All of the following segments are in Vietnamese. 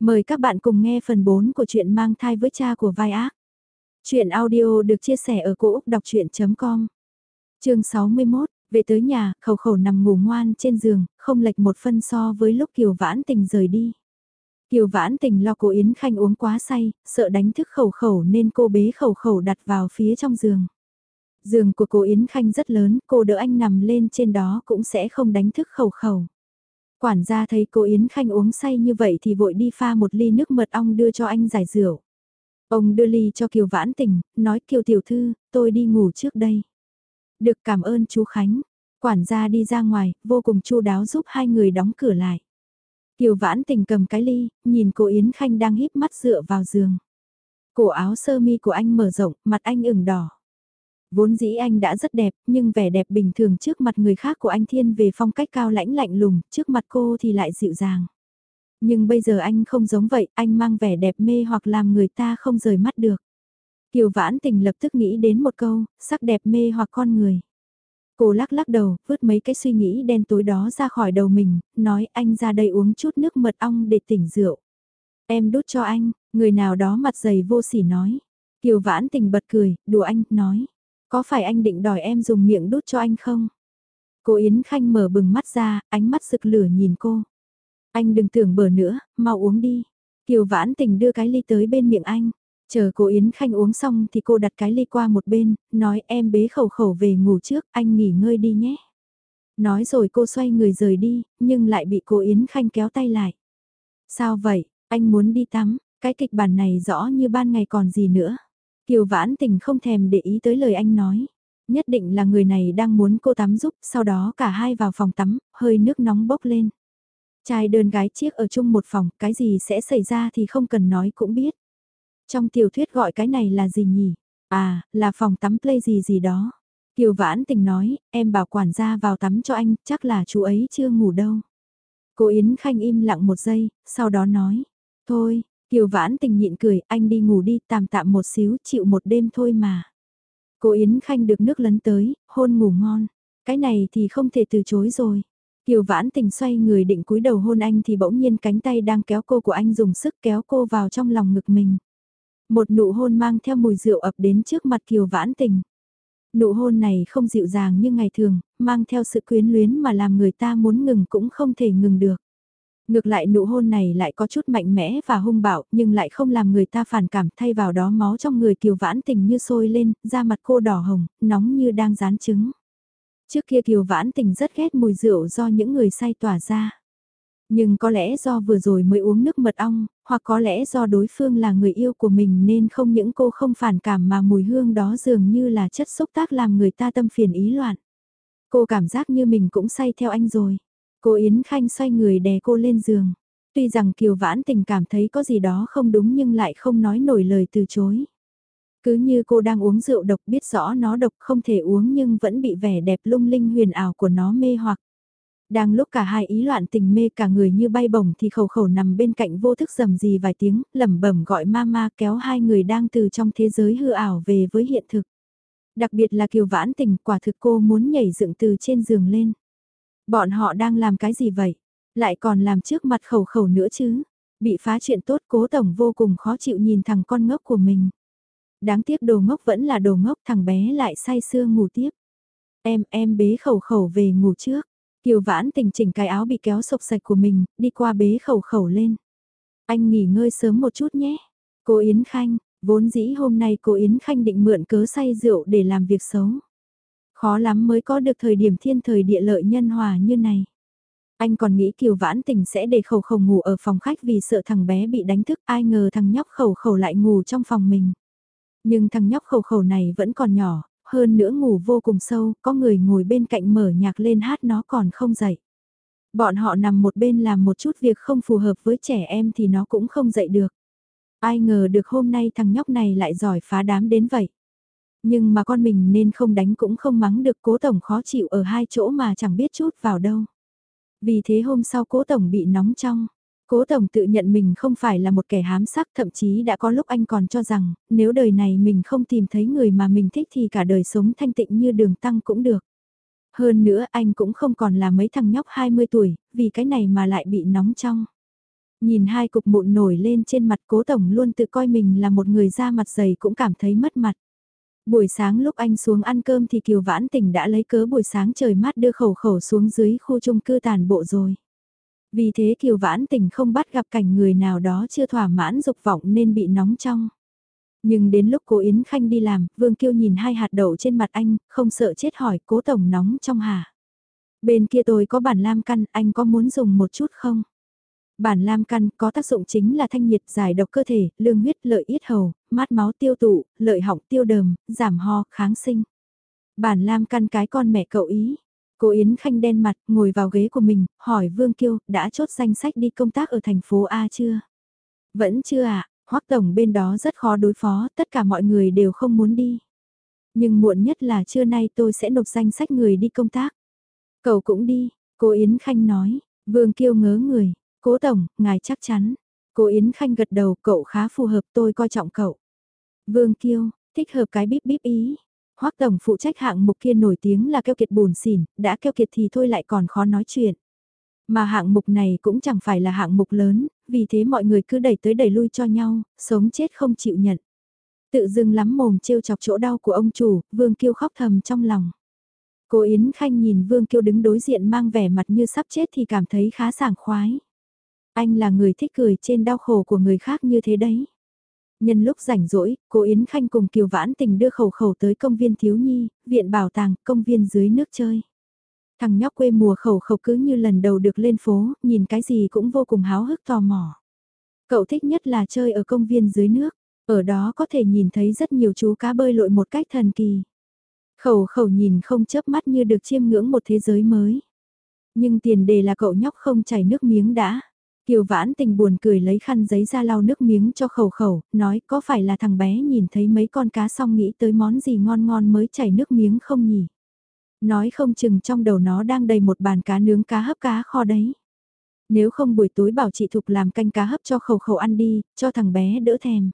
Mời các bạn cùng nghe phần 4 của truyện mang thai với cha của vai ác. Chuyện audio được chia sẻ ở cỗ đọc chuyện.com Trường 61, về tới nhà, khẩu khẩu nằm ngủ ngoan trên giường, không lệch một phân so với lúc Kiều Vãn Tình rời đi. Kiều Vãn Tình lo cô Yến Khanh uống quá say, sợ đánh thức khẩu khẩu nên cô bế khẩu khẩu đặt vào phía trong giường. Giường của cô Yến Khanh rất lớn, cô đỡ anh nằm lên trên đó cũng sẽ không đánh thức khẩu khẩu. Quản gia thấy cô Yến Khanh uống say như vậy thì vội đi pha một ly nước mật ong đưa cho anh giải rượu. Ông đưa ly cho Kiều Vãn Tình, nói Kiều Tiểu Thư, tôi đi ngủ trước đây. Được cảm ơn chú Khánh. Quản gia đi ra ngoài, vô cùng chu đáo giúp hai người đóng cửa lại. Kiều Vãn Tình cầm cái ly, nhìn cô Yến Khanh đang híp mắt dựa vào giường. Cổ áo sơ mi của anh mở rộng, mặt anh ửng đỏ. Vốn dĩ anh đã rất đẹp, nhưng vẻ đẹp bình thường trước mặt người khác của anh thiên về phong cách cao lãnh lạnh lùng, trước mặt cô thì lại dịu dàng. Nhưng bây giờ anh không giống vậy, anh mang vẻ đẹp mê hoặc làm người ta không rời mắt được. Kiều Vãn Tình lập tức nghĩ đến một câu, sắc đẹp mê hoặc con người. Cô lắc lắc đầu, vứt mấy cái suy nghĩ đen tối đó ra khỏi đầu mình, nói anh ra đây uống chút nước mật ong để tỉnh rượu. Em đút cho anh, người nào đó mặt dày vô sỉ nói. Kiều Vãn Tình bật cười, đùa anh, nói. Có phải anh định đòi em dùng miệng đút cho anh không? Cô Yến Khanh mở bừng mắt ra, ánh mắt rực lửa nhìn cô. Anh đừng tưởng bờ nữa, mau uống đi. Kiều Vãn Tình đưa cái ly tới bên miệng anh. Chờ cô Yến Khanh uống xong thì cô đặt cái ly qua một bên, nói em bế khẩu khẩu về ngủ trước, anh nghỉ ngơi đi nhé. Nói rồi cô xoay người rời đi, nhưng lại bị cô Yến Khanh kéo tay lại. Sao vậy, anh muốn đi tắm, cái kịch bản này rõ như ban ngày còn gì nữa. Kiều Vãn Tình không thèm để ý tới lời anh nói. Nhất định là người này đang muốn cô tắm giúp, sau đó cả hai vào phòng tắm, hơi nước nóng bốc lên. Trai đơn gái chiếc ở chung một phòng, cái gì sẽ xảy ra thì không cần nói cũng biết. Trong tiểu thuyết gọi cái này là gì nhỉ? À, là phòng tắm play gì gì đó. Kiều Vãn Tình nói, em bảo quản gia vào tắm cho anh, chắc là chú ấy chưa ngủ đâu. Cô Yến Khanh im lặng một giây, sau đó nói, thôi, Kiều vãn tình nhịn cười, anh đi ngủ đi, tạm tạm một xíu, chịu một đêm thôi mà. Cô Yến Khanh được nước lấn tới, hôn ngủ ngon. Cái này thì không thể từ chối rồi. Kiều vãn tình xoay người định cúi đầu hôn anh thì bỗng nhiên cánh tay đang kéo cô của anh dùng sức kéo cô vào trong lòng ngực mình. Một nụ hôn mang theo mùi rượu ập đến trước mặt Kiều vãn tình. Nụ hôn này không dịu dàng như ngày thường, mang theo sự quyến luyến mà làm người ta muốn ngừng cũng không thể ngừng được. Ngược lại nụ hôn này lại có chút mạnh mẽ và hung bạo nhưng lại không làm người ta phản cảm thay vào đó máu trong người kiều vãn tình như sôi lên, da mặt cô đỏ hồng, nóng như đang rán trứng. Trước kia kiều vãn tình rất ghét mùi rượu do những người say tỏa ra. Nhưng có lẽ do vừa rồi mới uống nước mật ong, hoặc có lẽ do đối phương là người yêu của mình nên không những cô không phản cảm mà mùi hương đó dường như là chất xúc tác làm người ta tâm phiền ý loạn. Cô cảm giác như mình cũng say theo anh rồi. Cô Yến Khanh xoay người đè cô lên giường. Tuy rằng Kiều Vãn tình cảm thấy có gì đó không đúng nhưng lại không nói nổi lời từ chối. Cứ như cô đang uống rượu độc biết rõ nó độc không thể uống nhưng vẫn bị vẻ đẹp lung linh huyền ảo của nó mê hoặc. Đang lúc cả hai ý loạn tình mê cả người như bay bổng thì khẩu khẩu nằm bên cạnh vô thức rầm gì vài tiếng, lẩm bẩm gọi mama kéo hai người đang từ trong thế giới hư ảo về với hiện thực. Đặc biệt là kiều vãn tình quả thực cô muốn nhảy dựng từ trên giường lên. Bọn họ đang làm cái gì vậy? Lại còn làm trước mặt khẩu khẩu nữa chứ? Bị phá chuyện tốt cố tổng vô cùng khó chịu nhìn thằng con ngốc của mình. Đáng tiếc đồ ngốc vẫn là đồ ngốc thằng bé lại say sưa ngủ tiếp. Em, em bế khẩu khẩu về ngủ trước. Kiều vãn tình chỉnh cái áo bị kéo sộc sạch của mình, đi qua bế khẩu khẩu lên. Anh nghỉ ngơi sớm một chút nhé. Cô Yến Khanh, vốn dĩ hôm nay cô Yến Khanh định mượn cớ say rượu để làm việc xấu. Khó lắm mới có được thời điểm thiên thời địa lợi nhân hòa như này. Anh còn nghĩ Kiều Vãn Tình sẽ để khẩu khẩu ngủ ở phòng khách vì sợ thằng bé bị đánh thức ai ngờ thằng nhóc khẩu khẩu lại ngủ trong phòng mình. Nhưng thằng nhóc khẩu khẩu này vẫn còn nhỏ, hơn nữa ngủ vô cùng sâu, có người ngồi bên cạnh mở nhạc lên hát nó còn không dậy. Bọn họ nằm một bên làm một chút việc không phù hợp với trẻ em thì nó cũng không dậy được. Ai ngờ được hôm nay thằng nhóc này lại giỏi phá đám đến vậy. Nhưng mà con mình nên không đánh cũng không mắng được cố tổng khó chịu ở hai chỗ mà chẳng biết chút vào đâu. Vì thế hôm sau cố tổng bị nóng trong. Cố tổng tự nhận mình không phải là một kẻ hám sắc thậm chí đã có lúc anh còn cho rằng nếu đời này mình không tìm thấy người mà mình thích thì cả đời sống thanh tịnh như đường tăng cũng được. Hơn nữa anh cũng không còn là mấy thằng nhóc 20 tuổi, vì cái này mà lại bị nóng trong. Nhìn hai cục mụn nổi lên trên mặt cố tổng luôn tự coi mình là một người da mặt dày cũng cảm thấy mất mặt. Buổi sáng lúc anh xuống ăn cơm thì Kiều Vãn Tỉnh đã lấy cớ buổi sáng trời mát đưa khẩu khẩu xuống dưới khu chung cư tàn bộ rồi. Vì thế Kiều Vãn Tỉnh không bắt gặp cảnh người nào đó chưa thỏa mãn dục vọng nên bị nóng trong. Nhưng đến lúc cô Yến Khanh đi làm, Vương Kiêu nhìn hai hạt đậu trên mặt anh, không sợ chết hỏi cố tổng nóng trong hả? Bên kia tôi có bản lam căn, anh có muốn dùng một chút không? Bản lam căn có tác dụng chính là thanh nhiệt giải độc cơ thể, lương huyết lợi yết hầu, mát máu tiêu tụ, lợi họng tiêu đờm, giảm ho, kháng sinh. Bản lam căn cái con mẹ cậu ý. Cô Yến Khanh đen mặt, ngồi vào ghế của mình, hỏi Vương Kiêu, đã chốt danh sách đi công tác ở thành phố A chưa? Vẫn chưa ạ, à? Hoắc Tổng bên đó rất khó đối phó, tất cả mọi người đều không muốn đi. Nhưng muộn nhất là trưa nay tôi sẽ nộp danh sách người đi công tác. Cậu cũng đi, cô Yến Khanh nói, Vương Kiêu ngớ người, cố Tổng, ngài chắc chắn. Cô Yến Khanh gật đầu, cậu khá phù hợp tôi coi trọng cậu. Vương Kiêu, thích hợp cái bíp bíp ý. Hoắc Tổng phụ trách hạng mục kia nổi tiếng là keo kiệt bùn xỉn, đã keo kiệt thì thôi lại còn khó nói chuyện. Mà hạng mục này cũng chẳng phải là hạng mục lớn, vì thế mọi người cứ đẩy tới đẩy lui cho nhau, sống chết không chịu nhận. Tự dưng lắm mồm trêu chọc chỗ đau của ông chủ, Vương Kiêu khóc thầm trong lòng. Cô Yến Khanh nhìn Vương Kiêu đứng đối diện mang vẻ mặt như sắp chết thì cảm thấy khá sảng khoái. Anh là người thích cười trên đau khổ của người khác như thế đấy. Nhân lúc rảnh rỗi, cô Yến Khanh cùng Kiều Vãn Tình đưa khẩu khẩu tới công viên thiếu nhi, viện bảo tàng, công viên dưới nước chơi. Thằng nhóc quê mùa khẩu khẩu cứ như lần đầu được lên phố, nhìn cái gì cũng vô cùng háo hức tò mò. Cậu thích nhất là chơi ở công viên dưới nước, ở đó có thể nhìn thấy rất nhiều chú cá bơi lội một cách thần kỳ. Khẩu khẩu nhìn không chớp mắt như được chiêm ngưỡng một thế giới mới. Nhưng tiền đề là cậu nhóc không chảy nước miếng đã. Kiều vãn tình buồn cười lấy khăn giấy ra lau nước miếng cho khẩu khẩu, nói có phải là thằng bé nhìn thấy mấy con cá xong nghĩ tới món gì ngon ngon mới chảy nước miếng không nhỉ? Nói không chừng trong đầu nó đang đầy một bàn cá nướng cá hấp cá kho đấy. Nếu không buổi tối bảo chị Thục làm canh cá hấp cho khẩu khẩu ăn đi, cho thằng bé đỡ thèm.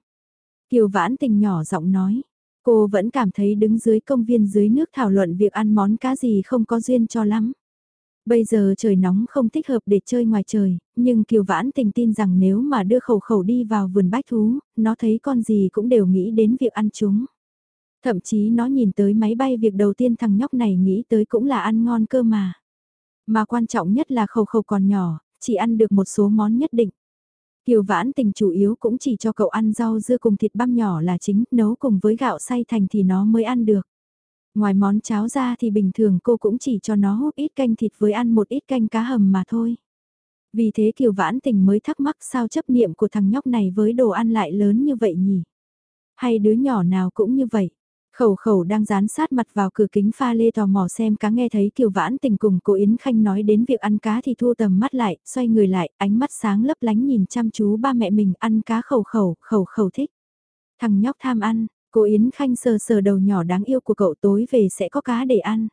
Kiều vãn tình nhỏ giọng nói, cô vẫn cảm thấy đứng dưới công viên dưới nước thảo luận việc ăn món cá gì không có duyên cho lắm. Bây giờ trời nóng không thích hợp để chơi ngoài trời, nhưng Kiều Vãn tình tin rằng nếu mà đưa khẩu khẩu đi vào vườn bách thú, nó thấy con gì cũng đều nghĩ đến việc ăn chúng. Thậm chí nó nhìn tới máy bay việc đầu tiên thằng nhóc này nghĩ tới cũng là ăn ngon cơ mà. Mà quan trọng nhất là khẩu khẩu còn nhỏ, chỉ ăn được một số món nhất định. Kiều vãn tình chủ yếu cũng chỉ cho cậu ăn rau dưa cùng thịt băm nhỏ là chính, nấu cùng với gạo xay thành thì nó mới ăn được. Ngoài món cháo ra thì bình thường cô cũng chỉ cho nó hút ít canh thịt với ăn một ít canh cá hầm mà thôi. Vì thế Kiều Vãn Tình mới thắc mắc sao chấp niệm của thằng nhóc này với đồ ăn lại lớn như vậy nhỉ? Hay đứa nhỏ nào cũng như vậy? Khẩu khẩu đang dán sát mặt vào cửa kính pha lê tò mò xem cá nghe thấy Kiều Vãn Tình cùng cô Yến Khanh nói đến việc ăn cá thì thu tầm mắt lại, xoay người lại, ánh mắt sáng lấp lánh nhìn chăm chú ba mẹ mình ăn cá khẩu khẩu, khẩu khẩu thích. Thằng nhóc tham ăn, cô Yến Khanh sờ sờ đầu nhỏ đáng yêu của cậu tối về sẽ có cá để ăn.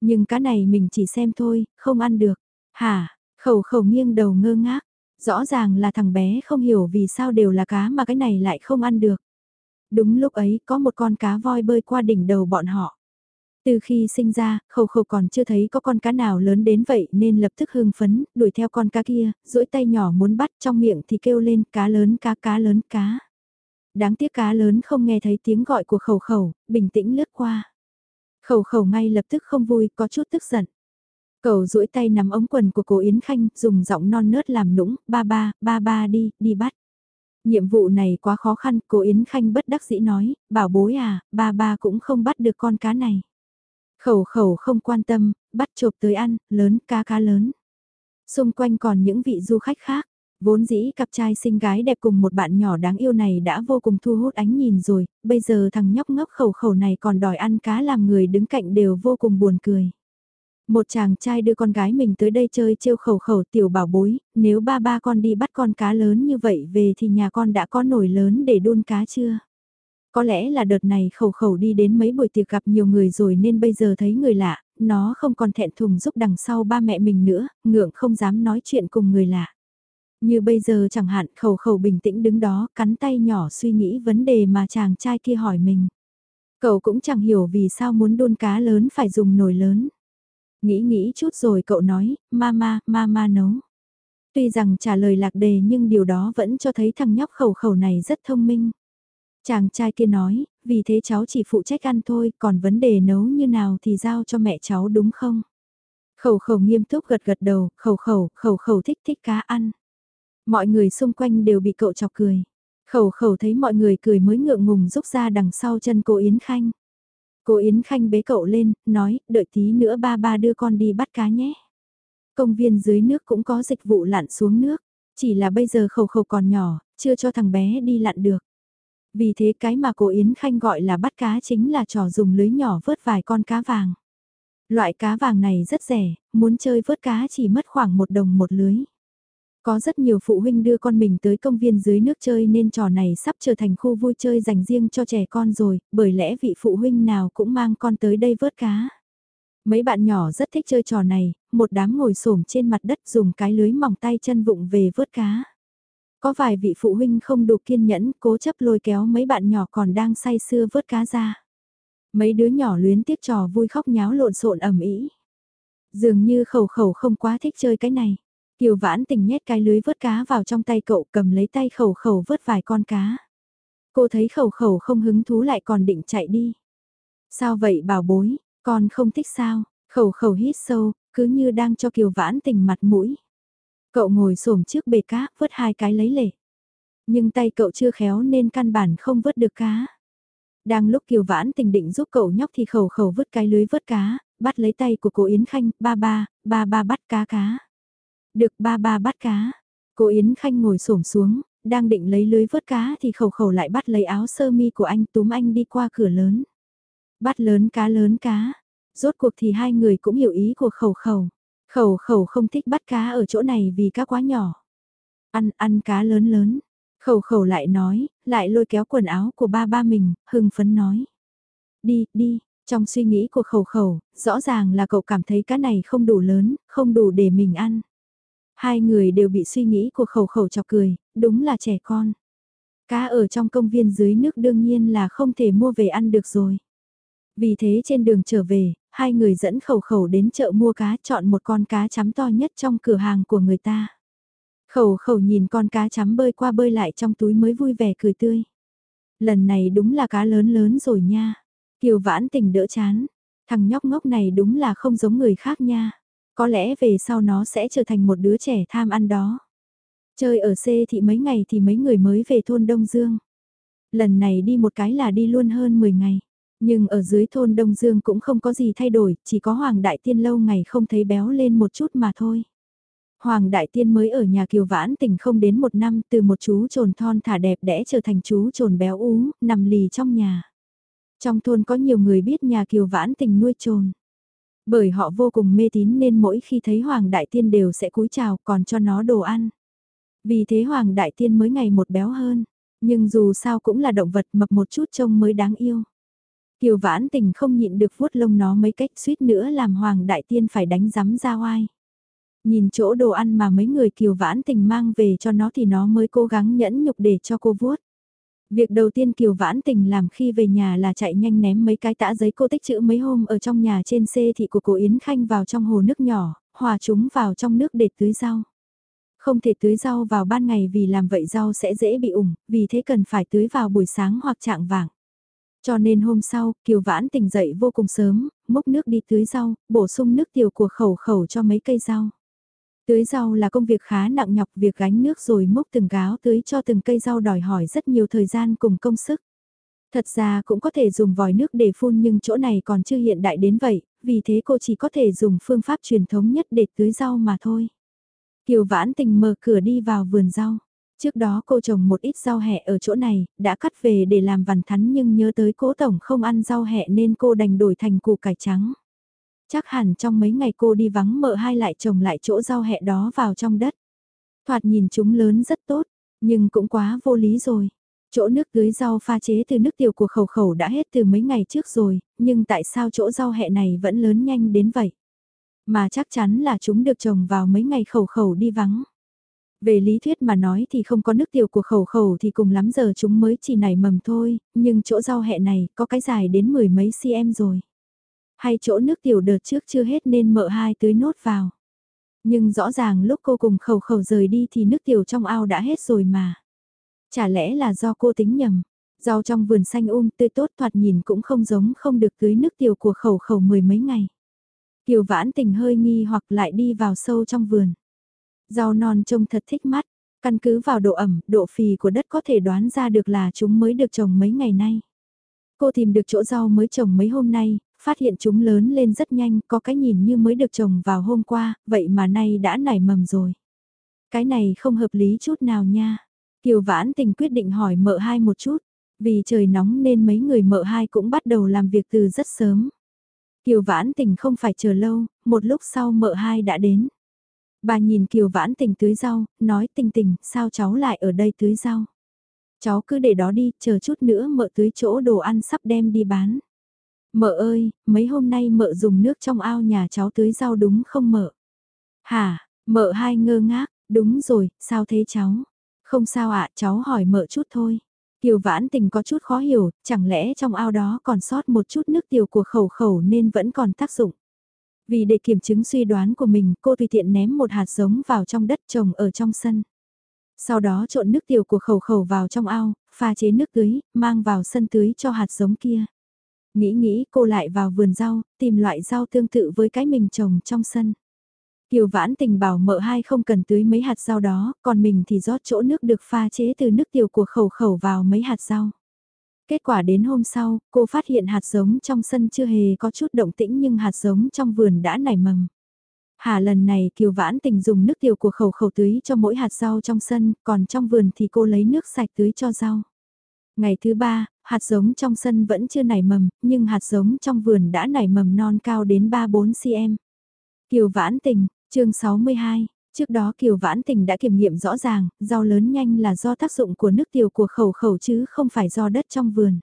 Nhưng cá này mình chỉ xem thôi, không ăn được. Hả, khẩu khẩu nghiêng đầu ngơ ngác. Rõ ràng là thằng bé không hiểu vì sao đều là cá mà cái này lại không ăn được. Đúng lúc ấy có một con cá voi bơi qua đỉnh đầu bọn họ. Từ khi sinh ra, khẩu khẩu còn chưa thấy có con cá nào lớn đến vậy nên lập tức hưng phấn, đuổi theo con cá kia, duỗi tay nhỏ muốn bắt trong miệng thì kêu lên cá lớn cá cá lớn cá. Đáng tiếc cá lớn không nghe thấy tiếng gọi của khẩu khẩu, bình tĩnh lướt qua. Khẩu khẩu ngay lập tức không vui, có chút tức giận. Cậu duỗi tay nắm ống quần của cô Yến Khanh, dùng giọng non nớt làm nũng, ba ba, ba ba đi, đi bắt. Nhiệm vụ này quá khó khăn, cô Yến Khanh bất đắc dĩ nói, bảo bối à, ba ba cũng không bắt được con cá này. Khẩu khẩu không quan tâm, bắt chộp tới ăn, lớn cá cá lớn. Xung quanh còn những vị du khách khác, vốn dĩ cặp trai xinh gái đẹp cùng một bạn nhỏ đáng yêu này đã vô cùng thu hút ánh nhìn rồi, bây giờ thằng nhóc ngốc khẩu khẩu này còn đòi ăn cá làm người đứng cạnh đều vô cùng buồn cười. Một chàng trai đưa con gái mình tới đây chơi trêu khẩu khẩu tiểu bảo bối, nếu ba ba con đi bắt con cá lớn như vậy về thì nhà con đã có nồi lớn để đun cá chưa? Có lẽ là đợt này khẩu khẩu đi đến mấy buổi tiệc gặp nhiều người rồi nên bây giờ thấy người lạ, nó không còn thẹn thùng giúp đằng sau ba mẹ mình nữa, ngượng không dám nói chuyện cùng người lạ. Như bây giờ chẳng hạn khẩu khẩu bình tĩnh đứng đó cắn tay nhỏ suy nghĩ vấn đề mà chàng trai kia hỏi mình. Cậu cũng chẳng hiểu vì sao muốn đun cá lớn phải dùng nồi lớn. Nghĩ nghĩ chút rồi cậu nói, mama, mama nấu. Tuy rằng trả lời lạc đề nhưng điều đó vẫn cho thấy thằng nhóc khẩu khẩu này rất thông minh. Chàng trai kia nói, vì thế cháu chỉ phụ trách ăn thôi, còn vấn đề nấu như nào thì giao cho mẹ cháu đúng không? Khẩu khẩu nghiêm túc gật gật đầu, khẩu khẩu, khẩu khẩu thích thích cá ăn. Mọi người xung quanh đều bị cậu chọc cười. Khẩu khẩu thấy mọi người cười mới ngượng ngùng rút ra đằng sau chân cô Yến Khanh. Cô Yến Khanh bế cậu lên, nói, đợi tí nữa ba ba đưa con đi bắt cá nhé. Công viên dưới nước cũng có dịch vụ lặn xuống nước, chỉ là bây giờ khẩu khẩu còn nhỏ, chưa cho thằng bé đi lặn được. Vì thế cái mà cô Yến Khanh gọi là bắt cá chính là trò dùng lưới nhỏ vớt vài con cá vàng. Loại cá vàng này rất rẻ, muốn chơi vớt cá chỉ mất khoảng một đồng một lưới. Có rất nhiều phụ huynh đưa con mình tới công viên dưới nước chơi nên trò này sắp trở thành khu vui chơi dành riêng cho trẻ con rồi, bởi lẽ vị phụ huynh nào cũng mang con tới đây vớt cá. Mấy bạn nhỏ rất thích chơi trò này, một đám ngồi xổm trên mặt đất dùng cái lưới mỏng tay chân vụng về vớt cá. Có vài vị phụ huynh không đủ kiên nhẫn, cố chấp lôi kéo mấy bạn nhỏ còn đang say sưa vớt cá ra. Mấy đứa nhỏ luyến tiếc trò vui khóc nháo lộn xộn ẩm ý. Dường như khẩu khẩu không quá thích chơi cái này. Kiều vãn tình nhét cái lưới vớt cá vào trong tay cậu cầm lấy tay khẩu khẩu vớt vài con cá. Cô thấy khẩu khẩu không hứng thú lại còn định chạy đi. Sao vậy bảo bối, con không thích sao, khẩu khẩu hít sâu, cứ như đang cho kiều vãn tình mặt mũi. Cậu ngồi xổm trước bể cá, vớt hai cái lấy lệ. Nhưng tay cậu chưa khéo nên căn bản không vớt được cá. Đang lúc Kiều Vãn tình định giúp cậu nhóc thì khẩu khẩu vứt cái lưới vớt cá, bắt lấy tay của cô Yến Khanh, ba ba, ba ba bắt cá cá. Được ba ba bắt cá. Cô Yến Khanh ngồi xổm xuống, đang định lấy lưới vớt cá thì khẩu khẩu lại bắt lấy áo sơ mi của anh túm anh đi qua cửa lớn. Bắt lớn cá lớn cá. Rốt cuộc thì hai người cũng hiểu ý của khẩu khẩu. Khẩu khẩu không thích bắt cá ở chỗ này vì cá quá nhỏ. Ăn, ăn cá lớn lớn. Khẩu khẩu lại nói, lại lôi kéo quần áo của ba ba mình, hưng phấn nói. Đi, đi, trong suy nghĩ của khẩu khẩu, rõ ràng là cậu cảm thấy cá này không đủ lớn, không đủ để mình ăn. Hai người đều bị suy nghĩ của khẩu khẩu chọc cười, đúng là trẻ con. Cá ở trong công viên dưới nước đương nhiên là không thể mua về ăn được rồi. Vì thế trên đường trở về, hai người dẫn khẩu khẩu đến chợ mua cá chọn một con cá chấm to nhất trong cửa hàng của người ta. Khẩu khẩu nhìn con cá chấm bơi qua bơi lại trong túi mới vui vẻ cười tươi. Lần này đúng là cá lớn lớn rồi nha. Kiều vãn tình đỡ chán. Thằng nhóc ngốc này đúng là không giống người khác nha. Có lẽ về sau nó sẽ trở thành một đứa trẻ tham ăn đó. Chơi ở C thị mấy ngày thì mấy người mới về thôn Đông Dương. Lần này đi một cái là đi luôn hơn 10 ngày. Nhưng ở dưới thôn Đông Dương cũng không có gì thay đổi, chỉ có Hoàng Đại Tiên lâu ngày không thấy béo lên một chút mà thôi. Hoàng Đại Tiên mới ở nhà Kiều Vãn tỉnh không đến một năm từ một chú trồn thon thả đẹp đẽ trở thành chú trồn béo ú, nằm lì trong nhà. Trong thôn có nhiều người biết nhà Kiều Vãn tình nuôi trồn. Bởi họ vô cùng mê tín nên mỗi khi thấy Hoàng Đại Tiên đều sẽ cúi chào còn cho nó đồ ăn. Vì thế Hoàng Đại Tiên mới ngày một béo hơn, nhưng dù sao cũng là động vật mập một chút trông mới đáng yêu. Kiều Vãn Tình không nhịn được vuốt lông nó mấy cách suýt nữa làm Hoàng Đại Tiên phải đánh rắm ra oai. Nhìn chỗ đồ ăn mà mấy người Kiều Vãn Tình mang về cho nó thì nó mới cố gắng nhẫn nhục để cho cô vuốt. Việc đầu tiên Kiều Vãn Tình làm khi về nhà là chạy nhanh ném mấy cái tã giấy cô tích chữ mấy hôm ở trong nhà trên xê thị của cô Yến Khanh vào trong hồ nước nhỏ, hòa chúng vào trong nước để tưới rau. Không thể tưới rau vào ban ngày vì làm vậy rau sẽ dễ bị ủng, vì thế cần phải tưới vào buổi sáng hoặc trạng vàng. Cho nên hôm sau, Kiều Vãn tình dậy vô cùng sớm, múc nước đi tưới rau, bổ sung nước tiểu của khẩu khẩu cho mấy cây rau. Tưới rau là công việc khá nặng nhọc việc gánh nước rồi múc từng gáo tưới cho từng cây rau đòi hỏi rất nhiều thời gian cùng công sức. Thật ra cũng có thể dùng vòi nước để phun nhưng chỗ này còn chưa hiện đại đến vậy, vì thế cô chỉ có thể dùng phương pháp truyền thống nhất để tưới rau mà thôi. Kiều Vãn Tình mở cửa đi vào vườn rau. Trước đó cô trồng một ít rau hẹ ở chỗ này, đã cắt về để làm vằn thắn nhưng nhớ tới cố tổng không ăn rau hẹ nên cô đành đổi thành củ cải trắng. Chắc hẳn trong mấy ngày cô đi vắng mợ hai lại trồng lại chỗ rau hẹ đó vào trong đất. Thoạt nhìn chúng lớn rất tốt, nhưng cũng quá vô lý rồi. Chỗ nước tưới rau pha chế từ nước tiểu của khẩu khẩu đã hết từ mấy ngày trước rồi, nhưng tại sao chỗ rau hẹ này vẫn lớn nhanh đến vậy? Mà chắc chắn là chúng được trồng vào mấy ngày khẩu khẩu đi vắng. Về lý thuyết mà nói thì không có nước tiểu của khẩu khẩu thì cùng lắm giờ chúng mới chỉ nảy mầm thôi, nhưng chỗ rau hẹ này có cái dài đến mười mấy cm rồi. Hay chỗ nước tiểu đợt trước chưa hết nên mợ hai tưới nốt vào. Nhưng rõ ràng lúc cô cùng khẩu khẩu rời đi thì nước tiểu trong ao đã hết rồi mà. Chả lẽ là do cô tính nhầm, rau trong vườn xanh um tươi tốt thoạt nhìn cũng không giống không được tưới nước tiểu của khẩu khẩu mười mấy ngày. Kiều vãn tình hơi nghi hoặc lại đi vào sâu trong vườn. Rau non trông thật thích mắt, căn cứ vào độ ẩm, độ phì của đất có thể đoán ra được là chúng mới được trồng mấy ngày nay. Cô tìm được chỗ rau mới trồng mấy hôm nay, phát hiện chúng lớn lên rất nhanh, có cái nhìn như mới được trồng vào hôm qua, vậy mà nay đã nảy mầm rồi. Cái này không hợp lý chút nào nha. Kiều Vãn Tình quyết định hỏi mợ hai một chút, vì trời nóng nên mấy người mợ hai cũng bắt đầu làm việc từ rất sớm. Kiều Vãn Tình không phải chờ lâu, một lúc sau mợ hai đã đến. Bà nhìn Kiều Vãn Tình tưới rau, nói tình tình, sao cháu lại ở đây tưới rau? Cháu cứ để đó đi, chờ chút nữa mợ tưới chỗ đồ ăn sắp đem đi bán. Mợ ơi, mấy hôm nay mợ dùng nước trong ao nhà cháu tưới rau đúng không mợ? Hả, mợ hai ngơ ngác, đúng rồi, sao thế cháu? Không sao ạ, cháu hỏi mợ chút thôi. Kiều vãn tình có chút khó hiểu, chẳng lẽ trong ao đó còn sót một chút nước tiểu của khẩu khẩu nên vẫn còn tác dụng. Vì để kiểm chứng suy đoán của mình, cô tùy tiện ném một hạt giống vào trong đất trồng ở trong sân. Sau đó trộn nước tiểu của khẩu khẩu vào trong ao, pha chế nước tưới, mang vào sân tưới cho hạt giống kia. Nghĩ nghĩ cô lại vào vườn rau, tìm loại rau tương tự với cái mình trồng trong sân. Kiều vãn tình bảo mợ hai không cần tưới mấy hạt rau đó, còn mình thì rót chỗ nước được pha chế từ nước tiểu của khẩu khẩu vào mấy hạt rau. Kết quả đến hôm sau, cô phát hiện hạt giống trong sân chưa hề có chút động tĩnh nhưng hạt giống trong vườn đã nảy mầm. Hà lần này Kiều Vãn Tình dùng nước tiểu của khẩu khẩu tưới cho mỗi hạt rau trong sân, còn trong vườn thì cô lấy nước sạch tưới cho rau. Ngày thứ ba, hạt giống trong sân vẫn chưa nảy mầm, nhưng hạt giống trong vườn đã nảy mầm non cao đến 3-4 cm. Kiều Vãn Tình, chương 62, trước đó Kiều Vãn Tình đã kiểm nghiệm rõ ràng, rau lớn nhanh là do tác dụng của nước tiểu của khẩu khẩu chứ không phải do đất trong vườn.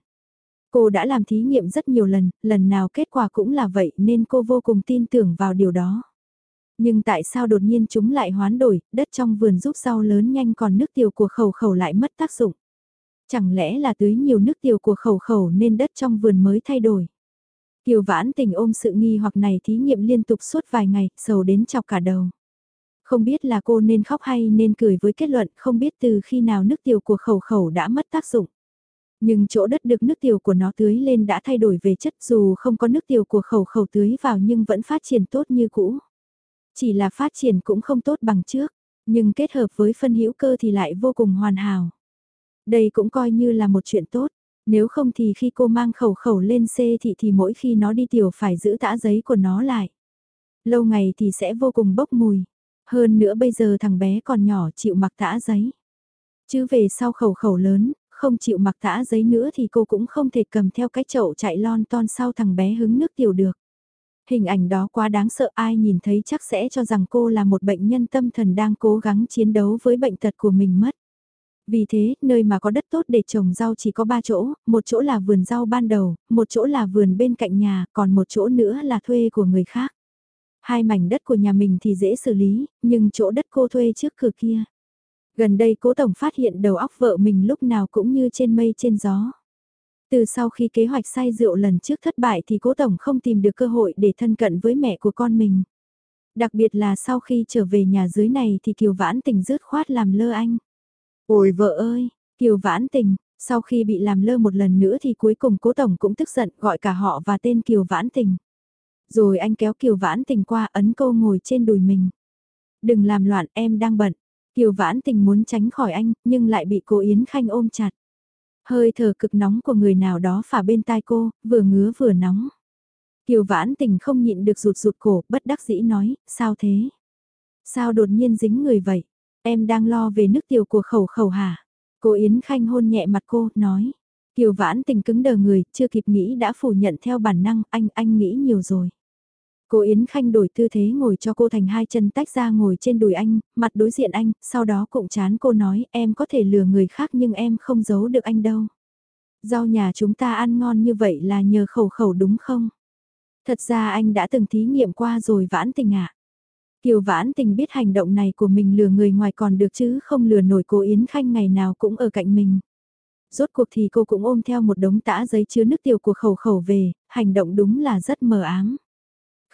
Cô đã làm thí nghiệm rất nhiều lần, lần nào kết quả cũng là vậy nên cô vô cùng tin tưởng vào điều đó. Nhưng tại sao đột nhiên chúng lại hoán đổi, đất trong vườn giúp rau lớn nhanh còn nước tiểu của khẩu khẩu lại mất tác dụng. Chẳng lẽ là tưới nhiều nước tiểu của khẩu khẩu nên đất trong vườn mới thay đổi. Kiều vãn tình ôm sự nghi hoặc này thí nghiệm liên tục suốt vài ngày, sầu đến chọc cả đầu. Không biết là cô nên khóc hay nên cười với kết luận không biết từ khi nào nước tiểu của khẩu khẩu đã mất tác dụng. Nhưng chỗ đất được nước tiểu của nó tưới lên đã thay đổi về chất dù không có nước tiểu của khẩu khẩu tưới vào nhưng vẫn phát triển tốt như cũ. Chỉ là phát triển cũng không tốt bằng trước, nhưng kết hợp với phân hữu cơ thì lại vô cùng hoàn hảo. Đây cũng coi như là một chuyện tốt, nếu không thì khi cô mang khẩu khẩu lên xe thị thì mỗi khi nó đi tiểu phải giữ tã giấy của nó lại. Lâu ngày thì sẽ vô cùng bốc mùi. Hơn nữa bây giờ thằng bé còn nhỏ chịu mặc tã giấy. Chứ về sau khẩu khẩu lớn, không chịu mặc tã giấy nữa thì cô cũng không thể cầm theo cái chậu chạy lon ton sau thằng bé hứng nước tiểu được. Hình ảnh đó quá đáng sợ ai nhìn thấy chắc sẽ cho rằng cô là một bệnh nhân tâm thần đang cố gắng chiến đấu với bệnh tật của mình mất. Vì thế, nơi mà có đất tốt để trồng rau chỉ có ba chỗ, một chỗ là vườn rau ban đầu, một chỗ là vườn bên cạnh nhà, còn một chỗ nữa là thuê của người khác. Hai mảnh đất của nhà mình thì dễ xử lý, nhưng chỗ đất cô thuê trước cửa kia. Gần đây cố tổng phát hiện đầu óc vợ mình lúc nào cũng như trên mây trên gió. Từ sau khi kế hoạch say rượu lần trước thất bại thì cố tổng không tìm được cơ hội để thân cận với mẹ của con mình. Đặc biệt là sau khi trở về nhà dưới này thì Kiều Vãn Tình rứt khoát làm lơ anh. Ôi vợ ơi, Kiều Vãn Tình, sau khi bị làm lơ một lần nữa thì cuối cùng cố tổng cũng tức giận gọi cả họ và tên Kiều Vãn Tình. Rồi anh kéo Kiều Vãn Tình qua ấn câu ngồi trên đùi mình. Đừng làm loạn em đang bận. Kiều Vãn Tình muốn tránh khỏi anh nhưng lại bị cô Yến Khanh ôm chặt. Hơi thở cực nóng của người nào đó phả bên tai cô, vừa ngứa vừa nóng. Kiều Vãn Tình không nhịn được rụt rụt cổ, bất đắc dĩ nói, sao thế? Sao đột nhiên dính người vậy? Em đang lo về nước tiểu của khẩu khẩu hả? Cô Yến Khanh hôn nhẹ mặt cô, nói. Kiều Vãn Tình cứng đờ người, chưa kịp nghĩ đã phủ nhận theo bản năng, anh, anh nghĩ nhiều rồi. Cô Yến Khanh đổi tư thế ngồi cho cô thành hai chân tách ra ngồi trên đùi anh, mặt đối diện anh, sau đó cụng chán cô nói em có thể lừa người khác nhưng em không giấu được anh đâu. Rau nhà chúng ta ăn ngon như vậy là nhờ khẩu khẩu đúng không? Thật ra anh đã từng thí nghiệm qua rồi vãn tình ạ. À. Kiều vãn tình biết hành động này của mình lừa người ngoài còn được chứ không lừa nổi cô Yến Khanh ngày nào cũng ở cạnh mình. Rốt cuộc thì cô cũng ôm theo một đống tã giấy chứa nước tiểu của khẩu khẩu về, hành động đúng là rất mờ ám.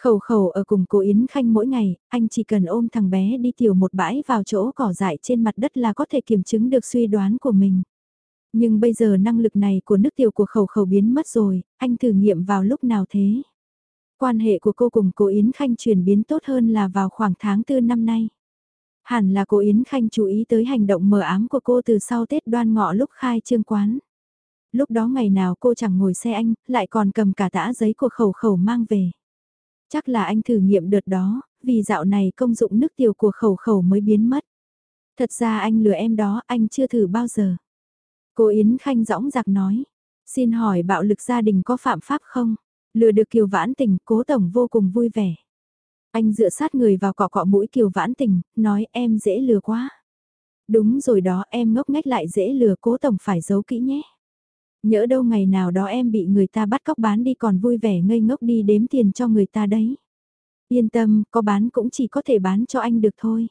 Khẩu khẩu ở cùng cô Yến Khanh mỗi ngày, anh chỉ cần ôm thằng bé đi tiểu một bãi vào chỗ cỏ dại trên mặt đất là có thể kiểm chứng được suy đoán của mình. Nhưng bây giờ năng lực này của nước tiểu của khẩu khẩu biến mất rồi, anh thử nghiệm vào lúc nào thế? Quan hệ của cô cùng cô Yến Khanh chuyển biến tốt hơn là vào khoảng tháng tư năm nay. Hẳn là cô Yến Khanh chú ý tới hành động mờ ám của cô từ sau Tết đoan ngọ lúc khai trương quán. Lúc đó ngày nào cô chẳng ngồi xe anh, lại còn cầm cả tã giấy của khẩu khẩu mang về. Chắc là anh thử nghiệm đợt đó, vì dạo này công dụng nước tiểu của khẩu khẩu mới biến mất. Thật ra anh lừa em đó, anh chưa thử bao giờ. Cô Yến Khanh rõng giặc nói. Xin hỏi bạo lực gia đình có phạm pháp không? Lừa được Kiều Vãn Tình, cố tổng vô cùng vui vẻ. Anh dựa sát người vào cọ cọ mũi Kiều Vãn Tình, nói em dễ lừa quá. Đúng rồi đó em ngốc nghếch lại dễ lừa cố tổng phải giấu kỹ nhé. Nhỡ đâu ngày nào đó em bị người ta bắt cóc bán đi còn vui vẻ ngây ngốc đi đếm tiền cho người ta đấy. Yên tâm, có bán cũng chỉ có thể bán cho anh được thôi.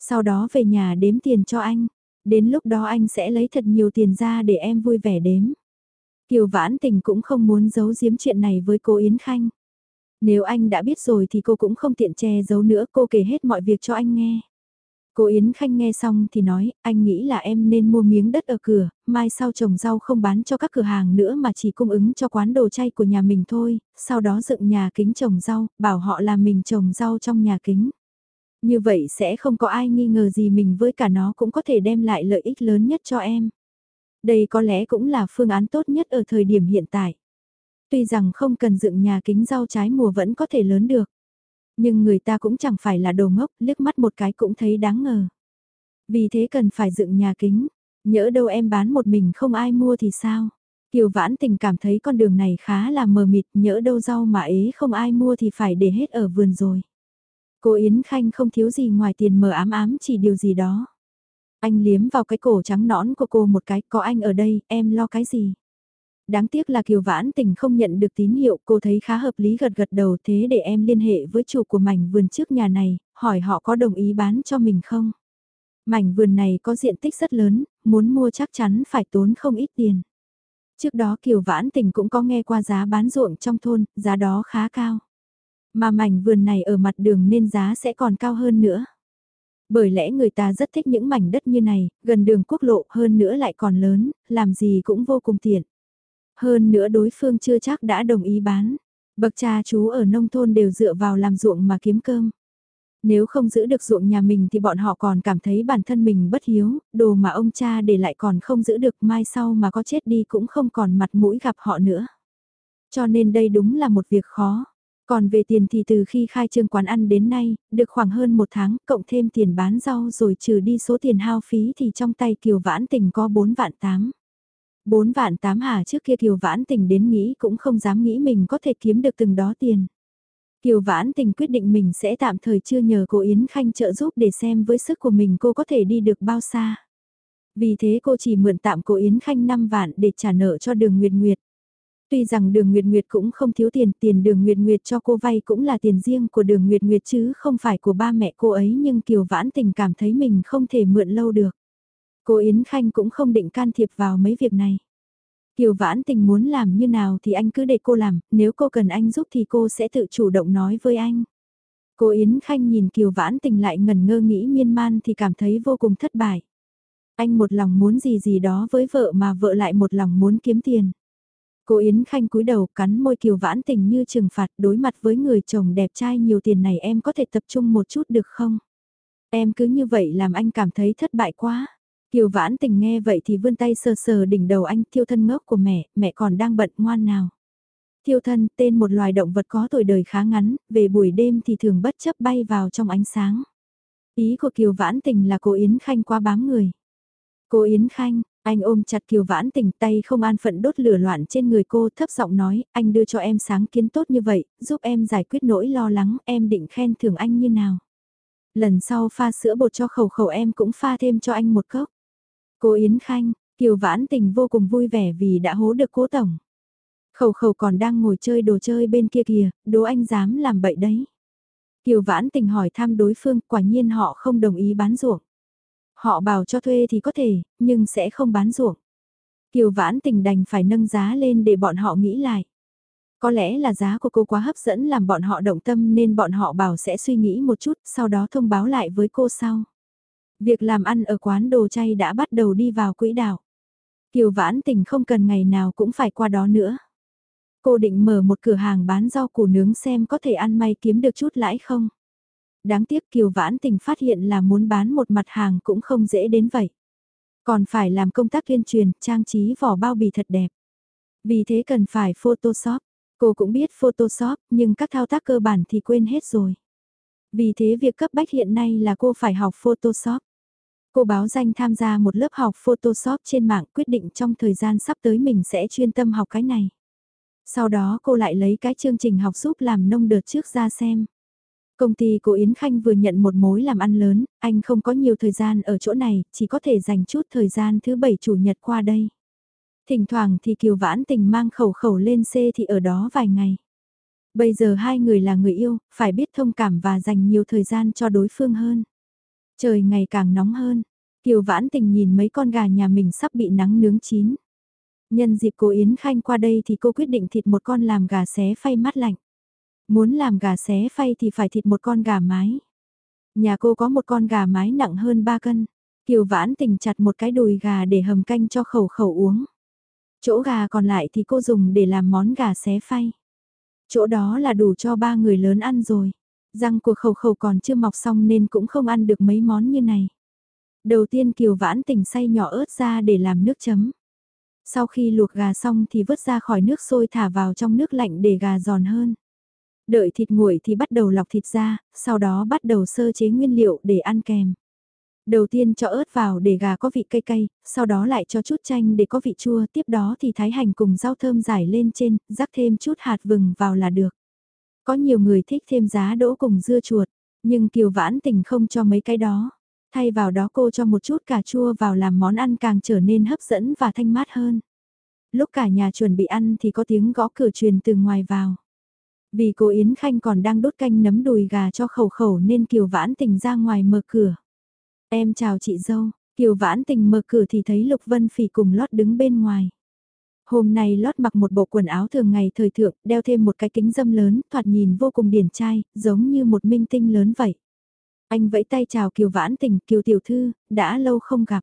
Sau đó về nhà đếm tiền cho anh. Đến lúc đó anh sẽ lấy thật nhiều tiền ra để em vui vẻ đếm. Kiều Vãn Tình cũng không muốn giấu giếm chuyện này với cô Yến Khanh. Nếu anh đã biết rồi thì cô cũng không tiện che giấu nữa, cô kể hết mọi việc cho anh nghe. Cô Yến Khanh nghe xong thì nói, anh nghĩ là em nên mua miếng đất ở cửa, mai sau trồng rau không bán cho các cửa hàng nữa mà chỉ cung ứng cho quán đồ chay của nhà mình thôi, sau đó dựng nhà kính trồng rau, bảo họ là mình trồng rau trong nhà kính. Như vậy sẽ không có ai nghi ngờ gì mình với cả nó cũng có thể đem lại lợi ích lớn nhất cho em. Đây có lẽ cũng là phương án tốt nhất ở thời điểm hiện tại. Tuy rằng không cần dựng nhà kính rau trái mùa vẫn có thể lớn được. Nhưng người ta cũng chẳng phải là đồ ngốc, liếc mắt một cái cũng thấy đáng ngờ. Vì thế cần phải dựng nhà kính, nhỡ đâu em bán một mình không ai mua thì sao? Kiều Vãn Tình cảm thấy con đường này khá là mờ mịt, nhỡ đâu rau mà ế không ai mua thì phải để hết ở vườn rồi. Cô Yến Khanh không thiếu gì ngoài tiền mờ ám ám chỉ điều gì đó. Anh liếm vào cái cổ trắng nõn của cô một cái, có anh ở đây, em lo cái gì? Đáng tiếc là Kiều Vãn Tình không nhận được tín hiệu, cô thấy khá hợp lý gật gật đầu thế để em liên hệ với chủ của mảnh vườn trước nhà này, hỏi họ có đồng ý bán cho mình không? Mảnh vườn này có diện tích rất lớn, muốn mua chắc chắn phải tốn không ít tiền. Trước đó Kiều Vãn Tình cũng có nghe qua giá bán ruộng trong thôn, giá đó khá cao. Mà mảnh vườn này ở mặt đường nên giá sẽ còn cao hơn nữa. Bởi lẽ người ta rất thích những mảnh đất như này, gần đường quốc lộ hơn nữa lại còn lớn, làm gì cũng vô cùng tiện. Hơn nữa đối phương chưa chắc đã đồng ý bán. Bậc cha chú ở nông thôn đều dựa vào làm ruộng mà kiếm cơm. Nếu không giữ được ruộng nhà mình thì bọn họ còn cảm thấy bản thân mình bất hiếu, đồ mà ông cha để lại còn không giữ được mai sau mà có chết đi cũng không còn mặt mũi gặp họ nữa. Cho nên đây đúng là một việc khó. Còn về tiền thì từ khi khai trương quán ăn đến nay, được khoảng hơn một tháng, cộng thêm tiền bán rau rồi trừ đi số tiền hao phí thì trong tay Kiều Vãn Tình có 4 vạn 8. 4 vạn 8 hà trước kia Kiều Vãn Tình đến nghĩ cũng không dám nghĩ mình có thể kiếm được từng đó tiền. Kiều Vãn Tình quyết định mình sẽ tạm thời chưa nhờ cô Yến Khanh trợ giúp để xem với sức của mình cô có thể đi được bao xa. Vì thế cô chỉ mượn tạm cô Yến Khanh 5 vạn để trả nợ cho đường Nguyệt Nguyệt. Tuy rằng đường Nguyệt Nguyệt cũng không thiếu tiền, tiền đường Nguyệt Nguyệt cho cô vay cũng là tiền riêng của đường Nguyệt Nguyệt chứ không phải của ba mẹ cô ấy nhưng Kiều Vãn Tình cảm thấy mình không thể mượn lâu được. Cô Yến Khanh cũng không định can thiệp vào mấy việc này. Kiều Vãn Tình muốn làm như nào thì anh cứ để cô làm, nếu cô cần anh giúp thì cô sẽ tự chủ động nói với anh. Cô Yến Khanh nhìn Kiều Vãn Tình lại ngần ngơ nghĩ miên man thì cảm thấy vô cùng thất bại. Anh một lòng muốn gì gì đó với vợ mà vợ lại một lòng muốn kiếm tiền. Cô Yến Khanh cúi đầu cắn môi Kiều Vãn Tình như trừng phạt đối mặt với người chồng đẹp trai nhiều tiền này em có thể tập trung một chút được không? Em cứ như vậy làm anh cảm thấy thất bại quá. Kiều Vãn Tình nghe vậy thì vươn tay sờ sờ đỉnh đầu anh thiêu thân ngốc của mẹ, mẹ còn đang bận ngoan nào. Thiêu thân tên một loài động vật có tuổi đời khá ngắn, về buổi đêm thì thường bất chấp bay vào trong ánh sáng. Ý của Kiều Vãn Tình là cô Yến Khanh qua bám người. Cô Yến Khanh, anh ôm chặt Kiều Vãn Tình tay không an phận đốt lửa loạn trên người cô thấp giọng nói, anh đưa cho em sáng kiến tốt như vậy, giúp em giải quyết nỗi lo lắng, em định khen thưởng anh như nào. Lần sau pha sữa bột cho khẩu khẩu em cũng pha thêm cho anh một cốc. Cô Yến Khanh, Kiều Vãn Tình vô cùng vui vẻ vì đã hố được cố tổng. Khẩu khẩu còn đang ngồi chơi đồ chơi bên kia kìa, đố anh dám làm bậy đấy. Kiều Vãn Tình hỏi thăm đối phương, quả nhiên họ không đồng ý bán ruộng. Họ bảo cho thuê thì có thể, nhưng sẽ không bán ruộng. Kiều Vãn Tình đành phải nâng giá lên để bọn họ nghĩ lại. Có lẽ là giá của cô quá hấp dẫn làm bọn họ động tâm nên bọn họ bảo sẽ suy nghĩ một chút, sau đó thông báo lại với cô sau. Việc làm ăn ở quán đồ chay đã bắt đầu đi vào quỹ đạo. Kiều Vãn Tình không cần ngày nào cũng phải qua đó nữa. Cô định mở một cửa hàng bán rau củ nướng xem có thể ăn may kiếm được chút lãi không. Đáng tiếc Kiều Vãn Tình phát hiện là muốn bán một mặt hàng cũng không dễ đến vậy. Còn phải làm công tác tuyên truyền, trang trí vỏ bao bì thật đẹp. Vì thế cần phải Photoshop. Cô cũng biết Photoshop, nhưng các thao tác cơ bản thì quên hết rồi. Vì thế việc cấp bách hiện nay là cô phải học Photoshop. Cô báo danh tham gia một lớp học Photoshop trên mạng quyết định trong thời gian sắp tới mình sẽ chuyên tâm học cái này. Sau đó cô lại lấy cái chương trình học giúp làm nông đợt trước ra xem. Công ty của Yến Khanh vừa nhận một mối làm ăn lớn, anh không có nhiều thời gian ở chỗ này, chỉ có thể dành chút thời gian thứ bảy chủ nhật qua đây. Thỉnh thoảng thì Kiều Vãn Tình mang khẩu khẩu lên xe thì ở đó vài ngày. Bây giờ hai người là người yêu, phải biết thông cảm và dành nhiều thời gian cho đối phương hơn. Trời ngày càng nóng hơn, Kiều Vãn Tình nhìn mấy con gà nhà mình sắp bị nắng nướng chín. Nhân dịp cô Yến Khanh qua đây thì cô quyết định thịt một con làm gà xé phay mát lạnh. Muốn làm gà xé phay thì phải thịt một con gà mái. Nhà cô có một con gà mái nặng hơn 3 cân. Kiều Vãn Tình chặt một cái đùi gà để hầm canh cho khẩu khẩu uống. Chỗ gà còn lại thì cô dùng để làm món gà xé phay. Chỗ đó là đủ cho ba người lớn ăn rồi. Răng của khẩu khẩu còn chưa mọc xong nên cũng không ăn được mấy món như này. Đầu tiên Kiều Vãn Tình xay nhỏ ớt ra để làm nước chấm. Sau khi luộc gà xong thì vớt ra khỏi nước sôi thả vào trong nước lạnh để gà giòn hơn. Đợi thịt nguội thì bắt đầu lọc thịt ra, sau đó bắt đầu sơ chế nguyên liệu để ăn kèm. Đầu tiên cho ớt vào để gà có vị cay cay, sau đó lại cho chút chanh để có vị chua, tiếp đó thì thái hành cùng rau thơm rải lên trên, rắc thêm chút hạt vừng vào là được. Có nhiều người thích thêm giá đỗ cùng dưa chuột, nhưng Kiều Vãn Tình không cho mấy cái đó. Thay vào đó cô cho một chút cà chua vào làm món ăn càng trở nên hấp dẫn và thanh mát hơn. Lúc cả nhà chuẩn bị ăn thì có tiếng gõ cửa truyền từ ngoài vào. Vì cô Yến Khanh còn đang đốt canh nấm đùi gà cho khẩu khẩu nên Kiều Vãn Tình ra ngoài mở cửa. Em chào chị dâu, Kiều Vãn Tình mở cửa thì thấy Lục Vân Phỉ cùng Lót đứng bên ngoài. Hôm nay Lót mặc một bộ quần áo thường ngày thời thượng, đeo thêm một cái kính dâm lớn, thoạt nhìn vô cùng điển trai, giống như một minh tinh lớn vậy. Anh vẫy tay chào Kiều Vãn Tình, Kiều Tiểu Thư, đã lâu không gặp.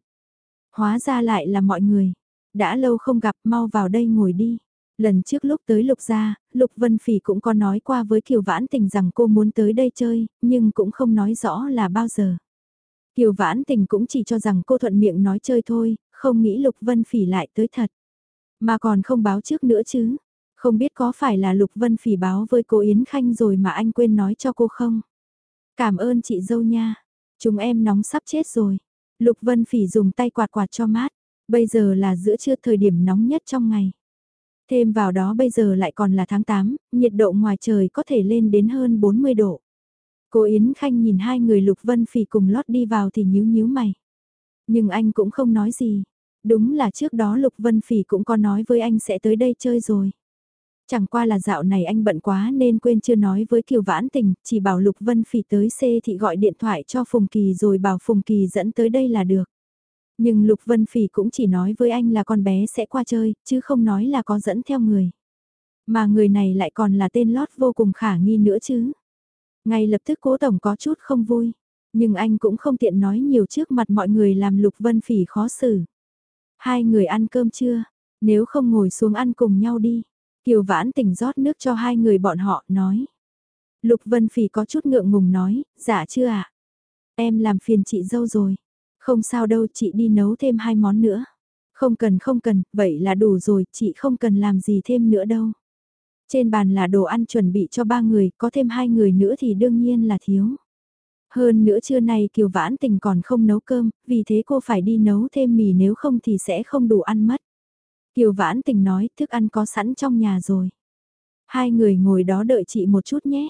Hóa ra lại là mọi người. Đã lâu không gặp, mau vào đây ngồi đi. Lần trước lúc tới Lục Gia, Lục Vân Phỉ cũng có nói qua với Kiều Vãn Tình rằng cô muốn tới đây chơi, nhưng cũng không nói rõ là bao giờ. Kiều Vãn Tình cũng chỉ cho rằng cô thuận miệng nói chơi thôi, không nghĩ Lục Vân Phỉ lại tới thật. Mà còn không báo trước nữa chứ. Không biết có phải là Lục Vân Phỉ báo với cô Yến Khanh rồi mà anh quên nói cho cô không? Cảm ơn chị dâu nha. Chúng em nóng sắp chết rồi. Lục Vân Phỉ dùng tay quạt quạt cho mát. Bây giờ là giữa trưa thời điểm nóng nhất trong ngày. Thêm vào đó bây giờ lại còn là tháng 8, nhiệt độ ngoài trời có thể lên đến hơn 40 độ. Cô Yến Khanh nhìn hai người Lục Vân Phỉ cùng lót đi vào thì nhíu nhíu mày. Nhưng anh cũng không nói gì. Đúng là trước đó Lục Vân Phỉ cũng có nói với anh sẽ tới đây chơi rồi. Chẳng qua là dạo này anh bận quá nên quên chưa nói với Kiều Vãn Tình, chỉ bảo Lục Vân Phỉ tới C thì gọi điện thoại cho Phùng Kỳ rồi bảo Phùng Kỳ dẫn tới đây là được. Nhưng Lục Vân Phỉ cũng chỉ nói với anh là con bé sẽ qua chơi, chứ không nói là có dẫn theo người. Mà người này lại còn là tên lót vô cùng khả nghi nữa chứ. Ngay lập tức cố tổng có chút không vui, nhưng anh cũng không tiện nói nhiều trước mặt mọi người làm Lục Vân Phỉ khó xử. Hai người ăn cơm chưa? Nếu không ngồi xuống ăn cùng nhau đi. Kiều Vãn tỉnh rót nước cho hai người bọn họ, nói. Lục Vân Phỉ có chút ngượng ngùng nói, dạ chưa ạ? À? Em làm phiền chị dâu rồi. Không sao đâu, chị đi nấu thêm hai món nữa. Không cần không cần, vậy là đủ rồi, chị không cần làm gì thêm nữa đâu. Trên bàn là đồ ăn chuẩn bị cho ba người, có thêm hai người nữa thì đương nhiên là thiếu. Hơn nữa trưa nay Kiều Vãn Tình còn không nấu cơm, vì thế cô phải đi nấu thêm mì nếu không thì sẽ không đủ ăn mất. Kiều Vãn Tình nói thức ăn có sẵn trong nhà rồi. Hai người ngồi đó đợi chị một chút nhé.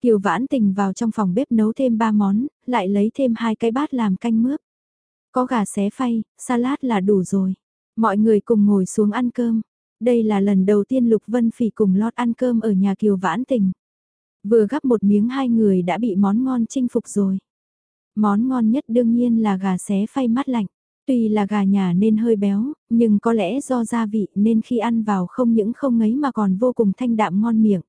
Kiều Vãn Tình vào trong phòng bếp nấu thêm ba món, lại lấy thêm hai cái bát làm canh mướp. Có gà xé phay, salad là đủ rồi. Mọi người cùng ngồi xuống ăn cơm. Đây là lần đầu tiên Lục Vân Phỉ cùng lót ăn cơm ở nhà Kiều Vãn Tình. Vừa gắp một miếng hai người đã bị món ngon chinh phục rồi. Món ngon nhất đương nhiên là gà xé phay mát lạnh. Tuy là gà nhà nên hơi béo, Nhưng có lẽ do gia vị nên khi ăn vào không những không ngấy mà còn vô cùng thanh đạm ngon miệng.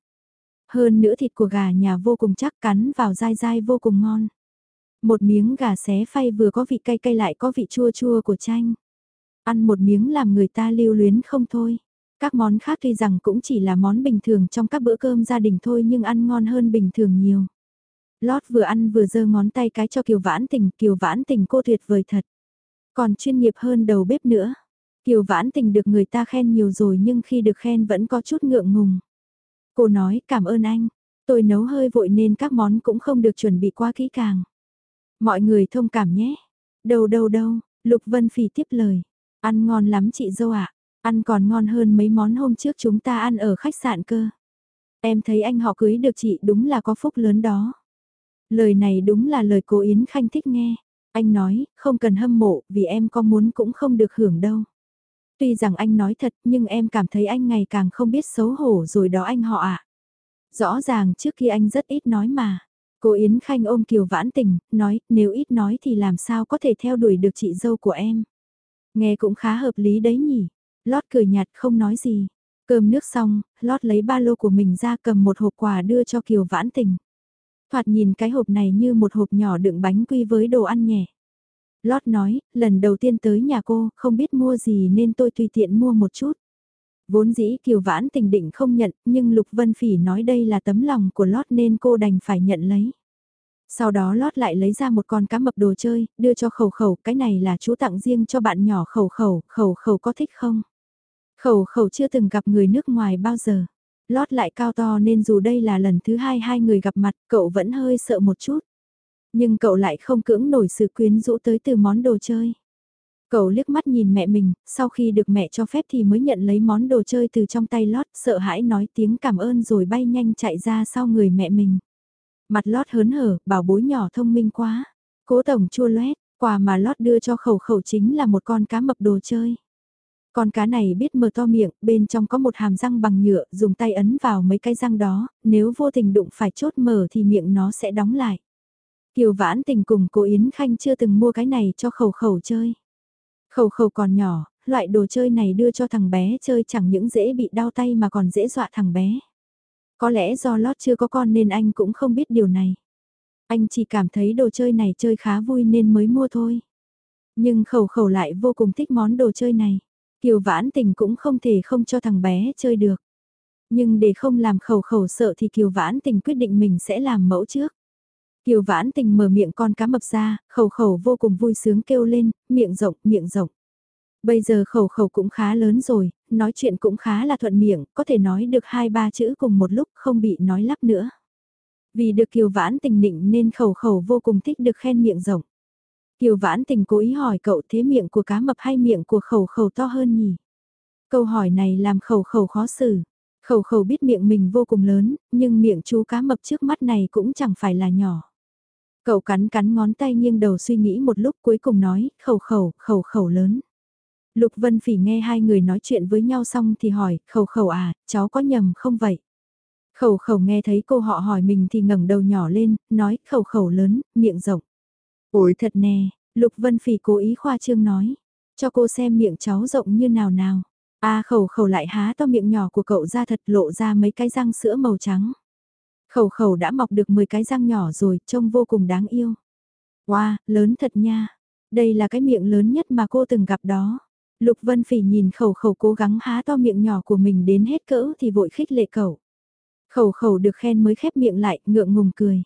Hơn nữa thịt của gà nhà vô cùng chắc cắn vào dai dai vô cùng ngon. Một miếng gà xé phay vừa có vị cay cay lại có vị chua chua của chanh. Ăn một miếng làm người ta lưu luyến không thôi. Các món khác tuy rằng cũng chỉ là món bình thường trong các bữa cơm gia đình thôi nhưng ăn ngon hơn bình thường nhiều. Lót vừa ăn vừa giơ ngón tay cái cho Kiều Vãn Tình, Kiều Vãn Tình cô tuyệt vời thật. Còn chuyên nghiệp hơn đầu bếp nữa. Kiều Vãn Tình được người ta khen nhiều rồi nhưng khi được khen vẫn có chút ngượng ngùng. Cô nói cảm ơn anh, tôi nấu hơi vội nên các món cũng không được chuẩn bị quá kỹ càng. Mọi người thông cảm nhé. Đâu đâu đâu, Lục Vân Phỉ tiếp lời. Ăn ngon lắm chị dâu ạ, ăn còn ngon hơn mấy món hôm trước chúng ta ăn ở khách sạn cơ. Em thấy anh họ cưới được chị đúng là có phúc lớn đó. Lời này đúng là lời cô Yến Khanh thích nghe. Anh nói, không cần hâm mộ, vì em có muốn cũng không được hưởng đâu. Tuy rằng anh nói thật nhưng em cảm thấy anh ngày càng không biết xấu hổ rồi đó anh họ ạ. Rõ ràng trước khi anh rất ít nói mà. Cô Yến Khanh ôm Kiều Vãn Tình, nói nếu ít nói thì làm sao có thể theo đuổi được chị dâu của em. Nghe cũng khá hợp lý đấy nhỉ. Lót cười nhạt không nói gì. Cơm nước xong, Lót lấy ba lô của mình ra cầm một hộp quà đưa cho Kiều Vãn Tình. Thoạt nhìn cái hộp này như một hộp nhỏ đựng bánh quy với đồ ăn nhẹ. Lót nói, lần đầu tiên tới nhà cô, không biết mua gì nên tôi tùy tiện mua một chút. Vốn dĩ Kiều Vãn tình định không nhận, nhưng Lục Vân Phỉ nói đây là tấm lòng của Lót nên cô đành phải nhận lấy. Sau đó Lót lại lấy ra một con cá mập đồ chơi, đưa cho khẩu khẩu, cái này là chú tặng riêng cho bạn nhỏ khẩu khẩu, khẩu khẩu có thích không? Khẩu khẩu chưa từng gặp người nước ngoài bao giờ. Lót lại cao to nên dù đây là lần thứ hai hai người gặp mặt, cậu vẫn hơi sợ một chút. Nhưng cậu lại không cưỡng nổi sự quyến rũ tới từ món đồ chơi. Cậu liếc mắt nhìn mẹ mình, sau khi được mẹ cho phép thì mới nhận lấy món đồ chơi từ trong tay lót, sợ hãi nói tiếng cảm ơn rồi bay nhanh chạy ra sau người mẹ mình. Mặt lót hớn hở, bảo bối nhỏ thông minh quá. Cố tổng chua loét, quà mà lót đưa cho khẩu khẩu chính là một con cá mập đồ chơi. Con cá này biết mở to miệng, bên trong có một hàm răng bằng nhựa, dùng tay ấn vào mấy cái răng đó, nếu vô tình đụng phải chốt mở thì miệng nó sẽ đóng lại. Kiều Vãn Tình cùng cô Yến Khanh chưa từng mua cái này cho khẩu khẩu chơi. Khẩu khẩu còn nhỏ, loại đồ chơi này đưa cho thằng bé chơi chẳng những dễ bị đau tay mà còn dễ dọa thằng bé. Có lẽ do lót chưa có con nên anh cũng không biết điều này. Anh chỉ cảm thấy đồ chơi này chơi khá vui nên mới mua thôi. Nhưng khẩu khẩu lại vô cùng thích món đồ chơi này. Kiều vãn tình cũng không thể không cho thằng bé chơi được. Nhưng để không làm khẩu khẩu sợ thì Kiều vãn tình quyết định mình sẽ làm mẫu trước. Kiều vãn tình mở miệng con cá mập ra, khẩu khẩu vô cùng vui sướng kêu lên, miệng rộng, miệng rộng. Bây giờ khẩu khẩu cũng khá lớn rồi, nói chuyện cũng khá là thuận miệng, có thể nói được hai ba chữ cùng một lúc không bị nói lắp nữa. Vì được Kiều Vãn tình nịnh nên khẩu khẩu vô cùng thích được khen miệng rộng. Kiều Vãn tình cố ý hỏi cậu thế miệng của cá mập hay miệng của khẩu khẩu to hơn nhỉ? Câu hỏi này làm khẩu khẩu khó xử. Khẩu khẩu biết miệng mình vô cùng lớn, nhưng miệng chú cá mập trước mắt này cũng chẳng phải là nhỏ. Cậu cắn cắn ngón tay nghiêng đầu suy nghĩ một lúc cuối cùng nói, khẩu khẩu, khẩu khẩu lớn. Lục Vân Phỉ nghe hai người nói chuyện với nhau xong thì hỏi, khẩu khẩu à, cháu có nhầm không vậy? Khẩu khẩu nghe thấy cô họ hỏi mình thì ngẩng đầu nhỏ lên, nói, khẩu khẩu lớn, miệng rộng. Ôi thật nè, Lục Vân Phỉ cố ý khoa trương nói, cho cô xem miệng cháu rộng như nào nào. A khẩu khẩu lại há to miệng nhỏ của cậu ra thật lộ ra mấy cái răng sữa màu trắng. Khẩu khẩu đã mọc được 10 cái răng nhỏ rồi, trông vô cùng đáng yêu. Wow, lớn thật nha. Đây là cái miệng lớn nhất mà cô từng gặp đó. Lục Vân Phỉ nhìn khẩu khẩu cố gắng há to miệng nhỏ của mình đến hết cỡ thì vội khích lệ cậu. Khẩu khẩu được khen mới khép miệng lại, ngượng ngùng cười.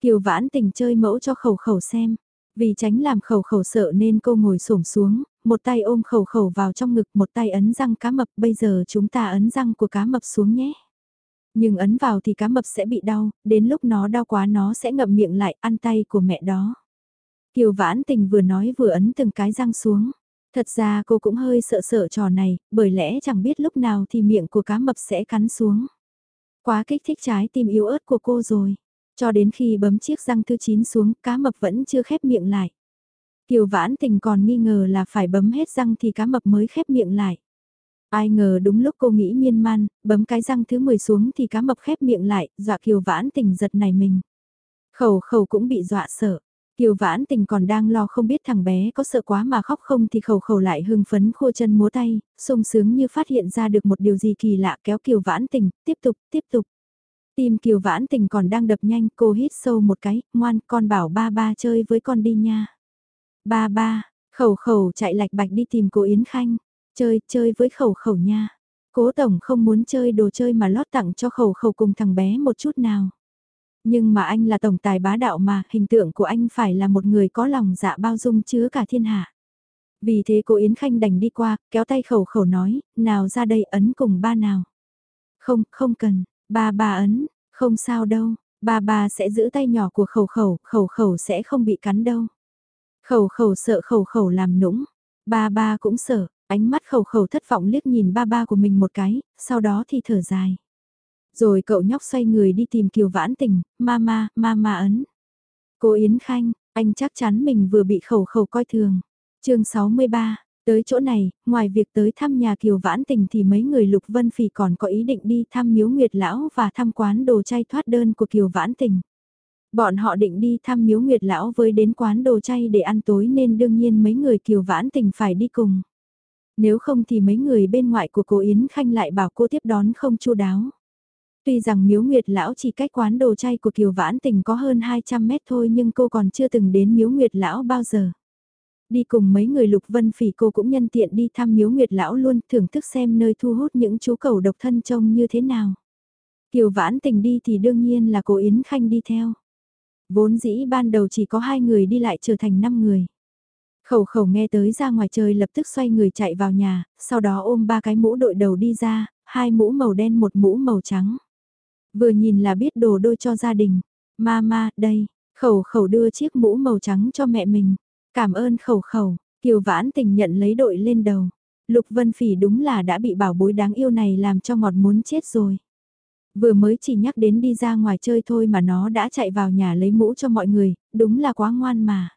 Kiều vãn tình chơi mẫu cho khẩu khẩu xem. Vì tránh làm khẩu khẩu sợ nên cô ngồi xổm xuống, một tay ôm khẩu khẩu vào trong ngực, một tay ấn răng cá mập. Bây giờ chúng ta ấn răng của cá mập xuống nhé. Nhưng ấn vào thì cá mập sẽ bị đau, đến lúc nó đau quá nó sẽ ngậm miệng lại ăn tay của mẹ đó. Kiều vãn tình vừa nói vừa ấn từng cái răng xuống. Thật ra cô cũng hơi sợ sợ trò này, bởi lẽ chẳng biết lúc nào thì miệng của cá mập sẽ cắn xuống. Quá kích thích trái tim yếu ớt của cô rồi. Cho đến khi bấm chiếc răng thứ 9 xuống, cá mập vẫn chưa khép miệng lại. Kiều vãn tình còn nghi ngờ là phải bấm hết răng thì cá mập mới khép miệng lại. Ai ngờ đúng lúc cô nghĩ miên man, bấm cái răng thứ 10 xuống thì cá mập khép miệng lại, dọa kiều vãn tình giật này mình. Khẩu khẩu cũng bị dọa sợ. Kiều vãn tình còn đang lo không biết thằng bé có sợ quá mà khóc không thì khẩu khẩu lại hưng phấn khua chân múa tay, sung sướng như phát hiện ra được một điều gì kỳ lạ kéo Kiều vãn tình, tiếp tục, tiếp tục. Tim Kiều vãn tình còn đang đập nhanh, cô hít sâu một cái, ngoan, con bảo ba ba chơi với con đi nha. Ba ba, khẩu khẩu chạy lạch bạch đi tìm cô Yến Khanh, chơi, chơi với khẩu khẩu nha. Cố tổng không muốn chơi đồ chơi mà lót tặng cho khẩu khẩu cùng thằng bé một chút nào. Nhưng mà anh là tổng tài bá đạo mà, hình tượng của anh phải là một người có lòng dạ bao dung chứa cả thiên hạ. Vì thế cô Yến Khanh đành đi qua, kéo tay khẩu khẩu nói, nào ra đây ấn cùng ba nào. Không, không cần, ba ba ấn, không sao đâu, ba ba sẽ giữ tay nhỏ của khẩu khẩu, khẩu khẩu sẽ không bị cắn đâu. Khẩu khẩu sợ khẩu khẩu làm nũng, ba ba cũng sợ, ánh mắt khẩu khẩu thất vọng liếc nhìn ba ba của mình một cái, sau đó thì thở dài. Rồi cậu nhóc xoay người đi tìm Kiều Vãn Tình, mama, mama ấn. Cô Yến Khanh, anh chắc chắn mình vừa bị khẩu khẩu coi thường. chương 63, tới chỗ này, ngoài việc tới thăm nhà Kiều Vãn Tình thì mấy người Lục Vân Phỉ còn có ý định đi thăm miếu Nguyệt Lão và thăm quán đồ chay thoát đơn của Kiều Vãn Tình. Bọn họ định đi thăm miếu Nguyệt Lão với đến quán đồ chay để ăn tối nên đương nhiên mấy người Kiều Vãn Tình phải đi cùng. Nếu không thì mấy người bên ngoại của cô Yến Khanh lại bảo cô tiếp đón không chu đáo. Tuy rằng miếu nguyệt lão chỉ cách quán đồ chay của Kiều Vãn Tình có hơn 200 mét thôi nhưng cô còn chưa từng đến miếu nguyệt lão bao giờ. Đi cùng mấy người lục vân phỉ cô cũng nhân tiện đi thăm miếu nguyệt lão luôn thưởng thức xem nơi thu hút những chú cầu độc thân trông như thế nào. Kiều Vãn Tình đi thì đương nhiên là cô Yến Khanh đi theo. Vốn dĩ ban đầu chỉ có hai người đi lại trở thành năm người. Khẩu khẩu nghe tới ra ngoài trời lập tức xoay người chạy vào nhà, sau đó ôm ba cái mũ đội đầu đi ra, hai mũ màu đen một mũ màu trắng. Vừa nhìn là biết đồ đôi cho gia đình. Mama, đây, khẩu khẩu đưa chiếc mũ màu trắng cho mẹ mình. Cảm ơn khẩu khẩu, Kiều Vãn Tình nhận lấy đội lên đầu. Lục Vân Phỉ đúng là đã bị bảo bối đáng yêu này làm cho ngọt muốn chết rồi. Vừa mới chỉ nhắc đến đi ra ngoài chơi thôi mà nó đã chạy vào nhà lấy mũ cho mọi người, đúng là quá ngoan mà.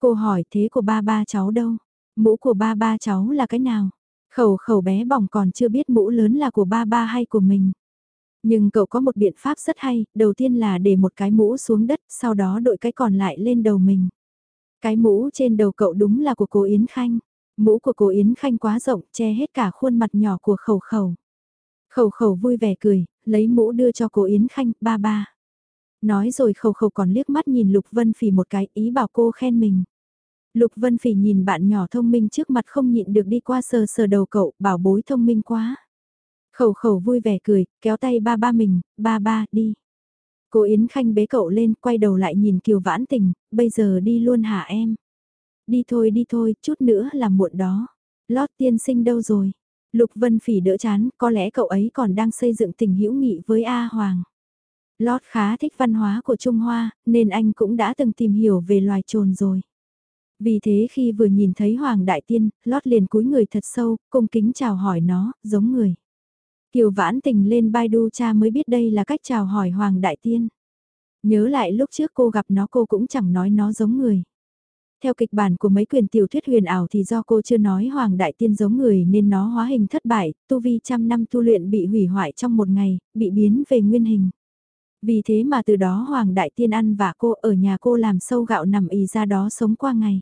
Cô hỏi thế của ba ba cháu đâu? Mũ của ba ba cháu là cái nào? Khẩu khẩu bé bỏng còn chưa biết mũ lớn là của ba ba hay của mình. Nhưng cậu có một biện pháp rất hay, đầu tiên là để một cái mũ xuống đất, sau đó đội cái còn lại lên đầu mình. Cái mũ trên đầu cậu đúng là của cô Yến Khanh. Mũ của cô Yến Khanh quá rộng, che hết cả khuôn mặt nhỏ của khẩu khẩu. Khẩu khẩu vui vẻ cười, lấy mũ đưa cho cô Yến Khanh, ba ba. Nói rồi khẩu khẩu còn liếc mắt nhìn Lục Vân Phỉ một cái ý bảo cô khen mình. Lục Vân Phỉ nhìn bạn nhỏ thông minh trước mặt không nhịn được đi qua sờ sờ đầu cậu, bảo bối thông minh quá. Khẩu khẩu vui vẻ cười, kéo tay ba ba mình, ba ba, đi. Cô Yến Khanh bế cậu lên, quay đầu lại nhìn Kiều Vãn Tình, bây giờ đi luôn hả em? Đi thôi đi thôi, chút nữa là muộn đó. Lót tiên sinh đâu rồi? Lục Vân Phỉ đỡ chán, có lẽ cậu ấy còn đang xây dựng tình hữu nghị với A Hoàng. Lót khá thích văn hóa của Trung Hoa, nên anh cũng đã từng tìm hiểu về loài trồn rồi. Vì thế khi vừa nhìn thấy Hoàng Đại Tiên, Lót liền cúi người thật sâu, cung kính chào hỏi nó, giống người. Kiều vãn tình lên Baidu cha mới biết đây là cách chào hỏi Hoàng Đại Tiên. Nhớ lại lúc trước cô gặp nó cô cũng chẳng nói nó giống người. Theo kịch bản của mấy quyền tiểu thuyết huyền ảo thì do cô chưa nói Hoàng Đại Tiên giống người nên nó hóa hình thất bại, tu vi trăm năm tu luyện bị hủy hoại trong một ngày, bị biến về nguyên hình. Vì thế mà từ đó Hoàng Đại Tiên ăn và cô ở nhà cô làm sâu gạo nằm y ra đó sống qua ngày.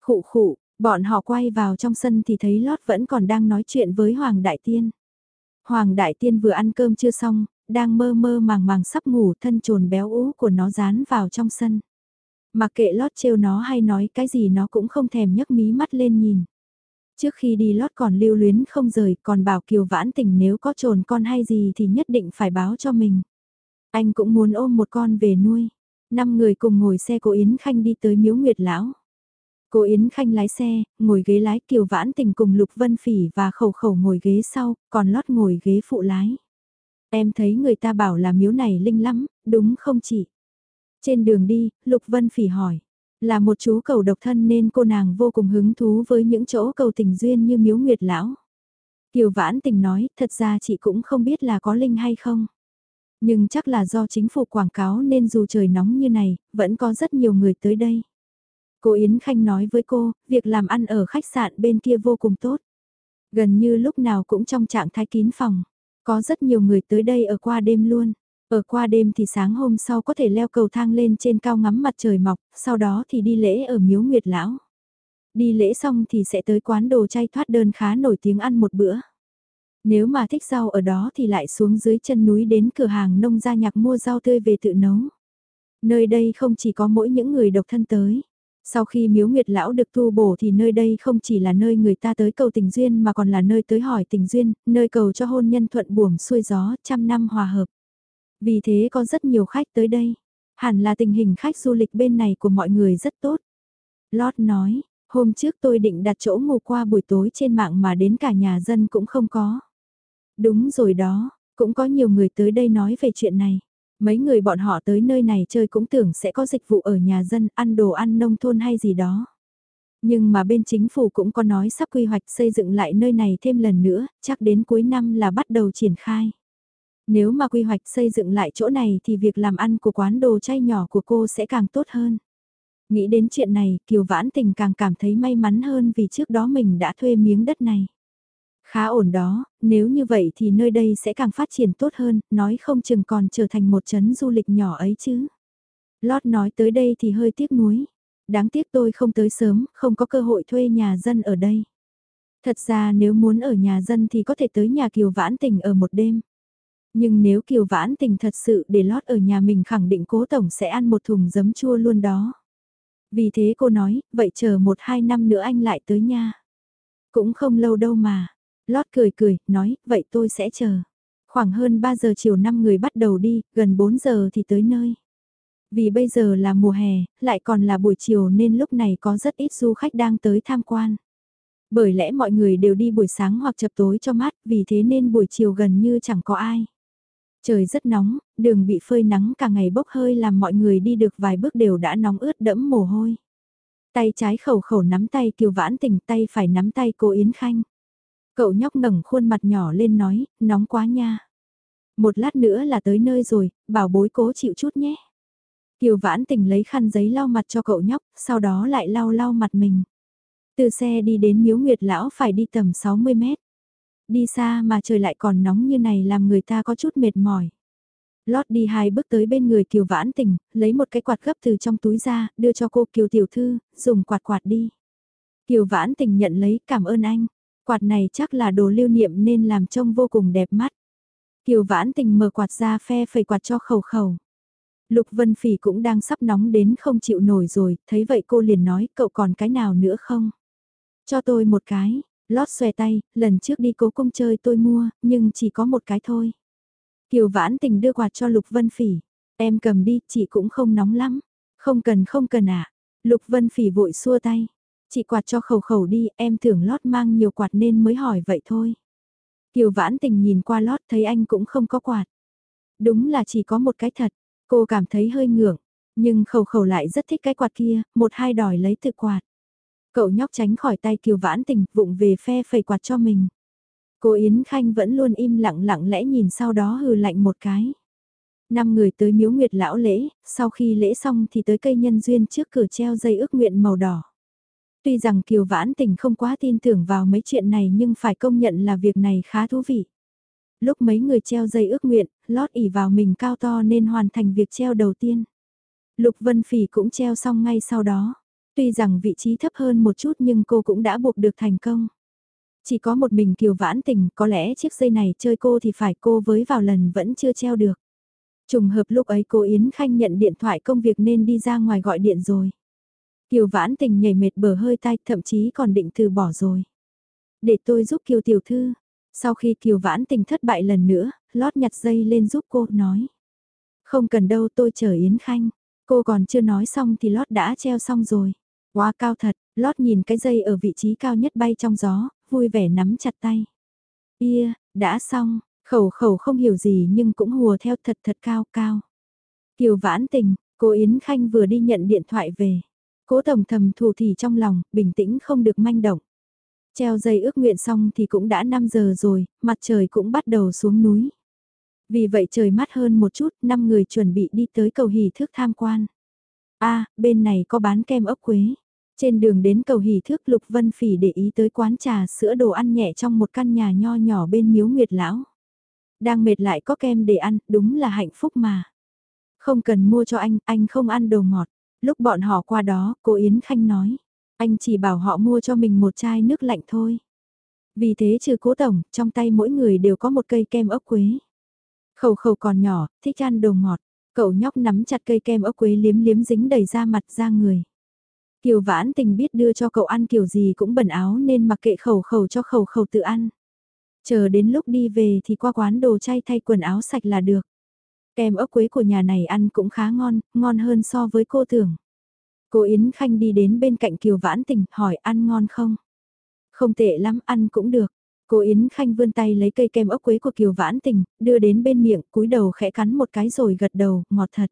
Khụ khụ, bọn họ quay vào trong sân thì thấy Lót vẫn còn đang nói chuyện với Hoàng Đại Tiên. Hoàng Đại Tiên vừa ăn cơm chưa xong, đang mơ mơ màng màng sắp ngủ thân trồn béo ú của nó dán vào trong sân. Mặc kệ lót trêu nó hay nói cái gì nó cũng không thèm nhấc mí mắt lên nhìn. Trước khi đi lót còn lưu luyến không rời còn bảo Kiều Vãn Tình nếu có trồn con hay gì thì nhất định phải báo cho mình. Anh cũng muốn ôm một con về nuôi. Năm người cùng ngồi xe cô Yến Khanh đi tới miếu Nguyệt Lão. Cô Yến Khanh lái xe, ngồi ghế lái Kiều Vãn Tình cùng Lục Vân Phỉ và Khẩu Khẩu ngồi ghế sau, còn Lót ngồi ghế phụ lái. Em thấy người ta bảo là miếu này linh lắm, đúng không chị? Trên đường đi, Lục Vân Phỉ hỏi. Là một chú cầu độc thân nên cô nàng vô cùng hứng thú với những chỗ cầu tình duyên như miếu nguyệt lão. Kiều Vãn Tình nói, thật ra chị cũng không biết là có linh hay không. Nhưng chắc là do chính phủ quảng cáo nên dù trời nóng như này, vẫn có rất nhiều người tới đây. Cô Yến Khanh nói với cô, việc làm ăn ở khách sạn bên kia vô cùng tốt. Gần như lúc nào cũng trong trạng thái kín phòng. Có rất nhiều người tới đây ở qua đêm luôn. Ở qua đêm thì sáng hôm sau có thể leo cầu thang lên trên cao ngắm mặt trời mọc, sau đó thì đi lễ ở miếu nguyệt lão. Đi lễ xong thì sẽ tới quán đồ chay thoát đơn khá nổi tiếng ăn một bữa. Nếu mà thích rau ở đó thì lại xuống dưới chân núi đến cửa hàng nông gia nhạc mua rau tươi về tự nấu. Nơi đây không chỉ có mỗi những người độc thân tới. Sau khi miếu nguyệt lão được tu bổ thì nơi đây không chỉ là nơi người ta tới cầu tình duyên mà còn là nơi tới hỏi tình duyên, nơi cầu cho hôn nhân thuận buồm xuôi gió, trăm năm hòa hợp. Vì thế có rất nhiều khách tới đây. Hẳn là tình hình khách du lịch bên này của mọi người rất tốt. Lót nói, hôm trước tôi định đặt chỗ ngủ qua buổi tối trên mạng mà đến cả nhà dân cũng không có. Đúng rồi đó, cũng có nhiều người tới đây nói về chuyện này. Mấy người bọn họ tới nơi này chơi cũng tưởng sẽ có dịch vụ ở nhà dân, ăn đồ ăn nông thôn hay gì đó. Nhưng mà bên chính phủ cũng có nói sắp quy hoạch xây dựng lại nơi này thêm lần nữa, chắc đến cuối năm là bắt đầu triển khai. Nếu mà quy hoạch xây dựng lại chỗ này thì việc làm ăn của quán đồ chay nhỏ của cô sẽ càng tốt hơn. Nghĩ đến chuyện này, Kiều Vãn Tình càng cảm thấy may mắn hơn vì trước đó mình đã thuê miếng đất này. Khá ổn đó, nếu như vậy thì nơi đây sẽ càng phát triển tốt hơn, nói không chừng còn trở thành một chấn du lịch nhỏ ấy chứ. Lót nói tới đây thì hơi tiếc nuối. Đáng tiếc tôi không tới sớm, không có cơ hội thuê nhà dân ở đây. Thật ra nếu muốn ở nhà dân thì có thể tới nhà Kiều Vãn Tình ở một đêm. Nhưng nếu Kiều Vãn Tình thật sự để lót ở nhà mình khẳng định cố tổng sẽ ăn một thùng giấm chua luôn đó. Vì thế cô nói, vậy chờ một hai năm nữa anh lại tới nha. Cũng không lâu đâu mà. Lót cười cười, nói, vậy tôi sẽ chờ. Khoảng hơn 3 giờ chiều năm người bắt đầu đi, gần 4 giờ thì tới nơi. Vì bây giờ là mùa hè, lại còn là buổi chiều nên lúc này có rất ít du khách đang tới tham quan. Bởi lẽ mọi người đều đi buổi sáng hoặc chập tối cho mát, vì thế nên buổi chiều gần như chẳng có ai. Trời rất nóng, đường bị phơi nắng cả ngày bốc hơi làm mọi người đi được vài bước đều đã nóng ướt đẫm mồ hôi. Tay trái khẩu khẩu nắm tay kiều vãn tình tay phải nắm tay cô Yến Khanh. Cậu nhóc ngẩng khuôn mặt nhỏ lên nói, nóng quá nha. Một lát nữa là tới nơi rồi, bảo bối cố chịu chút nhé. Kiều vãn tình lấy khăn giấy lau mặt cho cậu nhóc, sau đó lại lau lau mặt mình. Từ xe đi đến miếu nguyệt lão phải đi tầm 60 mét. Đi xa mà trời lại còn nóng như này làm người ta có chút mệt mỏi. Lót đi hai bước tới bên người Kiều Vãn Tình, lấy một cái quạt gấp từ trong túi ra, đưa cho cô Kiều Tiểu Thư, dùng quạt quạt đi. Kiều Vãn Tình nhận lấy, cảm ơn anh. Quạt này chắc là đồ lưu niệm nên làm trông vô cùng đẹp mắt. Kiều Vãn Tình mở quạt ra phe phẩy quạt cho khẩu khẩu. Lục Vân Phỉ cũng đang sắp nóng đến không chịu nổi rồi, thấy vậy cô liền nói, cậu còn cái nào nữa không? Cho tôi một cái, lót xòe tay, lần trước đi cố công chơi tôi mua, nhưng chỉ có một cái thôi. Kiều Vãn Tình đưa quạt cho Lục Vân Phỉ, em cầm đi, chị cũng không nóng lắm. Không cần không cần ạ. À. Lục Vân Phỉ vội xua tay. Chị quạt cho khẩu khẩu đi, em tưởng lót mang nhiều quạt nên mới hỏi vậy thôi. Kiều vãn tình nhìn qua lót thấy anh cũng không có quạt. Đúng là chỉ có một cái thật, cô cảm thấy hơi ngưỡng, nhưng khẩu khẩu lại rất thích cái quạt kia, một hai đòi lấy tự quạt. Cậu nhóc tránh khỏi tay Kiều vãn tình, vụng về phe phẩy quạt cho mình. Cô Yến Khanh vẫn luôn im lặng lặng lẽ nhìn sau đó hừ lạnh một cái. Năm người tới miếu nguyệt lão lễ, sau khi lễ xong thì tới cây nhân duyên trước cửa treo dây ước nguyện màu đỏ. Tuy rằng Kiều Vãn Tình không quá tin tưởng vào mấy chuyện này nhưng phải công nhận là việc này khá thú vị. Lúc mấy người treo dây ước nguyện, lót ỉ vào mình cao to nên hoàn thành việc treo đầu tiên. Lục Vân Phỉ cũng treo xong ngay sau đó. Tuy rằng vị trí thấp hơn một chút nhưng cô cũng đã buộc được thành công. Chỉ có một mình Kiều Vãn Tình, có lẽ chiếc dây này chơi cô thì phải cô với vào lần vẫn chưa treo được. Trùng hợp lúc ấy cô Yến Khanh nhận điện thoại công việc nên đi ra ngoài gọi điện rồi. Kiều vãn tình nhảy mệt bờ hơi tai, thậm chí còn định từ bỏ rồi. Để tôi giúp Kiều tiểu thư. Sau khi Kiều vãn tình thất bại lần nữa, lót nhặt dây lên giúp cô, nói. Không cần đâu tôi chờ Yến Khanh. Cô còn chưa nói xong thì lót đã treo xong rồi. Quá cao thật, lót nhìn cái dây ở vị trí cao nhất bay trong gió, vui vẻ nắm chặt tay. Ia, đã xong, khẩu khẩu không hiểu gì nhưng cũng hùa theo thật thật cao cao. Kiều vãn tình, cô Yến Khanh vừa đi nhận điện thoại về. Cố tổng thầm thủ thì trong lòng, bình tĩnh không được manh động. Treo dây ước nguyện xong thì cũng đã 5 giờ rồi, mặt trời cũng bắt đầu xuống núi. Vì vậy trời mát hơn một chút, 5 người chuẩn bị đi tới cầu hỷ thước tham quan. a bên này có bán kem ốc quế. Trên đường đến cầu hỷ thước Lục Vân Phỉ để ý tới quán trà sữa đồ ăn nhẹ trong một căn nhà nho nhỏ bên miếu nguyệt lão. Đang mệt lại có kem để ăn, đúng là hạnh phúc mà. Không cần mua cho anh, anh không ăn đồ ngọt. Lúc bọn họ qua đó, cô Yến Khanh nói. Anh chỉ bảo họ mua cho mình một chai nước lạnh thôi. Vì thế trừ cố tổng, trong tay mỗi người đều có một cây kem ốc quế. Khẩu khẩu còn nhỏ, thích ăn đồ ngọt. Cậu nhóc nắm chặt cây kem ốc quế liếm liếm dính đầy da mặt ra người. Kiều vãn tình biết đưa cho cậu ăn kiểu gì cũng bẩn áo nên mặc kệ khẩu khẩu cho khẩu khẩu tự ăn. Chờ đến lúc đi về thì qua quán đồ chay thay quần áo sạch là được. Kem ốc quế của nhà này ăn cũng khá ngon, ngon hơn so với cô tưởng. Cô Yến Khanh đi đến bên cạnh Kiều Vãn Tình, hỏi ăn ngon không? Không tệ lắm, ăn cũng được. Cô Yến Khanh vươn tay lấy cây kem ốc quế của Kiều Vãn Tình, đưa đến bên miệng, cúi đầu khẽ cắn một cái rồi gật đầu, ngọt thật.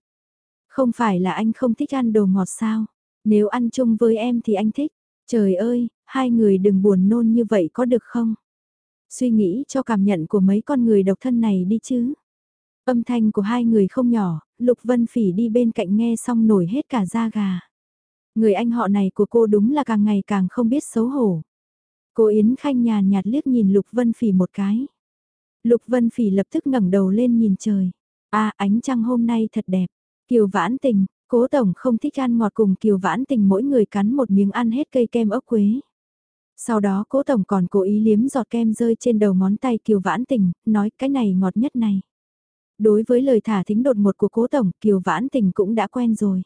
Không phải là anh không thích ăn đồ ngọt sao? Nếu ăn chung với em thì anh thích. Trời ơi, hai người đừng buồn nôn như vậy có được không? Suy nghĩ cho cảm nhận của mấy con người độc thân này đi chứ. Âm thanh của hai người không nhỏ, Lục Vân Phỉ đi bên cạnh nghe xong nổi hết cả da gà. Người anh họ này của cô đúng là càng ngày càng không biết xấu hổ. Cô Yến Khanh nhàn nhạt liếc nhìn Lục Vân Phỉ một cái. Lục Vân Phỉ lập tức ngẩng đầu lên nhìn trời. a ánh trăng hôm nay thật đẹp. Kiều vãn tình, cố tổng không thích ăn ngọt cùng Kiều vãn tình mỗi người cắn một miếng ăn hết cây kem ốc quế. Sau đó cố tổng còn cố ý liếm giọt kem rơi trên đầu ngón tay Kiều vãn tình, nói cái này ngọt nhất này. Đối với lời thả thính đột một của cố tổng, Kiều vãn tình cũng đã quen rồi.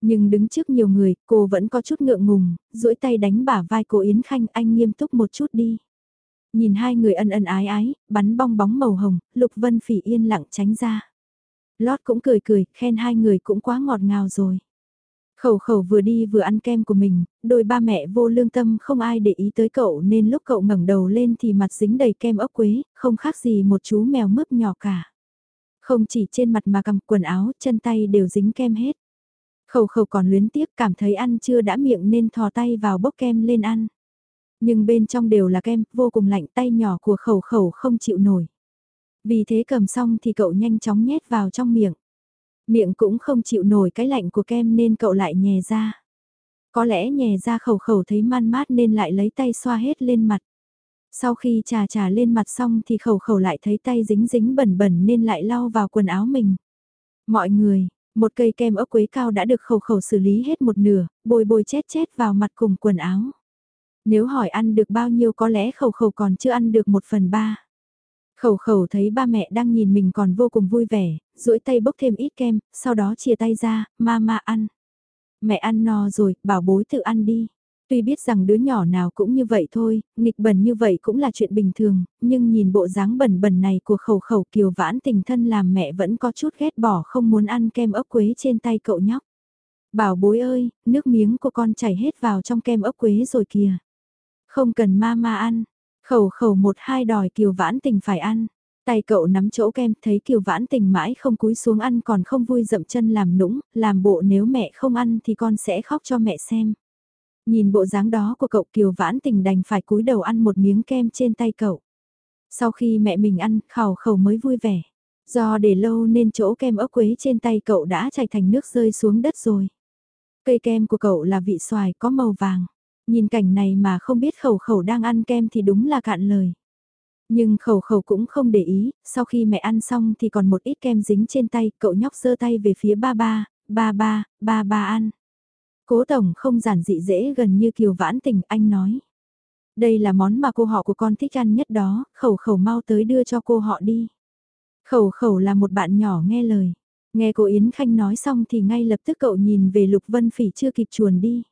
Nhưng đứng trước nhiều người, cô vẫn có chút ngượng ngùng, duỗi tay đánh bả vai cô Yến Khanh anh nghiêm túc một chút đi. Nhìn hai người ân ân ái ái, bắn bong bóng màu hồng, Lục Vân Phỉ yên lặng tránh ra. Lót cũng cười cười, khen hai người cũng quá ngọt ngào rồi. Khẩu khẩu vừa đi vừa ăn kem của mình, đôi ba mẹ vô lương tâm không ai để ý tới cậu nên lúc cậu ngẩng đầu lên thì mặt dính đầy kem ốc quế, không khác gì một chú mèo mướp nhỏ cả. Không chỉ trên mặt mà cầm quần áo, chân tay đều dính kem hết. Khẩu khẩu còn luyến tiếc cảm thấy ăn chưa đã miệng nên thò tay vào bốc kem lên ăn. Nhưng bên trong đều là kem, vô cùng lạnh tay nhỏ của khẩu khẩu không chịu nổi. Vì thế cầm xong thì cậu nhanh chóng nhét vào trong miệng. Miệng cũng không chịu nổi cái lạnh của kem nên cậu lại nhè ra. Có lẽ nhè ra khẩu khẩu thấy man mát nên lại lấy tay xoa hết lên mặt. Sau khi trà trà lên mặt xong thì khẩu khẩu lại thấy tay dính dính bẩn bẩn nên lại lau vào quần áo mình. Mọi người, một cây kem ốc quế cao đã được khẩu khẩu xử lý hết một nửa, bôi bôi chết chết vào mặt cùng quần áo. Nếu hỏi ăn được bao nhiêu có lẽ khẩu khẩu còn chưa ăn được một phần ba. Khẩu khẩu thấy ba mẹ đang nhìn mình còn vô cùng vui vẻ, duỗi tay bốc thêm ít kem, sau đó chia tay ra, ma ma ăn. Mẹ ăn no rồi, bảo bối tự ăn đi. Tuy biết rằng đứa nhỏ nào cũng như vậy thôi, nghịch bẩn như vậy cũng là chuyện bình thường, nhưng nhìn bộ dáng bẩn bẩn này của khẩu khẩu kiều vãn tình thân làm mẹ vẫn có chút ghét bỏ không muốn ăn kem ốc quế trên tay cậu nhóc. Bảo bối ơi, nước miếng của con chảy hết vào trong kem ốc quế rồi kìa. Không cần ma ma ăn, khẩu khẩu một hai đòi kiều vãn tình phải ăn. Tay cậu nắm chỗ kem thấy kiều vãn tình mãi không cúi xuống ăn còn không vui dậm chân làm nũng, làm bộ nếu mẹ không ăn thì con sẽ khóc cho mẹ xem. Nhìn bộ dáng đó của cậu Kiều Vãn Tình đành phải cúi đầu ăn một miếng kem trên tay cậu. Sau khi mẹ mình ăn, khảo khẩu mới vui vẻ. Do để lâu nên chỗ kem ốc quế trên tay cậu đã chảy thành nước rơi xuống đất rồi. Cây kem của cậu là vị xoài có màu vàng. Nhìn cảnh này mà không biết khẩu khẩu đang ăn kem thì đúng là cạn lời. Nhưng khẩu khẩu cũng không để ý, sau khi mẹ ăn xong thì còn một ít kem dính trên tay, cậu nhóc giơ tay về phía ba ba, ba ba, ba ba ăn. Cố tổng không giản dị dễ gần như kiều vãn tình anh nói. Đây là món mà cô họ của con thích ăn nhất đó, khẩu khẩu mau tới đưa cho cô họ đi. Khẩu khẩu là một bạn nhỏ nghe lời. Nghe cô Yến Khanh nói xong thì ngay lập tức cậu nhìn về Lục Vân Phỉ chưa kịp chuồn đi.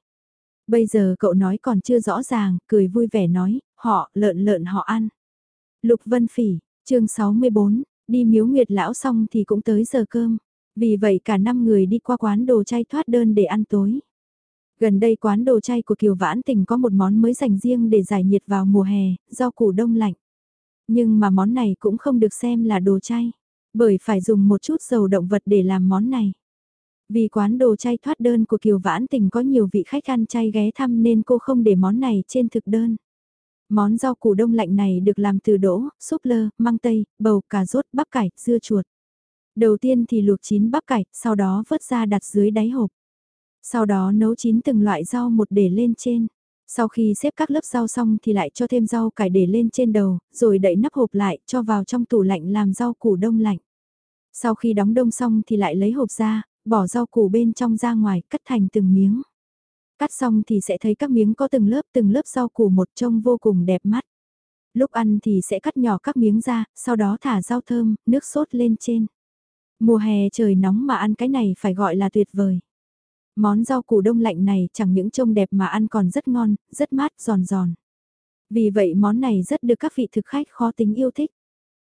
Bây giờ cậu nói còn chưa rõ ràng, cười vui vẻ nói, họ, lợn lợn họ ăn. Lục Vân Phỉ, chương 64, đi miếu nguyệt lão xong thì cũng tới giờ cơm. Vì vậy cả năm người đi qua quán đồ chay thoát đơn để ăn tối. Gần đây quán đồ chay của Kiều Vãn Tình có một món mới dành riêng để giải nhiệt vào mùa hè, rau củ đông lạnh. Nhưng mà món này cũng không được xem là đồ chay, bởi phải dùng một chút dầu động vật để làm món này. Vì quán đồ chay thoát đơn của Kiều Vãn Tình có nhiều vị khách ăn chay ghé thăm nên cô không để món này trên thực đơn. Món rau củ đông lạnh này được làm từ đỗ, súp lơ, măng tây, bầu, cà rốt, bắp cải, dưa chuột. Đầu tiên thì luộc chín bắp cải, sau đó vớt ra đặt dưới đáy hộp. Sau đó nấu chín từng loại rau một để lên trên. Sau khi xếp các lớp rau xong thì lại cho thêm rau cải để lên trên đầu, rồi đậy nắp hộp lại, cho vào trong tủ lạnh làm rau củ đông lạnh. Sau khi đóng đông xong thì lại lấy hộp ra, bỏ rau củ bên trong ra ngoài, cắt thành từng miếng. Cắt xong thì sẽ thấy các miếng có từng lớp từng lớp rau củ một trông vô cùng đẹp mắt. Lúc ăn thì sẽ cắt nhỏ các miếng ra, sau đó thả rau thơm, nước sốt lên trên. Mùa hè trời nóng mà ăn cái này phải gọi là tuyệt vời. Món rau củ đông lạnh này chẳng những trông đẹp mà ăn còn rất ngon, rất mát, giòn giòn. Vì vậy món này rất được các vị thực khách khó tính yêu thích.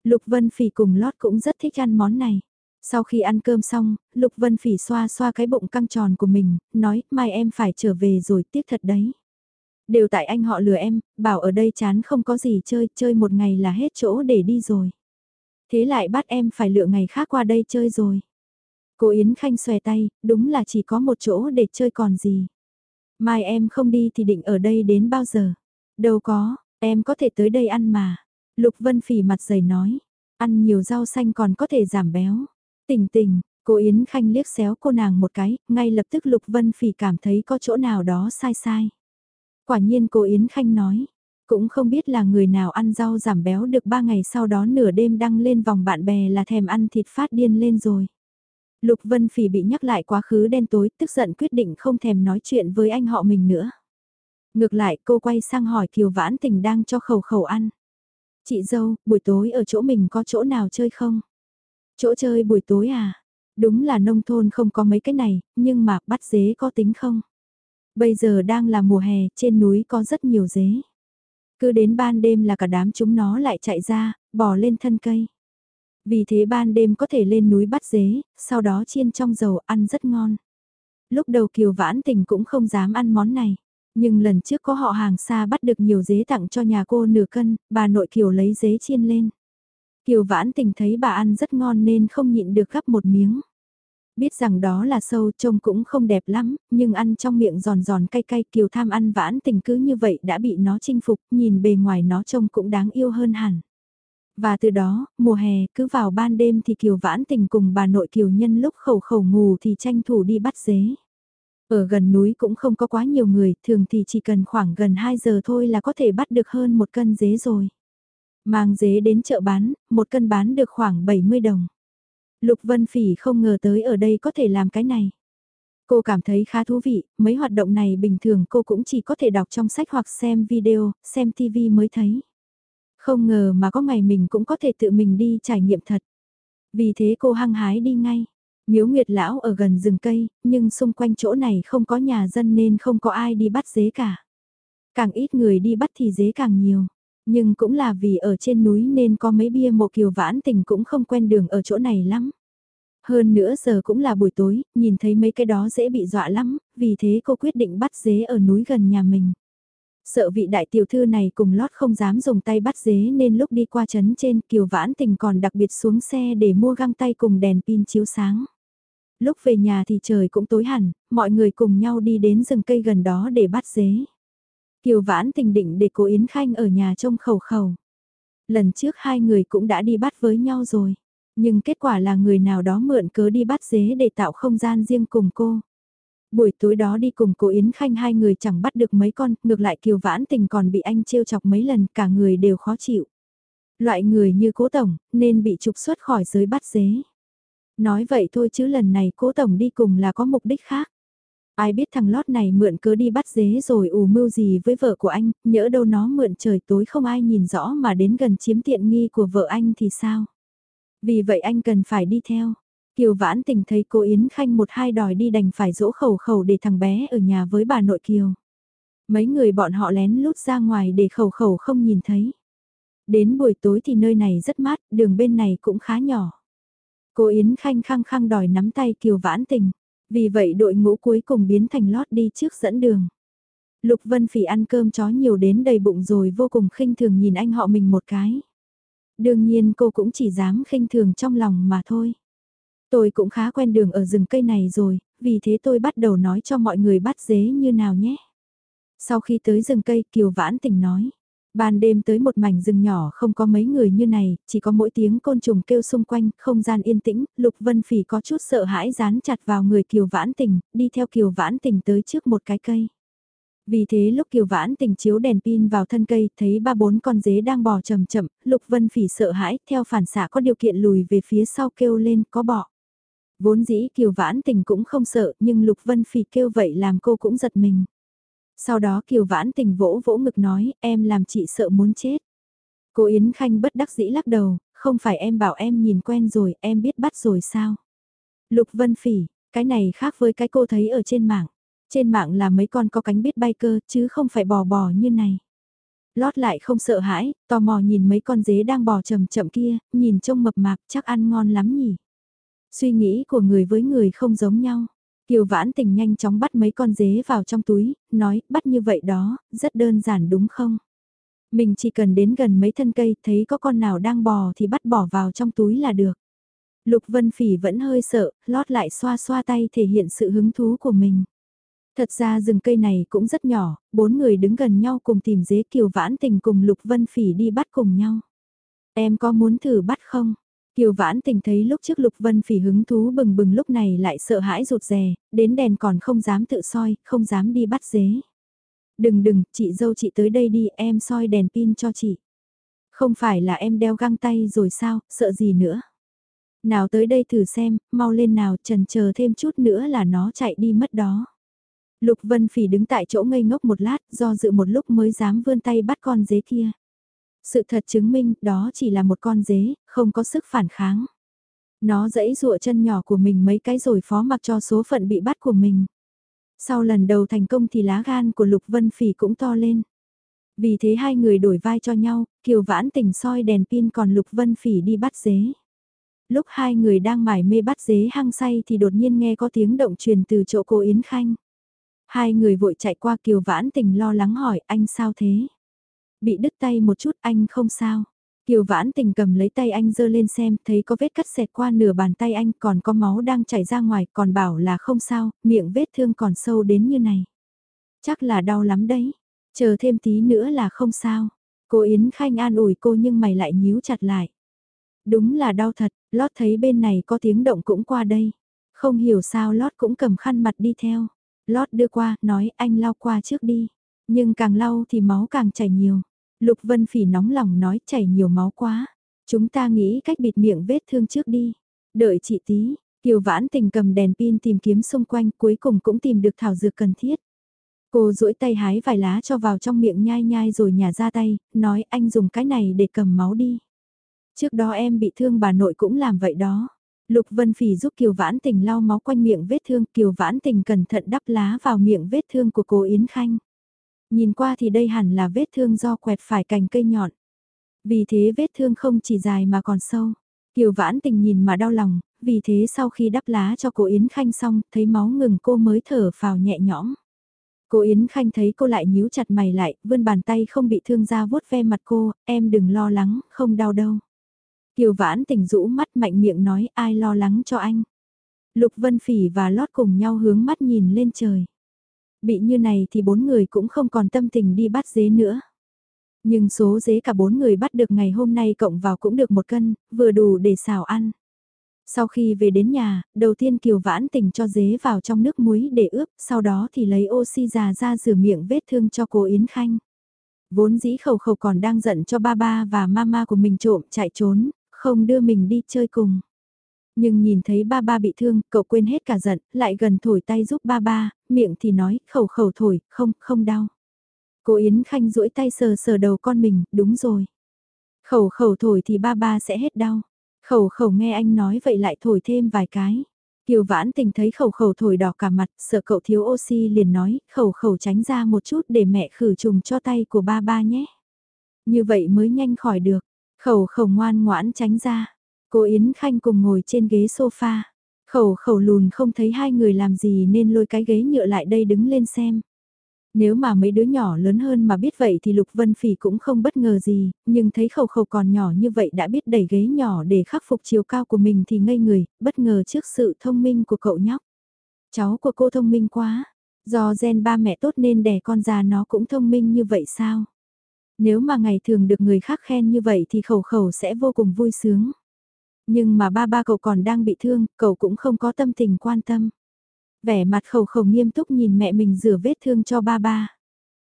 Lục Vân Phỉ cùng Lót cũng rất thích ăn món này. Sau khi ăn cơm xong, Lục Vân Phỉ xoa xoa cái bụng căng tròn của mình, nói mai em phải trở về rồi tiếc thật đấy. Đều tại anh họ lừa em, bảo ở đây chán không có gì chơi, chơi một ngày là hết chỗ để đi rồi. Thế lại bắt em phải lựa ngày khác qua đây chơi rồi. Cô Yến Khanh xòe tay, đúng là chỉ có một chỗ để chơi còn gì. Mai em không đi thì định ở đây đến bao giờ? Đâu có, em có thể tới đây ăn mà. Lục Vân Phỉ mặt dày nói, ăn nhiều rau xanh còn có thể giảm béo. Tỉnh tỉnh, cô Yến Khanh liếc xéo cô nàng một cái, ngay lập tức Lục Vân Phỉ cảm thấy có chỗ nào đó sai sai. Quả nhiên cô Yến Khanh nói, cũng không biết là người nào ăn rau giảm béo được ba ngày sau đó nửa đêm đăng lên vòng bạn bè là thèm ăn thịt phát điên lên rồi. Lục Vân Phỉ bị nhắc lại quá khứ đen tối, tức giận quyết định không thèm nói chuyện với anh họ mình nữa. Ngược lại cô quay sang hỏi Kiều Vãn Tình đang cho khẩu khẩu ăn. Chị dâu, buổi tối ở chỗ mình có chỗ nào chơi không? Chỗ chơi buổi tối à? Đúng là nông thôn không có mấy cái này, nhưng mà bắt dế có tính không? Bây giờ đang là mùa hè, trên núi có rất nhiều dế. Cứ đến ban đêm là cả đám chúng nó lại chạy ra, bò lên thân cây. Vì thế ban đêm có thể lên núi bắt dế, sau đó chiên trong dầu ăn rất ngon. Lúc đầu Kiều Vãn Tình cũng không dám ăn món này. Nhưng lần trước có họ hàng xa bắt được nhiều dế tặng cho nhà cô nửa cân, bà nội Kiều lấy dế chiên lên. Kiều Vãn Tình thấy bà ăn rất ngon nên không nhịn được gắp một miếng. Biết rằng đó là sâu trông cũng không đẹp lắm, nhưng ăn trong miệng giòn giòn cay cay Kiều tham ăn Vãn Tình cứ như vậy đã bị nó chinh phục, nhìn bề ngoài nó trông cũng đáng yêu hơn hẳn. Và từ đó, mùa hè, cứ vào ban đêm thì Kiều Vãn Tình cùng bà nội Kiều Nhân lúc khẩu khẩu ngủ thì tranh thủ đi bắt dế. Ở gần núi cũng không có quá nhiều người, thường thì chỉ cần khoảng gần 2 giờ thôi là có thể bắt được hơn một cân dế rồi. Mang dế đến chợ bán, một cân bán được khoảng 70 đồng. Lục Vân Phỉ không ngờ tới ở đây có thể làm cái này. Cô cảm thấy khá thú vị, mấy hoạt động này bình thường cô cũng chỉ có thể đọc trong sách hoặc xem video, xem TV mới thấy. Không ngờ mà có ngày mình cũng có thể tự mình đi trải nghiệm thật. Vì thế cô hăng hái đi ngay. Miếu Nguyệt Lão ở gần rừng cây, nhưng xung quanh chỗ này không có nhà dân nên không có ai đi bắt dế cả. Càng ít người đi bắt thì dế càng nhiều. Nhưng cũng là vì ở trên núi nên có mấy bia mộ kiều vãn tình cũng không quen đường ở chỗ này lắm. Hơn nữa giờ cũng là buổi tối, nhìn thấy mấy cái đó dễ bị dọa lắm, vì thế cô quyết định bắt dế ở núi gần nhà mình. Sợ vị đại tiểu thư này cùng lót không dám dùng tay bắt dế nên lúc đi qua trấn trên kiều vãn tình còn đặc biệt xuống xe để mua găng tay cùng đèn pin chiếu sáng. Lúc về nhà thì trời cũng tối hẳn, mọi người cùng nhau đi đến rừng cây gần đó để bắt dế. Kiều vãn tình định để cô Yến Khanh ở nhà trông khẩu khẩu. Lần trước hai người cũng đã đi bắt với nhau rồi. Nhưng kết quả là người nào đó mượn cớ đi bắt dế để tạo không gian riêng cùng cô. Buổi tối đó đi cùng cô Yến Khanh hai người chẳng bắt được mấy con, ngược lại Kiều Vãn Tình còn bị anh trêu chọc mấy lần, cả người đều khó chịu. Loại người như cố tổng, nên bị trục xuất khỏi giới bắt dế. Nói vậy thôi chứ lần này cố tổng đi cùng là có mục đích khác. Ai biết thằng lót này mượn cớ đi bắt dế rồi ù mưu gì với vợ của anh, nhỡ đâu nó mượn trời tối không ai nhìn rõ mà đến gần chiếm tiện nghi của vợ anh thì sao? Vì vậy anh cần phải đi theo. Kiều Vãn Tình thấy cô Yến Khanh một hai đòi đi đành phải dỗ khẩu khẩu để thằng bé ở nhà với bà nội Kiều. Mấy người bọn họ lén lút ra ngoài để khẩu khẩu không nhìn thấy. Đến buổi tối thì nơi này rất mát, đường bên này cũng khá nhỏ. Cô Yến Khanh khăng khăng đòi nắm tay Kiều Vãn Tình. Vì vậy đội ngũ cuối cùng biến thành lót đi trước dẫn đường. Lục Vân Phỉ ăn cơm chó nhiều đến đầy bụng rồi vô cùng khinh thường nhìn anh họ mình một cái. Đương nhiên cô cũng chỉ dám khinh thường trong lòng mà thôi. Tôi cũng khá quen đường ở rừng cây này rồi, vì thế tôi bắt đầu nói cho mọi người bắt dế như nào nhé. Sau khi tới rừng cây Kiều Vãn Tình nói. Ban đêm tới một mảnh rừng nhỏ không có mấy người như này, chỉ có mỗi tiếng côn trùng kêu xung quanh, không gian yên tĩnh, Lục Vân Phỉ có chút sợ hãi dán chặt vào người Kiều Vãn Tình, đi theo Kiều Vãn Tình tới trước một cái cây. Vì thế lúc Kiều Vãn tình chiếu đèn pin vào thân cây, thấy ba bốn con dế đang bò chậm chậm, Lục Vân Phỉ sợ hãi, theo phản xạ có điều kiện lùi về phía sau kêu lên có bọ. Vốn dĩ Kiều Vãn tình cũng không sợ, nhưng Lục Vân Phỉ kêu vậy làm cô cũng giật mình. Sau đó Kiều Vãn tình vỗ vỗ ngực nói, em làm chị sợ muốn chết. Cô Yến Khanh bất đắc dĩ lắc đầu, không phải em bảo em nhìn quen rồi, em biết bắt rồi sao. Lục Vân Phỉ, cái này khác với cái cô thấy ở trên mạng. Trên mạng là mấy con có cánh biết bay cơ chứ không phải bò bò như này. Lót lại không sợ hãi, tò mò nhìn mấy con dế đang bò chậm chậm kia, nhìn trông mập mạp chắc ăn ngon lắm nhỉ. Suy nghĩ của người với người không giống nhau. Kiều vãn tình nhanh chóng bắt mấy con dế vào trong túi, nói, bắt như vậy đó, rất đơn giản đúng không? Mình chỉ cần đến gần mấy thân cây, thấy có con nào đang bò thì bắt bỏ vào trong túi là được. Lục Vân Phỉ vẫn hơi sợ, lót lại xoa xoa tay thể hiện sự hứng thú của mình. Thật ra rừng cây này cũng rất nhỏ, bốn người đứng gần nhau cùng tìm dế Kiều Vãn Tình cùng Lục Vân Phỉ đi bắt cùng nhau. Em có muốn thử bắt không? Kiều Vãn Tình thấy lúc trước Lục Vân Phỉ hứng thú bừng bừng lúc này lại sợ hãi rụt rè, đến đèn còn không dám tự soi, không dám đi bắt dế. Đừng đừng, chị dâu chị tới đây đi, em soi đèn pin cho chị. Không phải là em đeo găng tay rồi sao, sợ gì nữa. Nào tới đây thử xem, mau lên nào, trần chờ thêm chút nữa là nó chạy đi mất đó. Lục Vân Phỉ đứng tại chỗ ngây ngốc một lát, do dự một lúc mới dám vươn tay bắt con dế kia. Sự thật chứng minh đó chỉ là một con dế, không có sức phản kháng. Nó dẫy dụa chân nhỏ của mình mấy cái rồi phó mặc cho số phận bị bắt của mình. Sau lần đầu thành công thì lá gan của Lục Vân Phỉ cũng to lên. Vì thế hai người đổi vai cho nhau, Kiều Vãn tình soi đèn pin còn Lục Vân Phỉ đi bắt dế. Lúc hai người đang mải mê bắt dế hăng say thì đột nhiên nghe có tiếng động truyền từ chỗ cô Yến Khanh. Hai người vội chạy qua Kiều Vãn Tình lo lắng hỏi anh sao thế? Bị đứt tay một chút anh không sao. Kiều Vãn Tình cầm lấy tay anh dơ lên xem, thấy có vết cắt xẹt qua nửa bàn tay anh, còn có máu đang chảy ra ngoài, còn bảo là không sao, miệng vết thương còn sâu đến như này. Chắc là đau lắm đấy, chờ thêm tí nữa là không sao. Cô Yến Khanh an ủi cô nhưng mày lại nhíu chặt lại. Đúng là đau thật, Lót thấy bên này có tiếng động cũng qua đây. Không hiểu sao Lót cũng cầm khăn mặt đi theo. Lót đưa qua, nói anh lau qua trước đi. Nhưng càng lau thì máu càng chảy nhiều. Lục Vân Phỉ nóng lòng nói chảy nhiều máu quá. Chúng ta nghĩ cách bịt miệng vết thương trước đi. Đợi chị tí, Kiều Vãn Tình cầm đèn pin tìm kiếm xung quanh cuối cùng cũng tìm được thảo dược cần thiết. Cô duỗi tay hái vài lá cho vào trong miệng nhai nhai rồi nhả ra tay, nói anh dùng cái này để cầm máu đi. Trước đó em bị thương bà nội cũng làm vậy đó. Lục Vân Phỉ giúp Kiều Vãn Tình lau máu quanh miệng vết thương, Kiều Vãn Tình cẩn thận đắp lá vào miệng vết thương của cô Yến Khanh. Nhìn qua thì đây hẳn là vết thương do quẹt phải cành cây nhọn. Vì thế vết thương không chỉ dài mà còn sâu. Kiều Vãn Tình nhìn mà đau lòng, vì thế sau khi đắp lá cho cô Yến Khanh xong, thấy máu ngừng cô mới thở phào nhẹ nhõm. Cô Yến Khanh thấy cô lại nhíu chặt mày lại, vươn bàn tay không bị thương ra vuốt ve mặt cô, em đừng lo lắng, không đau đâu. Kiều Vãn Tình rũ mắt mạnh miệng nói ai lo lắng cho anh. Lục Vân Phỉ và Lót cùng nhau hướng mắt nhìn lên trời. Bị như này thì bốn người cũng không còn tâm tình đi bắt dế nữa. Nhưng số dế cả bốn người bắt được ngày hôm nay cộng vào cũng được một cân, vừa đủ để xào ăn. Sau khi về đến nhà, đầu tiên Kiều Vãn Tình cho dế vào trong nước muối để ướp, sau đó thì lấy oxy già ra rửa miệng vết thương cho cô Yến Khanh. Vốn dĩ khẩu khẩu còn đang giận cho ba ba và mama của mình trộm chạy trốn, không đưa mình đi chơi cùng. Nhưng nhìn thấy ba ba bị thương, cậu quên hết cả giận, lại gần thổi tay giúp ba ba, miệng thì nói, khẩu khẩu thổi, không, không đau. Cô Yến Khanh duỗi tay sờ sờ đầu con mình, đúng rồi. Khẩu khẩu thổi thì ba ba sẽ hết đau. Khẩu khẩu nghe anh nói vậy lại thổi thêm vài cái. Kiều vãn tình thấy khẩu khẩu thổi đỏ cả mặt, sợ cậu thiếu oxy liền nói, khẩu khẩu tránh ra một chút để mẹ khử trùng cho tay của ba ba nhé. Như vậy mới nhanh khỏi được. Khẩu khẩu ngoan ngoãn tránh ra. Cô Yến Khanh cùng ngồi trên ghế sofa. Khẩu khẩu lùn không thấy hai người làm gì nên lôi cái ghế nhựa lại đây đứng lên xem. Nếu mà mấy đứa nhỏ lớn hơn mà biết vậy thì Lục Vân Phỉ cũng không bất ngờ gì, nhưng thấy khẩu khẩu còn nhỏ như vậy đã biết đẩy ghế nhỏ để khắc phục chiều cao của mình thì ngây người, bất ngờ trước sự thông minh của cậu nhóc. Cháu của cô thông minh quá, do gen ba mẹ tốt nên đẻ con già nó cũng thông minh như vậy sao? Nếu mà ngày thường được người khác khen như vậy thì khẩu khẩu sẽ vô cùng vui sướng. Nhưng mà ba ba cậu còn đang bị thương, cậu cũng không có tâm tình quan tâm. Vẻ mặt khẩu khẩu nghiêm túc nhìn mẹ mình rửa vết thương cho ba ba.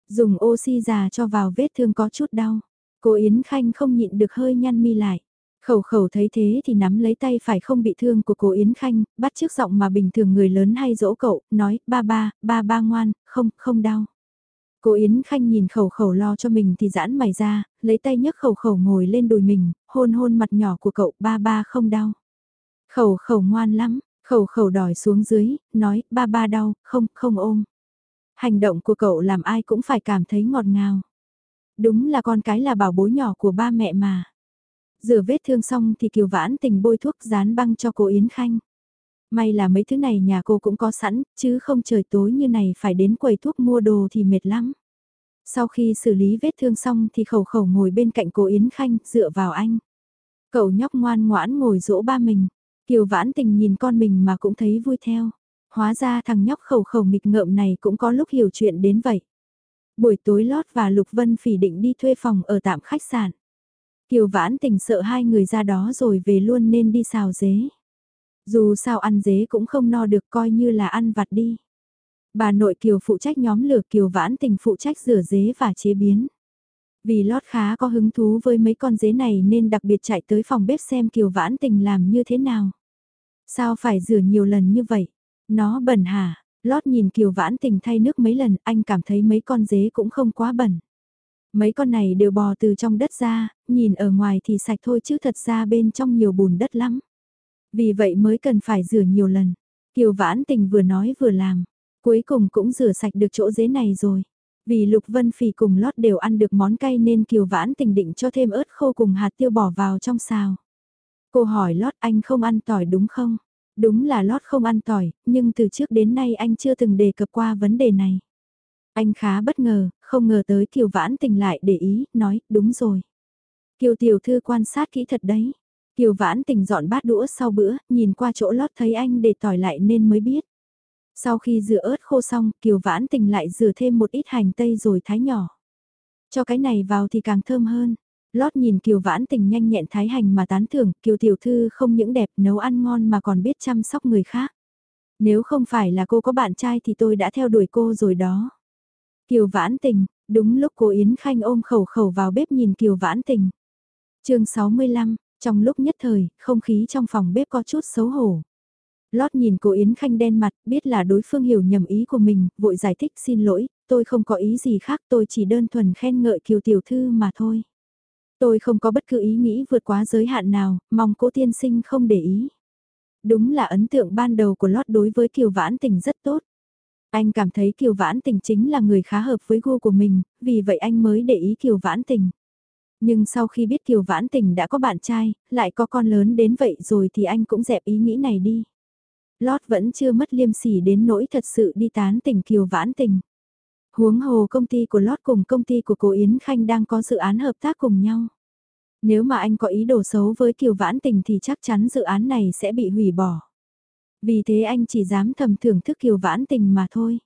Dùng oxy già cho vào vết thương có chút đau. Cô Yến Khanh không nhịn được hơi nhăn mi lại. Khẩu khẩu thấy thế thì nắm lấy tay phải không bị thương của cô Yến Khanh, bắt trước giọng mà bình thường người lớn hay dỗ cậu, nói, ba ba, ba ba ngoan, không, không đau. Cô Yến Khanh nhìn khẩu khẩu lo cho mình thì giãn mày ra, lấy tay nhấc khẩu khẩu ngồi lên đùi mình, hôn hôn mặt nhỏ của cậu, ba ba không đau. Khẩu khẩu ngoan lắm, khẩu khẩu đòi xuống dưới, nói, ba ba đau, không, không ôm. Hành động của cậu làm ai cũng phải cảm thấy ngọt ngào. Đúng là con cái là bảo bối nhỏ của ba mẹ mà. Rửa vết thương xong thì Kiều Vãn tình bôi thuốc dán băng cho cô Yến Khanh. May là mấy thứ này nhà cô cũng có sẵn, chứ không trời tối như này phải đến quầy thuốc mua đồ thì mệt lắm. Sau khi xử lý vết thương xong thì khẩu khẩu ngồi bên cạnh cô Yến Khanh, dựa vào anh. Cậu nhóc ngoan ngoãn ngồi dỗ ba mình. Kiều Vãn tình nhìn con mình mà cũng thấy vui theo. Hóa ra thằng nhóc khẩu khẩu nghịch ngợm này cũng có lúc hiểu chuyện đến vậy. Buổi tối Lót và Lục Vân Phỉ định đi thuê phòng ở tạm khách sạn. Kiều Vãn tình sợ hai người ra đó rồi về luôn nên đi xào dế. Dù sao ăn dế cũng không no được coi như là ăn vặt đi. Bà nội Kiều phụ trách nhóm lửa Kiều Vãn tình phụ trách rửa dế và chế biến. Vì lót khá có hứng thú với mấy con dế này nên đặc biệt chạy tới phòng bếp xem Kiều Vãn tình làm như thế nào. Sao phải rửa nhiều lần như vậy? Nó bẩn hả? Lót nhìn Kiều Vãn tình thay nước mấy lần anh cảm thấy mấy con dế cũng không quá bẩn. Mấy con này đều bò từ trong đất ra, nhìn ở ngoài thì sạch thôi chứ thật ra bên trong nhiều bùn đất lắm. Vì vậy mới cần phải rửa nhiều lần. Kiều Vãn Tình vừa nói vừa làm. Cuối cùng cũng rửa sạch được chỗ dế này rồi. Vì Lục Vân Phì cùng Lót đều ăn được món cay nên Kiều Vãn Tình định cho thêm ớt khô cùng hạt tiêu bỏ vào trong xào. Cô hỏi Lót anh không ăn tỏi đúng không? Đúng là Lót không ăn tỏi, nhưng từ trước đến nay anh chưa từng đề cập qua vấn đề này. Anh khá bất ngờ, không ngờ tới Kiều Vãn Tình lại để ý, nói, đúng rồi. Kiều Tiểu Thư quan sát kỹ thật đấy. Kiều Vãn Tình dọn bát đũa sau bữa, nhìn qua chỗ lót thấy anh để tỏi lại nên mới biết. Sau khi rửa ớt khô xong, Kiều Vãn Tình lại rửa thêm một ít hành tây rồi thái nhỏ. Cho cái này vào thì càng thơm hơn. Lót nhìn Kiều Vãn Tình nhanh nhẹn thái hành mà tán thưởng, Kiều Tiểu Thư không những đẹp nấu ăn ngon mà còn biết chăm sóc người khác. Nếu không phải là cô có bạn trai thì tôi đã theo đuổi cô rồi đó. Kiều Vãn Tình, đúng lúc cô Yến Khanh ôm khẩu khẩu vào bếp nhìn Kiều Vãn Tình. chương 65, trong lúc nhất thời, không khí trong phòng bếp có chút xấu hổ. Lót nhìn cô Yến Khanh đen mặt, biết là đối phương hiểu nhầm ý của mình, vội giải thích xin lỗi, tôi không có ý gì khác, tôi chỉ đơn thuần khen ngợi Kiều Tiểu Thư mà thôi. Tôi không có bất cứ ý nghĩ vượt quá giới hạn nào, mong cố tiên sinh không để ý. Đúng là ấn tượng ban đầu của Lót đối với Kiều Vãn Tình rất tốt. Anh cảm thấy Kiều Vãn Tình chính là người khá hợp với gu của mình, vì vậy anh mới để ý Kiều Vãn Tình. Nhưng sau khi biết Kiều Vãn Tình đã có bạn trai, lại có con lớn đến vậy rồi thì anh cũng dẹp ý nghĩ này đi. Lót vẫn chưa mất liêm sỉ đến nỗi thật sự đi tán tỉnh Kiều Vãn Tình. Huống hồ công ty của Lót cùng công ty của cô Yến Khanh đang có dự án hợp tác cùng nhau. Nếu mà anh có ý đồ xấu với Kiều Vãn Tình thì chắc chắn dự án này sẽ bị hủy bỏ. Vì thế anh chỉ dám thầm thưởng thức Kiều Vãn Tình mà thôi.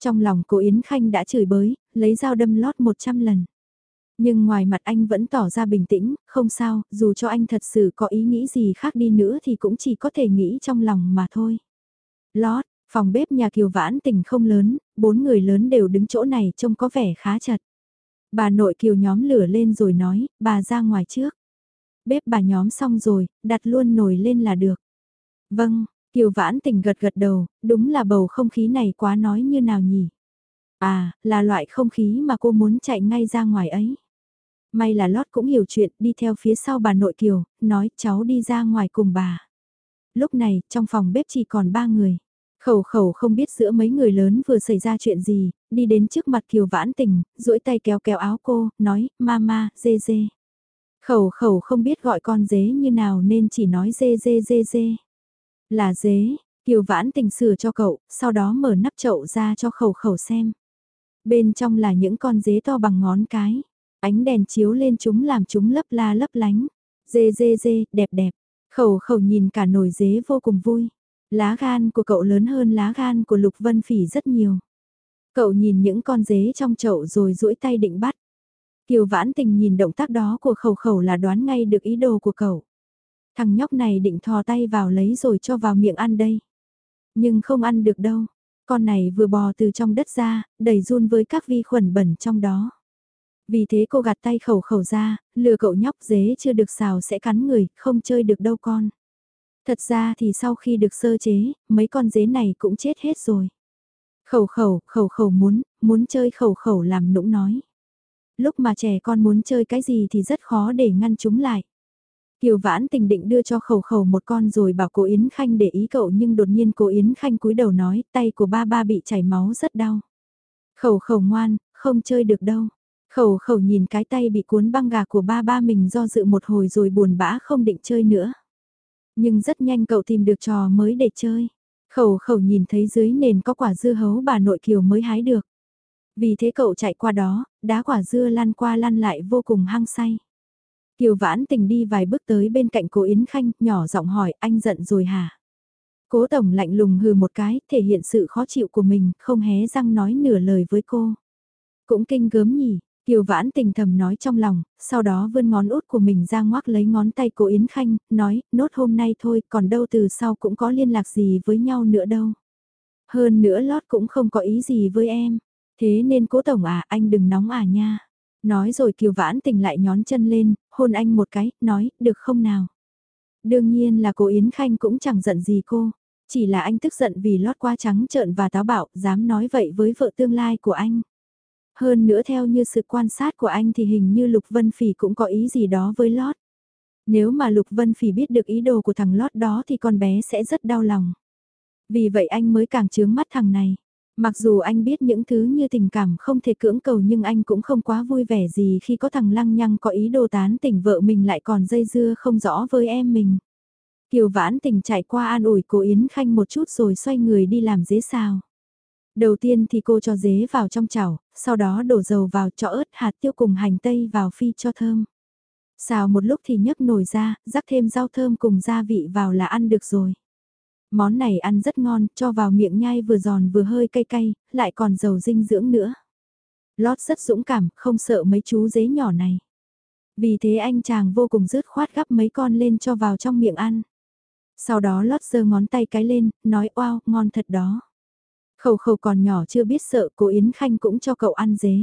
Trong lòng cô Yến Khanh đã chửi bới, lấy dao đâm Lót 100 lần. Nhưng ngoài mặt anh vẫn tỏ ra bình tĩnh, không sao, dù cho anh thật sự có ý nghĩ gì khác đi nữa thì cũng chỉ có thể nghĩ trong lòng mà thôi. Lót, phòng bếp nhà Kiều Vãn tình không lớn, bốn người lớn đều đứng chỗ này trông có vẻ khá chật. Bà nội Kiều nhóm lửa lên rồi nói, bà ra ngoài trước. Bếp bà nhóm xong rồi, đặt luôn nồi lên là được. Vâng, Kiều Vãn tình gật gật đầu, đúng là bầu không khí này quá nói như nào nhỉ? À, là loại không khí mà cô muốn chạy ngay ra ngoài ấy. May là Lót cũng hiểu chuyện, đi theo phía sau bà nội Kiều, nói cháu đi ra ngoài cùng bà. Lúc này, trong phòng bếp chỉ còn ba người. Khẩu khẩu không biết giữa mấy người lớn vừa xảy ra chuyện gì, đi đến trước mặt Kiều Vãn Tình, duỗi tay kéo kéo áo cô, nói, mama, dê dê. Khẩu khẩu không biết gọi con dế như nào nên chỉ nói dê dê dê dê. Là dế, Kiều Vãn Tình sửa cho cậu, sau đó mở nắp chậu ra cho khẩu khẩu xem. Bên trong là những con dế to bằng ngón cái. Ánh đèn chiếu lên chúng làm chúng lấp la lấp lánh. Dê dê dê, đẹp đẹp. Khẩu khẩu nhìn cả nồi dế vô cùng vui. Lá gan của cậu lớn hơn lá gan của Lục Vân Phỉ rất nhiều. Cậu nhìn những con dế trong chậu rồi duỗi tay định bắt. Kiều vãn tình nhìn động tác đó của khẩu khẩu là đoán ngay được ý đồ của cậu. Thằng nhóc này định thò tay vào lấy rồi cho vào miệng ăn đây. Nhưng không ăn được đâu. Con này vừa bò từ trong đất ra, đầy run với các vi khuẩn bẩn trong đó. Vì thế cô gạt tay khẩu khẩu ra, lừa cậu nhóc dế chưa được xào sẽ cắn người, không chơi được đâu con. Thật ra thì sau khi được sơ chế, mấy con dế này cũng chết hết rồi. Khẩu khẩu, khẩu khẩu muốn, muốn chơi khẩu khẩu làm nũng nói. Lúc mà trẻ con muốn chơi cái gì thì rất khó để ngăn chúng lại. Kiều Vãn tình định đưa cho khẩu khẩu một con rồi bảo cô Yến Khanh để ý cậu nhưng đột nhiên cô Yến Khanh cúi đầu nói tay của ba ba bị chảy máu rất đau. Khẩu khẩu ngoan, không chơi được đâu. Khẩu khẩu nhìn cái tay bị cuốn băng gà của ba ba mình do dự một hồi rồi buồn bã không định chơi nữa. Nhưng rất nhanh cậu tìm được trò mới để chơi. Khẩu khẩu nhìn thấy dưới nền có quả dưa hấu bà nội kiều mới hái được. Vì thế cậu chạy qua đó, đá quả dưa lăn qua lăn lại vô cùng hăng say. Kiều vãn tình đi vài bước tới bên cạnh cô Yến Khanh, nhỏ giọng hỏi anh giận rồi hả? Cố tổng lạnh lùng hừ một cái, thể hiện sự khó chịu của mình, không hé răng nói nửa lời với cô. Cũng kinh gớm nhỉ, Kiều vãn tình thầm nói trong lòng, sau đó vươn ngón út của mình ra ngoác lấy ngón tay cô Yến Khanh, nói, nốt hôm nay thôi, còn đâu từ sau cũng có liên lạc gì với nhau nữa đâu. Hơn nữa lót cũng không có ý gì với em, thế nên cố tổng à, anh đừng nóng à nha. Nói rồi Kiều vãn tình lại nhón chân lên, hôn anh một cái, nói, được không nào. Đương nhiên là cô Yến Khanh cũng chẳng giận gì cô, chỉ là anh tức giận vì lót qua trắng trợn và táo bạo, dám nói vậy với vợ tương lai của anh. Hơn nữa theo như sự quan sát của anh thì hình như Lục Vân Phỉ cũng có ý gì đó với Lót. Nếu mà Lục Vân Phỉ biết được ý đồ của thằng Lót đó thì con bé sẽ rất đau lòng. Vì vậy anh mới càng chướng mắt thằng này. Mặc dù anh biết những thứ như tình cảm không thể cưỡng cầu nhưng anh cũng không quá vui vẻ gì khi có thằng lăng nhăng có ý đồ tán tỉnh vợ mình lại còn dây dưa không rõ với em mình. Kiều vãn tình chạy qua an ủi cô Yến Khanh một chút rồi xoay người đi làm dế sao Đầu tiên thì cô cho dế vào trong chảo, sau đó đổ dầu vào cho ớt hạt tiêu cùng hành tây vào phi cho thơm. Xào một lúc thì nhấc nồi ra, rắc thêm rau thơm cùng gia vị vào là ăn được rồi. Món này ăn rất ngon, cho vào miệng nhai vừa giòn vừa hơi cay cay, lại còn giàu dinh dưỡng nữa. Lót rất dũng cảm, không sợ mấy chú dế nhỏ này. Vì thế anh chàng vô cùng rứt khoát gắp mấy con lên cho vào trong miệng ăn. Sau đó lót giơ ngón tay cái lên, nói wow, ngon thật đó. Khẩu khẩu còn nhỏ chưa biết sợ cô Yến Khanh cũng cho cậu ăn dế.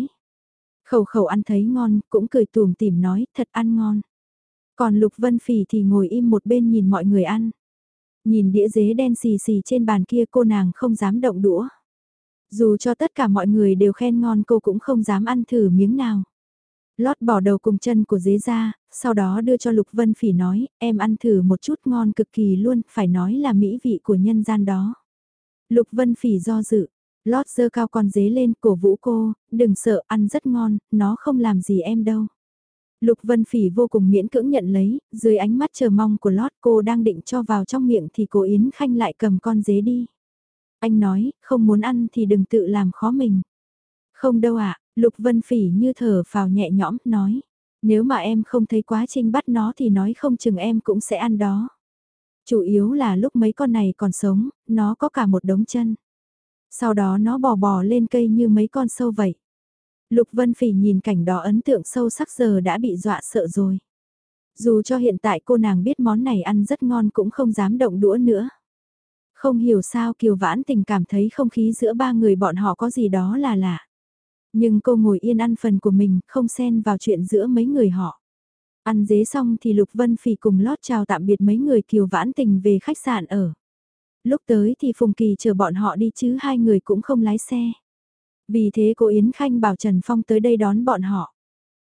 Khẩu khẩu ăn thấy ngon, cũng cười tùm tìm nói, thật ăn ngon. Còn Lục Vân Phỉ thì ngồi im một bên nhìn mọi người ăn. Nhìn đĩa dế đen xì xì trên bàn kia cô nàng không dám động đũa. Dù cho tất cả mọi người đều khen ngon cô cũng không dám ăn thử miếng nào. Lót bỏ đầu cùng chân của dế ra, sau đó đưa cho Lục Vân Phỉ nói, em ăn thử một chút ngon cực kỳ luôn, phải nói là mỹ vị của nhân gian đó. Lục Vân Phỉ do dự, lót dơ cao con dế lên cổ vũ cô, đừng sợ ăn rất ngon, nó không làm gì em đâu. Lục Vân Phỉ vô cùng miễn cưỡng nhận lấy, dưới ánh mắt chờ mong của lót cô đang định cho vào trong miệng thì cô Yến Khanh lại cầm con dế đi. Anh nói, không muốn ăn thì đừng tự làm khó mình. Không đâu ạ, Lục Vân Phỉ như thở phào nhẹ nhõm, nói. Nếu mà em không thấy quá trình bắt nó thì nói không chừng em cũng sẽ ăn đó. Chủ yếu là lúc mấy con này còn sống, nó có cả một đống chân. Sau đó nó bò bò lên cây như mấy con sâu vậy. Lục Vân Phỉ nhìn cảnh đó ấn tượng sâu sắc giờ đã bị dọa sợ rồi. Dù cho hiện tại cô nàng biết món này ăn rất ngon cũng không dám động đũa nữa. Không hiểu sao Kiều Vãn tình cảm thấy không khí giữa ba người bọn họ có gì đó là lạ. Nhưng cô ngồi yên ăn phần của mình, không xen vào chuyện giữa mấy người họ. Ăn dế xong thì Lục Vân Phỉ cùng lót chào tạm biệt mấy người kiều vãn tình về khách sạn ở. Lúc tới thì Phùng Kỳ chờ bọn họ đi chứ hai người cũng không lái xe. Vì thế cô Yến Khanh bảo Trần Phong tới đây đón bọn họ.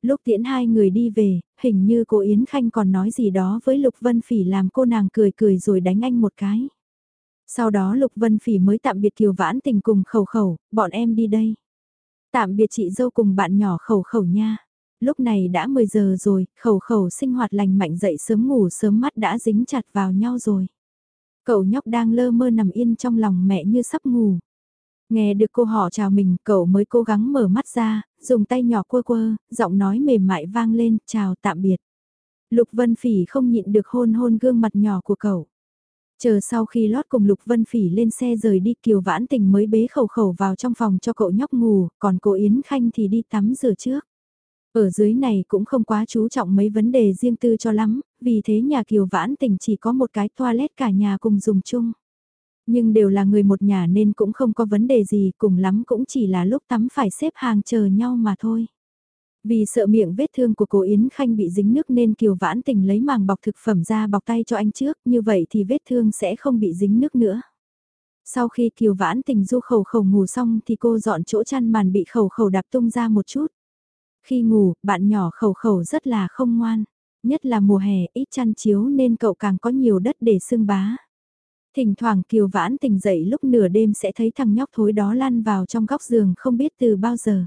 Lúc tiễn hai người đi về, hình như cô Yến Khanh còn nói gì đó với Lục Vân Phỉ làm cô nàng cười cười rồi đánh anh một cái. Sau đó Lục Vân Phỉ mới tạm biệt Kiều Vãn Tình cùng khẩu khẩu, bọn em đi đây. Tạm biệt chị dâu cùng bạn nhỏ khẩu khẩu nha. Lúc này đã 10 giờ rồi, khẩu khẩu sinh hoạt lành mạnh dậy sớm ngủ sớm mắt đã dính chặt vào nhau rồi. Cậu nhóc đang lơ mơ nằm yên trong lòng mẹ như sắp ngủ. Nghe được cô họ chào mình, cậu mới cố gắng mở mắt ra, dùng tay nhỏ quơ quơ, giọng nói mềm mại vang lên, chào tạm biệt. Lục Vân Phỉ không nhịn được hôn hôn gương mặt nhỏ của cậu. Chờ sau khi lót cùng Lục Vân Phỉ lên xe rời đi Kiều Vãn Tình mới bế khẩu khẩu vào trong phòng cho cậu nhóc ngủ, còn cô Yến Khanh thì đi tắm rửa trước. Ở dưới này cũng không quá chú trọng mấy vấn đề riêng tư cho lắm, vì thế nhà Kiều Vãn Tình chỉ có một cái toilet cả nhà cùng dùng chung. Nhưng đều là người một nhà nên cũng không có vấn đề gì, cùng lắm cũng chỉ là lúc tắm phải xếp hàng chờ nhau mà thôi. Vì sợ miệng vết thương của cô Yến Khanh bị dính nước nên Kiều Vãn Tình lấy màng bọc thực phẩm ra bọc tay cho anh trước, như vậy thì vết thương sẽ không bị dính nước nữa. Sau khi Kiều Vãn Tình du khẩu khẩu ngủ xong thì cô dọn chỗ chăn màn bị khẩu khẩu đạp tung ra một chút. Khi ngủ, bạn nhỏ khẩu khẩu rất là không ngoan. Nhất là mùa hè ít chăn chiếu nên cậu càng có nhiều đất để xương bá. Thỉnh thoảng Kiều Vãn Tình dậy lúc nửa đêm sẽ thấy thằng nhóc thối đó lăn vào trong góc giường không biết từ bao giờ.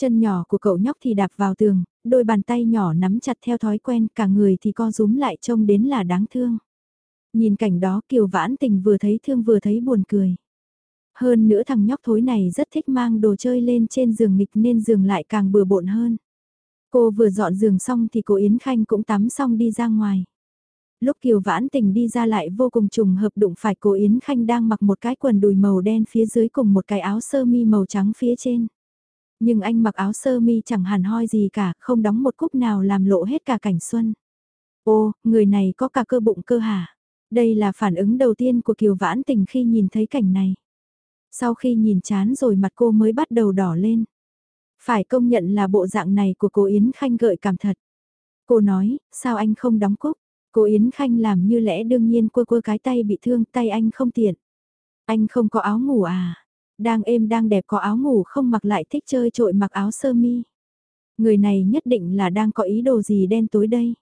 Chân nhỏ của cậu nhóc thì đạp vào tường, đôi bàn tay nhỏ nắm chặt theo thói quen, cả người thì co rúm lại trông đến là đáng thương. Nhìn cảnh đó Kiều Vãn Tình vừa thấy thương vừa thấy buồn cười. Hơn nữa thằng nhóc thối này rất thích mang đồ chơi lên trên giường nghịch nên giường lại càng bừa bộn hơn. Cô vừa dọn giường xong thì cô Yến Khanh cũng tắm xong đi ra ngoài. Lúc Kiều Vãn Tình đi ra lại vô cùng trùng hợp đụng phải cô Yến Khanh đang mặc một cái quần đùi màu đen phía dưới cùng một cái áo sơ mi màu trắng phía trên. Nhưng anh mặc áo sơ mi chẳng hẳn hoi gì cả, không đóng một cúc nào làm lộ hết cả cảnh xuân. Ô, người này có cả cơ bụng cơ hả? Đây là phản ứng đầu tiên của Kiều Vãn Tình khi nhìn thấy cảnh này. Sau khi nhìn chán rồi mặt cô mới bắt đầu đỏ lên. Phải công nhận là bộ dạng này của cô Yến Khanh gợi cảm thật. Cô nói, sao anh không đóng cúc? Cô Yến Khanh làm như lẽ đương nhiên quơ quơ cái tay bị thương, tay anh không tiện. Anh không có áo ngủ à? Đang êm đang đẹp có áo ngủ không mặc lại thích chơi trội mặc áo sơ mi. Người này nhất định là đang có ý đồ gì đen tối đây.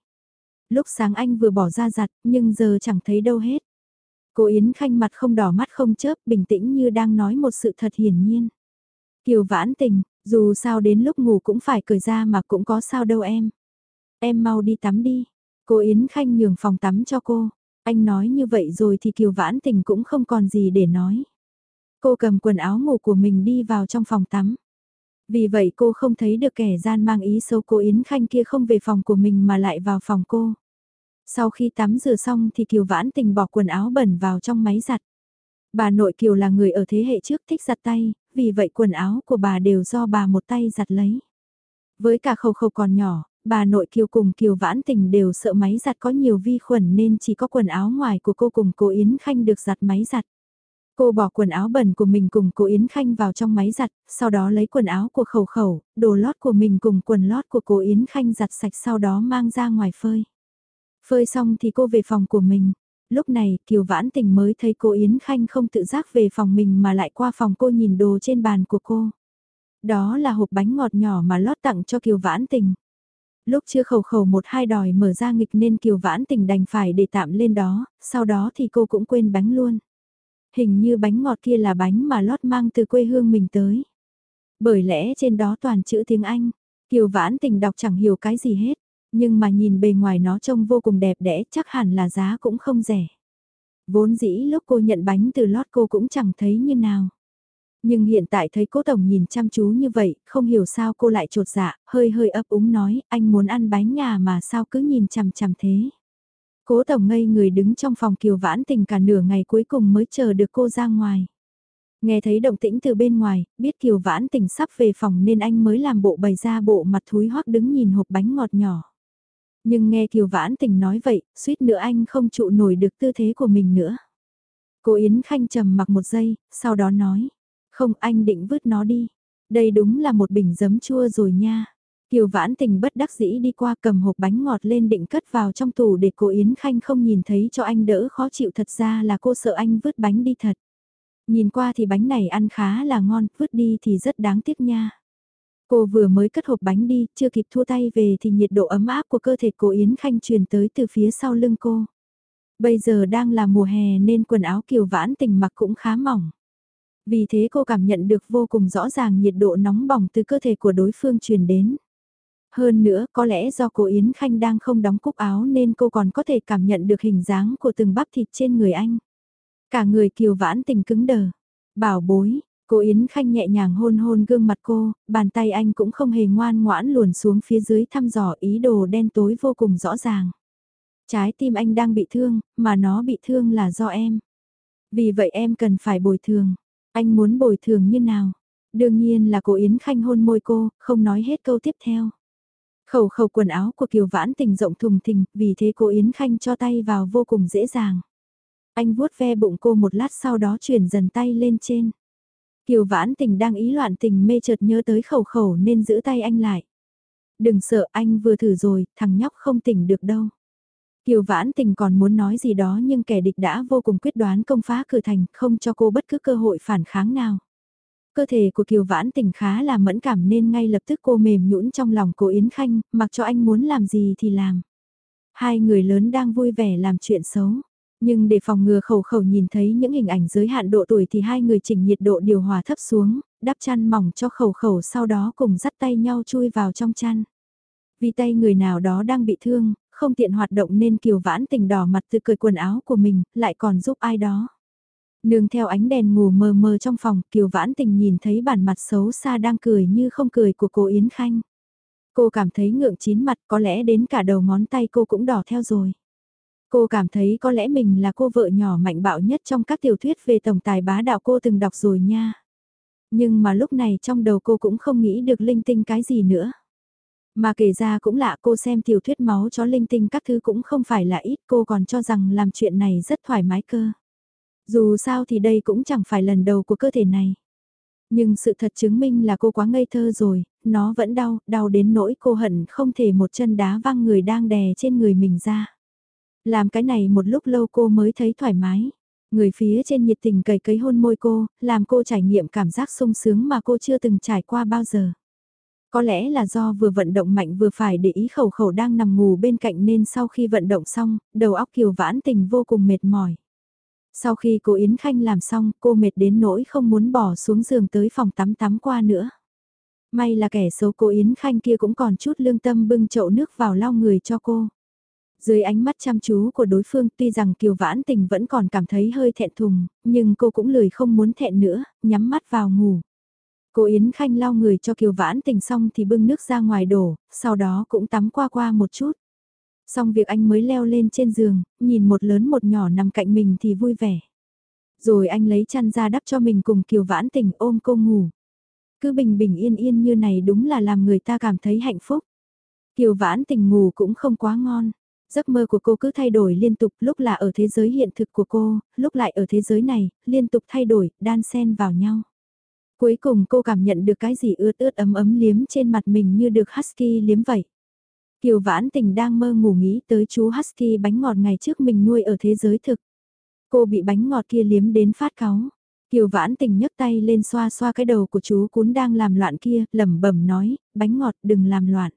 Lúc sáng anh vừa bỏ ra giặt, nhưng giờ chẳng thấy đâu hết. Cô Yến Khanh mặt không đỏ mắt không chớp, bình tĩnh như đang nói một sự thật hiển nhiên. Kiều vãn tình, dù sao đến lúc ngủ cũng phải cười ra mà cũng có sao đâu em. Em mau đi tắm đi. Cô Yến Khanh nhường phòng tắm cho cô. Anh nói như vậy rồi thì Kiều vãn tình cũng không còn gì để nói. Cô cầm quần áo ngủ của mình đi vào trong phòng tắm. Vì vậy cô không thấy được kẻ gian mang ý xấu cô Yến Khanh kia không về phòng của mình mà lại vào phòng cô. Sau khi tắm rửa xong thì Kiều Vãn Tình bỏ quần áo bẩn vào trong máy giặt. Bà nội Kiều là người ở thế hệ trước thích giặt tay, vì vậy quần áo của bà đều do bà một tay giặt lấy. Với cả khâu khâu còn nhỏ, bà nội Kiều cùng Kiều Vãn Tình đều sợ máy giặt có nhiều vi khuẩn nên chỉ có quần áo ngoài của cô cùng cô Yến Khanh được giặt máy giặt. Cô bỏ quần áo bẩn của mình cùng cô Yến Khanh vào trong máy giặt, sau đó lấy quần áo của khẩu khẩu, đồ lót của mình cùng quần lót của cô Yến Khanh giặt sạch sau đó mang ra ngoài phơi. Phơi xong thì cô về phòng của mình. Lúc này Kiều Vãn Tình mới thấy cô Yến Khanh không tự giác về phòng mình mà lại qua phòng cô nhìn đồ trên bàn của cô. Đó là hộp bánh ngọt nhỏ mà lót tặng cho Kiều Vãn Tình. Lúc chưa khẩu khẩu một hai đòi mở ra nghịch nên Kiều Vãn Tình đành phải để tạm lên đó, sau đó thì cô cũng quên bánh luôn. Hình như bánh ngọt kia là bánh mà lót mang từ quê hương mình tới. Bởi lẽ trên đó toàn chữ tiếng Anh, Kiều Vãn Tình đọc chẳng hiểu cái gì hết, nhưng mà nhìn bề ngoài nó trông vô cùng đẹp đẽ chắc hẳn là giá cũng không rẻ. Vốn dĩ lúc cô nhận bánh từ lót cô cũng chẳng thấy như nào. Nhưng hiện tại thấy cố tổng nhìn chăm chú như vậy, không hiểu sao cô lại trột dạ, hơi hơi ấp úng nói, anh muốn ăn bánh nhà mà sao cứ nhìn chằm chằm thế. Cố tổng ngây người đứng trong phòng kiều vãn tình cả nửa ngày cuối cùng mới chờ được cô ra ngoài. Nghe thấy động tĩnh từ bên ngoài, biết kiều vãn tình sắp về phòng nên anh mới làm bộ bày ra bộ mặt thúi hoắc đứng nhìn hộp bánh ngọt nhỏ. Nhưng nghe kiều vãn tình nói vậy, suýt nữa anh không trụ nổi được tư thế của mình nữa. Cô Yến Khanh trầm mặc một giây, sau đó nói, không anh định vứt nó đi. Đây đúng là một bình giấm chua rồi nha. Kiều vãn tình bất đắc dĩ đi qua cầm hộp bánh ngọt lên định cất vào trong tủ để cô Yến Khanh không nhìn thấy cho anh đỡ khó chịu thật ra là cô sợ anh vứt bánh đi thật. Nhìn qua thì bánh này ăn khá là ngon, vứt đi thì rất đáng tiếc nha. Cô vừa mới cất hộp bánh đi, chưa kịp thua tay về thì nhiệt độ ấm áp của cơ thể cô Yến Khanh truyền tới từ phía sau lưng cô. Bây giờ đang là mùa hè nên quần áo kiều vãn tình mặc cũng khá mỏng. Vì thế cô cảm nhận được vô cùng rõ ràng nhiệt độ nóng bỏng từ cơ thể của đối phương truyền đến. Hơn nữa có lẽ do cô Yến Khanh đang không đóng cúc áo nên cô còn có thể cảm nhận được hình dáng của từng bắp thịt trên người anh. Cả người kiều vãn tình cứng đờ. Bảo bối, cô Yến Khanh nhẹ nhàng hôn hôn gương mặt cô, bàn tay anh cũng không hề ngoan ngoãn luồn xuống phía dưới thăm dò ý đồ đen tối vô cùng rõ ràng. Trái tim anh đang bị thương, mà nó bị thương là do em. Vì vậy em cần phải bồi thường. Anh muốn bồi thường như nào? Đương nhiên là cô Yến Khanh hôn môi cô, không nói hết câu tiếp theo. Khẩu khẩu quần áo của Kiều Vãn Tình rộng thùng thình, vì thế cô Yến Khanh cho tay vào vô cùng dễ dàng. Anh vuốt ve bụng cô một lát sau đó chuyển dần tay lên trên. Kiều vãn tình đang ý loạn tình mê chợt nhớ tới khẩu khẩu nên giữ tay anh lại. Đừng sợ anh vừa thử rồi, thằng nhóc không tỉnh được đâu. Kiều vãn tình còn muốn nói gì đó nhưng kẻ địch đã vô cùng quyết đoán công phá cửa thành, không cho cô bất cứ cơ hội phản kháng nào. Cơ thể của Kiều Vãn Tình khá là mẫn cảm nên ngay lập tức cô mềm nhũn trong lòng cô Yến Khanh, mặc cho anh muốn làm gì thì làm. Hai người lớn đang vui vẻ làm chuyện xấu. Nhưng để phòng ngừa khẩu khẩu nhìn thấy những hình ảnh giới hạn độ tuổi thì hai người chỉnh nhiệt độ điều hòa thấp xuống, đắp chăn mỏng cho khẩu khẩu sau đó cùng dắt tay nhau chui vào trong chăn. Vì tay người nào đó đang bị thương, không tiện hoạt động nên Kiều Vãn Tình đỏ mặt từ cười quần áo của mình, lại còn giúp ai đó. Nương theo ánh đèn ngủ mờ mờ trong phòng, Kiều Vãn Tình nhìn thấy bản mặt xấu xa đang cười như không cười của cô Yến Khanh. Cô cảm thấy ngượng chín mặt có lẽ đến cả đầu ngón tay cô cũng đỏ theo rồi. Cô cảm thấy có lẽ mình là cô vợ nhỏ mạnh bạo nhất trong các tiểu thuyết về tổng tài bá đạo cô từng đọc rồi nha. Nhưng mà lúc này trong đầu cô cũng không nghĩ được linh tinh cái gì nữa. Mà kể ra cũng lạ cô xem tiểu thuyết máu chó linh tinh các thứ cũng không phải là ít cô còn cho rằng làm chuyện này rất thoải mái cơ. Dù sao thì đây cũng chẳng phải lần đầu của cơ thể này. Nhưng sự thật chứng minh là cô quá ngây thơ rồi, nó vẫn đau, đau đến nỗi cô hận không thể một chân đá văng người đang đè trên người mình ra. Làm cái này một lúc lâu cô mới thấy thoải mái. Người phía trên nhiệt tình cầy cấy hôn môi cô, làm cô trải nghiệm cảm giác sung sướng mà cô chưa từng trải qua bao giờ. Có lẽ là do vừa vận động mạnh vừa phải để ý khẩu khẩu đang nằm ngủ bên cạnh nên sau khi vận động xong, đầu óc kiều vãn tình vô cùng mệt mỏi. Sau khi cô Yến Khanh làm xong, cô mệt đến nỗi không muốn bỏ xuống giường tới phòng tắm tắm qua nữa. May là kẻ xấu cô Yến Khanh kia cũng còn chút lương tâm bưng chậu nước vào lau người cho cô. Dưới ánh mắt chăm chú của đối phương tuy rằng Kiều Vãn Tình vẫn còn cảm thấy hơi thẹn thùng, nhưng cô cũng lười không muốn thẹn nữa, nhắm mắt vào ngủ. Cô Yến Khanh lau người cho Kiều Vãn Tình xong thì bưng nước ra ngoài đổ, sau đó cũng tắm qua qua một chút. Xong việc anh mới leo lên trên giường, nhìn một lớn một nhỏ nằm cạnh mình thì vui vẻ. Rồi anh lấy chăn ra đắp cho mình cùng Kiều Vãn Tình ôm cô ngủ. Cứ bình bình yên yên như này đúng là làm người ta cảm thấy hạnh phúc. Kiều Vãn Tình ngủ cũng không quá ngon. Giấc mơ của cô cứ thay đổi liên tục lúc là ở thế giới hiện thực của cô, lúc lại ở thế giới này, liên tục thay đổi, đan xen vào nhau. Cuối cùng cô cảm nhận được cái gì ướt ướt ấm ấm liếm trên mặt mình như được Husky liếm vậy. Kiều Vãn Tình đang mơ ngủ nghĩ tới chú Husky bánh ngọt ngày trước mình nuôi ở thế giới thực. Cô bị bánh ngọt kia liếm đến phát cáu. Kiều Vãn Tình nhấc tay lên xoa xoa cái đầu của chú cún đang làm loạn kia, lẩm bẩm nói, bánh ngọt đừng làm loạn.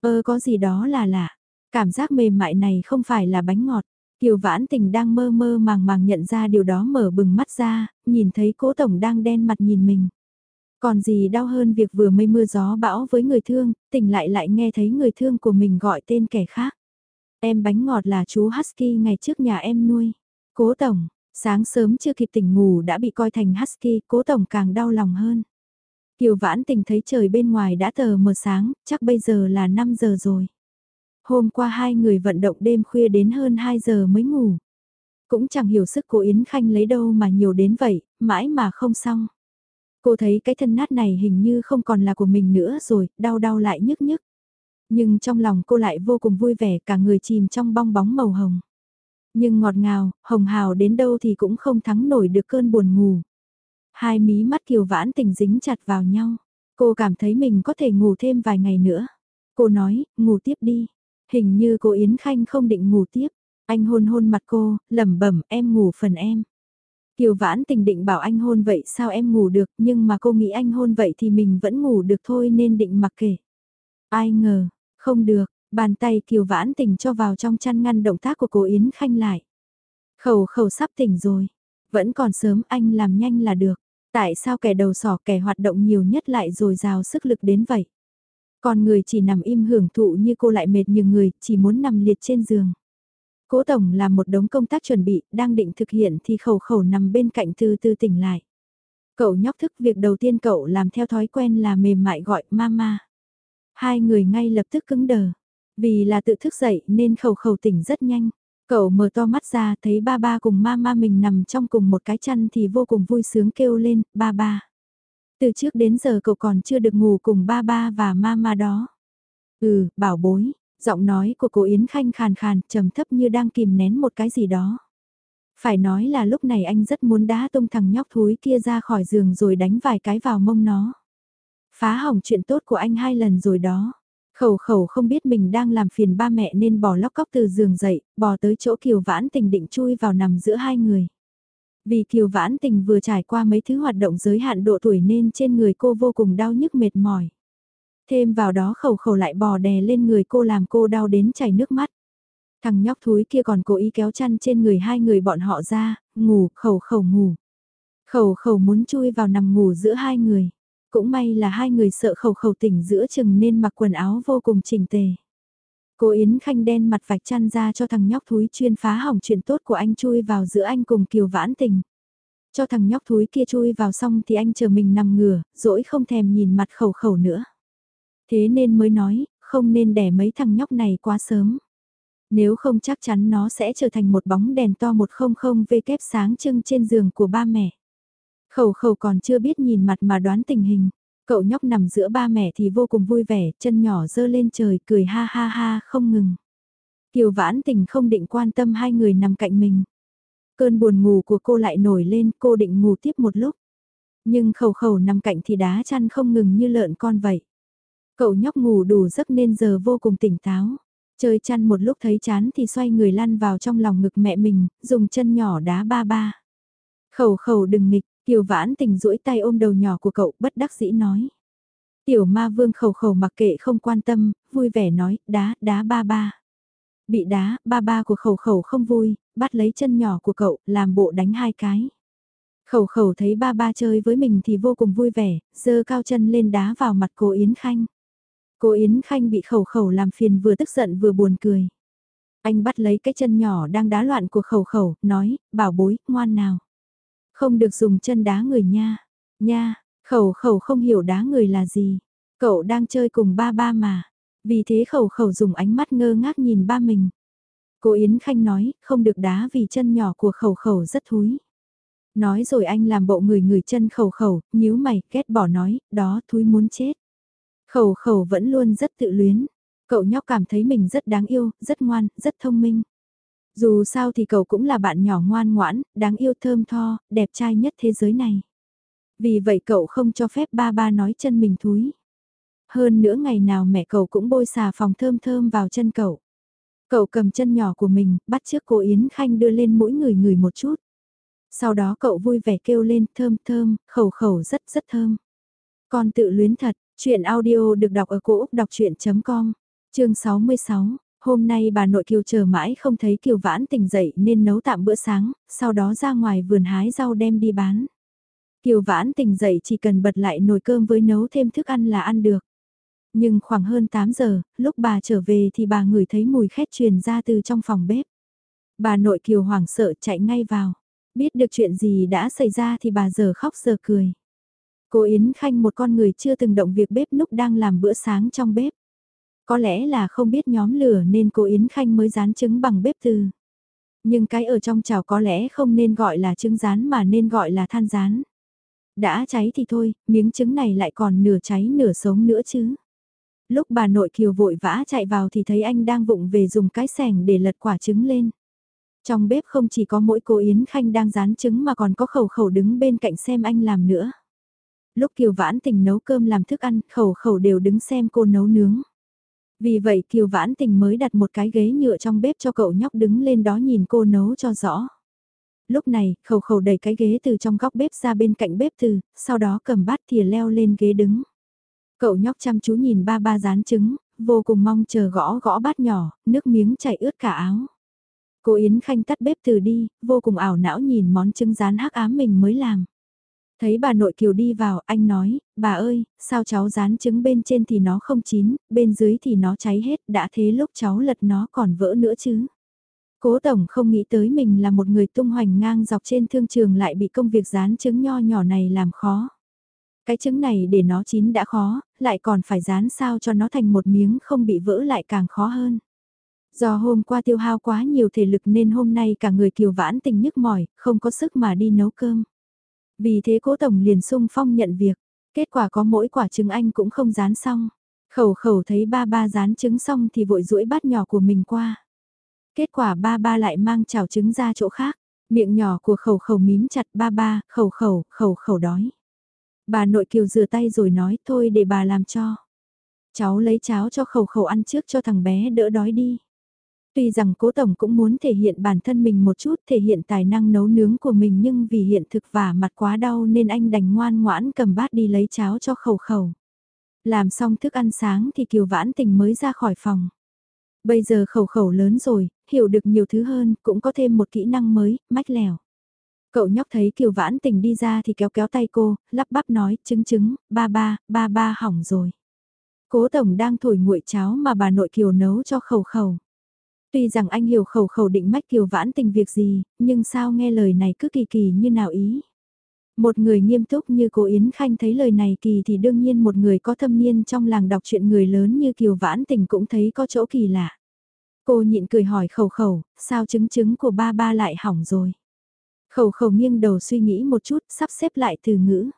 Ơ có gì đó là lạ, cảm giác mềm mại này không phải là bánh ngọt. Kiều Vãn Tình đang mơ mơ màng màng nhận ra điều đó mở bừng mắt ra, nhìn thấy cố tổng đang đen mặt nhìn mình. Còn gì đau hơn việc vừa mây mưa gió bão với người thương, tỉnh lại lại nghe thấy người thương của mình gọi tên kẻ khác. Em bánh ngọt là chú Husky ngày trước nhà em nuôi. Cố tổng, sáng sớm chưa kịp tỉnh ngủ đã bị coi thành Husky, cố tổng càng đau lòng hơn. Kiều vãn tình thấy trời bên ngoài đã tờ mờ sáng, chắc bây giờ là 5 giờ rồi. Hôm qua hai người vận động đêm khuya đến hơn 2 giờ mới ngủ. Cũng chẳng hiểu sức của Yến Khanh lấy đâu mà nhiều đến vậy, mãi mà không xong. Cô thấy cái thân nát này hình như không còn là của mình nữa rồi, đau đau lại nhức nhức. Nhưng trong lòng cô lại vô cùng vui vẻ cả người chìm trong bong bóng màu hồng. Nhưng ngọt ngào, hồng hào đến đâu thì cũng không thắng nổi được cơn buồn ngủ. Hai mí mắt kiều vãn tình dính chặt vào nhau. Cô cảm thấy mình có thể ngủ thêm vài ngày nữa. Cô nói, ngủ tiếp đi. Hình như cô Yến Khanh không định ngủ tiếp. Anh hôn hôn mặt cô, lẩm bẩm em ngủ phần em. Kiều vãn tình định bảo anh hôn vậy sao em ngủ được nhưng mà cô nghĩ anh hôn vậy thì mình vẫn ngủ được thôi nên định mặc kệ. Ai ngờ, không được, bàn tay kiều vãn tình cho vào trong chăn ngăn động tác của cô Yến Khanh lại. Khẩu khẩu sắp tỉnh rồi, vẫn còn sớm anh làm nhanh là được. Tại sao kẻ đầu sỏ kẻ hoạt động nhiều nhất lại rồi rào sức lực đến vậy? Còn người chỉ nằm im hưởng thụ như cô lại mệt như người, chỉ muốn nằm liệt trên giường. Cố Tổng làm một đống công tác chuẩn bị, đang định thực hiện thì khẩu khẩu nằm bên cạnh từ từ tỉnh lại. Cậu nhóc thức việc đầu tiên cậu làm theo thói quen là mềm mại gọi mama. Hai người ngay lập tức cứng đờ. Vì là tự thức dậy nên khẩu khẩu tỉnh rất nhanh. Cậu mở to mắt ra thấy ba ba cùng mama mình nằm trong cùng một cái chăn thì vô cùng vui sướng kêu lên, ba ba. Từ trước đến giờ cậu còn chưa được ngủ cùng ba ba và mama đó. Ừ, bảo bối, Giọng nói của cô Yến Khanh khàn khàn, trầm thấp như đang kìm nén một cái gì đó. Phải nói là lúc này anh rất muốn đá tung thằng nhóc thúi kia ra khỏi giường rồi đánh vài cái vào mông nó. Phá hỏng chuyện tốt của anh hai lần rồi đó. Khẩu khẩu không biết mình đang làm phiền ba mẹ nên bỏ lóc cóc từ giường dậy, bò tới chỗ Kiều Vãn Tình định chui vào nằm giữa hai người. Vì Kiều Vãn Tình vừa trải qua mấy thứ hoạt động giới hạn độ tuổi nên trên người cô vô cùng đau nhức mệt mỏi. Thêm vào đó khẩu khẩu lại bò đè lên người cô làm cô đau đến chảy nước mắt. Thằng nhóc thúi kia còn cố ý kéo chăn trên người hai người bọn họ ra, ngủ, khẩu khẩu ngủ. Khẩu khẩu muốn chui vào nằm ngủ giữa hai người. Cũng may là hai người sợ khẩu khẩu tỉnh giữa chừng nên mặc quần áo vô cùng chỉnh tề. Cô Yến Khanh đen mặt vạch chăn ra cho thằng nhóc thúi chuyên phá hỏng chuyện tốt của anh chui vào giữa anh cùng Kiều Vãn Tình. Cho thằng nhóc thúi kia chui vào xong thì anh chờ mình nằm ngửa, dỗi không thèm nhìn mặt khẩu khẩu nữa. Thế nên mới nói, không nên đẻ mấy thằng nhóc này quá sớm. Nếu không chắc chắn nó sẽ trở thành một bóng đèn to 100 v kép sáng trưng trên giường của ba mẹ. Khẩu khẩu còn chưa biết nhìn mặt mà đoán tình hình. Cậu nhóc nằm giữa ba mẹ thì vô cùng vui vẻ, chân nhỏ dơ lên trời cười ha ha ha không ngừng. Kiều vãn tình không định quan tâm hai người nằm cạnh mình. Cơn buồn ngủ của cô lại nổi lên, cô định ngủ tiếp một lúc. Nhưng khẩu khẩu nằm cạnh thì đá chăn không ngừng như lợn con vậy. Cậu nhóc ngủ đủ giấc nên giờ vô cùng tỉnh táo. Chơi chăn một lúc thấy chán thì xoay người lăn vào trong lòng ngực mẹ mình, dùng chân nhỏ đá ba ba. Khẩu khẩu đừng nghịch, Kiều vãn tình duỗi tay ôm đầu nhỏ của cậu bất đắc dĩ nói. Tiểu ma vương khẩu khẩu mặc kệ không quan tâm, vui vẻ nói, đá, đá ba ba. Bị đá, ba ba của khẩu khẩu không vui, bắt lấy chân nhỏ của cậu, làm bộ đánh hai cái. Khẩu khẩu thấy ba ba chơi với mình thì vô cùng vui vẻ, giơ cao chân lên đá vào mặt cô Yến Khanh. Cô Yến Khanh bị khẩu khẩu làm phiền vừa tức giận vừa buồn cười. Anh bắt lấy cái chân nhỏ đang đá loạn của khẩu khẩu, nói, bảo bối, ngoan nào. Không được dùng chân đá người nha. Nha, khẩu khẩu không hiểu đá người là gì. Cậu đang chơi cùng ba ba mà. Vì thế khẩu khẩu dùng ánh mắt ngơ ngác nhìn ba mình. Cô Yến Khanh nói, không được đá vì chân nhỏ của khẩu khẩu rất thúi. Nói rồi anh làm bộ người người chân khẩu khẩu, nhíu mày, ghét bỏ nói, đó thúi muốn chết. Khẩu khẩu vẫn luôn rất tự luyến. Cậu nhóc cảm thấy mình rất đáng yêu, rất ngoan, rất thông minh. Dù sao thì cậu cũng là bạn nhỏ ngoan ngoãn, đáng yêu thơm tho, đẹp trai nhất thế giới này. Vì vậy cậu không cho phép ba ba nói chân mình thúi. Hơn nữa ngày nào mẹ cậu cũng bôi xà phòng thơm thơm vào chân cậu. Cậu cầm chân nhỏ của mình, bắt chiếc cô Yến Khanh đưa lên mỗi người người một chút. Sau đó cậu vui vẻ kêu lên thơm thơm, khẩu khẩu rất rất thơm. Con tự luyến thật, chuyện audio được đọc ở cổ Úc đọc chuyện.com, chương 66. Hôm nay bà nội Kiều chờ mãi không thấy Kiều Vãn tỉnh dậy nên nấu tạm bữa sáng, sau đó ra ngoài vườn hái rau đem đi bán. Kiều Vãn tỉnh dậy chỉ cần bật lại nồi cơm với nấu thêm thức ăn là ăn được. Nhưng khoảng hơn 8 giờ, lúc bà trở về thì bà ngửi thấy mùi khét truyền ra từ trong phòng bếp. Bà nội Kiều hoảng sợ chạy ngay vào. Biết được chuyện gì đã xảy ra thì bà giờ khóc giờ cười. Cô Yến Khanh một con người chưa từng động việc bếp núc đang làm bữa sáng trong bếp. Có lẽ là không biết nhóm lửa nên cô Yến Khanh mới rán trứng bằng bếp từ. Nhưng cái ở trong chảo có lẽ không nên gọi là trứng rán mà nên gọi là than rán. Đã cháy thì thôi, miếng trứng này lại còn nửa cháy nửa sống nữa chứ. Lúc bà nội kiều vội vã chạy vào thì thấy anh đang vụng về dùng cái sẻng để lật quả trứng lên. Trong bếp không chỉ có mỗi cô Yến Khanh đang rán trứng mà còn có khẩu khẩu đứng bên cạnh xem anh làm nữa. Lúc Kiều Vãn Tình nấu cơm làm thức ăn, khẩu khẩu đều đứng xem cô nấu nướng. Vì vậy Kiều Vãn Tình mới đặt một cái ghế nhựa trong bếp cho cậu nhóc đứng lên đó nhìn cô nấu cho rõ. Lúc này, khẩu khẩu đẩy cái ghế từ trong góc bếp ra bên cạnh bếp từ, sau đó cầm bát thìa leo lên ghế đứng. Cậu nhóc chăm chú nhìn ba ba rán trứng, vô cùng mong chờ gõ gõ bát nhỏ, nước miếng chảy ướt cả áo. Cô Yến Khanh tắt bếp từ đi, vô cùng ảo não nhìn món trứng rán hắc ám mình mới làm. Thấy bà nội kiều đi vào, anh nói, bà ơi, sao cháu rán trứng bên trên thì nó không chín, bên dưới thì nó cháy hết, đã thế lúc cháu lật nó còn vỡ nữa chứ. Cố Tổng không nghĩ tới mình là một người tung hoành ngang dọc trên thương trường lại bị công việc rán trứng nho nhỏ này làm khó. Cái trứng này để nó chín đã khó, lại còn phải rán sao cho nó thành một miếng không bị vỡ lại càng khó hơn. Do hôm qua tiêu hao quá nhiều thể lực nên hôm nay cả người kiều vãn tình nhức mỏi, không có sức mà đi nấu cơm. Vì thế cố tổng liền sung phong nhận việc, kết quả có mỗi quả trứng anh cũng không dán xong. Khẩu khẩu thấy ba ba dán trứng xong thì vội duỗi bát nhỏ của mình qua. Kết quả ba ba lại mang chảo trứng ra chỗ khác. Miệng nhỏ của khẩu khẩu mím chặt ba ba, khẩu khẩu, khẩu khẩu đói. Bà nội kiều rửa tay rồi nói thôi để bà làm cho. Cháu lấy cháo cho khẩu khẩu ăn trước cho thằng bé đỡ đói đi. Tuy rằng cố tổng cũng muốn thể hiện bản thân mình một chút, thể hiện tài năng nấu nướng của mình nhưng vì hiện thực và mặt quá đau nên anh đành ngoan ngoãn cầm bát đi lấy cháo cho khẩu khẩu. Làm xong thức ăn sáng thì Kiều Vãn Tình mới ra khỏi phòng. Bây giờ khẩu khẩu lớn rồi, hiểu được nhiều thứ hơn, cũng có thêm một kỹ năng mới, mách lèo. Cậu nhóc thấy Kiều Vãn Tình đi ra thì kéo kéo tay cô, lắp bắp nói, chứng chứng, ba ba, ba ba hỏng rồi. Cố Tổng đang thổi nguội cháo mà bà nội Kiều nấu cho khẩu khẩu. Tuy rằng anh hiểu khẩu khẩu định mách Kiều Vãn Tình việc gì, nhưng sao nghe lời này cứ kỳ kỳ như nào ý. Một người nghiêm túc như cô Yến Khanh thấy lời này kỳ thì đương nhiên một người có thâm niên trong làng đọc chuyện người lớn như Kiều Vãn Tình cũng thấy có chỗ kỳ lạ. Cô nhịn cười hỏi khẩu khẩu, sao chứng chứng của ba ba lại hỏng rồi. Khẩu khẩu nghiêng đầu suy nghĩ một chút, sắp xếp lại từ ngữ.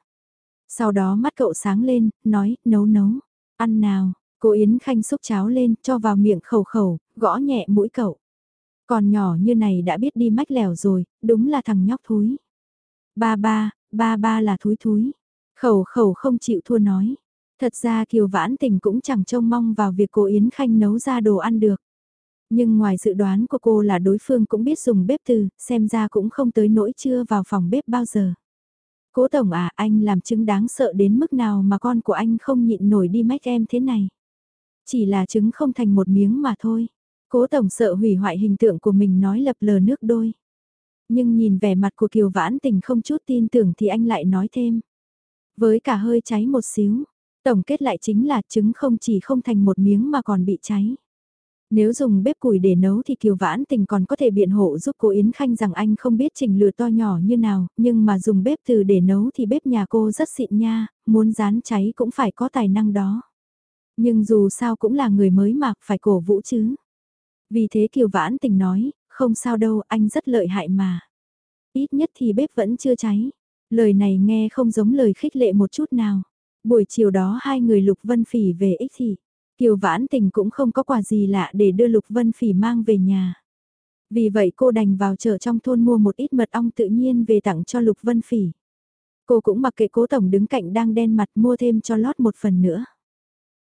Sau đó mắt cậu sáng lên, nói, nấu nấu, ăn nào, cô Yến Khanh xúc cháo lên, cho vào miệng khẩu khẩu, gõ nhẹ mũi cậu. Còn nhỏ như này đã biết đi mách lèo rồi, đúng là thằng nhóc thúi. Ba ba, ba ba là thúi thúi. Khẩu khẩu không chịu thua nói. Thật ra Kiều Vãn Tình cũng chẳng trông mong vào việc cô Yến Khanh nấu ra đồ ăn được. Nhưng ngoài dự đoán của cô là đối phương cũng biết dùng bếp từ, xem ra cũng không tới nỗi chưa vào phòng bếp bao giờ. Cố Tổng à, anh làm chứng đáng sợ đến mức nào mà con của anh không nhịn nổi đi mách em thế này. Chỉ là trứng không thành một miếng mà thôi. Cố Tổng sợ hủy hoại hình tượng của mình nói lập lờ nước đôi. Nhưng nhìn vẻ mặt của Kiều Vãn Tình không chút tin tưởng thì anh lại nói thêm. Với cả hơi cháy một xíu, tổng kết lại chính là trứng không chỉ không thành một miếng mà còn bị cháy. Nếu dùng bếp củi để nấu thì Kiều Vãn Tình còn có thể biện hộ giúp cô Yến Khanh rằng anh không biết chỉnh lửa to nhỏ như nào, nhưng mà dùng bếp từ để nấu thì bếp nhà cô rất xịn nha, muốn rán cháy cũng phải có tài năng đó. Nhưng dù sao cũng là người mới mà, phải cổ vũ chứ. Vì thế Kiều Vãn Tình nói, không sao đâu, anh rất lợi hại mà. Ít nhất thì bếp vẫn chưa cháy. Lời này nghe không giống lời khích lệ một chút nào. Buổi chiều đó hai người Lục Vân Phỉ về ích thị. Kiều Vãn Tình cũng không có quà gì lạ để đưa Lục Vân Phỉ mang về nhà. Vì vậy cô đành vào chợ trong thôn mua một ít mật ong tự nhiên về tặng cho Lục Vân Phỉ. Cô cũng mặc kệ cố tổng đứng cạnh đang đen mặt mua thêm cho lót một phần nữa.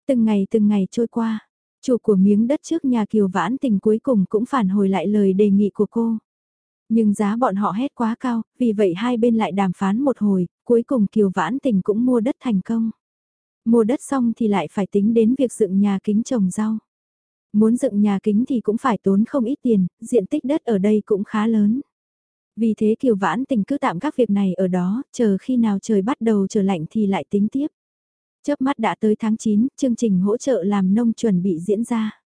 Từng ngày từng ngày trôi qua, chủ của miếng đất trước nhà Kiều Vãn Tình cuối cùng cũng phản hồi lại lời đề nghị của cô. Nhưng giá bọn họ hét quá cao, vì vậy hai bên lại đàm phán một hồi, cuối cùng Kiều Vãn Tình cũng mua đất thành công. Mua đất xong thì lại phải tính đến việc dựng nhà kính trồng rau. Muốn dựng nhà kính thì cũng phải tốn không ít tiền, diện tích đất ở đây cũng khá lớn. Vì thế Kiều Vãn Tình cứ tạm các việc này ở đó, chờ khi nào trời bắt đầu trở lạnh thì lại tính tiếp. Chớp mắt đã tới tháng 9, chương trình hỗ trợ làm nông chuẩn bị diễn ra.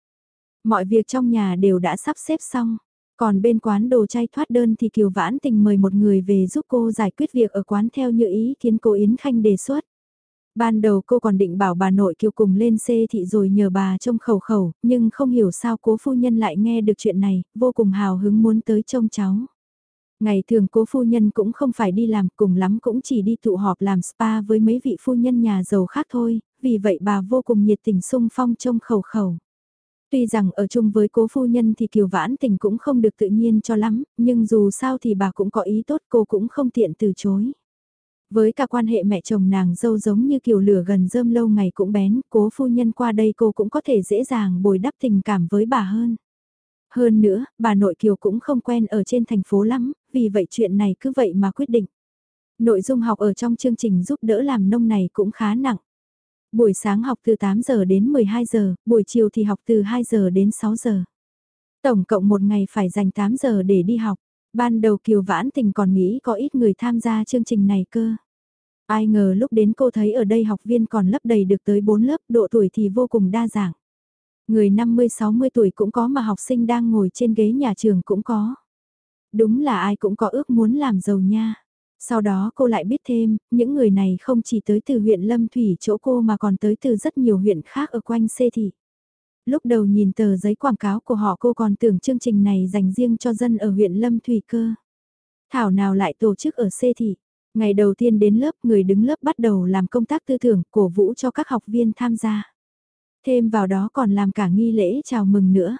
Mọi việc trong nhà đều đã sắp xếp xong. Còn bên quán đồ chay thoát đơn thì Kiều Vãn Tình mời một người về giúp cô giải quyết việc ở quán theo như ý kiến cô Yến Khanh đề xuất. Ban đầu cô còn định bảo bà nội Kiều cùng lên xê thị rồi nhờ bà trông khẩu khẩu, nhưng không hiểu sao cố phu nhân lại nghe được chuyện này, vô cùng hào hứng muốn tới trông cháu. Ngày thường cố phu nhân cũng không phải đi làm cùng lắm cũng chỉ đi tụ họp làm spa với mấy vị phu nhân nhà giàu khác thôi, vì vậy bà vô cùng nhiệt tình sung phong trông khẩu khẩu. Tuy rằng ở chung với cố phu nhân thì kiều vãn tình cũng không được tự nhiên cho lắm, nhưng dù sao thì bà cũng có ý tốt cô cũng không tiện từ chối. Với cả quan hệ mẹ chồng nàng dâu giống như kiều lửa gần rơm lâu ngày cũng bén, cố phu nhân qua đây cô cũng có thể dễ dàng bồi đắp tình cảm với bà hơn. Hơn nữa, bà nội Kiều cũng không quen ở trên thành phố lắm, vì vậy chuyện này cứ vậy mà quyết định. Nội dung học ở trong chương trình giúp đỡ làm nông này cũng khá nặng. Buổi sáng học từ 8 giờ đến 12 giờ, buổi chiều thì học từ 2 giờ đến 6 giờ. Tổng cộng một ngày phải dành 8 giờ để đi học. Ban đầu Kiều Vãn Tình còn nghĩ có ít người tham gia chương trình này cơ. Ai ngờ lúc đến cô thấy ở đây học viên còn lấp đầy được tới 4 lớp, độ tuổi thì vô cùng đa dạng. Người 50-60 tuổi cũng có mà học sinh đang ngồi trên ghế nhà trường cũng có. Đúng là ai cũng có ước muốn làm giàu nha. Sau đó cô lại biết thêm, những người này không chỉ tới từ huyện Lâm Thủy chỗ cô mà còn tới từ rất nhiều huyện khác ở quanh xê thị. Lúc đầu nhìn tờ giấy quảng cáo của họ cô còn tưởng chương trình này dành riêng cho dân ở huyện Lâm Thủy cơ. Thảo nào lại tổ chức ở xê thị. Ngày đầu tiên đến lớp người đứng lớp bắt đầu làm công tác tư tưởng cổ vũ cho các học viên tham gia. Thêm vào đó còn làm cả nghi lễ chào mừng nữa.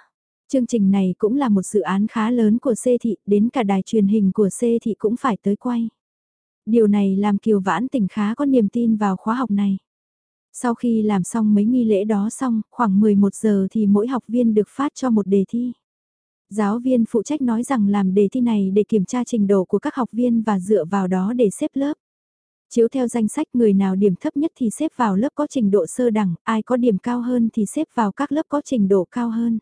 Chương trình này cũng là một dự án khá lớn của C thị, đến cả đài truyền hình của C thị cũng phải tới quay. Điều này làm Kiều Vãn tỉnh khá có niềm tin vào khóa học này. Sau khi làm xong mấy nghi lễ đó xong, khoảng 11 giờ thì mỗi học viên được phát cho một đề thi. Giáo viên phụ trách nói rằng làm đề thi này để kiểm tra trình độ của các học viên và dựa vào đó để xếp lớp. Chiếu theo danh sách người nào điểm thấp nhất thì xếp vào lớp có trình độ sơ đẳng, ai có điểm cao hơn thì xếp vào các lớp có trình độ cao hơn.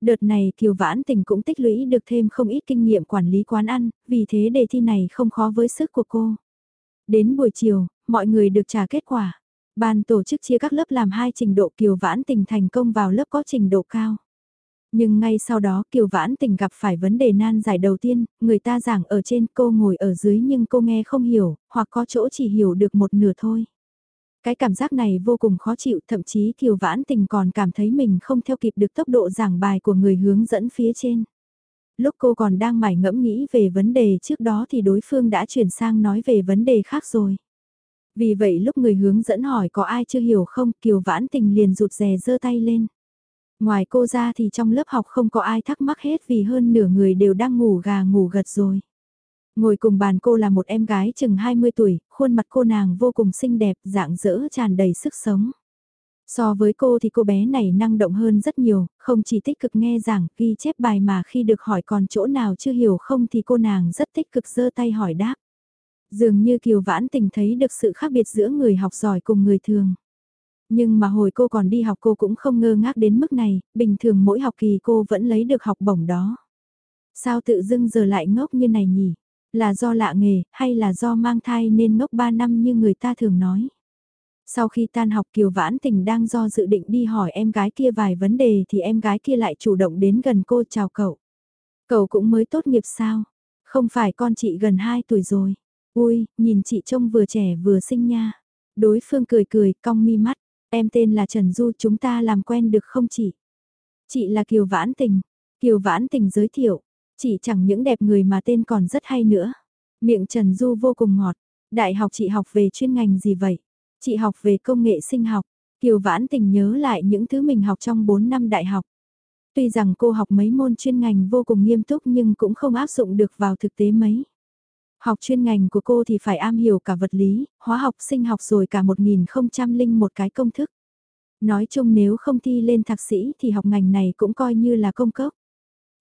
Đợt này Kiều Vãn Tình cũng tích lũy được thêm không ít kinh nghiệm quản lý quán ăn, vì thế đề thi này không khó với sức của cô. Đến buổi chiều, mọi người được trả kết quả. Ban tổ chức chia các lớp làm hai trình độ Kiều Vãn Tình thành công vào lớp có trình độ cao. Nhưng ngay sau đó Kiều Vãn Tình gặp phải vấn đề nan giải đầu tiên, người ta giảng ở trên cô ngồi ở dưới nhưng cô nghe không hiểu, hoặc có chỗ chỉ hiểu được một nửa thôi. Cái cảm giác này vô cùng khó chịu, thậm chí Kiều Vãn Tình còn cảm thấy mình không theo kịp được tốc độ giảng bài của người hướng dẫn phía trên. Lúc cô còn đang mải ngẫm nghĩ về vấn đề trước đó thì đối phương đã chuyển sang nói về vấn đề khác rồi. Vì vậy lúc người hướng dẫn hỏi có ai chưa hiểu không, Kiều Vãn Tình liền rụt rè giơ tay lên. Ngoài cô ra thì trong lớp học không có ai thắc mắc hết vì hơn nửa người đều đang ngủ gà ngủ gật rồi. Ngồi cùng bàn cô là một em gái chừng 20 tuổi, khuôn mặt cô nàng vô cùng xinh đẹp, dạng dỡ tràn đầy sức sống. So với cô thì cô bé này năng động hơn rất nhiều, không chỉ tích cực nghe giảng, ghi chép bài mà khi được hỏi còn chỗ nào chưa hiểu không thì cô nàng rất tích cực giơ tay hỏi đáp. Dường như Kiều Vãn Tình thấy được sự khác biệt giữa người học giỏi cùng người thường. Nhưng mà hồi cô còn đi học cô cũng không ngơ ngác đến mức này, bình thường mỗi học kỳ cô vẫn lấy được học bổng đó. Sao tự dưng giờ lại ngốc như này nhỉ? Là do lạ nghề, hay là do mang thai nên ngốc 3 năm như người ta thường nói? Sau khi tan học Kiều Vãn Tình đang do dự định đi hỏi em gái kia vài vấn đề thì em gái kia lại chủ động đến gần cô chào cậu. Cậu cũng mới tốt nghiệp sao? Không phải con chị gần 2 tuổi rồi. Ui, nhìn chị trông vừa trẻ vừa xinh nha. Đối phương cười cười, cong mi mắt. Em tên là Trần Du, chúng ta làm quen được không chị? Chị là Kiều Vãn Tình. Kiều Vãn Tình giới thiệu chỉ chẳng những đẹp người mà tên còn rất hay nữa. Miệng Trần Du vô cùng ngọt. Đại học chị học về chuyên ngành gì vậy? Chị học về công nghệ sinh học. Kiều Vãn Tình nhớ lại những thứ mình học trong 4 năm đại học. Tuy rằng cô học mấy môn chuyên ngành vô cùng nghiêm túc nhưng cũng không áp dụng được vào thực tế mấy. Học chuyên ngành của cô thì phải am hiểu cả vật lý, hóa học, sinh học rồi cả 1001 cái công thức. Nói chung nếu không thi lên thạc sĩ thì học ngành này cũng coi như là công cấp.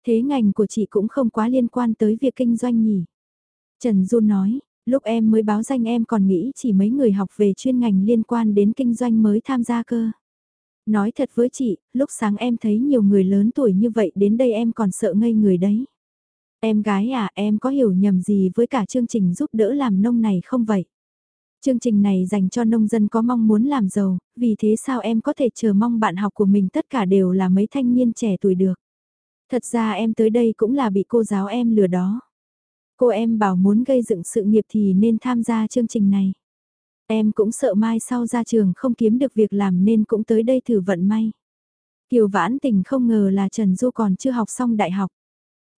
Thế ngành của chị cũng không quá liên quan tới việc kinh doanh nhỉ. Trần Du nói, lúc em mới báo danh em còn nghĩ chỉ mấy người học về chuyên ngành liên quan đến kinh doanh mới tham gia cơ. Nói thật với chị, lúc sáng em thấy nhiều người lớn tuổi như vậy đến đây em còn sợ ngây người đấy. Em gái à, em có hiểu nhầm gì với cả chương trình giúp đỡ làm nông này không vậy? Chương trình này dành cho nông dân có mong muốn làm giàu, vì thế sao em có thể chờ mong bạn học của mình tất cả đều là mấy thanh niên trẻ tuổi được. Thật ra em tới đây cũng là bị cô giáo em lừa đó. Cô em bảo muốn gây dựng sự nghiệp thì nên tham gia chương trình này. Em cũng sợ mai sau ra trường không kiếm được việc làm nên cũng tới đây thử vận may. Kiều Vãn Tình không ngờ là Trần Du còn chưa học xong đại học.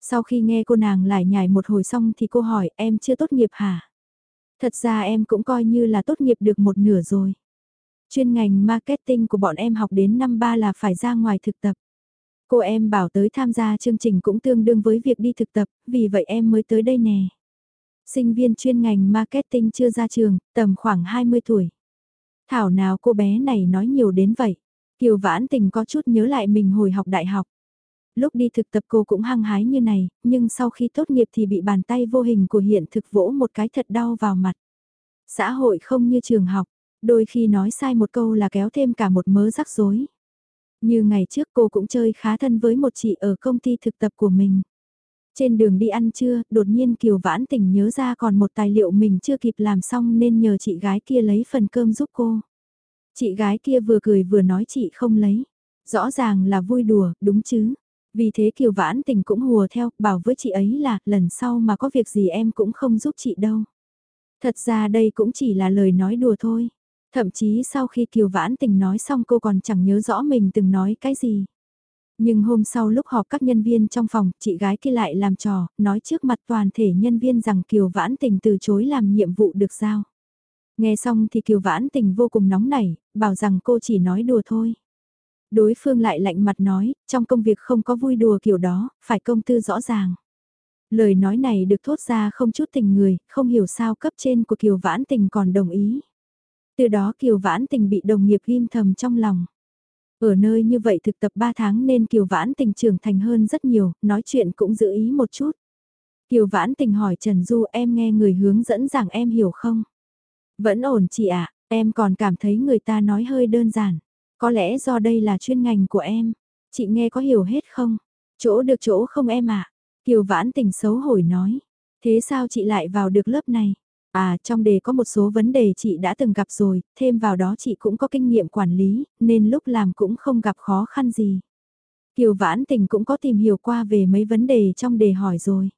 Sau khi nghe cô nàng lại nhảy một hồi xong thì cô hỏi, em chưa tốt nghiệp hả? Thật ra em cũng coi như là tốt nghiệp được một nửa rồi. Chuyên ngành marketing của bọn em học đến năm ba là phải ra ngoài thực tập. Cô em bảo tới tham gia chương trình cũng tương đương với việc đi thực tập, vì vậy em mới tới đây nè. Sinh viên chuyên ngành marketing chưa ra trường, tầm khoảng 20 tuổi. Thảo nào cô bé này nói nhiều đến vậy. Kiều Vãn Tình có chút nhớ lại mình hồi học đại học lúc đi thực tập cô cũng hăng hái như này, nhưng sau khi tốt nghiệp thì bị bàn tay vô hình của hiện thực vỗ một cái thật đau vào mặt. Xã hội không như trường học, đôi khi nói sai một câu là kéo thêm cả một mớ rắc rối. Như ngày trước cô cũng chơi khá thân với một chị ở công ty thực tập của mình. Trên đường đi ăn trưa, đột nhiên Kiều Vãn Tình nhớ ra còn một tài liệu mình chưa kịp làm xong nên nhờ chị gái kia lấy phần cơm giúp cô. Chị gái kia vừa cười vừa nói chị không lấy. Rõ ràng là vui đùa, đúng chứ. Vì thế Kiều Vãn Tình cũng hùa theo, bảo với chị ấy là lần sau mà có việc gì em cũng không giúp chị đâu. Thật ra đây cũng chỉ là lời nói đùa thôi. Thậm chí sau khi Kiều Vãn Tình nói xong cô còn chẳng nhớ rõ mình từng nói cái gì. Nhưng hôm sau lúc họp các nhân viên trong phòng, chị gái kia lại làm trò, nói trước mặt toàn thể nhân viên rằng Kiều Vãn Tình từ chối làm nhiệm vụ được giao. Nghe xong thì Kiều Vãn Tình vô cùng nóng nảy, bảo rằng cô chỉ nói đùa thôi. Đối phương lại lạnh mặt nói, trong công việc không có vui đùa kiểu đó, phải công tư rõ ràng. Lời nói này được thốt ra không chút tình người, không hiểu sao cấp trên của Kiều Vãn Tình còn đồng ý. Từ đó Kiều Vãn Tình bị đồng nghiệp ghim thầm trong lòng. Ở nơi như vậy thực tập 3 tháng nên Kiều Vãn Tình trưởng thành hơn rất nhiều, nói chuyện cũng giữ ý một chút. Kiều Vãn Tình hỏi Trần Du em nghe người hướng dẫn rằng em hiểu không? Vẫn ổn chị ạ, em còn cảm thấy người ta nói hơi đơn giản. Có lẽ do đây là chuyên ngành của em. Chị nghe có hiểu hết không? Chỗ được chỗ không em ạ. Kiều Vãn Tình xấu hổi nói. Thế sao chị lại vào được lớp này? À, trong đề có một số vấn đề chị đã từng gặp rồi, thêm vào đó chị cũng có kinh nghiệm quản lý, nên lúc làm cũng không gặp khó khăn gì. Kiều Vãn Tình cũng có tìm hiểu qua về mấy vấn đề trong đề hỏi rồi.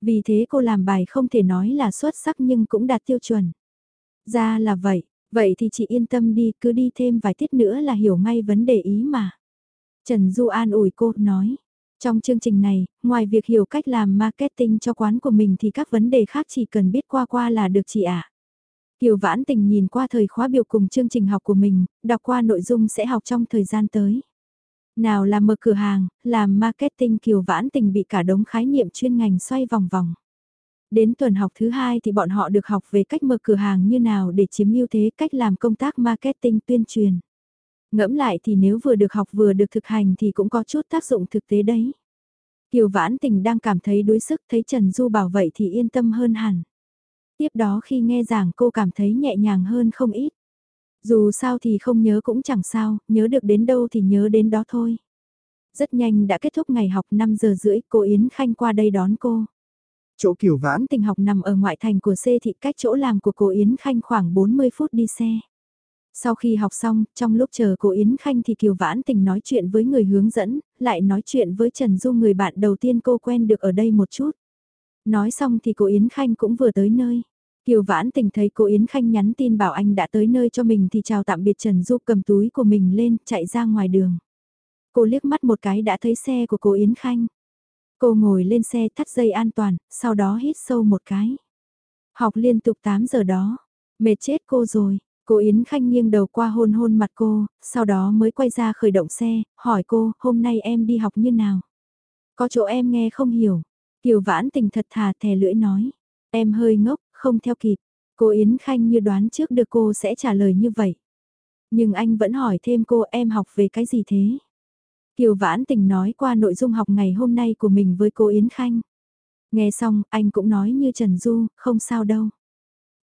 Vì thế cô làm bài không thể nói là xuất sắc nhưng cũng đạt tiêu chuẩn. Ra là vậy, vậy thì chị yên tâm đi, cứ đi thêm vài tiết nữa là hiểu ngay vấn đề ý mà. Trần Du an ủi cô, nói. Trong chương trình này, ngoài việc hiểu cách làm marketing cho quán của mình thì các vấn đề khác chỉ cần biết qua qua là được chị ạ. Kiều Vãn Tình nhìn qua thời khóa biểu cùng chương trình học của mình, đọc qua nội dung sẽ học trong thời gian tới. Nào là mở cửa hàng, làm marketing Kiều Vãn Tình bị cả đống khái niệm chuyên ngành xoay vòng vòng. Đến tuần học thứ hai thì bọn họ được học về cách mở cửa hàng như nào để chiếm ưu thế cách làm công tác marketing tuyên truyền. Ngẫm lại thì nếu vừa được học vừa được thực hành thì cũng có chút tác dụng thực tế đấy. Kiều Vãn Tình đang cảm thấy đuối sức thấy Trần Du bảo vậy thì yên tâm hơn hẳn. Tiếp đó khi nghe giảng cô cảm thấy nhẹ nhàng hơn không ít. Dù sao thì không nhớ cũng chẳng sao, nhớ được đến đâu thì nhớ đến đó thôi. Rất nhanh đã kết thúc ngày học 5 giờ rưỡi, cô Yến Khanh qua đây đón cô. Chỗ Kiều Vãn Tình học nằm ở ngoại thành của C thị cách chỗ làm của cô Yến Khanh khoảng 40 phút đi xe. Sau khi học xong, trong lúc chờ cô Yến Khanh thì Kiều Vãn Tình nói chuyện với người hướng dẫn, lại nói chuyện với Trần Du người bạn đầu tiên cô quen được ở đây một chút. Nói xong thì cô Yến Khanh cũng vừa tới nơi. Kiều Vãn Tình thấy cô Yến Khanh nhắn tin bảo anh đã tới nơi cho mình thì chào tạm biệt Trần Du cầm túi của mình lên, chạy ra ngoài đường. Cô liếc mắt một cái đã thấy xe của cô Yến Khanh. Cô ngồi lên xe thắt dây an toàn, sau đó hít sâu một cái. Học liên tục 8 giờ đó, mệt chết cô rồi. Cô Yến Khanh nghiêng đầu qua hôn hôn mặt cô, sau đó mới quay ra khởi động xe, hỏi cô, hôm nay em đi học như nào? Có chỗ em nghe không hiểu. Kiều Vãn tình thật thà thè lưỡi nói. Em hơi ngốc, không theo kịp. Cô Yến Khanh như đoán trước được cô sẽ trả lời như vậy. Nhưng anh vẫn hỏi thêm cô em học về cái gì thế? Kiều Vãn Tình nói qua nội dung học ngày hôm nay của mình với cô Yến Khanh. Nghe xong, anh cũng nói như Trần Du, không sao đâu.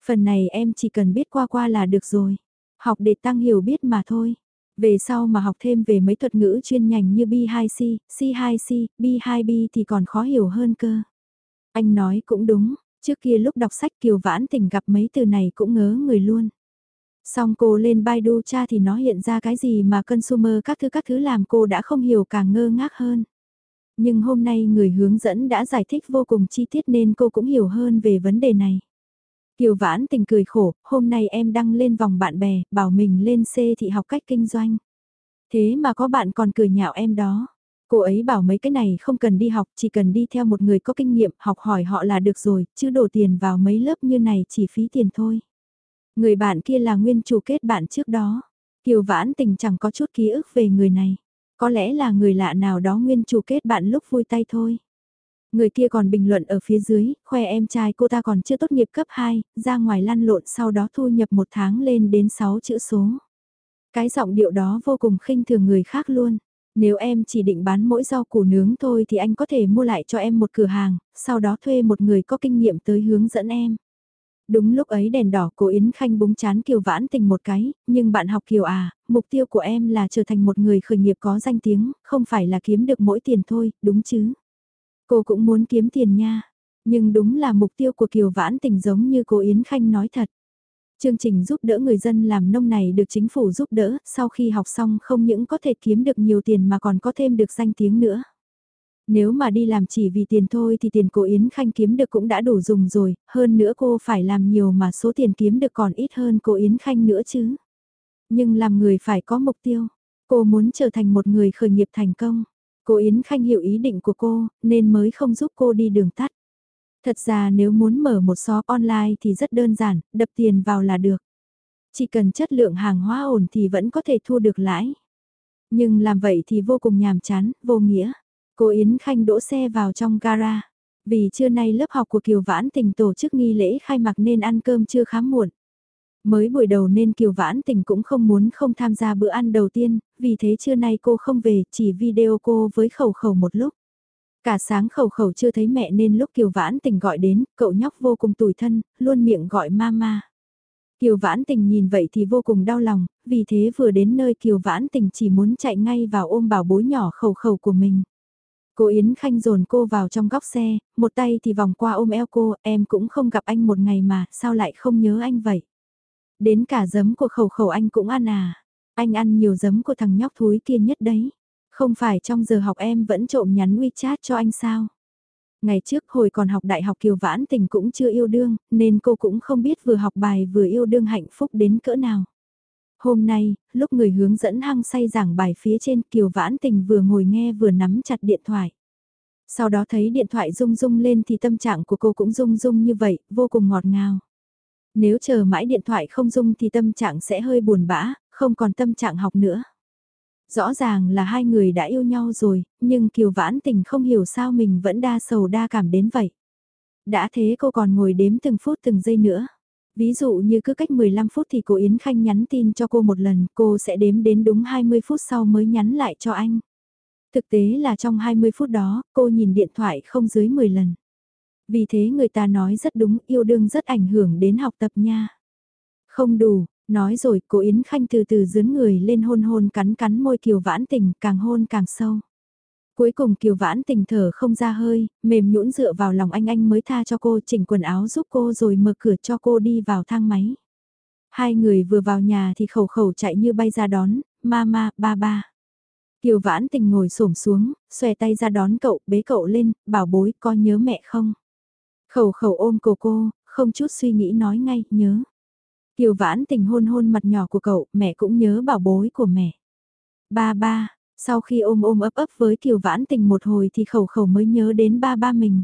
Phần này em chỉ cần biết qua qua là được rồi. Học để tăng hiểu biết mà thôi. Về sau mà học thêm về mấy thuật ngữ chuyên ngành như B2C, C2C, B2B thì còn khó hiểu hơn cơ. Anh nói cũng đúng, trước kia lúc đọc sách Kiều Vãn Tình gặp mấy từ này cũng ngớ người luôn. Xong cô lên Baidu cha thì nó hiện ra cái gì mà consumer các thứ các thứ làm cô đã không hiểu càng ngơ ngác hơn. Nhưng hôm nay người hướng dẫn đã giải thích vô cùng chi tiết nên cô cũng hiểu hơn về vấn đề này. Kiều Vãn tình cười khổ, hôm nay em đăng lên vòng bạn bè, bảo mình lên C thị học cách kinh doanh. Thế mà có bạn còn cười nhạo em đó. Cô ấy bảo mấy cái này không cần đi học, chỉ cần đi theo một người có kinh nghiệm, học hỏi họ là được rồi, chứ đổ tiền vào mấy lớp như này chỉ phí tiền thôi. Người bạn kia là nguyên chủ kết bạn trước đó. Kiều Vãn tình chẳng có chút ký ức về người này. Có lẽ là người lạ nào đó nguyên chủ kết bạn lúc vui tay thôi. Người kia còn bình luận ở phía dưới, khoe em trai cô ta còn chưa tốt nghiệp cấp 2, ra ngoài lăn lộn sau đó thu nhập một tháng lên đến 6 chữ số. Cái giọng điệu đó vô cùng khinh thường người khác luôn. Nếu em chỉ định bán mỗi rau củ nướng thôi thì anh có thể mua lại cho em một cửa hàng, sau đó thuê một người có kinh nghiệm tới hướng dẫn em. Đúng lúc ấy đèn đỏ cô Yến Khanh búng chán Kiều Vãn Tình một cái, nhưng bạn học Kiều à, mục tiêu của em là trở thành một người khởi nghiệp có danh tiếng, không phải là kiếm được mỗi tiền thôi, đúng chứ? Cô cũng muốn kiếm tiền nha, nhưng đúng là mục tiêu của Kiều Vãn Tình giống như cô Yến Khanh nói thật. Chương trình giúp đỡ người dân làm nông này được chính phủ giúp đỡ, sau khi học xong không những có thể kiếm được nhiều tiền mà còn có thêm được danh tiếng nữa. Nếu mà đi làm chỉ vì tiền thôi thì tiền cô Yến Khanh kiếm được cũng đã đủ dùng rồi, hơn nữa cô phải làm nhiều mà số tiền kiếm được còn ít hơn cô Yến Khanh nữa chứ. Nhưng làm người phải có mục tiêu, cô muốn trở thành một người khởi nghiệp thành công. Cô Yến Khanh hiểu ý định của cô, nên mới không giúp cô đi đường tắt. Thật ra nếu muốn mở một shop online thì rất đơn giản, đập tiền vào là được. Chỉ cần chất lượng hàng hóa ổn thì vẫn có thể thu được lãi. Nhưng làm vậy thì vô cùng nhàm chán, vô nghĩa. Cô Yến Khanh đỗ xe vào trong gara. Vì trưa nay lớp học của Kiều Vãn Tình tổ chức nghi lễ khai mạc nên ăn cơm chưa khá muộn. Mới buổi đầu nên Kiều Vãn Tình cũng không muốn không tham gia bữa ăn đầu tiên, vì thế trưa nay cô không về, chỉ video cô với khẩu khẩu một lúc. Cả sáng khẩu khẩu chưa thấy mẹ nên lúc Kiều Vãn Tình gọi đến, cậu nhóc vô cùng tủi thân, luôn miệng gọi mama. Kiều Vãn Tình nhìn vậy thì vô cùng đau lòng, vì thế vừa đến nơi Kiều Vãn Tình chỉ muốn chạy ngay vào ôm bảo bối nhỏ khẩu khẩu của mình. Cô Yến Khanh dồn cô vào trong góc xe, một tay thì vòng qua ôm eo cô, em cũng không gặp anh một ngày mà, sao lại không nhớ anh vậy? Đến cả giấm của khẩu khẩu anh cũng ăn à? Anh ăn nhiều giấm của thằng nhóc thúi kia nhất đấy. Không phải trong giờ học em vẫn trộm nhắn WeChat cho anh sao? Ngày trước hồi còn học đại học Kiều Vãn Tình cũng chưa yêu đương, nên cô cũng không biết vừa học bài vừa yêu đương hạnh phúc đến cỡ nào. Hôm nay, lúc người hướng dẫn hăng say giảng bài phía trên Kiều Vãn Tình vừa ngồi nghe vừa nắm chặt điện thoại. Sau đó thấy điện thoại rung rung lên thì tâm trạng của cô cũng rung rung như vậy, vô cùng ngọt ngào. Nếu chờ mãi điện thoại không dung thì tâm trạng sẽ hơi buồn bã, không còn tâm trạng học nữa. Rõ ràng là hai người đã yêu nhau rồi, nhưng Kiều Vãn Tình không hiểu sao mình vẫn đa sầu đa cảm đến vậy. Đã thế cô còn ngồi đếm từng phút từng giây nữa. Ví dụ như cứ cách 15 phút thì cô Yến Khanh nhắn tin cho cô một lần, cô sẽ đếm đến đúng 20 phút sau mới nhắn lại cho anh. Thực tế là trong 20 phút đó, cô nhìn điện thoại không dưới 10 lần. Vì thế người ta nói rất đúng, yêu đương rất ảnh hưởng đến học tập nha. Không đủ, nói rồi cô Yến Khanh từ từ dướn người lên hôn hôn cắn cắn môi Kiều Vãn Tình, càng hôn càng sâu. Cuối cùng Kiều Vãn Tình thở không ra hơi, mềm nhũn dựa vào lòng anh anh mới tha cho cô chỉnh quần áo giúp cô rồi mở cửa cho cô đi vào thang máy. Hai người vừa vào nhà thì khẩu khẩu chạy như bay ra đón, mama, ba ba. Kiều Vãn Tình ngồi xổm xuống, xòe tay ra đón cậu, bế cậu lên, bảo bối, có nhớ mẹ không? Khẩu khẩu ôm cổ cô, không chút suy nghĩ nói ngay, nhớ. Kiều Vãn Tình hôn hôn mặt nhỏ của cậu, mẹ cũng nhớ bảo bối của mẹ. Ba ba, sau khi ôm ôm ấp ấp với Kiều Vãn Tình một hồi thì khẩu khẩu mới nhớ đến ba ba mình.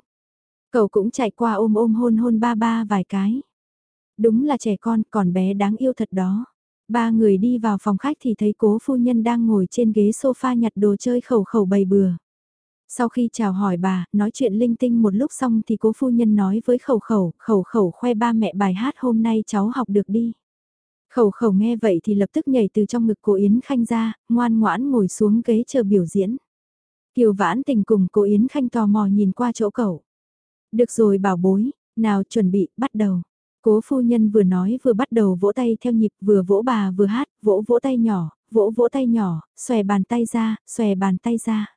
Cậu cũng chạy qua ôm ôm hôn hôn ba ba vài cái. Đúng là trẻ con, còn bé đáng yêu thật đó. Ba người đi vào phòng khách thì thấy cố phu nhân đang ngồi trên ghế sofa nhặt đồ chơi khẩu khẩu bày bừa. Sau khi chào hỏi bà, nói chuyện linh tinh một lúc xong thì cố phu nhân nói với khẩu khẩu, khẩu khẩu khoe ba mẹ bài hát hôm nay cháu học được đi. Khẩu khẩu nghe vậy thì lập tức nhảy từ trong ngực cô Yến Khanh ra, ngoan ngoãn ngồi xuống ghế chờ biểu diễn. Kiều vãn tình cùng cô Yến Khanh tò mò nhìn qua chỗ cậu. Được rồi bảo bối, nào chuẩn bị, bắt đầu. Cố phu nhân vừa nói vừa bắt đầu vỗ tay theo nhịp vừa vỗ bà vừa hát, vỗ vỗ tay nhỏ, vỗ vỗ tay nhỏ, xòe bàn tay ra, xòe bàn tay ra.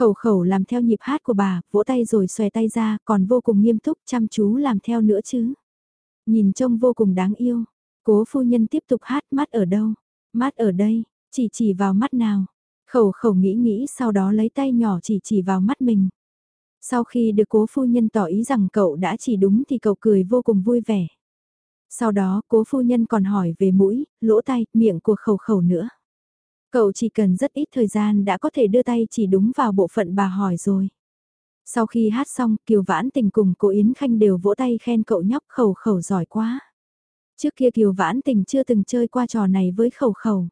Khẩu khẩu làm theo nhịp hát của bà, vỗ tay rồi xòe tay ra, còn vô cùng nghiêm túc chăm chú làm theo nữa chứ. Nhìn trông vô cùng đáng yêu. Cố phu nhân tiếp tục hát mắt ở đâu? Mắt ở đây, chỉ chỉ vào mắt nào? Khẩu khẩu nghĩ nghĩ sau đó lấy tay nhỏ chỉ chỉ vào mắt mình. Sau khi được cố phu nhân tỏ ý rằng cậu đã chỉ đúng thì cậu cười vô cùng vui vẻ. Sau đó cố phu nhân còn hỏi về mũi, lỗ tai, miệng của khẩu khẩu nữa. Cậu chỉ cần rất ít thời gian đã có thể đưa tay chỉ đúng vào bộ phận bà hỏi rồi. Sau khi hát xong, Kiều Vãn Tình cùng cô Yến Khanh đều vỗ tay khen cậu nhóc khẩu khẩu giỏi quá. Trước kia Kiều Vãn Tình chưa từng chơi qua trò này với khẩu khẩu.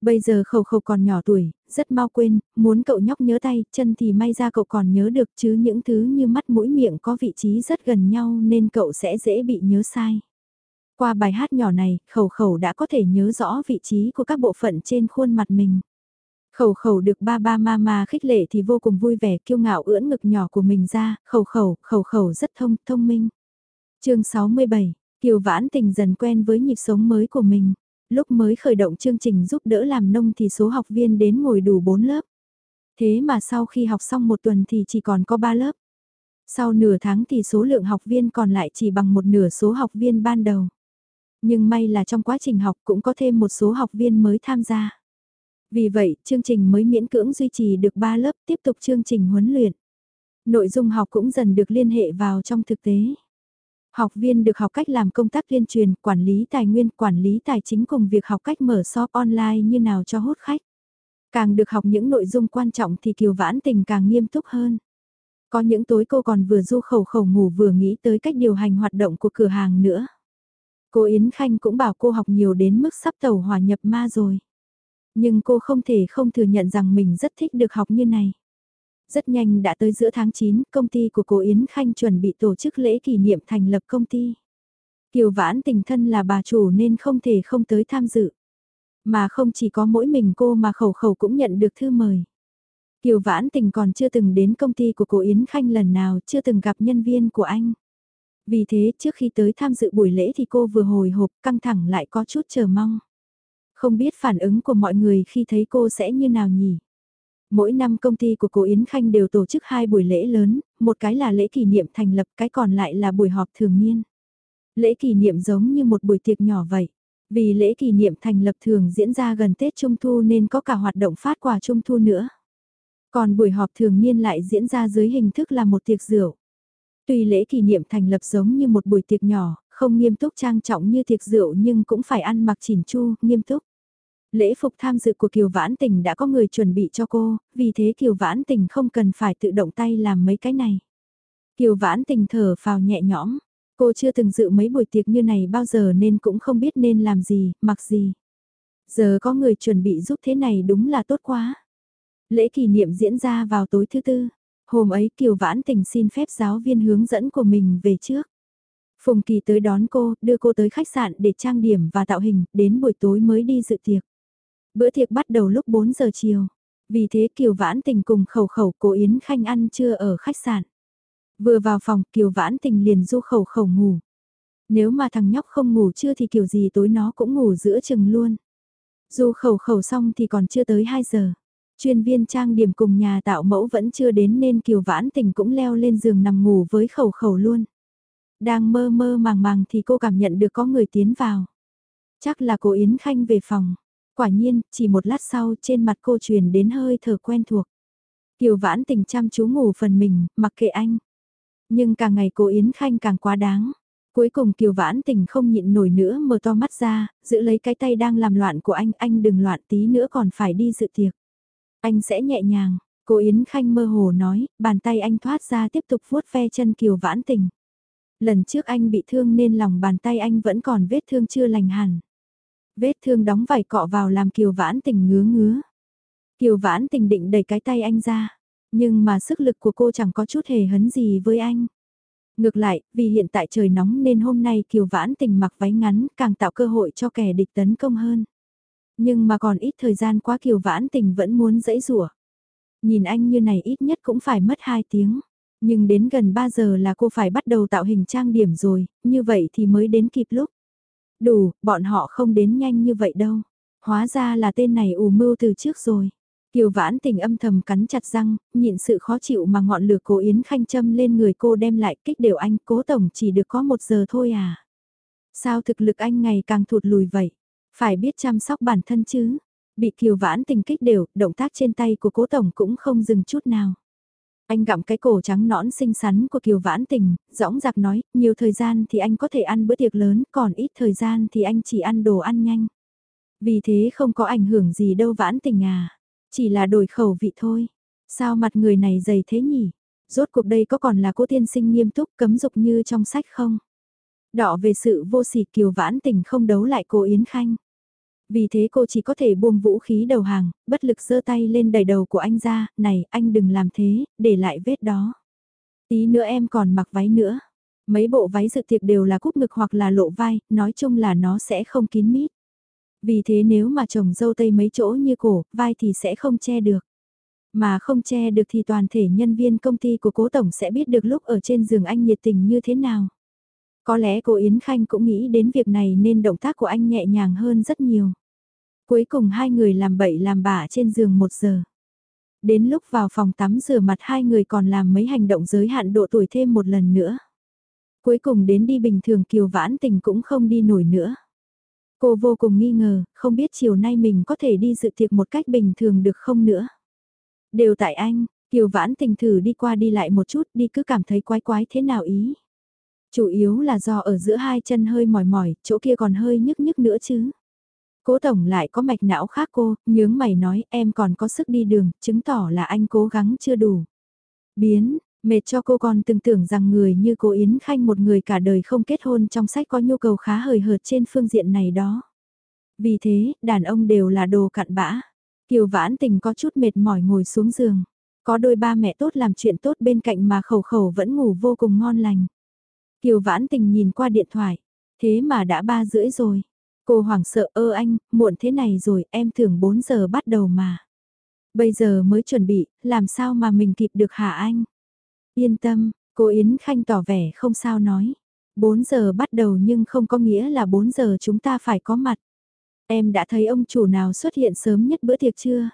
Bây giờ khẩu khẩu còn nhỏ tuổi, rất mau quên, muốn cậu nhóc nhớ tay, chân thì may ra cậu còn nhớ được chứ những thứ như mắt mũi miệng có vị trí rất gần nhau nên cậu sẽ dễ bị nhớ sai. Qua bài hát nhỏ này, khẩu khẩu đã có thể nhớ rõ vị trí của các bộ phận trên khuôn mặt mình. Khẩu khẩu được ba ba mama khích lệ thì vô cùng vui vẻ kiêu ngạo ưỡn ngực nhỏ của mình ra, khẩu khẩu, khẩu khẩu rất thông, thông minh. chương 67, Kiều Vãn Tình dần quen với nhịp sống mới của mình. Lúc mới khởi động chương trình giúp đỡ làm nông thì số học viên đến ngồi đủ 4 lớp. Thế mà sau khi học xong một tuần thì chỉ còn có 3 lớp. Sau nửa tháng thì số lượng học viên còn lại chỉ bằng một nửa số học viên ban đầu. Nhưng may là trong quá trình học cũng có thêm một số học viên mới tham gia. Vì vậy, chương trình mới miễn cưỡng duy trì được 3 lớp tiếp tục chương trình huấn luyện. Nội dung học cũng dần được liên hệ vào trong thực tế. Học viên được học cách làm công tác tuyên truyền, quản lý tài nguyên, quản lý tài chính cùng việc học cách mở shop online như nào cho hút khách. Càng được học những nội dung quan trọng thì Kiều Vãn Tình càng nghiêm túc hơn. Có những tối cô còn vừa du khẩu khẩu ngủ vừa nghĩ tới cách điều hành hoạt động của cửa hàng nữa. Cô Yến Khanh cũng bảo cô học nhiều đến mức sắp tàu hòa nhập ma rồi. Nhưng cô không thể không thừa nhận rằng mình rất thích được học như này. Rất nhanh đã tới giữa tháng 9, công ty của cô Yến Khanh chuẩn bị tổ chức lễ kỷ niệm thành lập công ty. Kiều Vãn tình thân là bà chủ nên không thể không tới tham dự. Mà không chỉ có mỗi mình cô mà khẩu khẩu cũng nhận được thư mời. Kiều Vãn Tình còn chưa từng đến công ty của cô Yến Khanh lần nào, chưa từng gặp nhân viên của anh. Vì thế trước khi tới tham dự buổi lễ thì cô vừa hồi hộp căng thẳng lại có chút chờ mong. Không biết phản ứng của mọi người khi thấy cô sẽ như nào nhỉ? Mỗi năm công ty của cô Yến Khanh đều tổ chức hai buổi lễ lớn, một cái là lễ kỷ niệm thành lập, cái còn lại là buổi họp thường niên. Lễ kỷ niệm giống như một buổi tiệc nhỏ vậy. Vì lễ kỷ niệm thành lập thường diễn ra gần Tết Trung Thu nên có cả hoạt động phát quà Trung Thu nữa. Còn buổi họp thường niên lại diễn ra dưới hình thức là một tiệc rượu. Tuy lễ kỷ niệm thành lập giống như một buổi tiệc nhỏ, không nghiêm túc trang trọng như tiệc rượu nhưng cũng phải ăn mặc chỉn chu, nghiêm túc. Lễ phục tham dự của Kiều Vãn Tình đã có người chuẩn bị cho cô, vì thế Kiều Vãn Tình không cần phải tự động tay làm mấy cái này. Kiều Vãn Tình thở phào nhẹ nhõm, cô chưa từng dự mấy buổi tiệc như này bao giờ nên cũng không biết nên làm gì, mặc gì. Giờ có người chuẩn bị giúp thế này đúng là tốt quá. Lễ kỷ niệm diễn ra vào tối thứ tư. Hôm ấy Kiều Vãn Tình xin phép giáo viên hướng dẫn của mình về trước. Phùng Kỳ tới đón cô, đưa cô tới khách sạn để trang điểm và tạo hình, đến buổi tối mới đi dự tiệc. Bữa tiệc bắt đầu lúc 4 giờ chiều. Vì thế Kiều Vãn Tình cùng khẩu khẩu cô Yến Khanh ăn trưa ở khách sạn. Vừa vào phòng Kiều Vãn Tình liền du khẩu khẩu ngủ. Nếu mà thằng nhóc không ngủ trưa thì kiểu gì tối nó cũng ngủ giữa chừng luôn. Du khẩu khẩu xong thì còn chưa tới 2 giờ. Chuyên viên trang điểm cùng nhà tạo mẫu vẫn chưa đến nên Kiều Vãn Tình cũng leo lên giường nằm ngủ với khẩu khẩu luôn. Đang mơ mơ màng màng thì cô cảm nhận được có người tiến vào. Chắc là cô Yến Khanh về phòng. Quả nhiên, chỉ một lát sau trên mặt cô truyền đến hơi thở quen thuộc. Kiều Vãn Tình chăm chú ngủ phần mình, mặc kệ anh. Nhưng càng ngày cô Yến Khanh càng quá đáng. Cuối cùng Kiều Vãn Tình không nhịn nổi nữa mở to mắt ra, giữ lấy cái tay đang làm loạn của anh, anh đừng loạn tí nữa còn phải đi dự tiệc. Anh sẽ nhẹ nhàng, cô Yến Khanh mơ hồ nói, bàn tay anh thoát ra tiếp tục vuốt ve chân Kiều Vãn Tình. Lần trước anh bị thương nên lòng bàn tay anh vẫn còn vết thương chưa lành hẳn. Vết thương đóng vải cọ vào làm Kiều Vãn Tình ngứa ngứa. Kiều Vãn Tình định đẩy cái tay anh ra, nhưng mà sức lực của cô chẳng có chút hề hấn gì với anh. Ngược lại, vì hiện tại trời nóng nên hôm nay Kiều Vãn Tình mặc váy ngắn càng tạo cơ hội cho kẻ địch tấn công hơn. Nhưng mà còn ít thời gian quá Kiều Vãn Tình vẫn muốn dẫy rủa. Nhìn anh như này ít nhất cũng phải mất 2 tiếng. Nhưng đến gần 3 giờ là cô phải bắt đầu tạo hình trang điểm rồi, như vậy thì mới đến kịp lúc. Đủ, bọn họ không đến nhanh như vậy đâu. Hóa ra là tên này ù mưu từ trước rồi. Kiều vãn tình âm thầm cắn chặt răng, nhịn sự khó chịu mà ngọn lửa cố Yến Khanh châm lên người cô đem lại kích đều anh cố tổng chỉ được có một giờ thôi à. Sao thực lực anh ngày càng thụt lùi vậy? Phải biết chăm sóc bản thân chứ. Bị kiều vãn tình kích đều, động tác trên tay của cố tổng cũng không dừng chút nào. Anh gặm cái cổ trắng nõn xinh xắn của Kiều Vãn Tình, dõng dạc nói, nhiều thời gian thì anh có thể ăn bữa tiệc lớn, còn ít thời gian thì anh chỉ ăn đồ ăn nhanh. Vì thế không có ảnh hưởng gì đâu Vãn Tình à, chỉ là đổi khẩu vị thôi. Sao mặt người này dày thế nhỉ? Rốt cuộc đây có còn là cô tiên sinh nghiêm túc cấm dục như trong sách không? Đọ về sự vô sỉ Kiều Vãn Tình không đấu lại cô Yến Khanh. Vì thế cô chỉ có thể buông vũ khí đầu hàng, bất lực giơ tay lên đẩy đầu của anh ra, này anh đừng làm thế, để lại vết đó. Tí nữa em còn mặc váy nữa. Mấy bộ váy dự tiệc đều là cúp ngực hoặc là lộ vai, nói chung là nó sẽ không kín mít. Vì thế nếu mà chồng dâu tây mấy chỗ như cổ, vai thì sẽ không che được. Mà không che được thì toàn thể nhân viên công ty của cố tổng sẽ biết được lúc ở trên giường anh nhiệt tình như thế nào. Có lẽ cô Yến Khanh cũng nghĩ đến việc này nên động tác của anh nhẹ nhàng hơn rất nhiều. Cuối cùng hai người làm bậy làm bạ trên giường một giờ. Đến lúc vào phòng tắm rửa mặt hai người còn làm mấy hành động giới hạn độ tuổi thêm một lần nữa. Cuối cùng đến đi bình thường Kiều Vãn Tình cũng không đi nổi nữa. Cô vô cùng nghi ngờ, không biết chiều nay mình có thể đi dự tiệc một cách bình thường được không nữa. Đều tại anh, Kiều Vãn Tình thử đi qua đi lại một chút đi cứ cảm thấy quái quái thế nào ý. Chủ yếu là do ở giữa hai chân hơi mỏi mỏi, chỗ kia còn hơi nhức nhức nữa chứ. Cố tổng lại có mạch não khác cô, nhướng mày nói em còn có sức đi đường, chứng tỏ là anh cố gắng chưa đủ. Biến, mệt cho cô còn từng tưởng rằng người như cô Yến Khanh một người cả đời không kết hôn trong sách có nhu cầu khá hời hợt trên phương diện này đó. Vì thế, đàn ông đều là đồ cặn bã. Kiều vãn tình có chút mệt mỏi ngồi xuống giường. Có đôi ba mẹ tốt làm chuyện tốt bên cạnh mà khẩu khẩu vẫn ngủ vô cùng ngon lành. Kiều vãn tình nhìn qua điện thoại. Thế mà đã ba rưỡi rồi. Cô hoảng sợ ơ anh, muộn thế này rồi, em thường 4 giờ bắt đầu mà. Bây giờ mới chuẩn bị, làm sao mà mình kịp được hả anh? Yên tâm, cô Yến Khanh tỏ vẻ không sao nói. 4 giờ bắt đầu nhưng không có nghĩa là 4 giờ chúng ta phải có mặt. Em đã thấy ông chủ nào xuất hiện sớm nhất bữa tiệc chưa?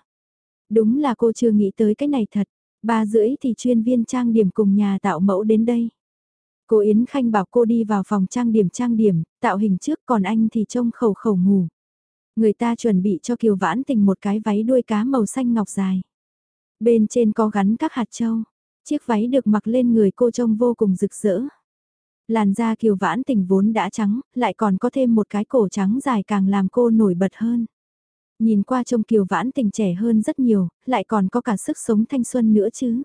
Đúng là cô chưa nghĩ tới cái này thật. Ba rưỡi thì chuyên viên trang điểm cùng nhà tạo mẫu đến đây. Cô Yến Khanh bảo cô đi vào phòng trang điểm trang điểm, tạo hình trước còn anh thì trông khẩu khẩu ngủ. Người ta chuẩn bị cho Kiều Vãn Tình một cái váy đuôi cá màu xanh ngọc dài. Bên trên có gắn các hạt châu. Chiếc váy được mặc lên người cô trông vô cùng rực rỡ. Làn da Kiều Vãn Tình vốn đã trắng, lại còn có thêm một cái cổ trắng dài càng làm cô nổi bật hơn. Nhìn qua trông Kiều Vãn Tình trẻ hơn rất nhiều, lại còn có cả sức sống thanh xuân nữa chứ.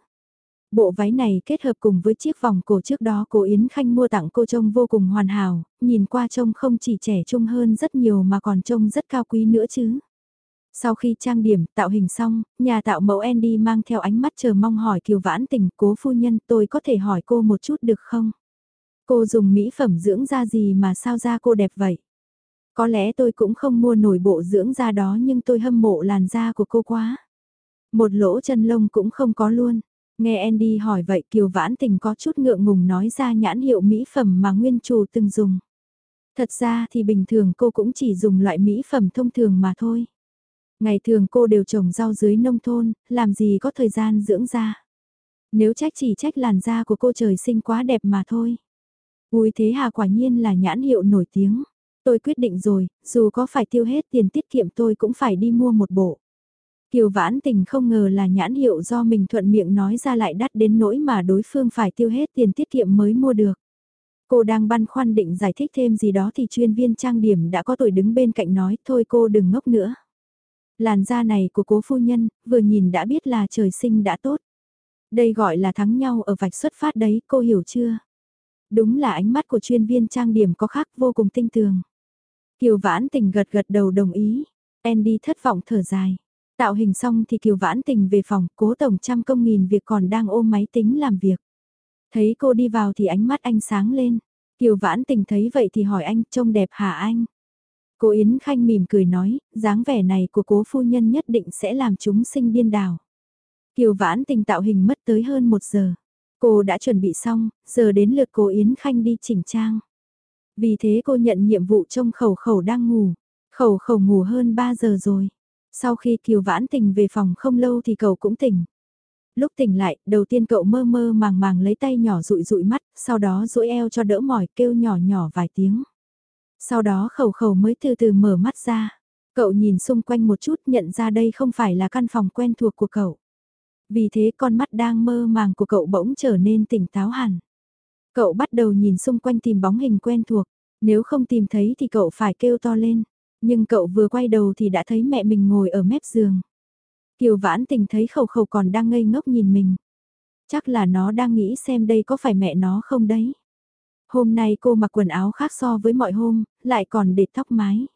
Bộ váy này kết hợp cùng với chiếc vòng cổ trước đó cô Yến Khanh mua tặng cô trông vô cùng hoàn hảo, nhìn qua trông không chỉ trẻ trung hơn rất nhiều mà còn trông rất cao quý nữa chứ. Sau khi trang điểm, tạo hình xong, nhà tạo mẫu Andy mang theo ánh mắt chờ mong hỏi Kiều Vãn Tình, cố phu nhân tôi có thể hỏi cô một chút được không? Cô dùng mỹ phẩm dưỡng da gì mà sao da cô đẹp vậy? Có lẽ tôi cũng không mua nổi bộ dưỡng da đó nhưng tôi hâm mộ làn da của cô quá. Một lỗ chân lông cũng không có luôn. Nghe Andy hỏi vậy Kiều Vãn Tình có chút ngượng ngùng nói ra nhãn hiệu mỹ phẩm mà nguyên chủ từng dùng. Thật ra thì bình thường cô cũng chỉ dùng loại mỹ phẩm thông thường mà thôi. Ngày thường cô đều trồng rau dưới nông thôn, làm gì có thời gian dưỡng da. Nếu trách chỉ trách làn da của cô trời sinh quá đẹp mà thôi. Ui thế hà quả nhiên là nhãn hiệu nổi tiếng. Tôi quyết định rồi, dù có phải tiêu hết tiền tiết kiệm tôi cũng phải đi mua một bộ. Kiều vãn tình không ngờ là nhãn hiệu do mình thuận miệng nói ra lại đắt đến nỗi mà đối phương phải tiêu hết tiền tiết kiệm mới mua được. Cô đang băn khoăn định giải thích thêm gì đó thì chuyên viên trang điểm đã có tuổi đứng bên cạnh nói thôi cô đừng ngốc nữa. Làn da này của cố phu nhân, vừa nhìn đã biết là trời sinh đã tốt. Đây gọi là thắng nhau ở vạch xuất phát đấy, cô hiểu chưa? Đúng là ánh mắt của chuyên viên trang điểm có khác vô cùng tinh tường. Kiều vãn tình gật gật đầu đồng ý. Andy thất vọng thở dài. Tạo hình xong thì Kiều vãn tình về phòng, cố tổng trăm công nghìn việc còn đang ôm máy tính làm việc. Thấy cô đi vào thì ánh mắt anh sáng lên. Kiều vãn tình thấy vậy thì hỏi anh, trông đẹp hả anh? Cô Yến Khanh mỉm cười nói, dáng vẻ này của cố phu nhân nhất định sẽ làm chúng sinh điên đảo. Kiều vãn tình tạo hình mất tới hơn một giờ. Cô đã chuẩn bị xong, giờ đến lượt cô Yến Khanh đi chỉnh trang. Vì thế cô nhận nhiệm vụ trông khẩu khẩu đang ngủ. Khẩu khẩu ngủ hơn 3 giờ rồi. Sau khi Kiều Vãn Tình về phòng không lâu thì cậu cũng tỉnh. Lúc tỉnh lại, đầu tiên cậu mơ mơ màng màng lấy tay nhỏ rụi rụi mắt, sau đó duỗi eo cho đỡ mỏi kêu nhỏ nhỏ vài tiếng. Sau đó khẩu khẩu mới từ từ mở mắt ra. Cậu nhìn xung quanh một chút nhận ra đây không phải là căn phòng quen thuộc của cậu. Vì thế con mắt đang mơ màng của cậu bỗng trở nên tỉnh táo hẳn. Cậu bắt đầu nhìn xung quanh tìm bóng hình quen thuộc, nếu không tìm thấy thì cậu phải kêu to lên. Nhưng cậu vừa quay đầu thì đã thấy mẹ mình ngồi ở mép giường. Kiều vãn tình thấy khẩu khẩu còn đang ngây ngốc nhìn mình. Chắc là nó đang nghĩ xem đây có phải mẹ nó không đấy. Hôm nay cô mặc quần áo khác so với mọi hôm, lại còn để tóc mái.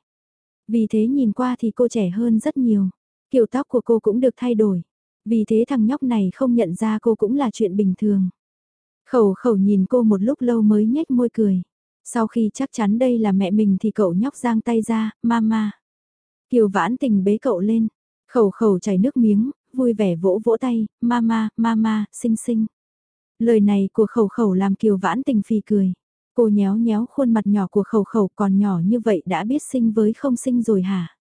Vì thế nhìn qua thì cô trẻ hơn rất nhiều. Kiểu tóc của cô cũng được thay đổi. Vì thế thằng nhóc này không nhận ra cô cũng là chuyện bình thường. Khẩu khẩu nhìn cô một lúc lâu mới nhếch môi cười. Sau khi chắc chắn đây là mẹ mình thì cậu nhóc giang tay ra, mama. Kiều vãn tình bế cậu lên, khẩu khẩu chảy nước miếng, vui vẻ vỗ vỗ tay, mama, mama, xinh xinh. Lời này của khẩu khẩu làm kiều vãn tình phì cười. Cô nhéo nhéo khuôn mặt nhỏ của khẩu khẩu còn nhỏ như vậy đã biết sinh với không sinh rồi hả?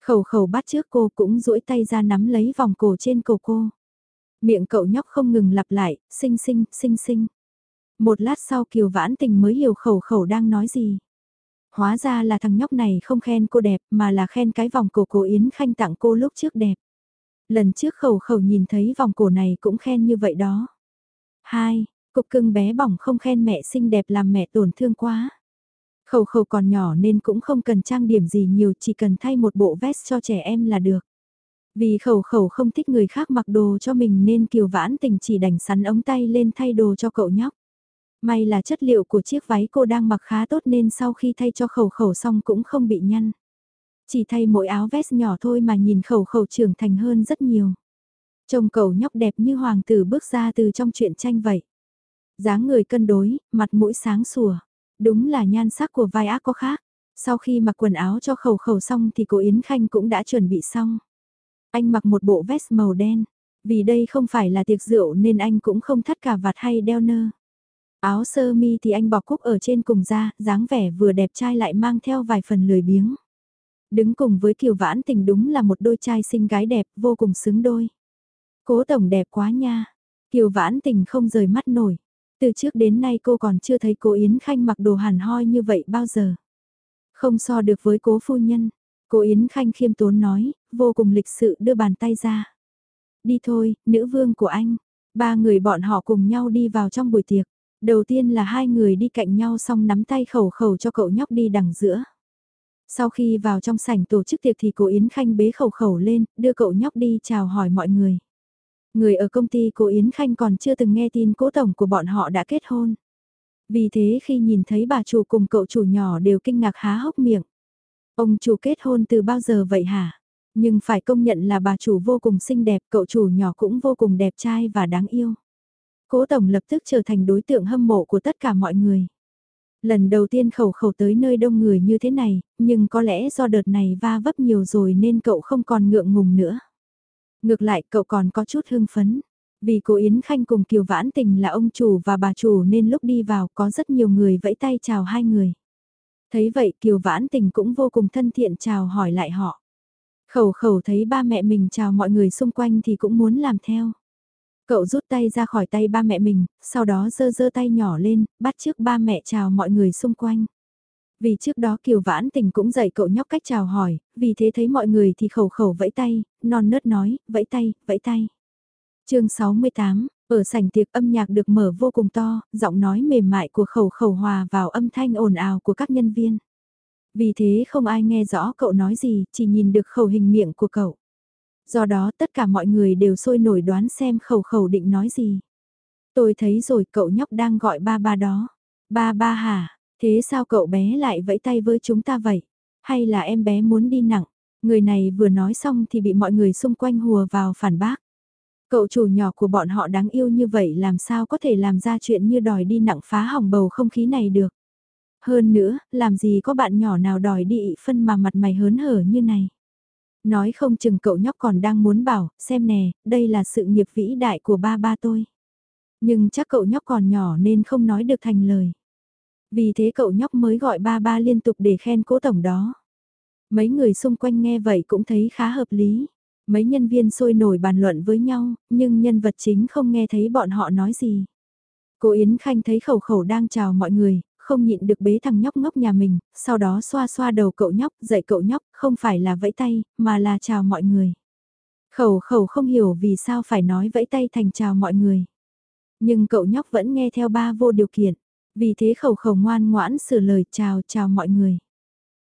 Khẩu khẩu bắt trước cô cũng duỗi tay ra nắm lấy vòng cổ trên cổ cô. Miệng cậu nhóc không ngừng lặp lại, xinh xinh, xinh xinh. Một lát sau Kiều Vãn Tình mới hiểu khẩu khẩu đang nói gì. Hóa ra là thằng nhóc này không khen cô đẹp mà là khen cái vòng cổ cổ Yến Khanh tặng cô lúc trước đẹp. Lần trước khẩu khẩu nhìn thấy vòng cổ này cũng khen như vậy đó. Hai, cục cưng bé bỏng không khen mẹ xinh đẹp làm mẹ tổn thương quá. Khẩu khẩu còn nhỏ nên cũng không cần trang điểm gì nhiều chỉ cần thay một bộ vest cho trẻ em là được. Vì khẩu khẩu không thích người khác mặc đồ cho mình nên kiều vãn tình chỉ đành sắn ống tay lên thay đồ cho cậu nhóc. May là chất liệu của chiếc váy cô đang mặc khá tốt nên sau khi thay cho khẩu khẩu xong cũng không bị nhăn. Chỉ thay mỗi áo vest nhỏ thôi mà nhìn khẩu khẩu trưởng thành hơn rất nhiều. Trông cậu nhóc đẹp như hoàng tử bước ra từ trong truyện tranh vậy. dáng người cân đối, mặt mũi sáng sủa. Đúng là nhan sắc của vai ác có khác. Sau khi mặc quần áo cho khẩu khẩu xong thì cô Yến Khanh cũng đã chuẩn bị xong. Anh mặc một bộ vest màu đen. Vì đây không phải là tiệc rượu nên anh cũng không thắt cả vạt hay đeo nơ. Áo sơ mi thì anh bọc cúc ở trên cùng da, dáng vẻ vừa đẹp trai lại mang theo vài phần lười biếng. Đứng cùng với Kiều Vãn Tình đúng là một đôi trai xinh gái đẹp, vô cùng xứng đôi. Cố tổng đẹp quá nha. Kiều Vãn Tình không rời mắt nổi. Từ trước đến nay cô còn chưa thấy cô Yến Khanh mặc đồ hàn hoi như vậy bao giờ. Không so được với cố phu nhân. Cô Yến Khanh khiêm tốn nói, vô cùng lịch sự đưa bàn tay ra. Đi thôi, nữ vương của anh. Ba người bọn họ cùng nhau đi vào trong buổi tiệc. Đầu tiên là hai người đi cạnh nhau xong nắm tay khẩu khẩu cho cậu nhóc đi đằng giữa. Sau khi vào trong sảnh tổ chức tiệc thì cô Yến Khanh bế khẩu khẩu lên, đưa cậu nhóc đi chào hỏi mọi người. Người ở công ty cô Yến Khanh còn chưa từng nghe tin cố tổng của bọn họ đã kết hôn. Vì thế khi nhìn thấy bà chủ cùng cậu chủ nhỏ đều kinh ngạc há hốc miệng. Ông chủ kết hôn từ bao giờ vậy hả? Nhưng phải công nhận là bà chủ vô cùng xinh đẹp, cậu chủ nhỏ cũng vô cùng đẹp trai và đáng yêu. Cố tổng lập tức trở thành đối tượng hâm mộ của tất cả mọi người. Lần đầu tiên khẩu khẩu tới nơi đông người như thế này, nhưng có lẽ do đợt này va vấp nhiều rồi nên cậu không còn ngượng ngùng nữa. Ngược lại cậu còn có chút hưng phấn. Vì cô Yến Khanh cùng Kiều Vãn Tình là ông chủ và bà chủ nên lúc đi vào có rất nhiều người vẫy tay chào hai người. Thấy vậy Kiều Vãn Tình cũng vô cùng thân thiện chào hỏi lại họ. Khẩu khẩu thấy ba mẹ mình chào mọi người xung quanh thì cũng muốn làm theo. Cậu rút tay ra khỏi tay ba mẹ mình, sau đó giơ giơ tay nhỏ lên, bắt trước ba mẹ chào mọi người xung quanh. Vì trước đó Kiều Vãn Tình cũng dạy cậu nhóc cách chào hỏi, vì thế thấy mọi người thì khẩu khẩu vẫy tay, non nớt nói, vẫy tay, vẫy tay. chương 68, ở sảnh tiệc âm nhạc được mở vô cùng to, giọng nói mềm mại của khẩu khẩu hòa vào âm thanh ồn ào của các nhân viên. Vì thế không ai nghe rõ cậu nói gì, chỉ nhìn được khẩu hình miệng của cậu. Do đó tất cả mọi người đều sôi nổi đoán xem khẩu khẩu định nói gì. Tôi thấy rồi cậu nhóc đang gọi ba ba đó. Ba ba hả, thế sao cậu bé lại vẫy tay với chúng ta vậy? Hay là em bé muốn đi nặng? Người này vừa nói xong thì bị mọi người xung quanh hùa vào phản bác. Cậu chủ nhỏ của bọn họ đáng yêu như vậy làm sao có thể làm ra chuyện như đòi đi nặng phá hỏng bầu không khí này được. Hơn nữa, làm gì có bạn nhỏ nào đòi đi ị phân mà mặt mày hớn hở như này. Nói không chừng cậu nhóc còn đang muốn bảo, xem nè, đây là sự nghiệp vĩ đại của ba ba tôi. Nhưng chắc cậu nhóc còn nhỏ nên không nói được thành lời. Vì thế cậu nhóc mới gọi ba ba liên tục để khen cố tổng đó. Mấy người xung quanh nghe vậy cũng thấy khá hợp lý. Mấy nhân viên sôi nổi bàn luận với nhau, nhưng nhân vật chính không nghe thấy bọn họ nói gì. Cô Yến Khanh thấy khẩu khẩu đang chào mọi người, không nhịn được bế thằng nhóc ngốc nhà mình, sau đó xoa xoa đầu cậu nhóc, dạy cậu nhóc, không phải là vẫy tay, mà là chào mọi người. Khẩu khẩu không hiểu vì sao phải nói vẫy tay thành chào mọi người. Nhưng cậu nhóc vẫn nghe theo ba vô điều kiện, vì thế khẩu khẩu ngoan ngoãn sửa lời chào chào mọi người.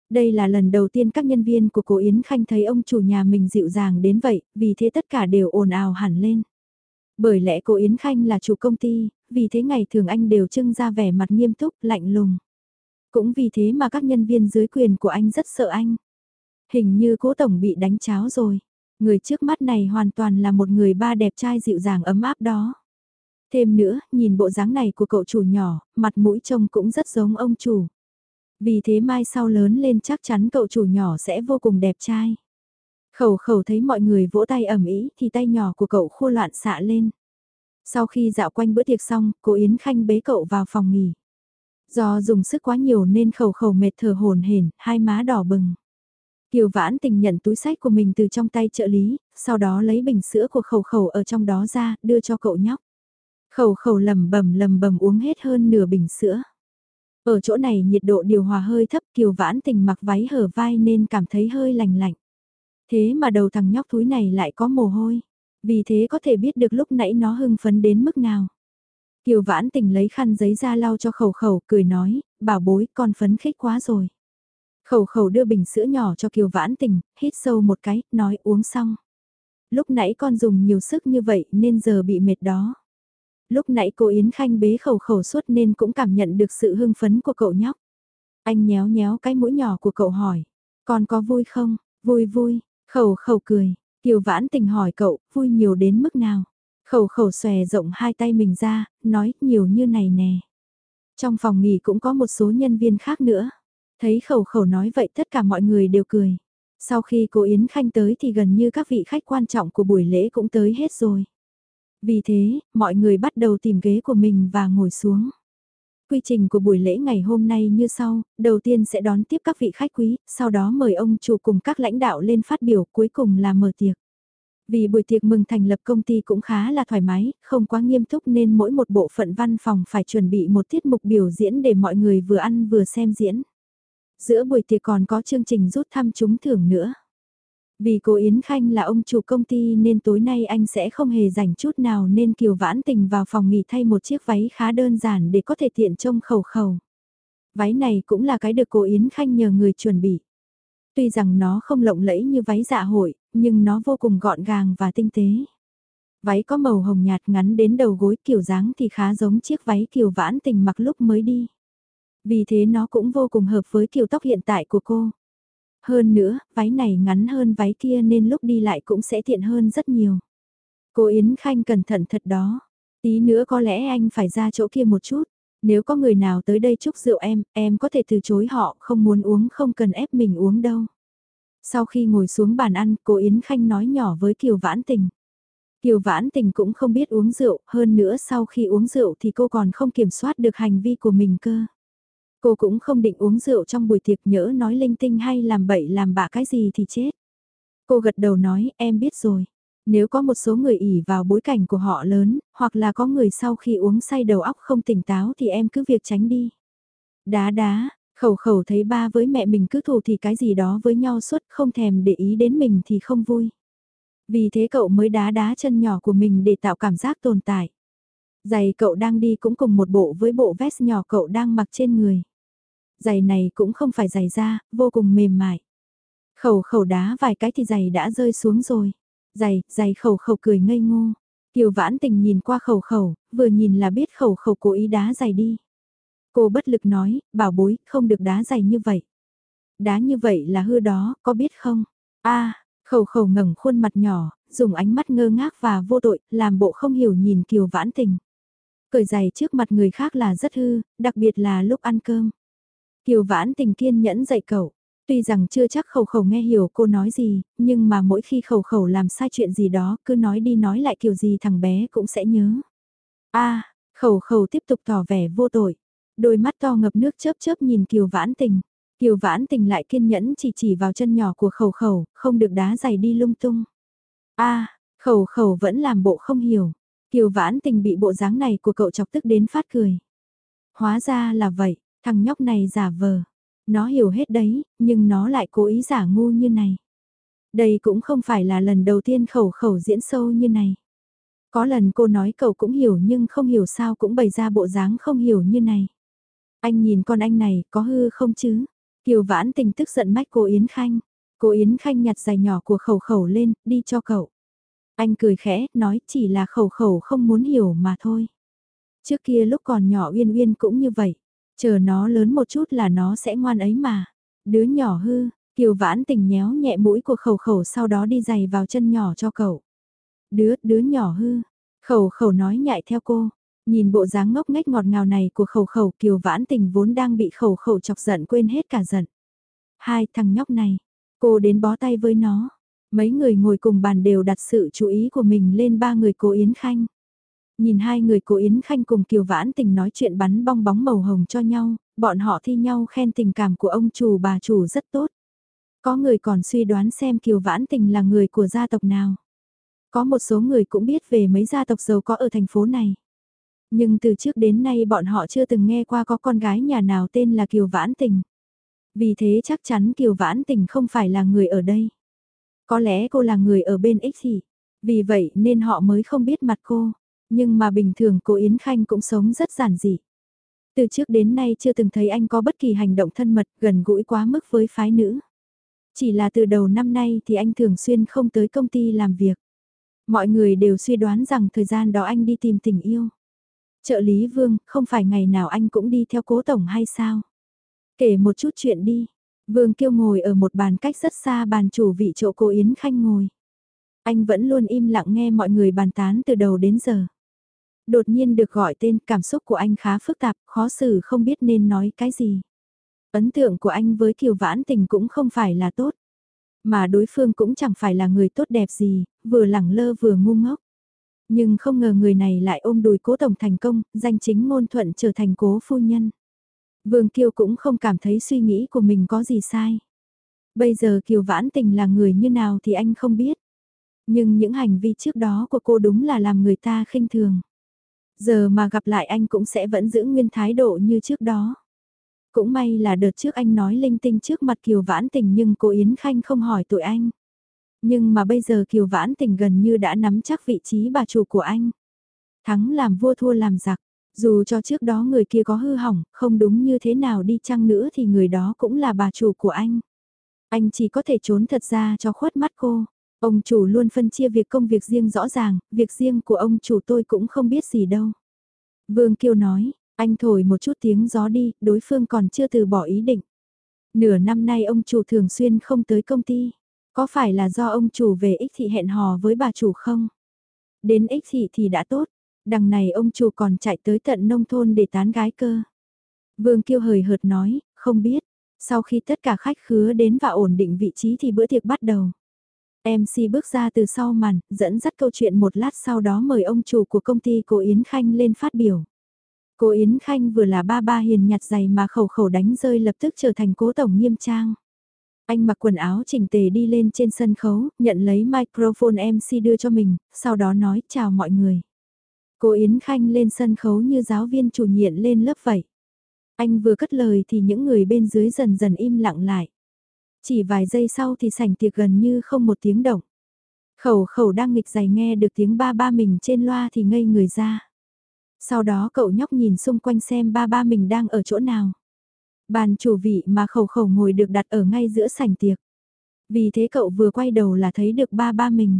Đây là lần đầu tiên các nhân viên của cô Yến Khanh thấy ông chủ nhà mình dịu dàng đến vậy, vì thế tất cả đều ồn ào hẳn lên. Bởi lẽ cô Yến Khanh là chủ công ty, vì thế ngày thường anh đều trưng ra vẻ mặt nghiêm túc, lạnh lùng. Cũng vì thế mà các nhân viên dưới quyền của anh rất sợ anh. Hình như cố tổng bị đánh cháo rồi. Người trước mắt này hoàn toàn là một người ba đẹp trai dịu dàng ấm áp đó. Thêm nữa, nhìn bộ dáng này của cậu chủ nhỏ, mặt mũi trông cũng rất giống ông chủ. Vì thế mai sau lớn lên chắc chắn cậu chủ nhỏ sẽ vô cùng đẹp trai. Khẩu khẩu thấy mọi người vỗ tay ẩm ý thì tay nhỏ của cậu khô loạn xạ lên. Sau khi dạo quanh bữa tiệc xong, cô Yến Khanh bế cậu vào phòng nghỉ. Do dùng sức quá nhiều nên khẩu khẩu mệt thở hồn hển, hai má đỏ bừng. Kiều Vãn Tình nhận túi sách của mình từ trong tay trợ lý, sau đó lấy bình sữa của khẩu khẩu ở trong đó ra, đưa cho cậu nhóc. Khẩu khẩu lầm bầm lầm bầm uống hết hơn nửa bình sữa. Ở chỗ này nhiệt độ điều hòa hơi thấp Kiều Vãn Tình mặc váy hở vai nên cảm thấy hơi lành lạnh. Thế mà đầu thằng nhóc thúi này lại có mồ hôi. Vì thế có thể biết được lúc nãy nó hưng phấn đến mức nào. Kiều vãn tình lấy khăn giấy ra lau cho khẩu khẩu, cười nói, bảo bối, con phấn khích quá rồi. Khẩu khẩu đưa bình sữa nhỏ cho Kiều vãn tình, hít sâu một cái, nói uống xong. Lúc nãy con dùng nhiều sức như vậy nên giờ bị mệt đó. Lúc nãy cô Yến Khanh bế khẩu khẩu suốt nên cũng cảm nhận được sự hưng phấn của cậu nhóc. Anh nhéo nhéo cái mũi nhỏ của cậu hỏi. Con có vui không? Vui vui, khẩu khẩu cười. Kiều vãn tình hỏi cậu, vui nhiều đến mức nào? Khẩu khẩu xòe rộng hai tay mình ra, nói nhiều như này nè. Trong phòng nghỉ cũng có một số nhân viên khác nữa. Thấy khẩu khẩu nói vậy tất cả mọi người đều cười. Sau khi cô Yến Khanh tới thì gần như các vị khách quan trọng của buổi lễ cũng tới hết rồi. Vì thế, mọi người bắt đầu tìm ghế của mình và ngồi xuống. Quy trình của buổi lễ ngày hôm nay như sau, đầu tiên sẽ đón tiếp các vị khách quý, sau đó mời ông chủ cùng các lãnh đạo lên phát biểu, cuối cùng là mở tiệc. Vì buổi tiệc mừng thành lập công ty cũng khá là thoải mái, không quá nghiêm túc nên mỗi một bộ phận văn phòng phải chuẩn bị một tiết mục biểu diễn để mọi người vừa ăn vừa xem diễn. Giữa buổi tiệc còn có chương trình rút thăm trúng thưởng nữa. Vì cô Yến Khanh là ông chủ công ty nên tối nay anh sẽ không hề rảnh chút nào nên Kiều Vãn Tình vào phòng nghỉ thay một chiếc váy khá đơn giản để có thể tiện trông khẩu khẩu. Váy này cũng là cái được cô Yến Khanh nhờ người chuẩn bị. Tuy rằng nó không lộng lẫy như váy dạ hội, nhưng nó vô cùng gọn gàng và tinh tế. Váy có màu hồng nhạt ngắn đến đầu gối kiểu dáng thì khá giống chiếc váy Kiều Vãn Tình mặc lúc mới đi. Vì thế nó cũng vô cùng hợp với kiểu tóc hiện tại của cô. Hơn nữa, váy này ngắn hơn váy kia nên lúc đi lại cũng sẽ tiện hơn rất nhiều. Cô Yến Khanh cẩn thận thật đó. Tí nữa có lẽ anh phải ra chỗ kia một chút. Nếu có người nào tới đây chúc rượu em, em có thể từ chối họ, không muốn uống không cần ép mình uống đâu. Sau khi ngồi xuống bàn ăn, cô Yến Khanh nói nhỏ với Kiều Vãn Tình. Kiều Vãn Tình cũng không biết uống rượu, hơn nữa sau khi uống rượu thì cô còn không kiểm soát được hành vi của mình cơ. Cô cũng không định uống rượu trong buổi tiệc nhỡ nói linh tinh hay làm bậy làm bạ cái gì thì chết. Cô gật đầu nói em biết rồi. Nếu có một số người ỉ vào bối cảnh của họ lớn, hoặc là có người sau khi uống say đầu óc không tỉnh táo thì em cứ việc tránh đi. Đá đá, khẩu khẩu thấy ba với mẹ mình cứ thù thì cái gì đó với nhau suốt không thèm để ý đến mình thì không vui. Vì thế cậu mới đá đá chân nhỏ của mình để tạo cảm giác tồn tại. Giày cậu đang đi cũng cùng một bộ với bộ vest nhỏ cậu đang mặc trên người. Giày này cũng không phải giày da, vô cùng mềm mại. Khẩu khẩu đá vài cái thì giày đã rơi xuống rồi. Giày, giày khẩu khẩu cười ngây ngô. Kiều vãn tình nhìn qua khẩu khẩu, vừa nhìn là biết khẩu khẩu cố ý đá giày đi. Cô bất lực nói, bảo bối, không được đá giày như vậy. Đá như vậy là hư đó, có biết không? a khẩu khẩu ngẩng khuôn mặt nhỏ, dùng ánh mắt ngơ ngác và vô tội, làm bộ không hiểu nhìn Kiều vãn tình. Cởi giày trước mặt người khác là rất hư, đặc biệt là lúc ăn cơm. Kiều vãn tình kiên nhẫn dạy cậu. Tuy rằng chưa chắc khẩu khẩu nghe hiểu cô nói gì, nhưng mà mỗi khi khẩu khẩu làm sai chuyện gì đó, cứ nói đi nói lại kiểu gì thằng bé cũng sẽ nhớ. a khẩu khẩu tiếp tục tỏ vẻ vô tội. Đôi mắt to ngập nước chớp chớp nhìn Kiều vãn tình. Kiều vãn tình lại kiên nhẫn chỉ chỉ vào chân nhỏ của khẩu khẩu, không được đá giày đi lung tung. a khẩu khẩu vẫn làm bộ không hiểu. Kiều vãn tình bị bộ dáng này của cậu chọc tức đến phát cười. Hóa ra là vậy, Thằng nhóc này giả vờ. Nó hiểu hết đấy, nhưng nó lại cố ý giả ngu như này. Đây cũng không phải là lần đầu tiên khẩu khẩu diễn sâu như này. Có lần cô nói cậu cũng hiểu nhưng không hiểu sao cũng bày ra bộ dáng không hiểu như này. Anh nhìn con anh này có hư không chứ? Kiều vãn tình tức giận mách cô Yến Khanh. Cô Yến Khanh nhặt giày nhỏ của khẩu khẩu lên, đi cho cậu. Anh cười khẽ, nói chỉ là khẩu khẩu không muốn hiểu mà thôi. Trước kia lúc còn nhỏ Uyên Uyên cũng như vậy. Chờ nó lớn một chút là nó sẽ ngoan ấy mà. Đứa nhỏ hư, Kiều vãn tình nhéo nhẹ mũi của khẩu khẩu sau đó đi giày vào chân nhỏ cho cậu. Đứa, đứa nhỏ hư. Khẩu khẩu nói nhại theo cô. Nhìn bộ dáng ngốc nghếch ngọt ngào này của khẩu khẩu kiều vãn tình vốn đang bị khẩu khẩu chọc giận quên hết cả giận. Hai thằng nhóc này, cô đến bó tay với nó. Mấy người ngồi cùng bàn đều đặt sự chú ý của mình lên ba người cô Yến Khanh. Nhìn hai người cố Yến Khanh cùng Kiều Vãn Tình nói chuyện bắn bong bóng màu hồng cho nhau, bọn họ thi nhau khen tình cảm của ông chủ bà chủ rất tốt. Có người còn suy đoán xem Kiều Vãn Tình là người của gia tộc nào. Có một số người cũng biết về mấy gia tộc giàu có ở thành phố này. Nhưng từ trước đến nay bọn họ chưa từng nghe qua có con gái nhà nào tên là Kiều Vãn Tình. Vì thế chắc chắn Kiều Vãn Tình không phải là người ở đây. Có lẽ cô là người ở bên X thì. Vì vậy nên họ mới không biết mặt cô. Nhưng mà bình thường cô Yến Khanh cũng sống rất giản dị. Từ trước đến nay chưa từng thấy anh có bất kỳ hành động thân mật gần gũi quá mức với phái nữ. Chỉ là từ đầu năm nay thì anh thường xuyên không tới công ty làm việc. Mọi người đều suy đoán rằng thời gian đó anh đi tìm tình yêu. Trợ lý Vương, không phải ngày nào anh cũng đi theo cố tổng hay sao? Kể một chút chuyện đi. Vương Kiêu ngồi ở một bàn cách rất xa bàn chủ vị chỗ cô Yến Khanh ngồi. Anh vẫn luôn im lặng nghe mọi người bàn tán từ đầu đến giờ. Đột nhiên được gọi tên, cảm xúc của anh khá phức tạp, khó xử không biết nên nói cái gì. Ấn tượng của anh với Kiều Vãn Tình cũng không phải là tốt. Mà đối phương cũng chẳng phải là người tốt đẹp gì, vừa lẳng lơ vừa ngu ngốc. Nhưng không ngờ người này lại ôm đùi cố tổng thành công, danh chính ngôn thuận trở thành cố phu nhân. Vương Kiều cũng không cảm thấy suy nghĩ của mình có gì sai. Bây giờ Kiều Vãn Tình là người như nào thì anh không biết. Nhưng những hành vi trước đó của cô đúng là làm người ta khinh thường. Giờ mà gặp lại anh cũng sẽ vẫn giữ nguyên thái độ như trước đó. Cũng may là đợt trước anh nói linh tinh trước mặt Kiều Vãn Tình nhưng cô Yến Khanh không hỏi tội anh. Nhưng mà bây giờ Kiều Vãn Tình gần như đã nắm chắc vị trí bà chủ của anh. Thắng làm vua thua làm giặc, dù cho trước đó người kia có hư hỏng, không đúng như thế nào đi chăng nữa thì người đó cũng là bà chủ của anh. Anh chỉ có thể trốn thật ra cho khuất mắt cô. Ông chủ luôn phân chia việc công việc riêng rõ ràng, việc riêng của ông chủ tôi cũng không biết gì đâu. Vương Kiêu nói, anh thổi một chút tiếng gió đi, đối phương còn chưa từ bỏ ý định. Nửa năm nay ông chủ thường xuyên không tới công ty. Có phải là do ông chủ về ích thị hẹn hò với bà chủ không? Đến ích thị thì đã tốt, đằng này ông chủ còn chạy tới tận nông thôn để tán gái cơ. Vương Kiêu hời hợt nói, không biết. Sau khi tất cả khách khứa đến và ổn định vị trí thì bữa tiệc bắt đầu. MC bước ra từ sau màn, dẫn dắt câu chuyện một lát sau đó mời ông chủ của công ty cô Yến Khanh lên phát biểu. Cô Yến Khanh vừa là ba ba hiền nhặt giày mà khẩu khẩu đánh rơi lập tức trở thành cố tổng nghiêm trang. Anh mặc quần áo chỉnh tề đi lên trên sân khấu, nhận lấy microphone MC đưa cho mình, sau đó nói chào mọi người. Cô Yến Khanh lên sân khấu như giáo viên chủ nhiệm lên lớp vậy. Anh vừa cất lời thì những người bên dưới dần dần im lặng lại. Chỉ vài giây sau thì sảnh tiệc gần như không một tiếng động. Khẩu khẩu đang nghịch giày nghe được tiếng ba ba mình trên loa thì ngây người ra. Sau đó cậu nhóc nhìn xung quanh xem ba ba mình đang ở chỗ nào. Bàn chủ vị mà khẩu khẩu ngồi được đặt ở ngay giữa sảnh tiệc. Vì thế cậu vừa quay đầu là thấy được ba ba mình.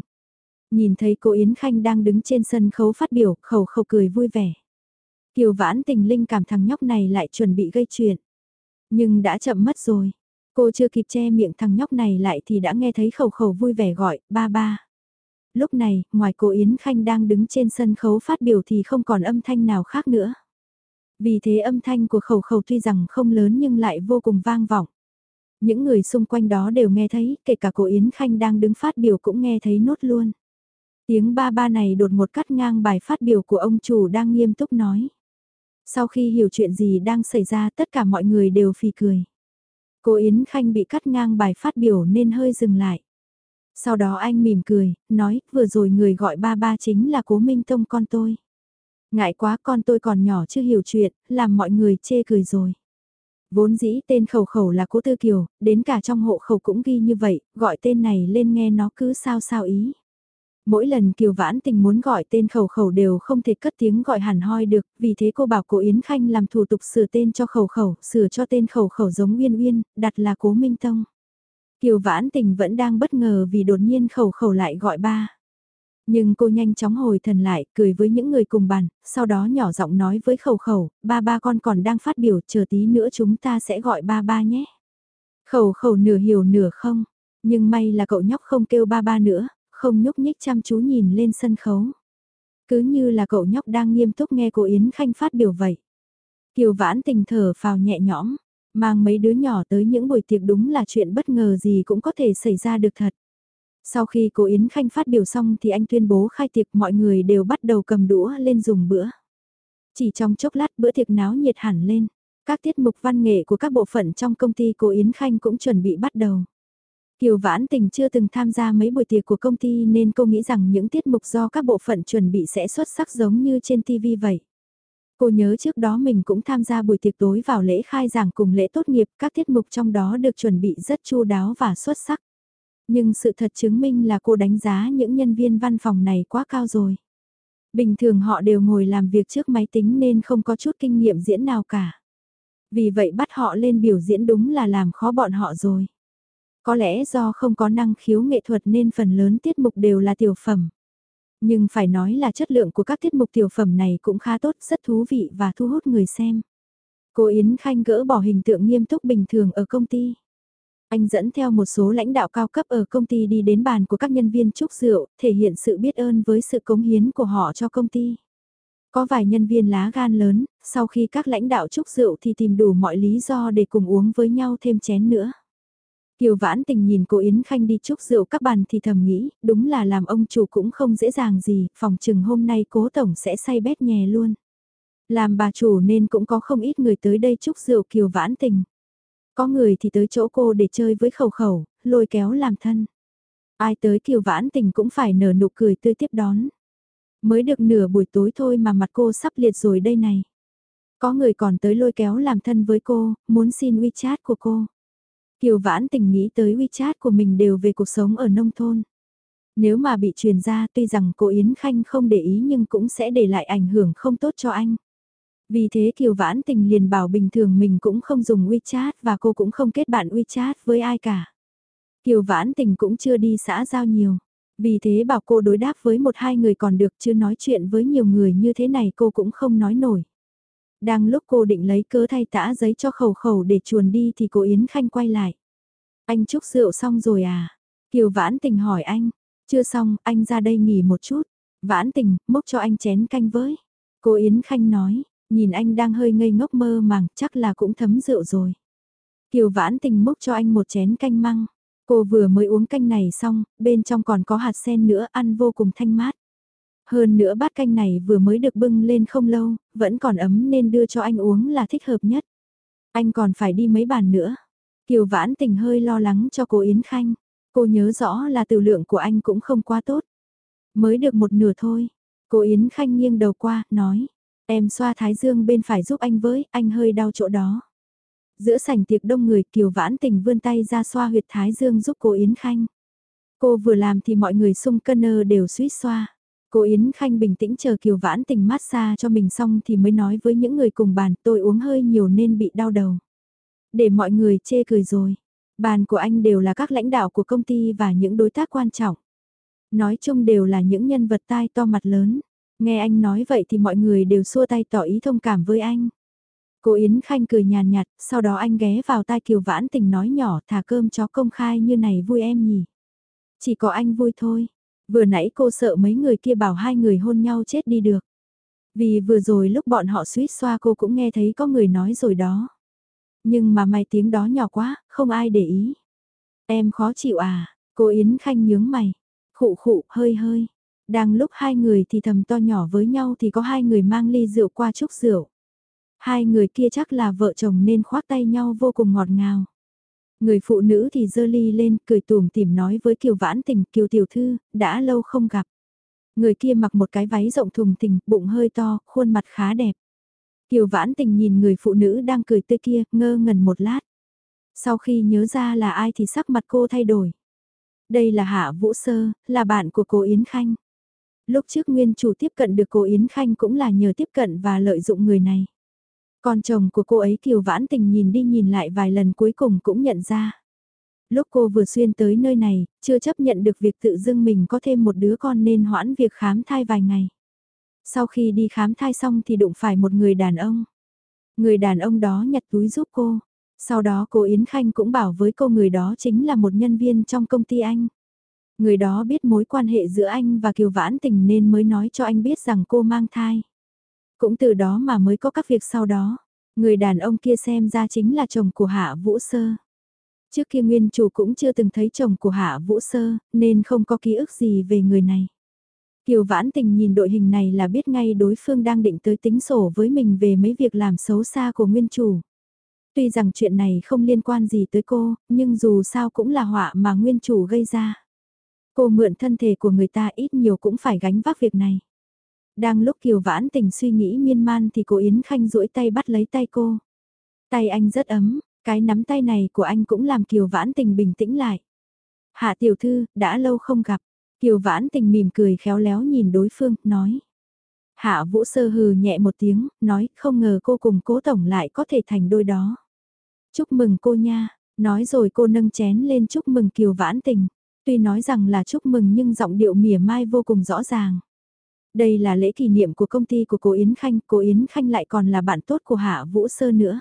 Nhìn thấy cô Yến Khanh đang đứng trên sân khấu phát biểu, khẩu khẩu cười vui vẻ. Kiều vãn tình linh cảm thằng nhóc này lại chuẩn bị gây chuyện. Nhưng đã chậm mất rồi. Cô chưa kịp che miệng thằng nhóc này lại thì đã nghe thấy khẩu khẩu vui vẻ gọi, ba ba. Lúc này, ngoài cô Yến Khanh đang đứng trên sân khấu phát biểu thì không còn âm thanh nào khác nữa. Vì thế âm thanh của khẩu khẩu tuy rằng không lớn nhưng lại vô cùng vang vọng. Những người xung quanh đó đều nghe thấy, kể cả cô Yến Khanh đang đứng phát biểu cũng nghe thấy nốt luôn. Tiếng ba ba này đột một cắt ngang bài phát biểu của ông chủ đang nghiêm túc nói. Sau khi hiểu chuyện gì đang xảy ra tất cả mọi người đều phì cười. Cô Yến Khanh bị cắt ngang bài phát biểu nên hơi dừng lại. Sau đó anh mỉm cười, nói, vừa rồi người gọi ba ba chính là cố Minh Tông con tôi. Ngại quá con tôi còn nhỏ chưa hiểu chuyện, làm mọi người chê cười rồi. Vốn dĩ tên khẩu khẩu là cố Tư Kiều, đến cả trong hộ khẩu cũng ghi như vậy, gọi tên này lên nghe nó cứ sao sao ý. Mỗi lần Kiều Vãn Tình muốn gọi tên khẩu khẩu đều không thể cất tiếng gọi hẳn hoi được, vì thế cô bảo cô Yến Khanh làm thủ tục sửa tên cho khẩu khẩu, sửa cho tên khẩu khẩu giống Uyên Uyên, đặt là Cố Minh Tông. Kiều Vãn Tình vẫn đang bất ngờ vì đột nhiên khẩu khẩu lại gọi ba. Nhưng cô nhanh chóng hồi thần lại, cười với những người cùng bàn, sau đó nhỏ giọng nói với khẩu khẩu, ba ba con còn đang phát biểu, chờ tí nữa chúng ta sẽ gọi ba ba nhé. Khẩu khẩu nửa hiểu nửa không, nhưng may là cậu nhóc không kêu ba ba nữa, không nhúc nhích chăm chú nhìn lên sân khấu. Cứ như là cậu nhóc đang nghiêm túc nghe cô Yến Khanh phát biểu vậy. Kiều vãn tình thở phào nhẹ nhõm, mang mấy đứa nhỏ tới những buổi tiệc đúng là chuyện bất ngờ gì cũng có thể xảy ra được thật. Sau khi cô Yến Khanh phát biểu xong thì anh tuyên bố khai tiệc mọi người đều bắt đầu cầm đũa lên dùng bữa. Chỉ trong chốc lát bữa tiệc náo nhiệt hẳn lên, các tiết mục văn nghệ của các bộ phận trong công ty cô Yến Khanh cũng chuẩn bị bắt đầu. Kiều Vãn Tình chưa từng tham gia mấy buổi tiệc của công ty nên cô nghĩ rằng những tiết mục do các bộ phận chuẩn bị sẽ xuất sắc giống như trên TV vậy. Cô nhớ trước đó mình cũng tham gia buổi tiệc tối vào lễ khai giảng cùng lễ tốt nghiệp, các tiết mục trong đó được chuẩn bị rất chu đáo và xuất sắc. Nhưng sự thật chứng minh là cô đánh giá những nhân viên văn phòng này quá cao rồi. Bình thường họ đều ngồi làm việc trước máy tính nên không có chút kinh nghiệm diễn nào cả. Vì vậy bắt họ lên biểu diễn đúng là làm khó bọn họ rồi. Có lẽ do không có năng khiếu nghệ thuật nên phần lớn tiết mục đều là tiểu phẩm. Nhưng phải nói là chất lượng của các tiết mục tiểu phẩm này cũng khá tốt, rất thú vị và thu hút người xem. Cô Yến Khanh gỡ bỏ hình tượng nghiêm túc bình thường ở công ty. Anh dẫn theo một số lãnh đạo cao cấp ở công ty đi đến bàn của các nhân viên chúc rượu, thể hiện sự biết ơn với sự cống hiến của họ cho công ty. Có vài nhân viên lá gan lớn, sau khi các lãnh đạo chúc rượu thì tìm đủ mọi lý do để cùng uống với nhau thêm chén nữa. Kiều Vãn Tình nhìn cô Yến Khanh đi chúc rượu các bàn thì thầm nghĩ, đúng là làm ông chủ cũng không dễ dàng gì, phòng chừng hôm nay cố tổng sẽ say bét nhè luôn. Làm bà chủ nên cũng có không ít người tới đây chúc rượu Kiều Vãn Tình. Có người thì tới chỗ cô để chơi với khẩu khẩu, lôi kéo làm thân. Ai tới Kiều Vãn Tình cũng phải nở nụ cười tươi tiếp đón. Mới được nửa buổi tối thôi mà mặt cô sắp liệt rồi đây này. Có người còn tới lôi kéo làm thân với cô, muốn xin WeChat của cô. Kiều Vãn Tình nghĩ tới WeChat của mình đều về cuộc sống ở nông thôn. Nếu mà bị truyền ra, tuy rằng cô Yến Khanh không để ý nhưng cũng sẽ để lại ảnh hưởng không tốt cho anh. Vì thế Kiều Vãn Tình liền bảo bình thường mình cũng không dùng WeChat và cô cũng không kết bạn WeChat với ai cả. Kiều Vãn Tình cũng chưa đi xã giao nhiều. Vì thế bảo cô đối đáp với một hai người còn được chứ nói chuyện với nhiều người như thế này cô cũng không nói nổi. Đang lúc cô định lấy cớ thay tã giấy cho khẩu khẩu để chuồn đi thì cô Yến Khanh quay lại. Anh chúc rượu xong rồi à? Kiều Vãn Tình hỏi anh. Chưa xong, anh ra đây nghỉ một chút. Vãn Tình, mốc cho anh chén canh với. Cô Yến Khanh nói, nhìn anh đang hơi ngây ngốc mơ màng, chắc là cũng thấm rượu rồi. Kiều Vãn Tình mốc cho anh một chén canh măng. Cô vừa mới uống canh này xong, bên trong còn có hạt sen nữa ăn vô cùng thanh mát. Hơn nữa bát canh này vừa mới được bưng lên không lâu, vẫn còn ấm nên đưa cho anh uống là thích hợp nhất. Anh còn phải đi mấy bàn nữa. Kiều Vãn Tình hơi lo lắng cho cô Yến Khanh. Cô nhớ rõ là từ lượng của anh cũng không quá tốt. Mới được một nửa thôi. Cô Yến Khanh nghiêng đầu qua, nói. Em xoa thái dương bên phải giúp anh với, anh hơi đau chỗ đó. Giữa sảnh tiệc đông người Kiều Vãn Tình vươn tay ra xoa huyệt thái dương giúp cô Yến Khanh. Cô vừa làm thì mọi người xung cân đều suýt xoa. Cô Yến Khanh bình tĩnh chờ Kiều Vãn Tình massage cho mình xong thì mới nói với những người cùng bàn tôi uống hơi nhiều nên bị đau đầu. Để mọi người chê cười rồi. Bàn của anh đều là các lãnh đạo của công ty và những đối tác quan trọng. Nói chung đều là những nhân vật tai to mặt lớn. Nghe anh nói vậy thì mọi người đều xua tay tỏ ý thông cảm với anh. Cô Yến Khanh cười nhàn nhạt, sau đó anh ghé vào tai Kiều Vãn Tình nói nhỏ thả cơm chó công khai như này vui em nhỉ. Chỉ có anh vui thôi. Vừa nãy cô sợ mấy người kia bảo hai người hôn nhau chết đi được. Vì vừa rồi lúc bọn họ suýt xoa cô cũng nghe thấy có người nói rồi đó. Nhưng mà mày tiếng đó nhỏ quá, không ai để ý. Em khó chịu à, cô Yến Khanh nhướng mày. Khụ khụ, hơi hơi. Đang lúc hai người thì thầm to nhỏ với nhau thì có hai người mang ly rượu qua chúc rượu. Hai người kia chắc là vợ chồng nên khoác tay nhau vô cùng ngọt ngào. Người phụ nữ thì dơ ly lên, cười tùm tìm nói với Kiều Vãn Tình, Kiều Tiểu Thư, đã lâu không gặp. Người kia mặc một cái váy rộng thùng thình, bụng hơi to, khuôn mặt khá đẹp. Kiều Vãn Tình nhìn người phụ nữ đang cười tươi kia, ngơ ngẩn một lát. Sau khi nhớ ra là ai thì sắc mặt cô thay đổi. Đây là Hạ Vũ Sơ, là bạn của cô Yến Khanh. Lúc trước nguyên chủ tiếp cận được cô Yến Khanh cũng là nhờ tiếp cận và lợi dụng người này. Con chồng của cô ấy Kiều Vãn Tình nhìn đi nhìn lại vài lần cuối cùng cũng nhận ra. Lúc cô vừa xuyên tới nơi này, chưa chấp nhận được việc tự dưng mình có thêm một đứa con nên hoãn việc khám thai vài ngày. Sau khi đi khám thai xong thì đụng phải một người đàn ông. Người đàn ông đó nhặt túi giúp cô. Sau đó cô Yến Khanh cũng bảo với cô người đó chính là một nhân viên trong công ty anh. Người đó biết mối quan hệ giữa anh và Kiều Vãn Tình nên mới nói cho anh biết rằng cô mang thai. Cũng từ đó mà mới có các việc sau đó. Người đàn ông kia xem ra chính là chồng của Hạ Vũ Sơ. Trước kia nguyên chủ cũng chưa từng thấy chồng của Hạ Vũ Sơ, nên không có ký ức gì về người này. Kiều Vãn Tình nhìn đội hình này là biết ngay đối phương đang định tới tính sổ với mình về mấy việc làm xấu xa của nguyên chủ. Tuy rằng chuyện này không liên quan gì tới cô, nhưng dù sao cũng là họa mà nguyên chủ gây ra. Cô mượn thân thể của người ta ít nhiều cũng phải gánh vác việc này. Đang lúc Kiều Vãn Tình suy nghĩ miên man thì cô Yến Khanh duỗi tay bắt lấy tay cô. Tay anh rất ấm, cái nắm tay này của anh cũng làm Kiều Vãn Tình bình tĩnh lại. Hạ tiểu thư, đã lâu không gặp. Kiều Vãn Tình mỉm cười khéo léo nhìn đối phương, nói. Hạ Vũ Sơ hừ nhẹ một tiếng, nói không ngờ cô cùng cố tổng lại có thể thành đôi đó. Chúc mừng cô nha, nói rồi cô nâng chén lên chúc mừng Kiều Vãn Tình. Tuy nói rằng là chúc mừng nhưng giọng điệu mỉa mai vô cùng rõ ràng. Đây là lễ kỷ niệm của công ty của cô Yến Khanh, cô Yến Khanh lại còn là bạn tốt của Hạ Vũ Sơ nữa.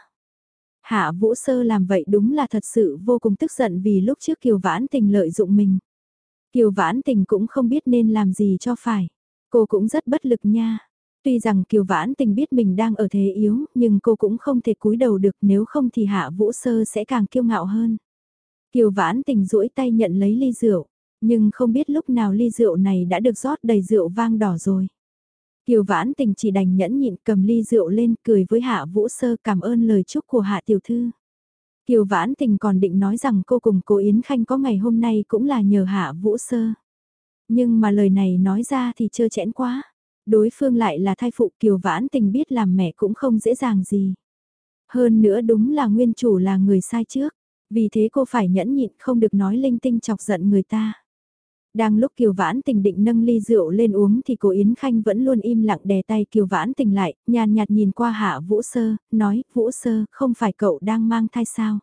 Hạ Vũ Sơ làm vậy đúng là thật sự vô cùng tức giận vì lúc trước Kiều Vãn Tình lợi dụng mình. Kiều Vãn Tình cũng không biết nên làm gì cho phải. Cô cũng rất bất lực nha. Tuy rằng Kiều Vãn Tình biết mình đang ở thế yếu, nhưng cô cũng không thể cúi đầu được nếu không thì Hạ Vũ Sơ sẽ càng kiêu ngạo hơn. Kiều Vãn Tình duỗi tay nhận lấy ly rượu, nhưng không biết lúc nào ly rượu này đã được rót đầy rượu vang đỏ rồi. Kiều Vãn Tình chỉ đành nhẫn nhịn cầm ly rượu lên cười với Hạ Vũ Sơ cảm ơn lời chúc của Hạ Tiểu Thư. Kiều Vãn Tình còn định nói rằng cô cùng cô Yến Khanh có ngày hôm nay cũng là nhờ Hạ Vũ Sơ. Nhưng mà lời này nói ra thì chơ chẽn quá. Đối phương lại là thai phụ Kiều Vãn Tình biết làm mẹ cũng không dễ dàng gì. Hơn nữa đúng là nguyên chủ là người sai trước. Vì thế cô phải nhẫn nhịn không được nói linh tinh chọc giận người ta. Đang lúc Kiều Vãn Tình định nâng ly rượu lên uống thì cô Yến Khanh vẫn luôn im lặng đè tay Kiều Vãn Tình lại, nhàn nhạt nhìn qua Hạ Vũ Sơ, nói, Vũ Sơ, không phải cậu đang mang thai sao?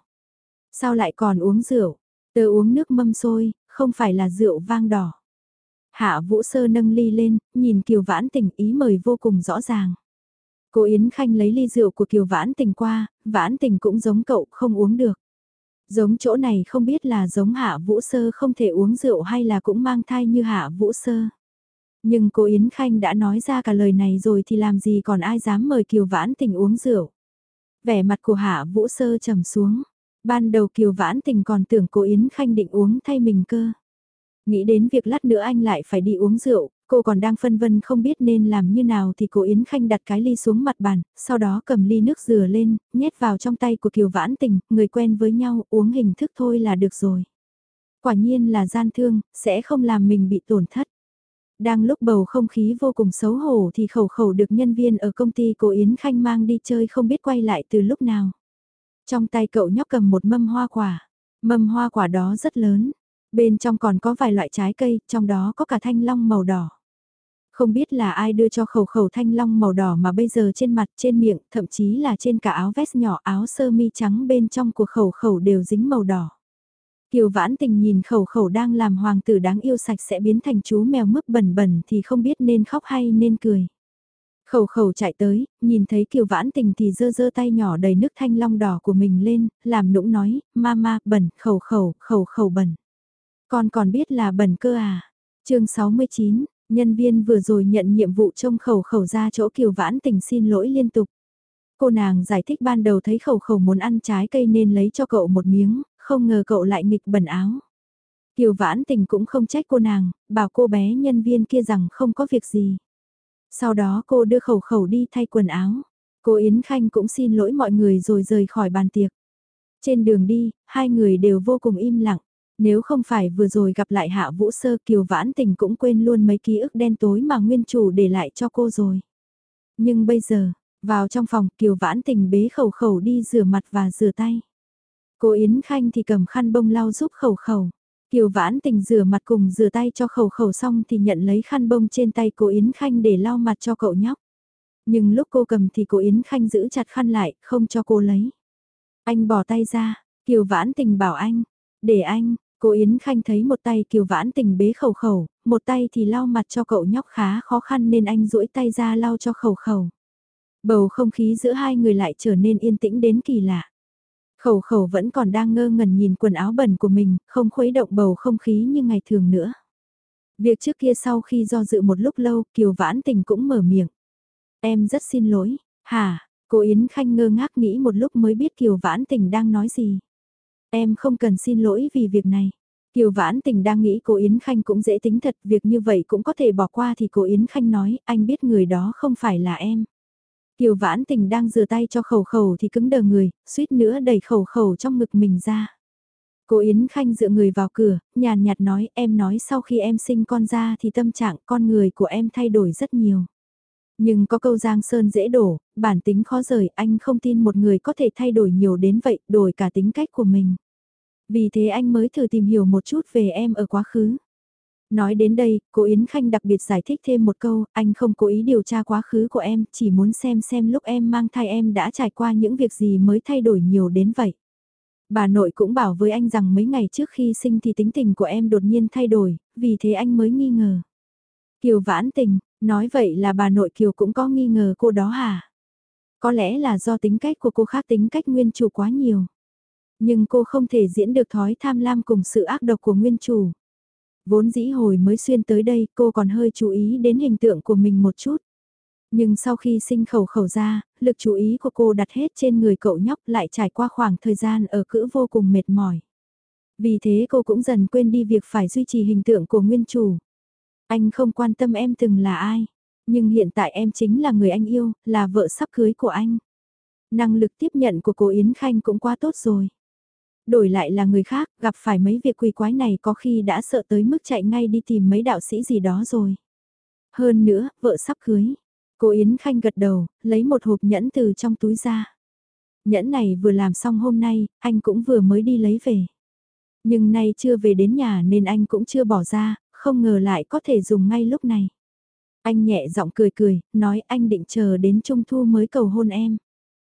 Sao lại còn uống rượu? Tớ uống nước mâm xôi, không phải là rượu vang đỏ. Hạ Vũ Sơ nâng ly lên, nhìn Kiều Vãn Tình ý mời vô cùng rõ ràng. Cô Yến Khanh lấy ly rượu của Kiều Vãn Tình qua, Vãn Tình cũng giống cậu không uống được. Giống chỗ này không biết là giống Hạ Vũ Sơ không thể uống rượu hay là cũng mang thai như Hạ Vũ Sơ. Nhưng cô Yến Khanh đã nói ra cả lời này rồi thì làm gì còn ai dám mời Kiều Vãn Tình uống rượu. Vẻ mặt của Hạ Vũ Sơ trầm xuống. Ban đầu Kiều Vãn Tình còn tưởng cô Yến Khanh định uống thay mình cơ. Nghĩ đến việc lát nữa anh lại phải đi uống rượu, cô còn đang phân vân không biết nên làm như nào thì cô Yến Khanh đặt cái ly xuống mặt bàn, sau đó cầm ly nước dừa lên, nhét vào trong tay của Kiều Vãn Tình, người quen với nhau uống hình thức thôi là được rồi. Quả nhiên là gian thương, sẽ không làm mình bị tổn thất. Đang lúc bầu không khí vô cùng xấu hổ thì khẩu khẩu được nhân viên ở công ty cô Yến Khanh mang đi chơi không biết quay lại từ lúc nào. Trong tay cậu nhóc cầm một mâm hoa quả, mâm hoa quả đó rất lớn, bên trong còn có vài loại trái cây, trong đó có cả thanh long màu đỏ. Không biết là ai đưa cho khẩu khẩu thanh long màu đỏ mà bây giờ trên mặt, trên miệng, thậm chí là trên cả áo vest nhỏ áo sơ mi trắng bên trong của khẩu khẩu đều dính màu đỏ. Kiều vãn tình nhìn khẩu khẩu đang làm hoàng tử đáng yêu sạch sẽ biến thành chú mèo mướp bẩn bẩn thì không biết nên khóc hay nên cười. Khẩu khẩu chạy tới, nhìn thấy kiều vãn tình thì dơ dơ tay nhỏ đầy nước thanh long đỏ của mình lên, làm nũng nói, mama, bẩn, khẩu khẩu, khẩu khẩu bẩn. Con còn biết là bẩn cơ à? chương 69, Nhân viên vừa rồi nhận nhiệm vụ trông khẩu khẩu ra chỗ kiều vãn tình xin lỗi liên tục. Cô nàng giải thích ban đầu thấy khẩu khẩu muốn ăn trái cây nên lấy cho cậu một miếng, không ngờ cậu lại nghịch bẩn áo. Kiều vãn tình cũng không trách cô nàng, bảo cô bé nhân viên kia rằng không có việc gì. Sau đó cô đưa khẩu khẩu đi thay quần áo. Cô Yến Khanh cũng xin lỗi mọi người rồi rời khỏi bàn tiệc. Trên đường đi, hai người đều vô cùng im lặng. Nếu không phải vừa rồi gặp lại Hạ Vũ Sơ Kiều Vãn Tình cũng quên luôn mấy ký ức đen tối mà nguyên chủ để lại cho cô rồi. Nhưng bây giờ, vào trong phòng Kiều Vãn Tình bế khẩu khẩu đi rửa mặt và rửa tay. Cô Yến Khanh thì cầm khăn bông lau giúp khẩu khẩu. Kiều Vãn Tình rửa mặt cùng rửa tay cho khẩu khẩu xong thì nhận lấy khăn bông trên tay cô Yến Khanh để lau mặt cho cậu nhóc. Nhưng lúc cô cầm thì cô Yến Khanh giữ chặt khăn lại, không cho cô lấy. Anh bỏ tay ra, Kiều Vãn Tình bảo anh, để anh, Cô Yến Khanh thấy một tay kiều vãn tình bế khẩu khẩu, một tay thì lau mặt cho cậu nhóc khá khó khăn nên anh duỗi tay ra lau cho khẩu khẩu. Bầu không khí giữa hai người lại trở nên yên tĩnh đến kỳ lạ. Khẩu khẩu vẫn còn đang ngơ ngẩn nhìn quần áo bẩn của mình, không khuấy động bầu không khí như ngày thường nữa. Việc trước kia sau khi do dự một lúc lâu, Kiều Vãn Tình cũng mở miệng. Em rất xin lỗi, hả? Cô Yến Khanh ngơ ngác nghĩ một lúc mới biết Kiều Vãn Tình đang nói gì. Em không cần xin lỗi vì việc này. Kiều Vãn Tình đang nghĩ cô Yến Khanh cũng dễ tính thật, việc như vậy cũng có thể bỏ qua thì cô Yến Khanh nói, anh biết người đó không phải là em. Kiều Vãn Tình đang rửa tay cho khẩu khẩu thì cứng đờ người, suýt nữa đẩy khẩu khẩu trong ngực mình ra. Cô Yến Khanh dựa người vào cửa, nhàn nhạt nói, em nói sau khi em sinh con ra thì tâm trạng con người của em thay đổi rất nhiều. Nhưng có câu Giang Sơn dễ đổ, bản tính khó rời, anh không tin một người có thể thay đổi nhiều đến vậy, đổi cả tính cách của mình. Vì thế anh mới thử tìm hiểu một chút về em ở quá khứ. Nói đến đây, cô Yến Khanh đặc biệt giải thích thêm một câu, anh không cố ý điều tra quá khứ của em, chỉ muốn xem xem lúc em mang thai em đã trải qua những việc gì mới thay đổi nhiều đến vậy. Bà nội cũng bảo với anh rằng mấy ngày trước khi sinh thì tính tình của em đột nhiên thay đổi, vì thế anh mới nghi ngờ. Kiều vãn tình, nói vậy là bà nội Kiều cũng có nghi ngờ cô đó hả? Có lẽ là do tính cách của cô khác tính cách nguyên chủ quá nhiều. Nhưng cô không thể diễn được thói tham lam cùng sự ác độc của nguyên chủ. Vốn dĩ hồi mới xuyên tới đây cô còn hơi chú ý đến hình tượng của mình một chút. Nhưng sau khi sinh khẩu khẩu ra, lực chú ý của cô đặt hết trên người cậu nhóc lại trải qua khoảng thời gian ở cữ vô cùng mệt mỏi. Vì thế cô cũng dần quên đi việc phải duy trì hình tượng của nguyên chủ. Anh không quan tâm em từng là ai, nhưng hiện tại em chính là người anh yêu, là vợ sắp cưới của anh. Năng lực tiếp nhận của cô Yến Khanh cũng quá tốt rồi. Đổi lại là người khác, gặp phải mấy việc quỷ quái này có khi đã sợ tới mức chạy ngay đi tìm mấy đạo sĩ gì đó rồi. Hơn nữa, vợ sắp cưới. Cô Yến Khanh gật đầu, lấy một hộp nhẫn từ trong túi ra. Nhẫn này vừa làm xong hôm nay, anh cũng vừa mới đi lấy về. Nhưng nay chưa về đến nhà nên anh cũng chưa bỏ ra, không ngờ lại có thể dùng ngay lúc này. Anh nhẹ giọng cười cười, nói anh định chờ đến trung thu mới cầu hôn em.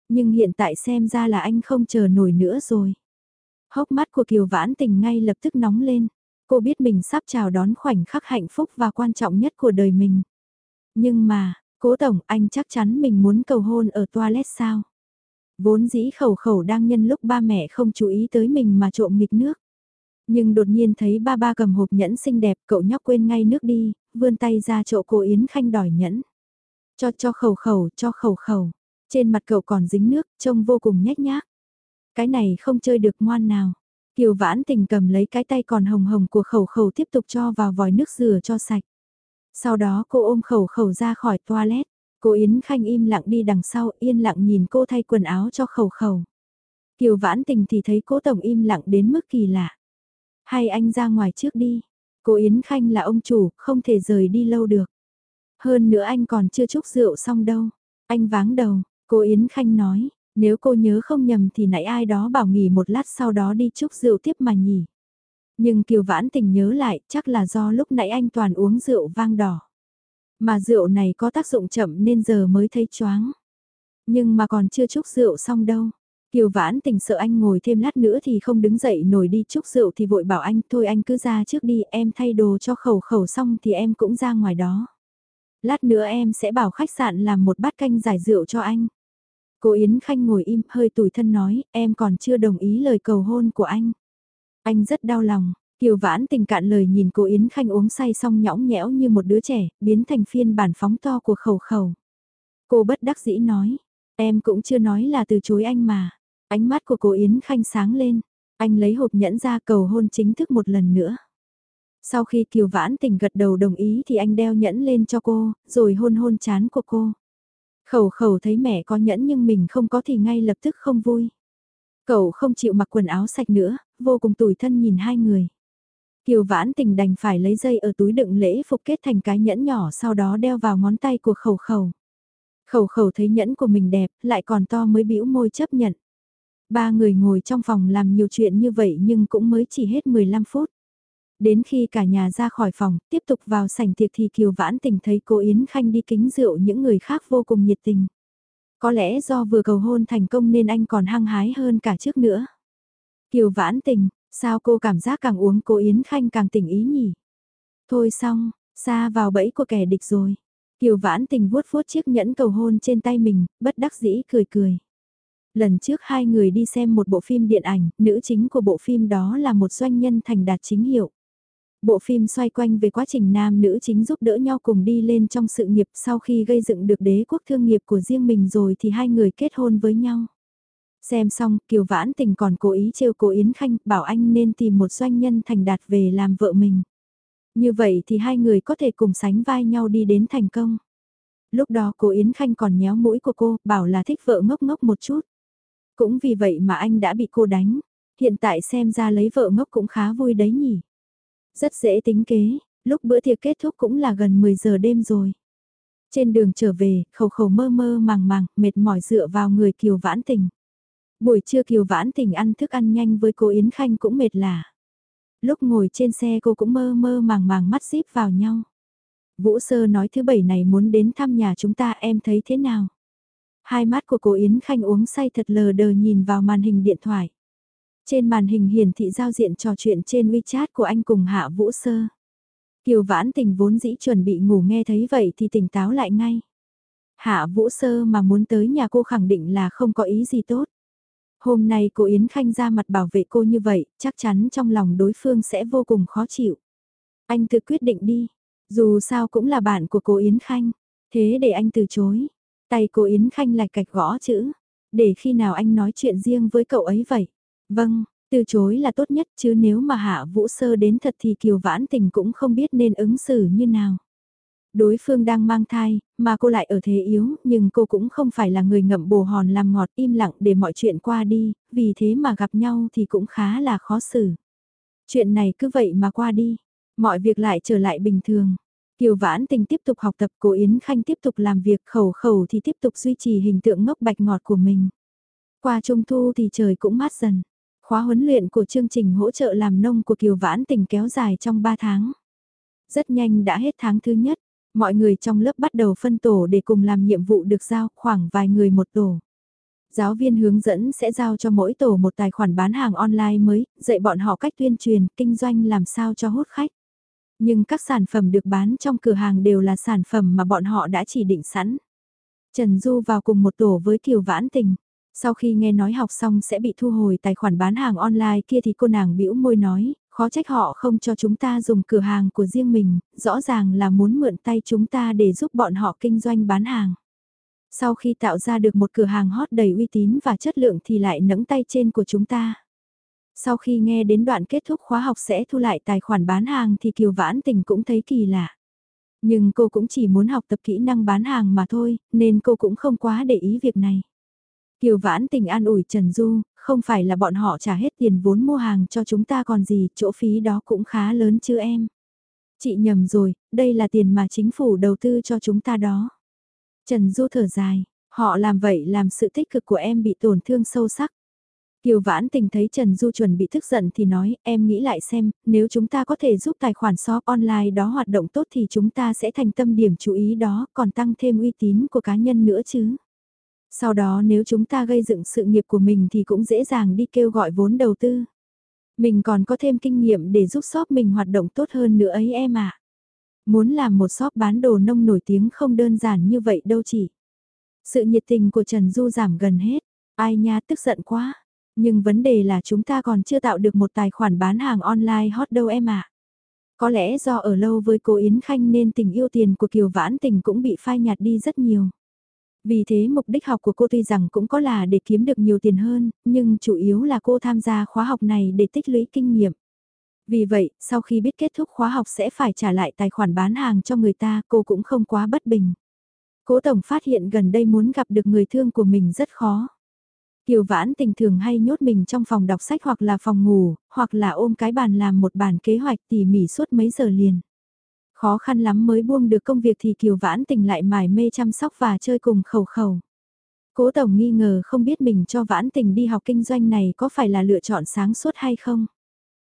Nhưng hiện tại xem ra là anh không chờ nổi nữa rồi. Hốc mắt của Kiều Vãn Tình ngay lập tức nóng lên. Cô biết mình sắp chào đón khoảnh khắc hạnh phúc và quan trọng nhất của đời mình. Nhưng mà, cố tổng anh chắc chắn mình muốn cầu hôn ở toilet sao? Vốn dĩ khẩu khẩu đang nhân lúc ba mẹ không chú ý tới mình mà trộm nghịch nước. Nhưng đột nhiên thấy ba ba cầm hộp nhẫn xinh đẹp cậu nhóc quên ngay nước đi, vươn tay ra chỗ cô Yến Khanh đòi nhẫn. Cho cho khẩu khẩu, cho khẩu khẩu. Trên mặt cậu còn dính nước, trông vô cùng nhếch nhác. Cái này không chơi được ngoan nào. Kiều vãn tình cầm lấy cái tay còn hồng hồng của khẩu khẩu tiếp tục cho vào vòi nước rửa cho sạch. Sau đó cô ôm khẩu khẩu ra khỏi toilet. Cô Yến Khanh im lặng đi đằng sau yên lặng nhìn cô thay quần áo cho khẩu khẩu. Kiều vãn tình thì thấy cố tổng im lặng đến mức kỳ lạ. Hay anh ra ngoài trước đi. Cô Yến Khanh là ông chủ, không thể rời đi lâu được. Hơn nữa anh còn chưa chúc rượu xong đâu. Anh váng đầu, cô Yến Khanh nói, nếu cô nhớ không nhầm thì nãy ai đó bảo nghỉ một lát sau đó đi chúc rượu tiếp mà nhỉ. Nhưng Kiều Vãn Tình nhớ lại chắc là do lúc nãy anh toàn uống rượu vang đỏ. Mà rượu này có tác dụng chậm nên giờ mới thấy choáng. Nhưng mà còn chưa chúc rượu xong đâu. Kiều Vãn Tình sợ anh ngồi thêm lát nữa thì không đứng dậy nổi đi chúc rượu thì vội bảo anh thôi anh cứ ra trước đi em thay đồ cho khẩu khẩu xong thì em cũng ra ngoài đó. Lát nữa em sẽ bảo khách sạn làm một bát canh giải rượu cho anh. Cô Yến Khanh ngồi im hơi tủi thân nói, em còn chưa đồng ý lời cầu hôn của anh. Anh rất đau lòng, Kiều Vãn tình cạn lời nhìn cô Yến Khanh uống say xong nhõng nhẽo như một đứa trẻ, biến thành phiên bản phóng to của khẩu khẩu. Cô bất đắc dĩ nói, em cũng chưa nói là từ chối anh mà. Ánh mắt của cô Yến Khanh sáng lên, anh lấy hộp nhẫn ra cầu hôn chính thức một lần nữa. Sau khi Kiều Vãn tình gật đầu đồng ý thì anh đeo nhẫn lên cho cô, rồi hôn hôn chán của cô. Khẩu khẩu thấy mẹ có nhẫn nhưng mình không có thì ngay lập tức không vui. Cậu không chịu mặc quần áo sạch nữa, vô cùng tủi thân nhìn hai người. Kiều vãn tình đành phải lấy dây ở túi đựng lễ phục kết thành cái nhẫn nhỏ sau đó đeo vào ngón tay của khẩu khẩu. Khẩu khẩu thấy nhẫn của mình đẹp, lại còn to mới bĩu môi chấp nhận. Ba người ngồi trong phòng làm nhiều chuyện như vậy nhưng cũng mới chỉ hết 15 phút. Đến khi cả nhà ra khỏi phòng, tiếp tục vào sảnh tiệc thì Kiều Vãn Tình thấy cô Yến Khanh đi kính rượu những người khác vô cùng nhiệt tình. Có lẽ do vừa cầu hôn thành công nên anh còn hăng hái hơn cả trước nữa. Kiều Vãn Tình, sao cô cảm giác càng uống cô Yến Khanh càng tỉnh ý nhỉ? Thôi xong, xa vào bẫy của kẻ địch rồi. Kiều Vãn Tình vuốt vuốt chiếc nhẫn cầu hôn trên tay mình, bất đắc dĩ cười cười. Lần trước hai người đi xem một bộ phim điện ảnh, nữ chính của bộ phim đó là một doanh nhân thành đạt chính hiệu. Bộ phim xoay quanh về quá trình nam nữ chính giúp đỡ nhau cùng đi lên trong sự nghiệp sau khi gây dựng được đế quốc thương nghiệp của riêng mình rồi thì hai người kết hôn với nhau. Xem xong, Kiều Vãn Tình còn cố ý trêu cô Yến Khanh bảo anh nên tìm một doanh nhân thành đạt về làm vợ mình. Như vậy thì hai người có thể cùng sánh vai nhau đi đến thành công. Lúc đó cô Yến Khanh còn nhéo mũi của cô, bảo là thích vợ ngốc ngốc một chút. Cũng vì vậy mà anh đã bị cô đánh. Hiện tại xem ra lấy vợ ngốc cũng khá vui đấy nhỉ. Rất dễ tính kế, lúc bữa tiệc kết thúc cũng là gần 10 giờ đêm rồi. Trên đường trở về, khẩu khẩu mơ mơ màng màng, mệt mỏi dựa vào người Kiều Vãn Tình. Buổi trưa Kiều Vãn Tình ăn thức ăn nhanh với cô Yến Khanh cũng mệt lả. Lúc ngồi trên xe cô cũng mơ mơ màng màng mắt díp vào nhau. Vũ Sơ nói thứ bảy này muốn đến thăm nhà chúng ta em thấy thế nào? Hai mắt của cô Yến Khanh uống say thật lờ đờ nhìn vào màn hình điện thoại. Trên màn hình hiển thị giao diện trò chuyện trên WeChat của anh cùng Hạ Vũ Sơ. Kiều Vãn Tình vốn dĩ chuẩn bị ngủ nghe thấy vậy thì tỉnh táo lại ngay. Hạ Vũ Sơ mà muốn tới nhà cô khẳng định là không có ý gì tốt. Hôm nay cô Yến Khanh ra mặt bảo vệ cô như vậy, chắc chắn trong lòng đối phương sẽ vô cùng khó chịu. Anh tự quyết định đi, dù sao cũng là bạn của cô Yến Khanh, thế để anh từ chối. Tay cô Yến Khanh lạch cạch gõ chữ, để khi nào anh nói chuyện riêng với cậu ấy vậy? Vâng, từ chối là tốt nhất chứ nếu mà Hạ Vũ Sơ đến thật thì Kiều Vãn Tình cũng không biết nên ứng xử như nào. Đối phương đang mang thai, mà cô lại ở thế yếu, nhưng cô cũng không phải là người ngậm bồ hòn làm ngọt im lặng để mọi chuyện qua đi, vì thế mà gặp nhau thì cũng khá là khó xử. Chuyện này cứ vậy mà qua đi, mọi việc lại trở lại bình thường. Kiều Vãn Tình tiếp tục học tập, Cố Yến Khanh tiếp tục làm việc khẩu khẩu thì tiếp tục duy trì hình tượng ngốc bạch ngọt của mình. Qua trung thu thì trời cũng mát dần. Khóa huấn luyện của chương trình hỗ trợ làm nông của Kiều Vãn Tình kéo dài trong 3 tháng. Rất nhanh đã hết tháng thứ nhất, mọi người trong lớp bắt đầu phân tổ để cùng làm nhiệm vụ được giao, khoảng vài người một tổ. Giáo viên hướng dẫn sẽ giao cho mỗi tổ một tài khoản bán hàng online mới, dạy bọn họ cách tuyên truyền, kinh doanh làm sao cho hút khách. Nhưng các sản phẩm được bán trong cửa hàng đều là sản phẩm mà bọn họ đã chỉ định sẵn. Trần Du vào cùng một tổ với Kiều Vãn Tình. Sau khi nghe nói học xong sẽ bị thu hồi tài khoản bán hàng online kia thì cô nàng bĩu môi nói, khó trách họ không cho chúng ta dùng cửa hàng của riêng mình, rõ ràng là muốn mượn tay chúng ta để giúp bọn họ kinh doanh bán hàng. Sau khi tạo ra được một cửa hàng hot đầy uy tín và chất lượng thì lại nẫng tay trên của chúng ta. Sau khi nghe đến đoạn kết thúc khóa học sẽ thu lại tài khoản bán hàng thì Kiều Vãn Tình cũng thấy kỳ lạ. Nhưng cô cũng chỉ muốn học tập kỹ năng bán hàng mà thôi, nên cô cũng không quá để ý việc này. Kiều Vãn Tình an ủi Trần Du, không phải là bọn họ trả hết tiền vốn mua hàng cho chúng ta còn gì, chỗ phí đó cũng khá lớn chứ em. Chị nhầm rồi, đây là tiền mà chính phủ đầu tư cho chúng ta đó. Trần Du thở dài, họ làm vậy làm sự tích cực của em bị tổn thương sâu sắc. Kiều Vãn Tình thấy Trần Du chuẩn bị tức giận thì nói, em nghĩ lại xem, nếu chúng ta có thể giúp tài khoản shop online đó hoạt động tốt thì chúng ta sẽ thành tâm điểm chú ý đó, còn tăng thêm uy tín của cá nhân nữa chứ. Sau đó nếu chúng ta gây dựng sự nghiệp của mình thì cũng dễ dàng đi kêu gọi vốn đầu tư. Mình còn có thêm kinh nghiệm để giúp shop mình hoạt động tốt hơn nữa ấy em ạ. Muốn làm một shop bán đồ nông nổi tiếng không đơn giản như vậy đâu chỉ. Sự nhiệt tình của Trần Du giảm gần hết. Ai nha tức giận quá. Nhưng vấn đề là chúng ta còn chưa tạo được một tài khoản bán hàng online hot đâu em ạ. Có lẽ do ở lâu với cô Yến Khanh nên tình yêu tiền của Kiều Vãn Tình cũng bị phai nhạt đi rất nhiều. Vì thế mục đích học của cô tuy rằng cũng có là để kiếm được nhiều tiền hơn, nhưng chủ yếu là cô tham gia khóa học này để tích lũy kinh nghiệm. Vì vậy, sau khi biết kết thúc khóa học sẽ phải trả lại tài khoản bán hàng cho người ta, cô cũng không quá bất bình. Cố Tổng phát hiện gần đây muốn gặp được người thương của mình rất khó. Kiều Vãn tình thường hay nhốt mình trong phòng đọc sách hoặc là phòng ngủ, hoặc là ôm cái bàn làm một bản kế hoạch tỉ mỉ suốt mấy giờ liền. Khó khăn lắm mới buông được công việc thì Kiều Vãn tình lại mải mê chăm sóc và chơi cùng khẩu khẩu. Cố Tổng nghi ngờ không biết mình cho Vãn tình đi học kinh doanh này có phải là lựa chọn sáng suốt hay không.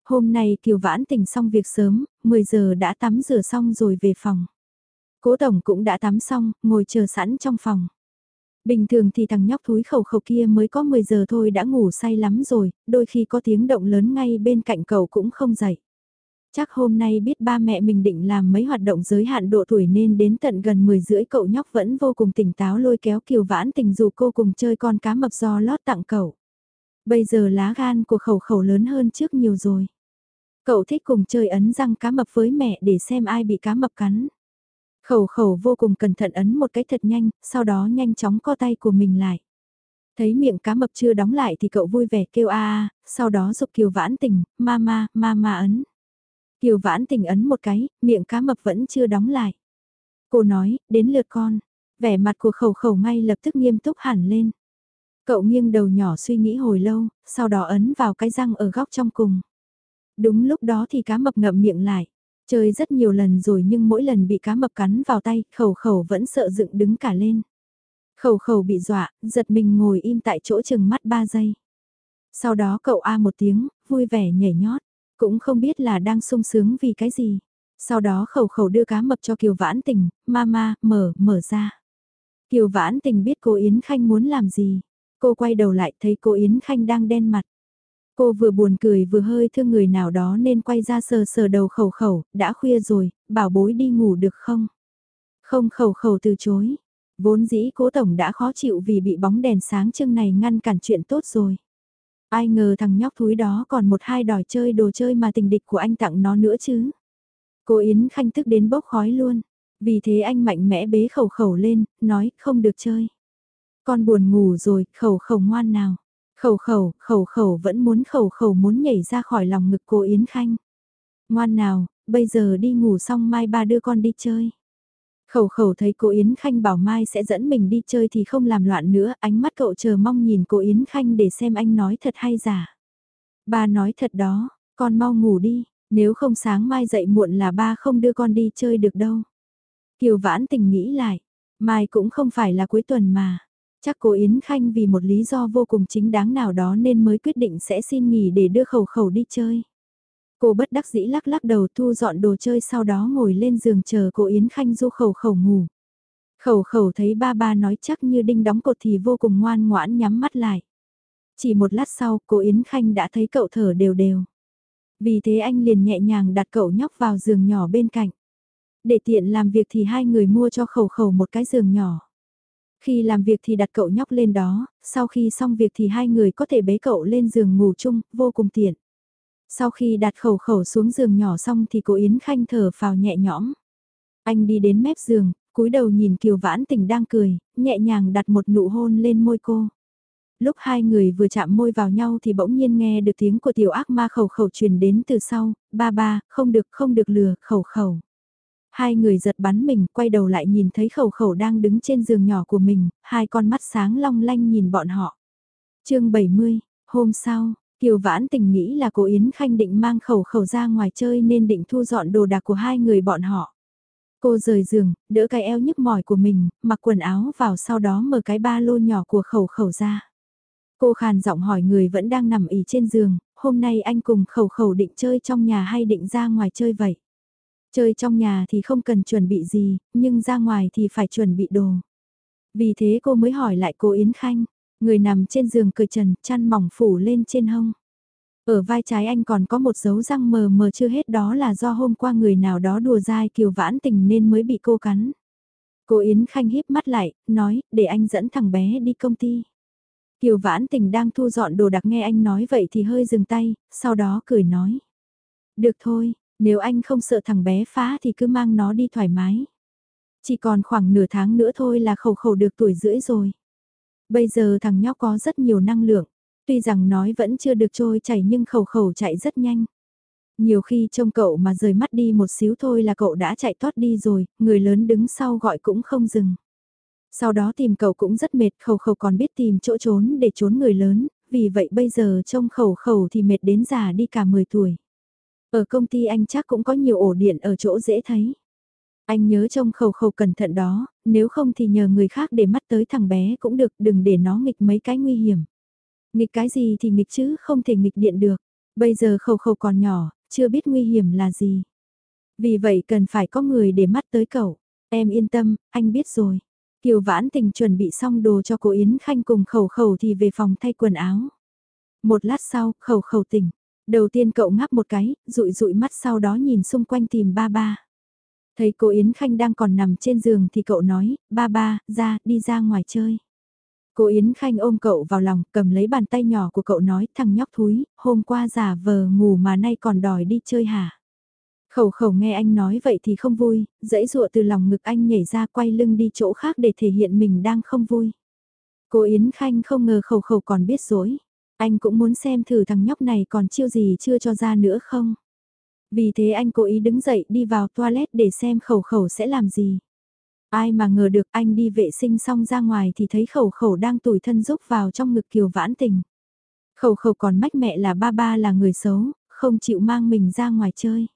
Hôm nay Kiều Vãn tình xong việc sớm, 10 giờ đã tắm rửa xong rồi về phòng. Cố Tổng cũng đã tắm xong, ngồi chờ sẵn trong phòng. Bình thường thì thằng nhóc thúi khẩu khẩu kia mới có 10 giờ thôi đã ngủ say lắm rồi, đôi khi có tiếng động lớn ngay bên cạnh cậu cũng không dậy. Chắc hôm nay biết ba mẹ mình định làm mấy hoạt động giới hạn độ tuổi nên đến tận gần 10 rưỡi cậu nhóc vẫn vô cùng tỉnh táo lôi kéo kiều vãn tình dù cô cùng chơi con cá mập do lót tặng cậu. Bây giờ lá gan của khẩu khẩu lớn hơn trước nhiều rồi. Cậu thích cùng chơi ấn răng cá mập với mẹ để xem ai bị cá mập cắn. Khẩu khẩu vô cùng cẩn thận ấn một cái thật nhanh, sau đó nhanh chóng co tay của mình lại. Thấy miệng cá mập chưa đóng lại thì cậu vui vẻ kêu a a, sau đó dục kiều vãn tình, ma ma ma ma ấn. Kiều vãn tình ấn một cái, miệng cá mập vẫn chưa đóng lại. Cô nói, đến lượt con. Vẻ mặt của khẩu khẩu ngay lập tức nghiêm túc hẳn lên. Cậu nghiêng đầu nhỏ suy nghĩ hồi lâu, sau đó ấn vào cái răng ở góc trong cùng. Đúng lúc đó thì cá mập ngậm miệng lại. Chơi rất nhiều lần rồi nhưng mỗi lần bị cá mập cắn vào tay, khẩu khẩu vẫn sợ dựng đứng cả lên. Khẩu khẩu bị dọa, giật mình ngồi im tại chỗ chừng mắt 3 giây. Sau đó cậu A một tiếng, vui vẻ nhảy nhót, cũng không biết là đang sung sướng vì cái gì. Sau đó khẩu khẩu đưa cá mập cho Kiều Vãn Tình, mama, mở, mở ra. Kiều Vãn Tình biết cô Yến Khanh muốn làm gì. Cô quay đầu lại thấy cô Yến Khanh đang đen mặt. Cô vừa buồn cười vừa hơi thương người nào đó nên quay ra sờ sờ đầu khẩu khẩu, đã khuya rồi, bảo bối đi ngủ được không? Không khẩu khẩu từ chối. Vốn dĩ cố tổng đã khó chịu vì bị bóng đèn sáng trưng này ngăn cản chuyện tốt rồi. Ai ngờ thằng nhóc thúi đó còn một hai đòi chơi đồ chơi mà tình địch của anh tặng nó nữa chứ. Cô Yến Khanh tức đến bốc khói luôn. Vì thế anh mạnh mẽ bế khẩu khẩu lên, nói không được chơi. Con buồn ngủ rồi, khẩu khẩu ngoan nào. Khẩu khẩu, khẩu khẩu vẫn muốn khẩu khẩu muốn nhảy ra khỏi lòng ngực cô Yến Khanh. Ngoan nào, bây giờ đi ngủ xong mai ba đưa con đi chơi. Khẩu khẩu thấy cô Yến Khanh bảo mai sẽ dẫn mình đi chơi thì không làm loạn nữa, ánh mắt cậu chờ mong nhìn cô Yến Khanh để xem anh nói thật hay giả. Ba nói thật đó, con mau ngủ đi, nếu không sáng mai dậy muộn là ba không đưa con đi chơi được đâu. Kiều Vãn tình nghĩ lại, mai cũng không phải là cuối tuần mà. Chắc cô Yến Khanh vì một lý do vô cùng chính đáng nào đó nên mới quyết định sẽ xin nghỉ để đưa khẩu khẩu đi chơi. Cô bất đắc dĩ lắc lắc đầu thu dọn đồ chơi sau đó ngồi lên giường chờ cô Yến Khanh du khẩu khẩu ngủ. Khẩu khẩu thấy ba ba nói chắc như đinh đóng cột thì vô cùng ngoan ngoãn nhắm mắt lại. Chỉ một lát sau, cô Yến Khanh đã thấy cậu thở đều đều. Vì thế anh liền nhẹ nhàng đặt cậu nhóc vào giường nhỏ bên cạnh. Để tiện làm việc thì hai người mua cho khẩu khẩu một cái giường nhỏ. Khi làm việc thì đặt cậu nhóc lên đó, sau khi xong việc thì hai người có thể bế cậu lên giường ngủ chung, vô cùng tiện. Sau khi đặt khẩu khẩu xuống giường nhỏ xong thì cô Yến Khanh thở phào nhẹ nhõm. Anh đi đến mép giường, cúi đầu nhìn Kiều Vãn Tình đang cười, nhẹ nhàng đặt một nụ hôn lên môi cô. Lúc hai người vừa chạm môi vào nhau thì bỗng nhiên nghe được tiếng của tiểu ác ma khẩu khẩu truyền đến từ sau, ba ba, không được không được lừa, khẩu khẩu. Hai người giật bắn mình, quay đầu lại nhìn thấy khẩu khẩu đang đứng trên giường nhỏ của mình, hai con mắt sáng long lanh nhìn bọn họ. chương 70, hôm sau, Kiều Vãn tình nghĩ là cô Yến Khanh định mang khẩu khẩu ra ngoài chơi nên định thu dọn đồ đạc của hai người bọn họ. Cô rời giường, đỡ cái eo nhức mỏi của mình, mặc quần áo vào sau đó mở cái ba lô nhỏ của khẩu khẩu ra. Cô khàn giọng hỏi người vẫn đang nằm ỉ trên giường, hôm nay anh cùng khẩu khẩu định chơi trong nhà hay định ra ngoài chơi vậy? Chơi trong nhà thì không cần chuẩn bị gì, nhưng ra ngoài thì phải chuẩn bị đồ. Vì thế cô mới hỏi lại cô Yến Khanh, người nằm trên giường cười trần, chăn mỏng phủ lên trên hông. Ở vai trái anh còn có một dấu răng mờ mờ chưa hết đó là do hôm qua người nào đó đùa dai kiều vãn tình nên mới bị cô cắn. Cô Yến Khanh híp mắt lại, nói, để anh dẫn thằng bé đi công ty. Kiều vãn tình đang thu dọn đồ đặc nghe anh nói vậy thì hơi dừng tay, sau đó cười nói. Được thôi, nếu anh không sợ thằng bé phá thì cứ mang nó đi thoải mái. Chỉ còn khoảng nửa tháng nữa thôi là khẩu khẩu được tuổi rưỡi rồi. Bây giờ thằng nhóc có rất nhiều năng lượng. Tuy rằng nói vẫn chưa được trôi chảy nhưng khẩu khẩu chạy rất nhanh. Nhiều khi trông cậu mà rời mắt đi một xíu thôi là cậu đã chạy thoát đi rồi, người lớn đứng sau gọi cũng không dừng. Sau đó tìm cậu cũng rất mệt, khẩu khẩu còn biết tìm chỗ trốn để trốn người lớn, vì vậy bây giờ trông khẩu khẩu thì mệt đến già đi cả 10 tuổi. Ở công ty anh chắc cũng có nhiều ổ điện ở chỗ dễ thấy. Anh nhớ trông khẩu khẩu cẩn thận đó, nếu không thì nhờ người khác để mắt tới thằng bé cũng được, đừng để nó nghịch mấy cái nguy hiểm. Nghịch cái gì thì nghịch chứ, không thể nghịch điện được. Bây giờ khẩu khẩu còn nhỏ, chưa biết nguy hiểm là gì. Vì vậy cần phải có người để mắt tới cậu. Em yên tâm, anh biết rồi. Kiều Vãn Tình chuẩn bị xong đồ cho cô Yến Khanh cùng khẩu khẩu thì về phòng thay quần áo. Một lát sau, khẩu khẩu tỉnh. Đầu tiên cậu ngáp một cái, rụi rụi mắt sau đó nhìn xung quanh tìm ba ba. Thấy cô Yến Khanh đang còn nằm trên giường thì cậu nói, ba ba, ra, đi ra ngoài chơi. Cô Yến Khanh ôm cậu vào lòng, cầm lấy bàn tay nhỏ của cậu nói, thằng nhóc thúi, hôm qua giả vờ ngủ mà nay còn đòi đi chơi hả? Khẩu khẩu nghe anh nói vậy thì không vui, dãy dụa từ lòng ngực anh nhảy ra quay lưng đi chỗ khác để thể hiện mình đang không vui. Cô Yến Khanh không ngờ khẩu khẩu còn biết dối. Anh cũng muốn xem thử thằng nhóc này còn chiêu gì chưa cho ra nữa không. Vì thế anh cố ý đứng dậy đi vào toilet để xem khẩu khẩu sẽ làm gì. Ai mà ngờ được anh đi vệ sinh xong ra ngoài thì thấy khẩu khẩu đang tủi thân rúc vào trong ngực kiều vãn tình. Khẩu khẩu còn mách mẹ là ba ba là người xấu, không chịu mang mình ra ngoài chơi.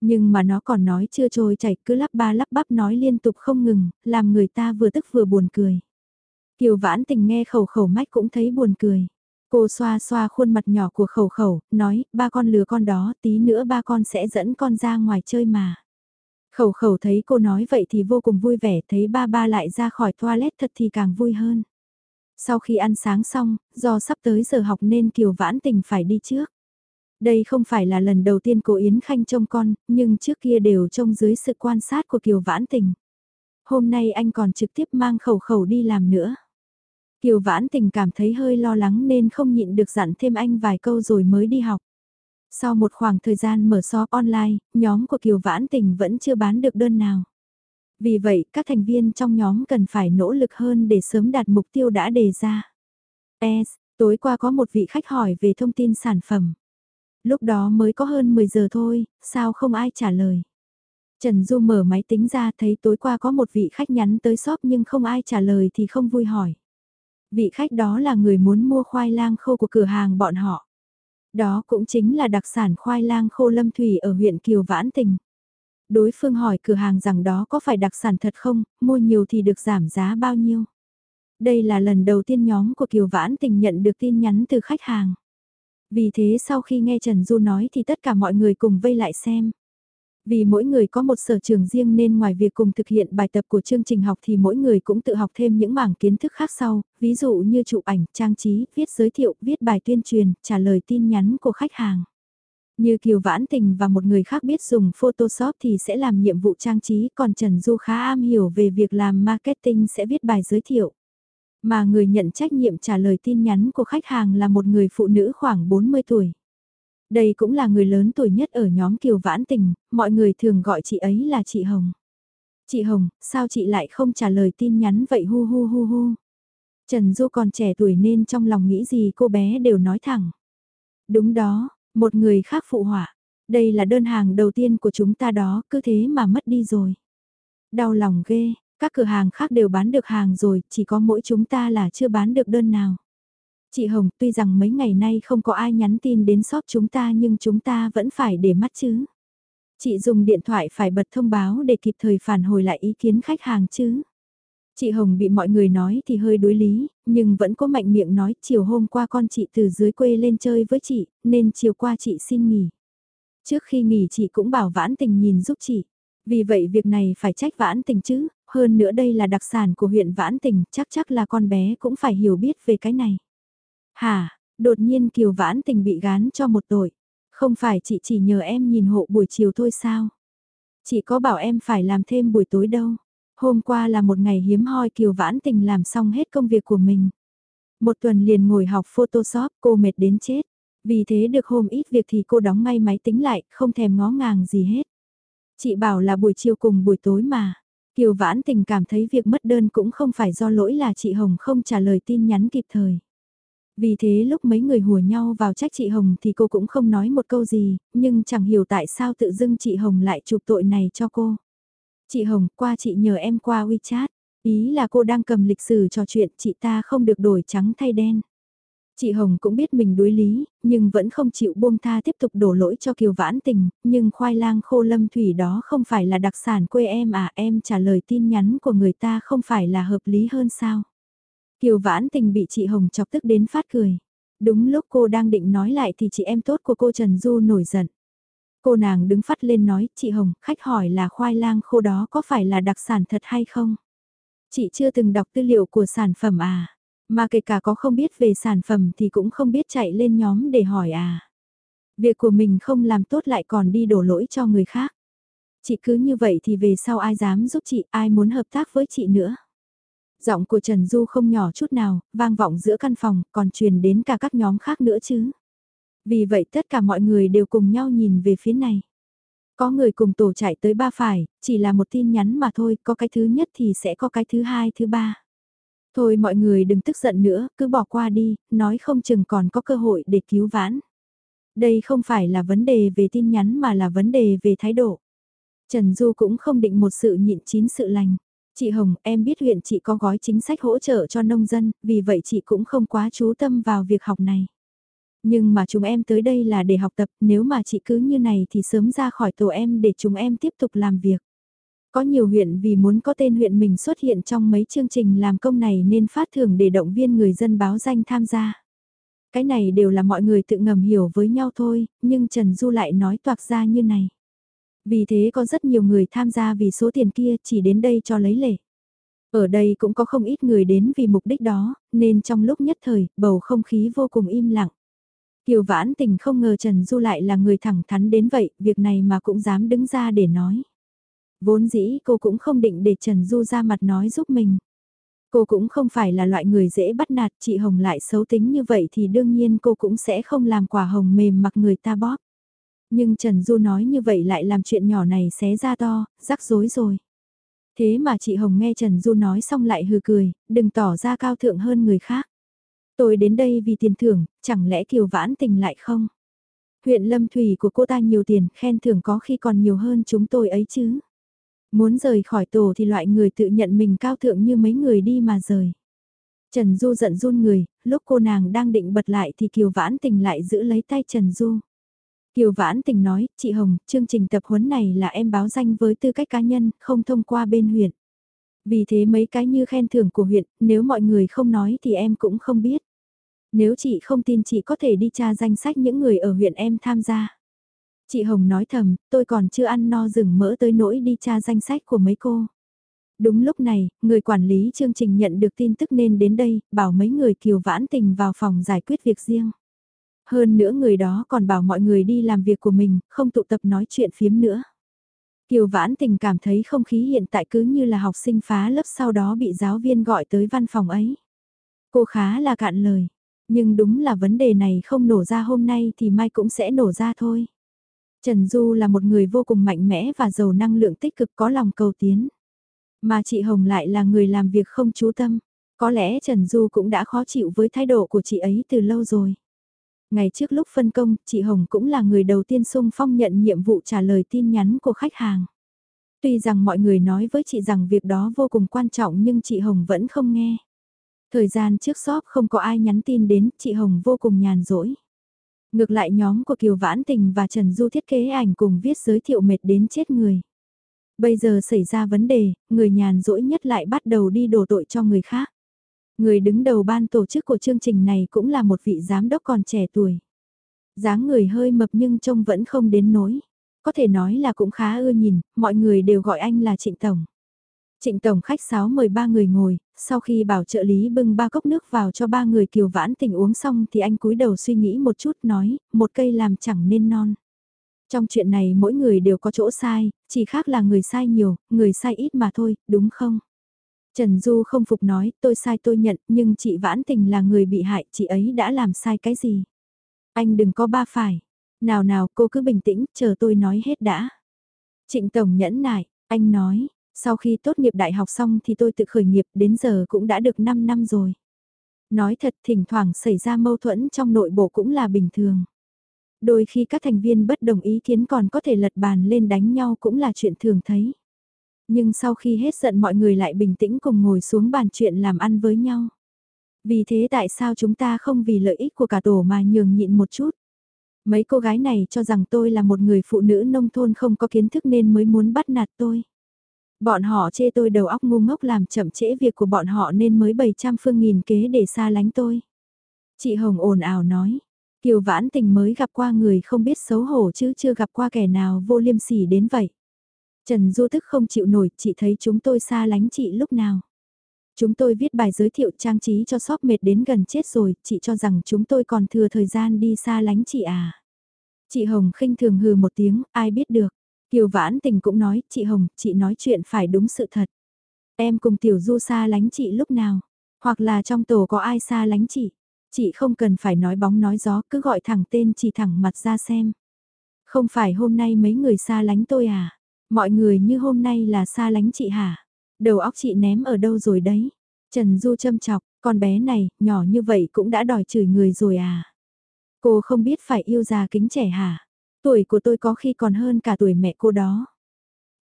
Nhưng mà nó còn nói chưa trôi chảy cứ lắp ba lắp bắp nói liên tục không ngừng, làm người ta vừa tức vừa buồn cười. Kiều vãn tình nghe khẩu khẩu mách cũng thấy buồn cười. Cô xoa xoa khuôn mặt nhỏ của khẩu khẩu, nói, ba con lừa con đó, tí nữa ba con sẽ dẫn con ra ngoài chơi mà. Khẩu khẩu thấy cô nói vậy thì vô cùng vui vẻ, thấy ba ba lại ra khỏi toilet thật thì càng vui hơn. Sau khi ăn sáng xong, do sắp tới giờ học nên Kiều Vãn Tình phải đi trước. Đây không phải là lần đầu tiên cô Yến Khanh trông con, nhưng trước kia đều trông dưới sự quan sát của Kiều Vãn Tình. Hôm nay anh còn trực tiếp mang khẩu khẩu đi làm nữa. Kiều Vãn Tình cảm thấy hơi lo lắng nên không nhịn được dặn thêm anh vài câu rồi mới đi học. Sau một khoảng thời gian mở shop online, nhóm của Kiều Vãn Tình vẫn chưa bán được đơn nào. Vì vậy, các thành viên trong nhóm cần phải nỗ lực hơn để sớm đạt mục tiêu đã đề ra. S, tối qua có một vị khách hỏi về thông tin sản phẩm. Lúc đó mới có hơn 10 giờ thôi, sao không ai trả lời. Trần Du mở máy tính ra thấy tối qua có một vị khách nhắn tới shop nhưng không ai trả lời thì không vui hỏi. Vị khách đó là người muốn mua khoai lang khô của cửa hàng bọn họ. Đó cũng chính là đặc sản khoai lang khô lâm thủy ở huyện Kiều Vãn Tình. Đối phương hỏi cửa hàng rằng đó có phải đặc sản thật không, mua nhiều thì được giảm giá bao nhiêu. Đây là lần đầu tiên nhóm của Kiều Vãn Tình nhận được tin nhắn từ khách hàng. Vì thế sau khi nghe Trần Du nói thì tất cả mọi người cùng vây lại xem. Vì mỗi người có một sở trường riêng nên ngoài việc cùng thực hiện bài tập của chương trình học thì mỗi người cũng tự học thêm những mảng kiến thức khác sau, ví dụ như chụp ảnh, trang trí, viết giới thiệu, viết bài tuyên truyền, trả lời tin nhắn của khách hàng. Như Kiều Vãn Tình và một người khác biết dùng Photoshop thì sẽ làm nhiệm vụ trang trí, còn Trần Du khá am hiểu về việc làm marketing sẽ viết bài giới thiệu. Mà người nhận trách nhiệm trả lời tin nhắn của khách hàng là một người phụ nữ khoảng 40 tuổi. Đây cũng là người lớn tuổi nhất ở nhóm Kiều Vãn Tình, mọi người thường gọi chị ấy là chị Hồng. Chị Hồng, sao chị lại không trả lời tin nhắn vậy hu hu hu hu. Trần Du còn trẻ tuổi nên trong lòng nghĩ gì cô bé đều nói thẳng. Đúng đó, một người khác phụ họa. Đây là đơn hàng đầu tiên của chúng ta đó, cứ thế mà mất đi rồi. Đau lòng ghê, các cửa hàng khác đều bán được hàng rồi, chỉ có mỗi chúng ta là chưa bán được đơn nào. Chị Hồng, tuy rằng mấy ngày nay không có ai nhắn tin đến shop chúng ta nhưng chúng ta vẫn phải để mắt chứ. Chị dùng điện thoại phải bật thông báo để kịp thời phản hồi lại ý kiến khách hàng chứ. Chị Hồng bị mọi người nói thì hơi đối lý, nhưng vẫn có mạnh miệng nói chiều hôm qua con chị từ dưới quê lên chơi với chị, nên chiều qua chị xin nghỉ. Trước khi nghỉ chị cũng bảo vãn tình nhìn giúp chị. Vì vậy việc này phải trách vãn tình chứ, hơn nữa đây là đặc sản của huyện vãn tình, chắc chắc là con bé cũng phải hiểu biết về cái này. Hả, đột nhiên Kiều Vãn Tình bị gán cho một tội. Không phải chị chỉ nhờ em nhìn hộ buổi chiều thôi sao? Chị có bảo em phải làm thêm buổi tối đâu. Hôm qua là một ngày hiếm hoi Kiều Vãn Tình làm xong hết công việc của mình. Một tuần liền ngồi học Photoshop cô mệt đến chết. Vì thế được hôm ít việc thì cô đóng ngay máy tính lại, không thèm ngó ngàng gì hết. Chị bảo là buổi chiều cùng buổi tối mà. Kiều Vãn Tình cảm thấy việc mất đơn cũng không phải do lỗi là chị Hồng không trả lời tin nhắn kịp thời. Vì thế lúc mấy người hùa nhau vào trách chị Hồng thì cô cũng không nói một câu gì, nhưng chẳng hiểu tại sao tự dưng chị Hồng lại chụp tội này cho cô. Chị Hồng, qua chị nhờ em qua WeChat, ý là cô đang cầm lịch sử trò chuyện chị ta không được đổi trắng thay đen. Chị Hồng cũng biết mình đối lý, nhưng vẫn không chịu buông tha tiếp tục đổ lỗi cho Kiều Vãn Tình, nhưng khoai lang khô lâm thủy đó không phải là đặc sản quê em à em trả lời tin nhắn của người ta không phải là hợp lý hơn sao. Kiều Vãn Tình bị chị Hồng chọc tức đến phát cười. Đúng lúc cô đang định nói lại thì chị em tốt của cô Trần Du nổi giận. Cô nàng đứng phát lên nói, chị Hồng, khách hỏi là khoai lang khô đó có phải là đặc sản thật hay không? Chị chưa từng đọc tư liệu của sản phẩm à? Mà kể cả có không biết về sản phẩm thì cũng không biết chạy lên nhóm để hỏi à? Việc của mình không làm tốt lại còn đi đổ lỗi cho người khác. Chị cứ như vậy thì về sau ai dám giúp chị, ai muốn hợp tác với chị nữa? Giọng của Trần Du không nhỏ chút nào, vang vọng giữa căn phòng, còn truyền đến cả các nhóm khác nữa chứ. Vì vậy tất cả mọi người đều cùng nhau nhìn về phía này. Có người cùng tổ chạy tới ba phải, chỉ là một tin nhắn mà thôi, có cái thứ nhất thì sẽ có cái thứ hai thứ ba. Thôi mọi người đừng tức giận nữa, cứ bỏ qua đi, nói không chừng còn có cơ hội để cứu vãn. Đây không phải là vấn đề về tin nhắn mà là vấn đề về thái độ. Trần Du cũng không định một sự nhịn chín sự lành. Chị Hồng, em biết huyện chị có gói chính sách hỗ trợ cho nông dân, vì vậy chị cũng không quá chú tâm vào việc học này. Nhưng mà chúng em tới đây là để học tập, nếu mà chị cứ như này thì sớm ra khỏi tổ em để chúng em tiếp tục làm việc. Có nhiều huyện vì muốn có tên huyện mình xuất hiện trong mấy chương trình làm công này nên phát thưởng để động viên người dân báo danh tham gia. Cái này đều là mọi người tự ngầm hiểu với nhau thôi, nhưng Trần Du lại nói toạc ra như này. Vì thế có rất nhiều người tham gia vì số tiền kia chỉ đến đây cho lấy lệ. Ở đây cũng có không ít người đến vì mục đích đó, nên trong lúc nhất thời, bầu không khí vô cùng im lặng. Kiều Vãn Tình không ngờ Trần Du lại là người thẳng thắn đến vậy, việc này mà cũng dám đứng ra để nói. Vốn dĩ cô cũng không định để Trần Du ra mặt nói giúp mình. Cô cũng không phải là loại người dễ bắt nạt, chị Hồng lại xấu tính như vậy thì đương nhiên cô cũng sẽ không làm quả hồng mềm mặc người ta bóp. Nhưng Trần Du nói như vậy lại làm chuyện nhỏ này xé ra to, rắc rối rồi. Thế mà chị Hồng nghe Trần Du nói xong lại hừ cười, đừng tỏ ra cao thượng hơn người khác. Tôi đến đây vì tiền thưởng, chẳng lẽ Kiều Vãn tình lại không? Huyện Lâm Thủy của cô ta nhiều tiền, khen thưởng có khi còn nhiều hơn chúng tôi ấy chứ. Muốn rời khỏi tổ thì loại người tự nhận mình cao thượng như mấy người đi mà rời. Trần Du giận run người, lúc cô nàng đang định bật lại thì Kiều Vãn Tình lại giữ lấy tay Trần Du. Kiều Vãn Tình nói, chị Hồng, chương trình tập huấn này là em báo danh với tư cách cá nhân, không thông qua bên huyện. Vì thế mấy cái như khen thưởng của huyện, nếu mọi người không nói thì em cũng không biết. Nếu chị không tin chị có thể đi tra danh sách những người ở huyện em tham gia. Chị Hồng nói thầm, tôi còn chưa ăn no rừng mỡ tới nỗi đi tra danh sách của mấy cô. Đúng lúc này, người quản lý chương trình nhận được tin tức nên đến đây, bảo mấy người kiều vãn tình vào phòng giải quyết việc riêng. Hơn nữa người đó còn bảo mọi người đi làm việc của mình, không tụ tập nói chuyện phiếm nữa. Kiều Vãn Tình cảm thấy không khí hiện tại cứ như là học sinh phá lớp sau đó bị giáo viên gọi tới văn phòng ấy. Cô khá là cạn lời, nhưng đúng là vấn đề này không nổ ra hôm nay thì mai cũng sẽ nổ ra thôi. Trần Du là một người vô cùng mạnh mẽ và giàu năng lượng tích cực có lòng cầu tiến. Mà chị Hồng lại là người làm việc không chú tâm. Có lẽ Trần Du cũng đã khó chịu với thái độ của chị ấy từ lâu rồi. Ngày trước lúc phân công, chị Hồng cũng là người đầu tiên sung phong nhận nhiệm vụ trả lời tin nhắn của khách hàng. Tuy rằng mọi người nói với chị rằng việc đó vô cùng quan trọng nhưng chị Hồng vẫn không nghe. Thời gian trước shop không có ai nhắn tin đến, chị Hồng vô cùng nhàn rỗi. Ngược lại nhóm của Kiều Vãn Tình và Trần Du thiết kế ảnh cùng viết giới thiệu mệt đến chết người. Bây giờ xảy ra vấn đề, người nhàn rỗi nhất lại bắt đầu đi đổ tội cho người khác. Người đứng đầu ban tổ chức của chương trình này cũng là một vị giám đốc còn trẻ tuổi. dáng người hơi mập nhưng trông vẫn không đến nỗi. Có thể nói là cũng khá ưa nhìn, mọi người đều gọi anh là Trịnh Tổng. Trịnh Tổng khách sáo mời ba người ngồi, sau khi bảo trợ lý bưng ba cốc nước vào cho ba người kiều vãn tình uống xong thì anh cúi đầu suy nghĩ một chút nói, một cây làm chẳng nên non. Trong chuyện này mỗi người đều có chỗ sai, chỉ khác là người sai nhiều, người sai ít mà thôi, đúng không? Trần Du không phục nói, tôi sai tôi nhận, nhưng chị Vãn Tình là người bị hại, chị ấy đã làm sai cái gì? Anh đừng có ba phải. Nào nào, cô cứ bình tĩnh, chờ tôi nói hết đã. Trịnh Tổng nhẫn nại, anh nói, sau khi tốt nghiệp đại học xong thì tôi tự khởi nghiệp, đến giờ cũng đã được 5 năm rồi. Nói thật, thỉnh thoảng xảy ra mâu thuẫn trong nội bộ cũng là bình thường. Đôi khi các thành viên bất đồng ý kiến còn có thể lật bàn lên đánh nhau cũng là chuyện thường thấy. Nhưng sau khi hết giận mọi người lại bình tĩnh cùng ngồi xuống bàn chuyện làm ăn với nhau. Vì thế tại sao chúng ta không vì lợi ích của cả tổ mà nhường nhịn một chút? Mấy cô gái này cho rằng tôi là một người phụ nữ nông thôn không có kiến thức nên mới muốn bắt nạt tôi. Bọn họ chê tôi đầu óc ngu ngốc làm chậm trễ việc của bọn họ nên mới bày trăm phương nghìn kế để xa lánh tôi. Chị Hồng ồn ào nói, Kiều Vãn Tình mới gặp qua người không biết xấu hổ chứ chưa gặp qua kẻ nào vô liêm sỉ đến vậy. Trần Du thức không chịu nổi, chị thấy chúng tôi xa lánh chị lúc nào. Chúng tôi viết bài giới thiệu trang trí cho shop mệt đến gần chết rồi, chị cho rằng chúng tôi còn thừa thời gian đi xa lánh chị à. Chị Hồng khinh thường hừ một tiếng, ai biết được. Kiều Vãn Tình cũng nói, chị Hồng, chị nói chuyện phải đúng sự thật. Em cùng Tiểu Du xa lánh chị lúc nào, hoặc là trong tổ có ai xa lánh chị. Chị không cần phải nói bóng nói gió, cứ gọi thẳng tên chị thẳng mặt ra xem. Không phải hôm nay mấy người xa lánh tôi à? Mọi người như hôm nay là xa lánh chị hả? Đầu óc chị ném ở đâu rồi đấy? Trần Du châm chọc, con bé này, nhỏ như vậy cũng đã đòi chửi người rồi à? Cô không biết phải yêu già kính trẻ hả? Tuổi của tôi có khi còn hơn cả tuổi mẹ cô đó.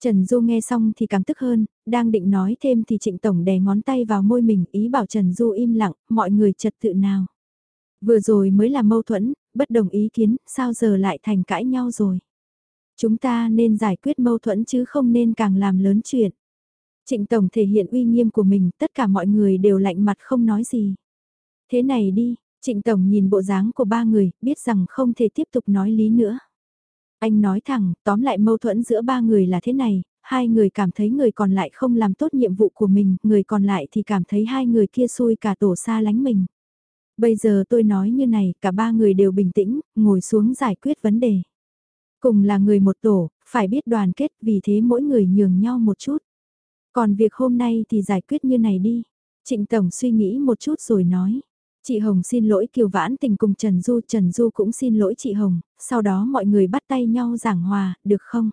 Trần Du nghe xong thì càng tức hơn, đang định nói thêm thì Trịnh Tổng đè ngón tay vào môi mình ý bảo Trần Du im lặng, mọi người trật tự nào. Vừa rồi mới là mâu thuẫn, bất đồng ý kiến, sao giờ lại thành cãi nhau rồi. Chúng ta nên giải quyết mâu thuẫn chứ không nên càng làm lớn chuyện. Trịnh Tổng thể hiện uy nghiêm của mình, tất cả mọi người đều lạnh mặt không nói gì. Thế này đi, Trịnh Tổng nhìn bộ dáng của ba người, biết rằng không thể tiếp tục nói lý nữa. Anh nói thẳng, tóm lại mâu thuẫn giữa ba người là thế này, hai người cảm thấy người còn lại không làm tốt nhiệm vụ của mình, người còn lại thì cảm thấy hai người kia xui cả tổ xa lánh mình. Bây giờ tôi nói như này, cả ba người đều bình tĩnh, ngồi xuống giải quyết vấn đề. Cùng là người một tổ, Phải biết đoàn kết vì thế mỗi người nhường nhau một chút. Còn việc hôm nay thì giải quyết như này đi. Trịnh Tổng suy nghĩ một chút rồi nói. Chị Hồng xin lỗi Kiều Vãn Tình cùng Trần Du, Trần Du cũng xin lỗi chị Hồng, sau đó mọi người bắt tay nhau giảng hòa, được không?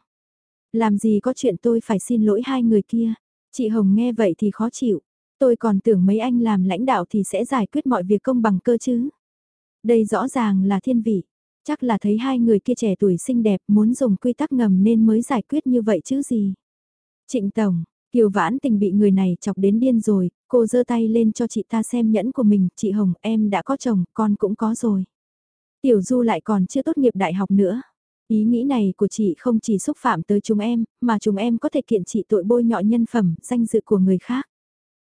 Làm gì có chuyện tôi phải xin lỗi hai người kia? Chị Hồng nghe vậy thì khó chịu. Tôi còn tưởng mấy anh làm lãnh đạo thì sẽ giải quyết mọi việc công bằng cơ chứ. Đây rõ ràng là thiên vị. Chắc là thấy hai người kia trẻ tuổi xinh đẹp muốn dùng quy tắc ngầm nên mới giải quyết như vậy chứ gì. Trịnh Tổng, Kiều Vãn Tình bị người này chọc đến điên rồi, cô giơ tay lên cho chị ta xem nhẫn của mình, chị Hồng em đã có chồng, con cũng có rồi. Tiểu Du lại còn chưa tốt nghiệp đại học nữa. Ý nghĩ này của chị không chỉ xúc phạm tới chúng em, mà chúng em có thể kiện chị tội bôi nhọ nhân phẩm, danh dự của người khác.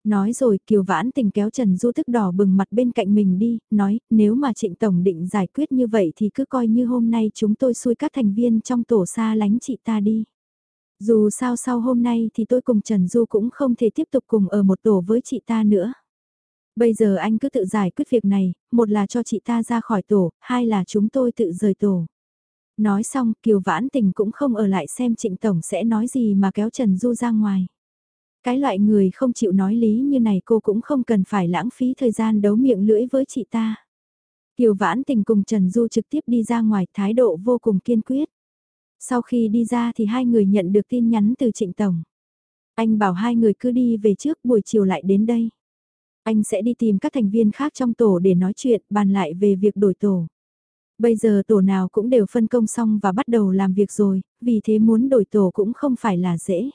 Nói rồi Kiều Vãn Tình kéo Trần Du tức đỏ bừng mặt bên cạnh mình đi, nói nếu mà Trịnh Tổng định giải quyết như vậy thì cứ coi như hôm nay chúng tôi xui các thành viên trong tổ xa lánh chị ta đi. Dù sao sau hôm nay thì tôi cùng Trần Du cũng không thể tiếp tục cùng ở một tổ với chị ta nữa. Bây giờ anh cứ tự giải quyết việc này, một là cho chị ta ra khỏi tổ, hai là chúng tôi tự rời tổ. Nói xong Kiều Vãn Tình cũng không ở lại xem Trịnh Tổng sẽ nói gì mà kéo Trần Du ra ngoài. Cái loại người không chịu nói lý như này cô cũng không cần phải lãng phí thời gian đấu miệng lưỡi với chị ta. Kiều Vãn Tình cùng Trần Du trực tiếp đi ra ngoài thái độ vô cùng kiên quyết. Sau khi đi ra thì hai người nhận được tin nhắn từ Trịnh Tổng. Anh bảo hai người cứ đi về trước buổi chiều lại đến đây. Anh sẽ đi tìm các thành viên khác trong tổ để nói chuyện bàn lại về việc đổi tổ. Bây giờ tổ nào cũng đều phân công xong và bắt đầu làm việc rồi, vì thế muốn đổi tổ cũng không phải là dễ.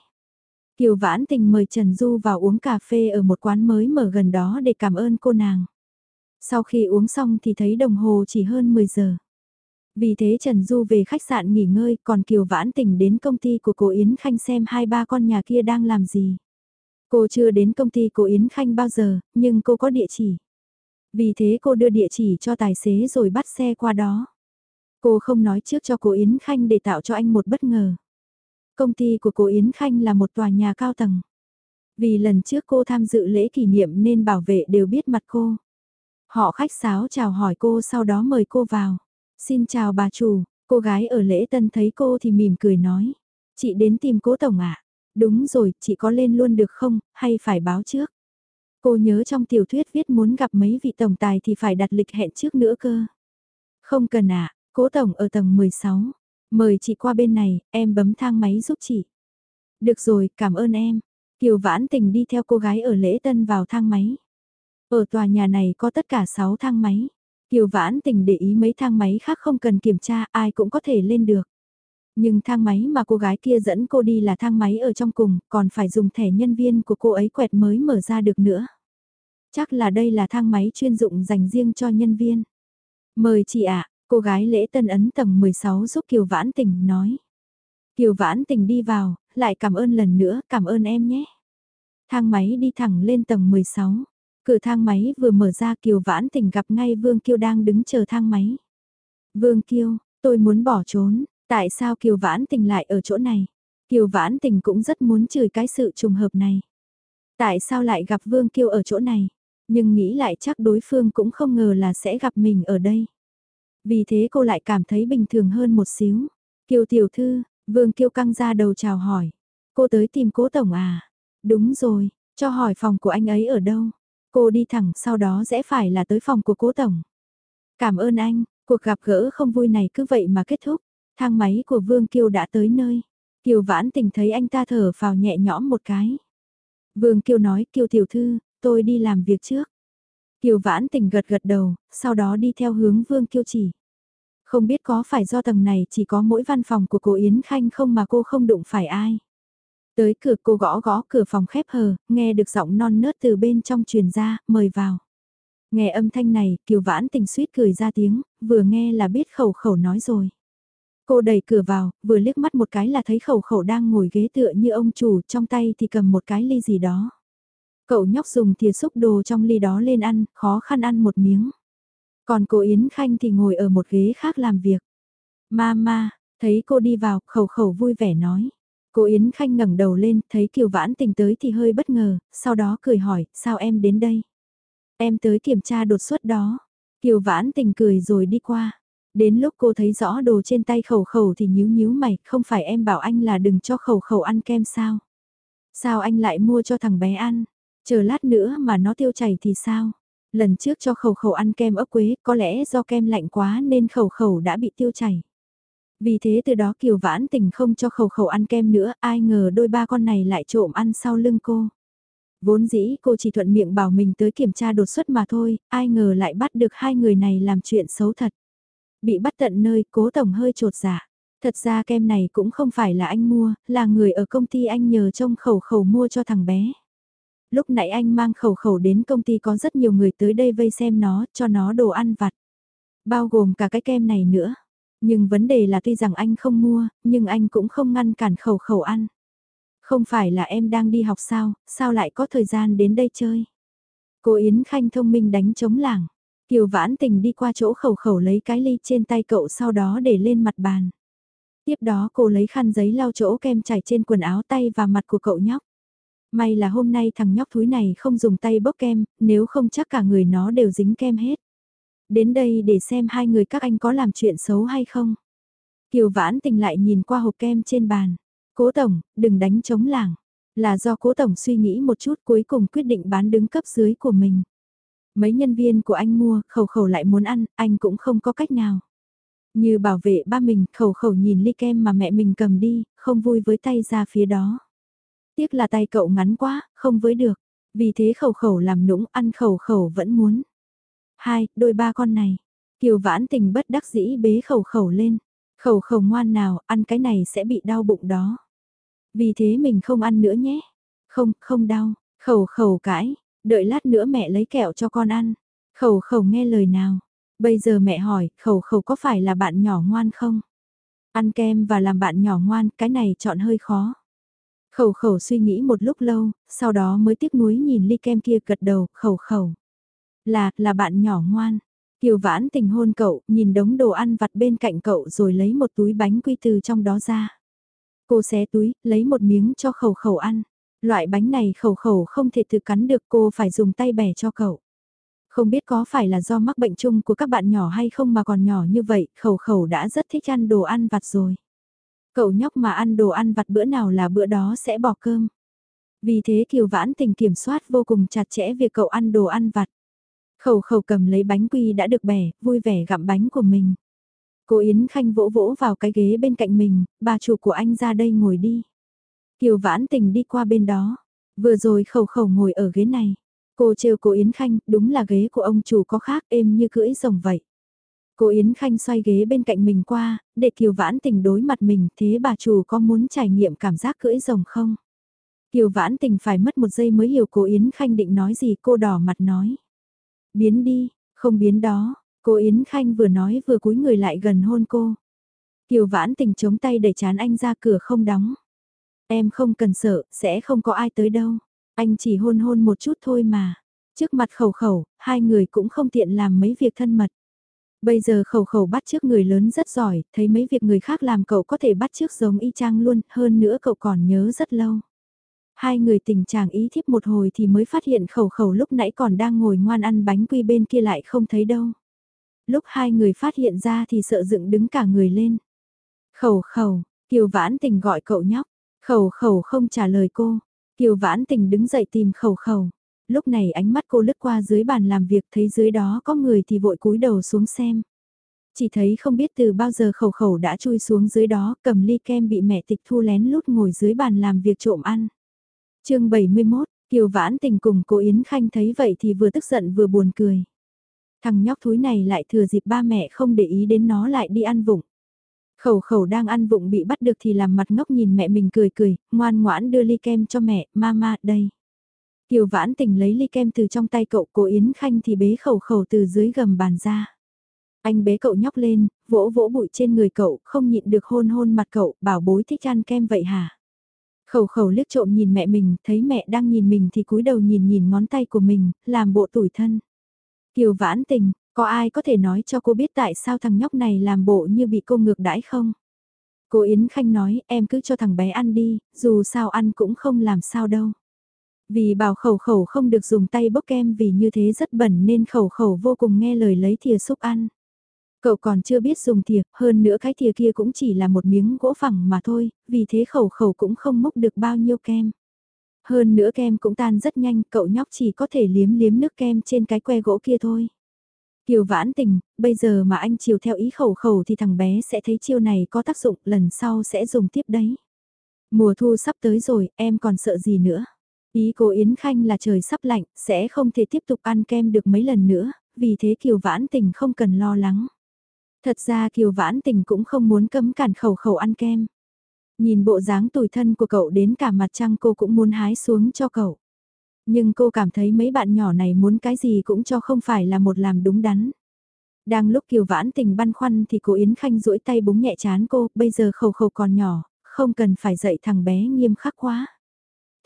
Kiều Vãn Tình mời Trần Du vào uống cà phê ở một quán mới mở gần đó để cảm ơn cô nàng. Sau khi uống xong thì thấy đồng hồ chỉ hơn 10 giờ. Vì thế Trần Du về khách sạn nghỉ ngơi còn Kiều Vãn Tình đến công ty của cô Yến Khanh xem hai ba con nhà kia đang làm gì. Cô chưa đến công ty cô Yến Khanh bao giờ, nhưng cô có địa chỉ. Vì thế cô đưa địa chỉ cho tài xế rồi bắt xe qua đó. Cô không nói trước cho cô Yến Khanh để tạo cho anh một bất ngờ. Công ty của cô Yến Khanh là một tòa nhà cao tầng. Vì lần trước cô tham dự lễ kỷ niệm nên bảo vệ đều biết mặt cô. Họ khách sáo chào hỏi cô sau đó mời cô vào. Xin chào bà chủ, cô gái ở lễ tân thấy cô thì mỉm cười nói. Chị đến tìm cố tổng ạ. À? Đúng rồi, chị có lên luôn được không, hay phải báo trước? Cô nhớ trong tiểu thuyết viết muốn gặp mấy vị tổng tài thì phải đặt lịch hẹn trước nữa cơ. Không cần ạ, cố tổng ở tầng 16. Mời chị qua bên này, em bấm thang máy giúp chị. Được rồi, cảm ơn em. Kiều Vãn Tình đi theo cô gái ở lễ tân vào thang máy. Ở tòa nhà này có tất cả 6 thang máy. Kiều Vãn Tình để ý mấy thang máy khác không cần kiểm tra, ai cũng có thể lên được. Nhưng thang máy mà cô gái kia dẫn cô đi là thang máy ở trong cùng, còn phải dùng thẻ nhân viên của cô ấy quẹt mới mở ra được nữa. Chắc là đây là thang máy chuyên dụng dành riêng cho nhân viên. Mời chị ạ, cô gái lễ tân ấn tầng 16 giúp Kiều Vãn Tình nói. Kiều Vãn Tình đi vào, lại cảm ơn lần nữa, cảm ơn em nhé. Thang máy đi thẳng lên tầng 16. Cửa thang máy vừa mở ra Kiều Vãn Tình gặp ngay Vương Kiêu đang đứng chờ thang máy. Vương Kiêu, tôi muốn bỏ trốn, tại sao Kiều Vãn Tình lại ở chỗ này? Kiều Vãn Tình cũng rất muốn chửi cái sự trùng hợp này. Tại sao lại gặp Vương Kiêu ở chỗ này? Nhưng nghĩ lại chắc đối phương cũng không ngờ là sẽ gặp mình ở đây. Vì thế cô lại cảm thấy bình thường hơn một xíu. Kiều tiểu thư, Vương Kiêu căng ra đầu chào hỏi. Cô tới tìm cố tổng à? Đúng rồi, cho hỏi phòng của anh ấy ở đâu? Cô đi thẳng sau đó sẽ phải là tới phòng của cố tổng. Cảm ơn anh, cuộc gặp gỡ không vui này cứ vậy mà kết thúc. Thang máy của Vương Kiều đã tới nơi. Kiều vãn tình thấy anh ta thở vào nhẹ nhõm một cái. Vương Kiều nói Kiều tiểu thư, tôi đi làm việc trước. Kiều vãn tình gật gật đầu, sau đó đi theo hướng Vương Kiêu chỉ. Không biết có phải do tầng này chỉ có mỗi văn phòng của cô Yến Khanh không mà cô không đụng phải ai. Tới cửa cô gõ gõ cửa phòng khép hờ, nghe được giọng non nớt từ bên trong truyền ra, mời vào. Nghe âm thanh này, Kiều Vãn tình suýt cười ra tiếng, vừa nghe là biết khẩu khẩu nói rồi. Cô đẩy cửa vào, vừa liếc mắt một cái là thấy khẩu khẩu đang ngồi ghế tựa như ông chủ, trong tay thì cầm một cái ly gì đó. Cậu nhóc dùng thìa xúc đồ trong ly đó lên ăn, khó khăn ăn một miếng. Còn cô Yến Khanh thì ngồi ở một ghế khác làm việc. Mama, thấy cô đi vào, khẩu khẩu vui vẻ nói. Cô Yến Khanh ngẩng đầu lên, thấy Kiều Vãn Tình tới thì hơi bất ngờ, sau đó cười hỏi, sao em đến đây? Em tới kiểm tra đột xuất đó. Kiều Vãn Tình cười rồi đi qua. Đến lúc cô thấy rõ đồ trên tay khẩu khẩu thì nhíu nhíu mày, không phải em bảo anh là đừng cho khẩu khẩu ăn kem sao? Sao anh lại mua cho thằng bé ăn? Chờ lát nữa mà nó tiêu chảy thì sao? Lần trước cho khẩu khẩu ăn kem ốc quế, có lẽ do kem lạnh quá nên khẩu khẩu đã bị tiêu chảy. Vì thế từ đó Kiều Vãn Tình không cho khẩu khẩu ăn kem nữa, ai ngờ đôi ba con này lại trộm ăn sau lưng cô. Vốn dĩ cô chỉ thuận miệng bảo mình tới kiểm tra đột xuất mà thôi, ai ngờ lại bắt được hai người này làm chuyện xấu thật. Bị bắt tận nơi, cố tổng hơi trột giả. Thật ra kem này cũng không phải là anh mua, là người ở công ty anh nhờ trông khẩu khẩu mua cho thằng bé. Lúc nãy anh mang khẩu khẩu đến công ty có rất nhiều người tới đây vây xem nó, cho nó đồ ăn vặt. Bao gồm cả cái kem này nữa. Nhưng vấn đề là tuy rằng anh không mua, nhưng anh cũng không ngăn cản khẩu khẩu ăn. Không phải là em đang đi học sao, sao lại có thời gian đến đây chơi. Cô Yến Khanh thông minh đánh chống làng. Kiều vãn tình đi qua chỗ khẩu khẩu lấy cái ly trên tay cậu sau đó để lên mặt bàn. Tiếp đó cô lấy khăn giấy lau chỗ kem chảy trên quần áo tay và mặt của cậu nhóc. May là hôm nay thằng nhóc thúi này không dùng tay bốc kem, nếu không chắc cả người nó đều dính kem hết. Đến đây để xem hai người các anh có làm chuyện xấu hay không. Kiều vãn tình lại nhìn qua hộp kem trên bàn. Cố Tổng, đừng đánh chống làng. Là do Cố Tổng suy nghĩ một chút cuối cùng quyết định bán đứng cấp dưới của mình. Mấy nhân viên của anh mua, khẩu khẩu lại muốn ăn, anh cũng không có cách nào. Như bảo vệ ba mình, khẩu khẩu nhìn ly kem mà mẹ mình cầm đi, không vui với tay ra phía đó. Tiếc là tay cậu ngắn quá, không với được. Vì thế khẩu khẩu làm nũng ăn khẩu khẩu vẫn muốn. Hai, đôi ba con này. Kiều vãn tình bất đắc dĩ bế khẩu khẩu lên. Khẩu khẩu ngoan nào, ăn cái này sẽ bị đau bụng đó. Vì thế mình không ăn nữa nhé. Không, không đau. Khẩu khẩu cãi. Đợi lát nữa mẹ lấy kẹo cho con ăn. Khẩu khẩu nghe lời nào. Bây giờ mẹ hỏi, khẩu khẩu có phải là bạn nhỏ ngoan không? Ăn kem và làm bạn nhỏ ngoan, cái này chọn hơi khó. Khẩu khẩu suy nghĩ một lúc lâu, sau đó mới tiếc nuối nhìn ly kem kia gật đầu, khẩu khẩu. Là, là bạn nhỏ ngoan. Kiều vãn tình hôn cậu, nhìn đống đồ ăn vặt bên cạnh cậu rồi lấy một túi bánh quy từ trong đó ra. Cô xé túi, lấy một miếng cho khẩu khẩu ăn. Loại bánh này khẩu khẩu không thể tự cắn được cô phải dùng tay bẻ cho cậu. Không biết có phải là do mắc bệnh chung của các bạn nhỏ hay không mà còn nhỏ như vậy, khẩu khẩu đã rất thích ăn đồ ăn vặt rồi. Cậu nhóc mà ăn đồ ăn vặt bữa nào là bữa đó sẽ bỏ cơm. Vì thế Kiều Vãn Tình kiểm soát vô cùng chặt chẽ việc cậu ăn đồ ăn vặt. Khẩu khẩu cầm lấy bánh quy đã được bẻ, vui vẻ gặm bánh của mình. Cô Yến Khanh vỗ vỗ vào cái ghế bên cạnh mình, bà chủ của anh ra đây ngồi đi. Kiều Vãn Tình đi qua bên đó. Vừa rồi khẩu khẩu ngồi ở ghế này. Cô trêu cô Yến Khanh, đúng là ghế của ông chủ có khác êm như cưỡi rồng vậy. Cô Yến Khanh xoay ghế bên cạnh mình qua, để Kiều Vãn Tình đối mặt mình, thế bà chủ có muốn trải nghiệm cảm giác cưỡi rồng không? Kiều Vãn Tình phải mất một giây mới hiểu cô Yến Khanh định nói gì cô đỏ mặt nói. Biến đi, không biến đó, cô Yến Khanh vừa nói vừa cúi người lại gần hôn cô. Kiều Vãn Tình chống tay đẩy chán anh ra cửa không đóng. Em không cần sợ, sẽ không có ai tới đâu. Anh chỉ hôn hôn một chút thôi mà. Trước mặt khẩu khẩu, hai người cũng không tiện làm mấy việc thân mật. Bây giờ khẩu khẩu bắt trước người lớn rất giỏi, thấy mấy việc người khác làm cậu có thể bắt trước giống y chang luôn, hơn nữa cậu còn nhớ rất lâu. Hai người tình trạng ý thiếp một hồi thì mới phát hiện khẩu khẩu lúc nãy còn đang ngồi ngoan ăn bánh quy bên kia lại không thấy đâu. Lúc hai người phát hiện ra thì sợ dựng đứng cả người lên. Khẩu khẩu, Kiều Vãn Tình gọi cậu nhóc, khẩu khẩu không trả lời cô. Kiều Vãn Tình đứng dậy tìm khẩu khẩu. Lúc này ánh mắt cô lướt qua dưới bàn làm việc thấy dưới đó có người thì vội cúi đầu xuống xem. Chỉ thấy không biết từ bao giờ khẩu khẩu đã chui xuống dưới đó cầm ly kem bị mẹ tịch thu lén lút ngồi dưới bàn làm việc trộm ăn. chương 71, Kiều Vãn Tình cùng cô Yến Khanh thấy vậy thì vừa tức giận vừa buồn cười. Thằng nhóc thúi này lại thừa dịp ba mẹ không để ý đến nó lại đi ăn vụng. Khẩu khẩu đang ăn vụng bị bắt được thì làm mặt ngốc nhìn mẹ mình cười cười, ngoan ngoãn đưa ly kem cho mẹ, mama, đây. Kiều vãn tình lấy ly kem từ trong tay cậu, cố Yến Khanh thì bế khẩu khẩu từ dưới gầm bàn ra. Anh bế cậu nhóc lên, vỗ vỗ bụi trên người cậu, không nhịn được hôn hôn mặt cậu, bảo bối thích ăn kem vậy hả? Khẩu khẩu liếc trộm nhìn mẹ mình, thấy mẹ đang nhìn mình thì cúi đầu nhìn nhìn ngón tay của mình, làm bộ tủi thân. Kiều vãn tình, có ai có thể nói cho cô biết tại sao thằng nhóc này làm bộ như bị cô ngược đãi không? Cô Yến Khanh nói em cứ cho thằng bé ăn đi, dù sao ăn cũng không làm sao đâu. Vì bảo khẩu khẩu không được dùng tay bốc kem vì như thế rất bẩn nên khẩu khẩu vô cùng nghe lời lấy thìa xúc ăn. Cậu còn chưa biết dùng thìa, hơn nữa cái thìa kia cũng chỉ là một miếng gỗ phẳng mà thôi, vì thế khẩu khẩu cũng không múc được bao nhiêu kem. Hơn nữa kem cũng tan rất nhanh, cậu nhóc chỉ có thể liếm liếm nước kem trên cái que gỗ kia thôi. Kiều vãn tình, bây giờ mà anh chiều theo ý khẩu khẩu thì thằng bé sẽ thấy chiêu này có tác dụng, lần sau sẽ dùng tiếp đấy. Mùa thu sắp tới rồi, em còn sợ gì nữa? Ý cô Yến Khanh là trời sắp lạnh, sẽ không thể tiếp tục ăn kem được mấy lần nữa, vì thế Kiều Vãn Tình không cần lo lắng. Thật ra Kiều Vãn Tình cũng không muốn cấm cản khẩu khẩu ăn kem. Nhìn bộ dáng tủi thân của cậu đến cả mặt trăng cô cũng muốn hái xuống cho cậu. Nhưng cô cảm thấy mấy bạn nhỏ này muốn cái gì cũng cho không phải là một làm đúng đắn. Đang lúc Kiều Vãn Tình băn khoăn thì cô Yến Khanh duỗi tay búng nhẹ chán cô, bây giờ khẩu khẩu còn nhỏ, không cần phải dạy thằng bé nghiêm khắc quá.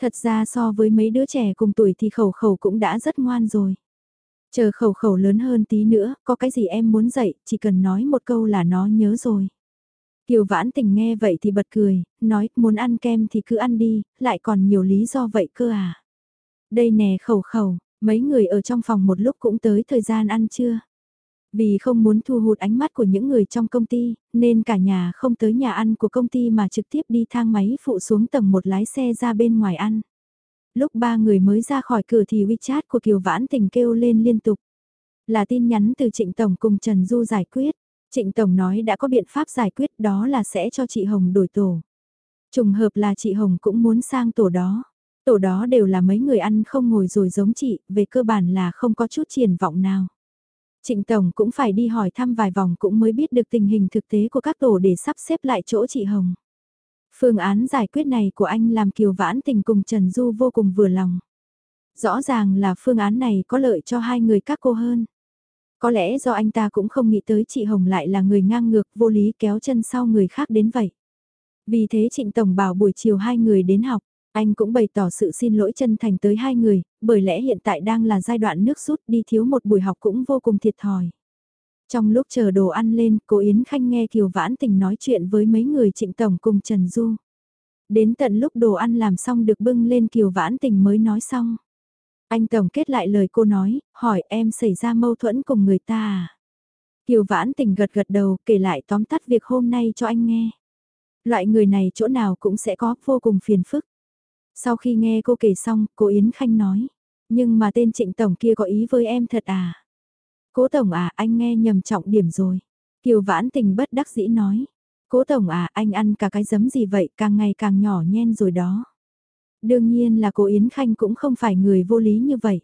Thật ra so với mấy đứa trẻ cùng tuổi thì khẩu khẩu cũng đã rất ngoan rồi. Chờ khẩu khẩu lớn hơn tí nữa, có cái gì em muốn dạy, chỉ cần nói một câu là nó nhớ rồi. Kiều vãn tình nghe vậy thì bật cười, nói muốn ăn kem thì cứ ăn đi, lại còn nhiều lý do vậy cơ à. Đây nè khẩu khẩu, mấy người ở trong phòng một lúc cũng tới thời gian ăn trưa. Vì không muốn thu hút ánh mắt của những người trong công ty, nên cả nhà không tới nhà ăn của công ty mà trực tiếp đi thang máy phụ xuống tầng một lái xe ra bên ngoài ăn. Lúc ba người mới ra khỏi cửa thì WeChat của Kiều Vãn Tình kêu lên liên tục. Là tin nhắn từ Trịnh Tổng cùng Trần Du giải quyết. Trịnh Tổng nói đã có biện pháp giải quyết đó là sẽ cho chị Hồng đổi tổ. Trùng hợp là chị Hồng cũng muốn sang tổ đó. Tổ đó đều là mấy người ăn không ngồi rồi giống chị, về cơ bản là không có chút triển vọng nào. Trịnh Tổng cũng phải đi hỏi thăm vài vòng cũng mới biết được tình hình thực tế của các tổ để sắp xếp lại chỗ chị Hồng. Phương án giải quyết này của anh làm Kiều Vãn Tình cùng Trần Du vô cùng vừa lòng. Rõ ràng là phương án này có lợi cho hai người các cô hơn. Có lẽ do anh ta cũng không nghĩ tới chị Hồng lại là người ngang ngược vô lý kéo chân sau người khác đến vậy. Vì thế Trịnh Tổng bảo buổi chiều hai người đến học. Anh cũng bày tỏ sự xin lỗi chân thành tới hai người, bởi lẽ hiện tại đang là giai đoạn nước rút đi thiếu một buổi học cũng vô cùng thiệt thòi. Trong lúc chờ đồ ăn lên, cô Yến Khanh nghe Kiều Vãn Tình nói chuyện với mấy người trịnh tổng cùng Trần Du. Đến tận lúc đồ ăn làm xong được bưng lên Kiều Vãn Tình mới nói xong. Anh tổng kết lại lời cô nói, hỏi em xảy ra mâu thuẫn cùng người ta à? Kiều Vãn Tình gật gật đầu kể lại tóm tắt việc hôm nay cho anh nghe. Loại người này chỗ nào cũng sẽ có vô cùng phiền phức. Sau khi nghe cô kể xong, cô Yến Khanh nói, nhưng mà tên trịnh tổng kia có ý với em thật à? Cố tổng à, anh nghe nhầm trọng điểm rồi. Kiều vãn tình bất đắc dĩ nói, cố tổng à, anh ăn cả cái giấm gì vậy, càng ngày càng nhỏ nhen rồi đó. Đương nhiên là cô Yến Khanh cũng không phải người vô lý như vậy.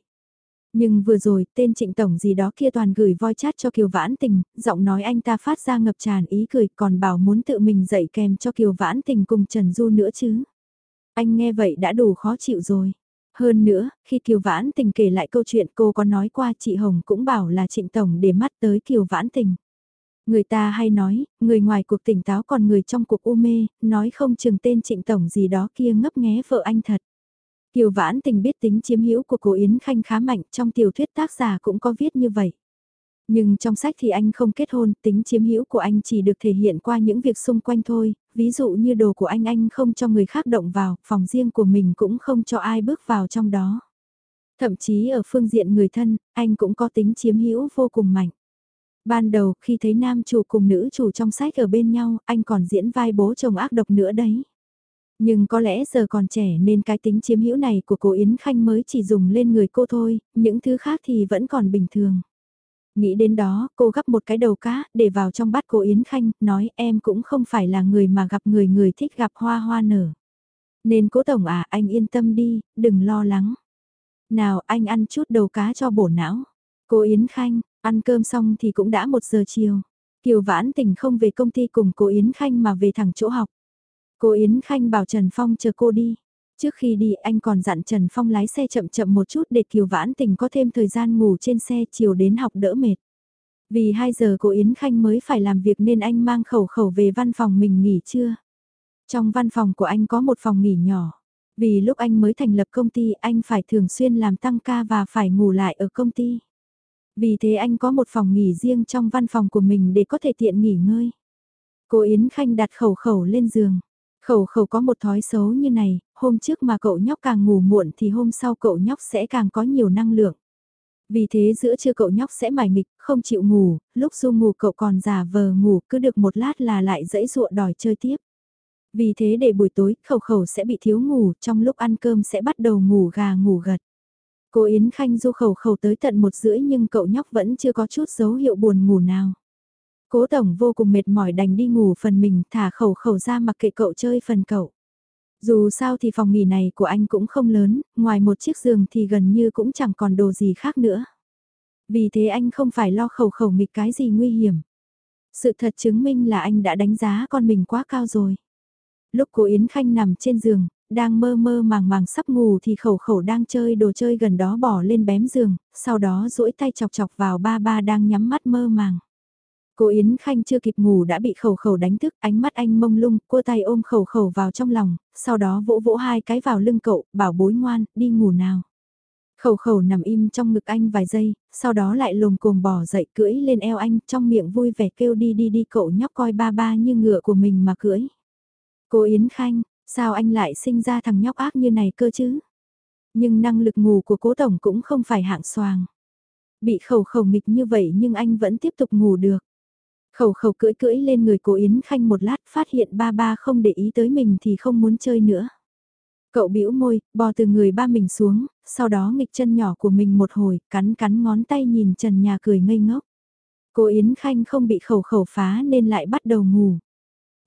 Nhưng vừa rồi, tên trịnh tổng gì đó kia toàn gửi voi chat cho Kiều Vãn Tình, giọng nói anh ta phát ra ngập tràn ý cười còn bảo muốn tự mình dạy kèm cho Kiều Vãn Tình cùng Trần Du nữa chứ. Anh nghe vậy đã đủ khó chịu rồi. Hơn nữa, khi Kiều Vãn Tình kể lại câu chuyện cô có nói qua chị Hồng cũng bảo là trịnh tổng để mắt tới Kiều Vãn Tình. Người ta hay nói, người ngoài cuộc tỉnh táo còn người trong cuộc u mê, nói không chừng tên trịnh tổng gì đó kia ngấp nghé vợ anh thật. Kiều Vãn Tình biết tính chiếm hữu của cô Yến Khanh khá mạnh trong tiểu thuyết tác giả cũng có viết như vậy. Nhưng trong sách thì anh không kết hôn, tính chiếm hữu của anh chỉ được thể hiện qua những việc xung quanh thôi, ví dụ như đồ của anh anh không cho người khác động vào, phòng riêng của mình cũng không cho ai bước vào trong đó. Thậm chí ở phương diện người thân, anh cũng có tính chiếm hữu vô cùng mạnh. Ban đầu khi thấy nam chủ cùng nữ chủ trong sách ở bên nhau, anh còn diễn vai bố chồng ác độc nữa đấy. Nhưng có lẽ giờ còn trẻ nên cái tính chiếm hữu này của cô Yến Khanh mới chỉ dùng lên người cô thôi, những thứ khác thì vẫn còn bình thường. Nghĩ đến đó, cô gắp một cái đầu cá, để vào trong bát cô Yến Khanh, nói em cũng không phải là người mà gặp người người thích gặp hoa hoa nở. Nên cố tổng à, anh yên tâm đi, đừng lo lắng. Nào, anh ăn chút đầu cá cho bổ não. Cô Yến Khanh, ăn cơm xong thì cũng đã một giờ chiều. Kiều Vãn Tình không về công ty cùng cô Yến Khanh mà về thẳng chỗ học. Cô Yến Khanh bảo Trần Phong chờ cô đi. Trước khi đi, anh còn dặn Trần Phong lái xe chậm chậm một chút để Kiều Vãn Tình có thêm thời gian ngủ trên xe chiều đến học đỡ mệt. Vì 2 giờ cô Yến Khanh mới phải làm việc nên anh mang khẩu khẩu về văn phòng mình nghỉ trưa. Trong văn phòng của anh có một phòng nghỉ nhỏ. Vì lúc anh mới thành lập công ty, anh phải thường xuyên làm tăng ca và phải ngủ lại ở công ty. Vì thế anh có một phòng nghỉ riêng trong văn phòng của mình để có thể tiện nghỉ ngơi. Cô Yến Khanh đặt khẩu khẩu lên giường. Khẩu khẩu có một thói xấu như này, hôm trước mà cậu nhóc càng ngủ muộn thì hôm sau cậu nhóc sẽ càng có nhiều năng lượng. Vì thế giữa trưa cậu nhóc sẽ mải nghịch, không chịu ngủ, lúc du ngủ cậu còn giả vờ ngủ cứ được một lát là lại dẫy ruộng đòi chơi tiếp. Vì thế để buổi tối khẩu khẩu sẽ bị thiếu ngủ, trong lúc ăn cơm sẽ bắt đầu ngủ gà ngủ gật. Cô Yến Khanh du khẩu khẩu tới tận một rưỡi nhưng cậu nhóc vẫn chưa có chút dấu hiệu buồn ngủ nào. Cố tổng vô cùng mệt mỏi đành đi ngủ phần mình thả khẩu khẩu ra mặc kệ cậu chơi phần cậu. Dù sao thì phòng nghỉ này của anh cũng không lớn, ngoài một chiếc giường thì gần như cũng chẳng còn đồ gì khác nữa. Vì thế anh không phải lo khẩu khẩu nghịch cái gì nguy hiểm. Sự thật chứng minh là anh đã đánh giá con mình quá cao rồi. Lúc cô Yến Khanh nằm trên giường, đang mơ mơ màng màng sắp ngủ thì khẩu khẩu đang chơi đồ chơi gần đó bỏ lên bém giường, sau đó duỗi tay chọc chọc vào ba ba đang nhắm mắt mơ màng. Cô Yến Khanh chưa kịp ngủ đã bị khẩu khẩu đánh thức, ánh mắt anh mông lung, cô tay ôm khẩu khẩu vào trong lòng, sau đó vỗ vỗ hai cái vào lưng cậu, bảo bối ngoan, đi ngủ nào. Khẩu khẩu nằm im trong ngực anh vài giây, sau đó lại lồm cồm bỏ dậy cưỡi lên eo anh, trong miệng vui vẻ kêu đi đi đi cậu nhóc coi ba ba như ngựa của mình mà cưỡi. Cô Yến Khanh, sao anh lại sinh ra thằng nhóc ác như này cơ chứ? Nhưng năng lực ngủ của cố tổng cũng không phải hạng xoàng. Bị khẩu khẩu nghịch như vậy nhưng anh vẫn tiếp tục ngủ được. Khẩu khẩu cưỡi cưỡi lên người cô Yến Khanh một lát phát hiện ba ba không để ý tới mình thì không muốn chơi nữa. Cậu bĩu môi, bò từ người ba mình xuống, sau đó nghịch chân nhỏ của mình một hồi, cắn cắn ngón tay nhìn trần nhà cười ngây ngốc. Cô Yến Khanh không bị khẩu khẩu phá nên lại bắt đầu ngủ.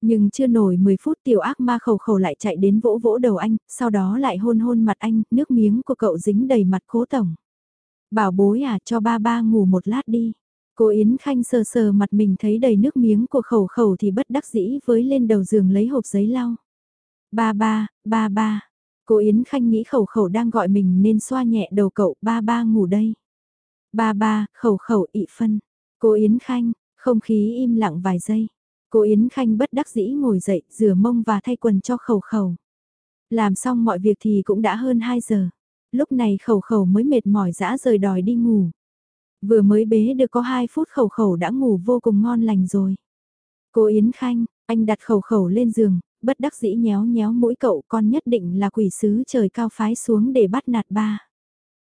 Nhưng chưa nổi 10 phút tiểu ác ma khẩu khẩu lại chạy đến vỗ vỗ đầu anh, sau đó lại hôn hôn mặt anh, nước miếng của cậu dính đầy mặt cố tổng. Bảo bối à cho ba ba ngủ một lát đi. Cô Yến Khanh sờ sờ mặt mình thấy đầy nước miếng của khẩu khẩu thì bất đắc dĩ với lên đầu giường lấy hộp giấy lau. Ba ba, ba ba. Cô Yến Khanh nghĩ khẩu khẩu đang gọi mình nên xoa nhẹ đầu cậu, ba ba ngủ đây. Ba ba, khẩu khẩu ị phân. Cô Yến Khanh, không khí im lặng vài giây. Cô Yến Khanh bất đắc dĩ ngồi dậy, rửa mông và thay quần cho khẩu khẩu. Làm xong mọi việc thì cũng đã hơn 2 giờ. Lúc này khẩu khẩu mới mệt mỏi dã rời đòi đi ngủ. Vừa mới bế được có 2 phút khẩu khẩu đã ngủ vô cùng ngon lành rồi. Cô Yến Khanh, anh đặt khẩu khẩu lên giường, bất đắc dĩ nhéo nhéo mũi cậu con nhất định là quỷ sứ trời cao phái xuống để bắt nạt ba.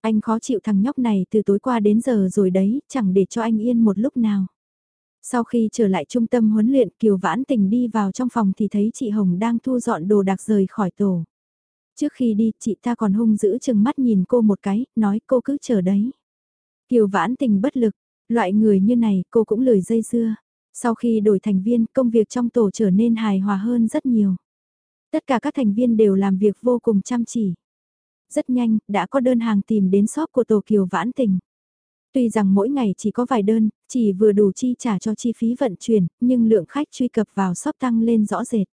Anh khó chịu thằng nhóc này từ tối qua đến giờ rồi đấy, chẳng để cho anh yên một lúc nào. Sau khi trở lại trung tâm huấn luyện Kiều Vãn Tình đi vào trong phòng thì thấy chị Hồng đang thu dọn đồ đạc rời khỏi tổ. Trước khi đi chị ta còn hung dữ chừng mắt nhìn cô một cái, nói cô cứ chờ đấy. Kiều Vãn Tình bất lực, loại người như này cô cũng lười dây dưa. Sau khi đổi thành viên công việc trong tổ trở nên hài hòa hơn rất nhiều. Tất cả các thành viên đều làm việc vô cùng chăm chỉ. Rất nhanh, đã có đơn hàng tìm đến shop của tổ Kiều Vãn Tình. Tuy rằng mỗi ngày chỉ có vài đơn, chỉ vừa đủ chi trả cho chi phí vận chuyển, nhưng lượng khách truy cập vào shop tăng lên rõ rệt.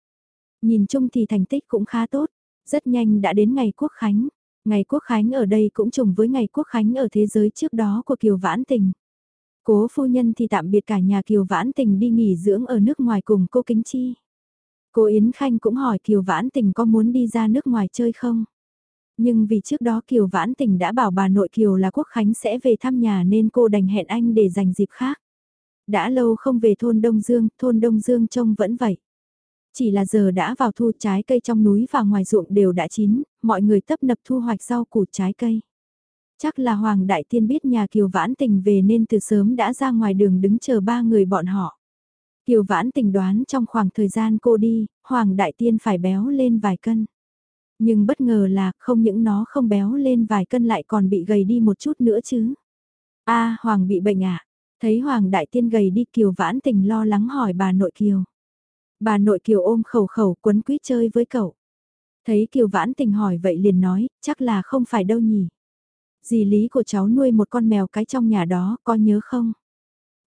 Nhìn chung thì thành tích cũng khá tốt, rất nhanh đã đến ngày Quốc Khánh. Ngày Quốc Khánh ở đây cũng trùng với ngày Quốc Khánh ở thế giới trước đó của Kiều Vãn Tình. Cố phu nhân thì tạm biệt cả nhà Kiều Vãn Tình đi nghỉ dưỡng ở nước ngoài cùng cô Kính Chi. Cô Yến Khanh cũng hỏi Kiều Vãn Tình có muốn đi ra nước ngoài chơi không? Nhưng vì trước đó Kiều Vãn Tình đã bảo bà nội Kiều là Quốc Khánh sẽ về thăm nhà nên cô đành hẹn anh để dành dịp khác. Đã lâu không về thôn Đông Dương, thôn Đông Dương trông vẫn vậy. Chỉ là giờ đã vào thu trái cây trong núi và ngoài ruộng đều đã chín, mọi người tấp nập thu hoạch rau củ trái cây. Chắc là Hoàng Đại Tiên biết nhà Kiều Vãn Tình về nên từ sớm đã ra ngoài đường đứng chờ ba người bọn họ. Kiều Vãn Tình đoán trong khoảng thời gian cô đi, Hoàng Đại Tiên phải béo lên vài cân. Nhưng bất ngờ là không những nó không béo lên vài cân lại còn bị gầy đi một chút nữa chứ. a Hoàng bị bệnh à? Thấy Hoàng Đại Tiên gầy đi Kiều Vãn Tình lo lắng hỏi bà nội Kiều. Bà nội Kiều ôm khẩu khẩu quấn quýt chơi với cậu. Thấy Kiều Vãn Tình hỏi vậy liền nói, chắc là không phải đâu nhỉ. Dì Lý của cháu nuôi một con mèo cái trong nhà đó, có nhớ không?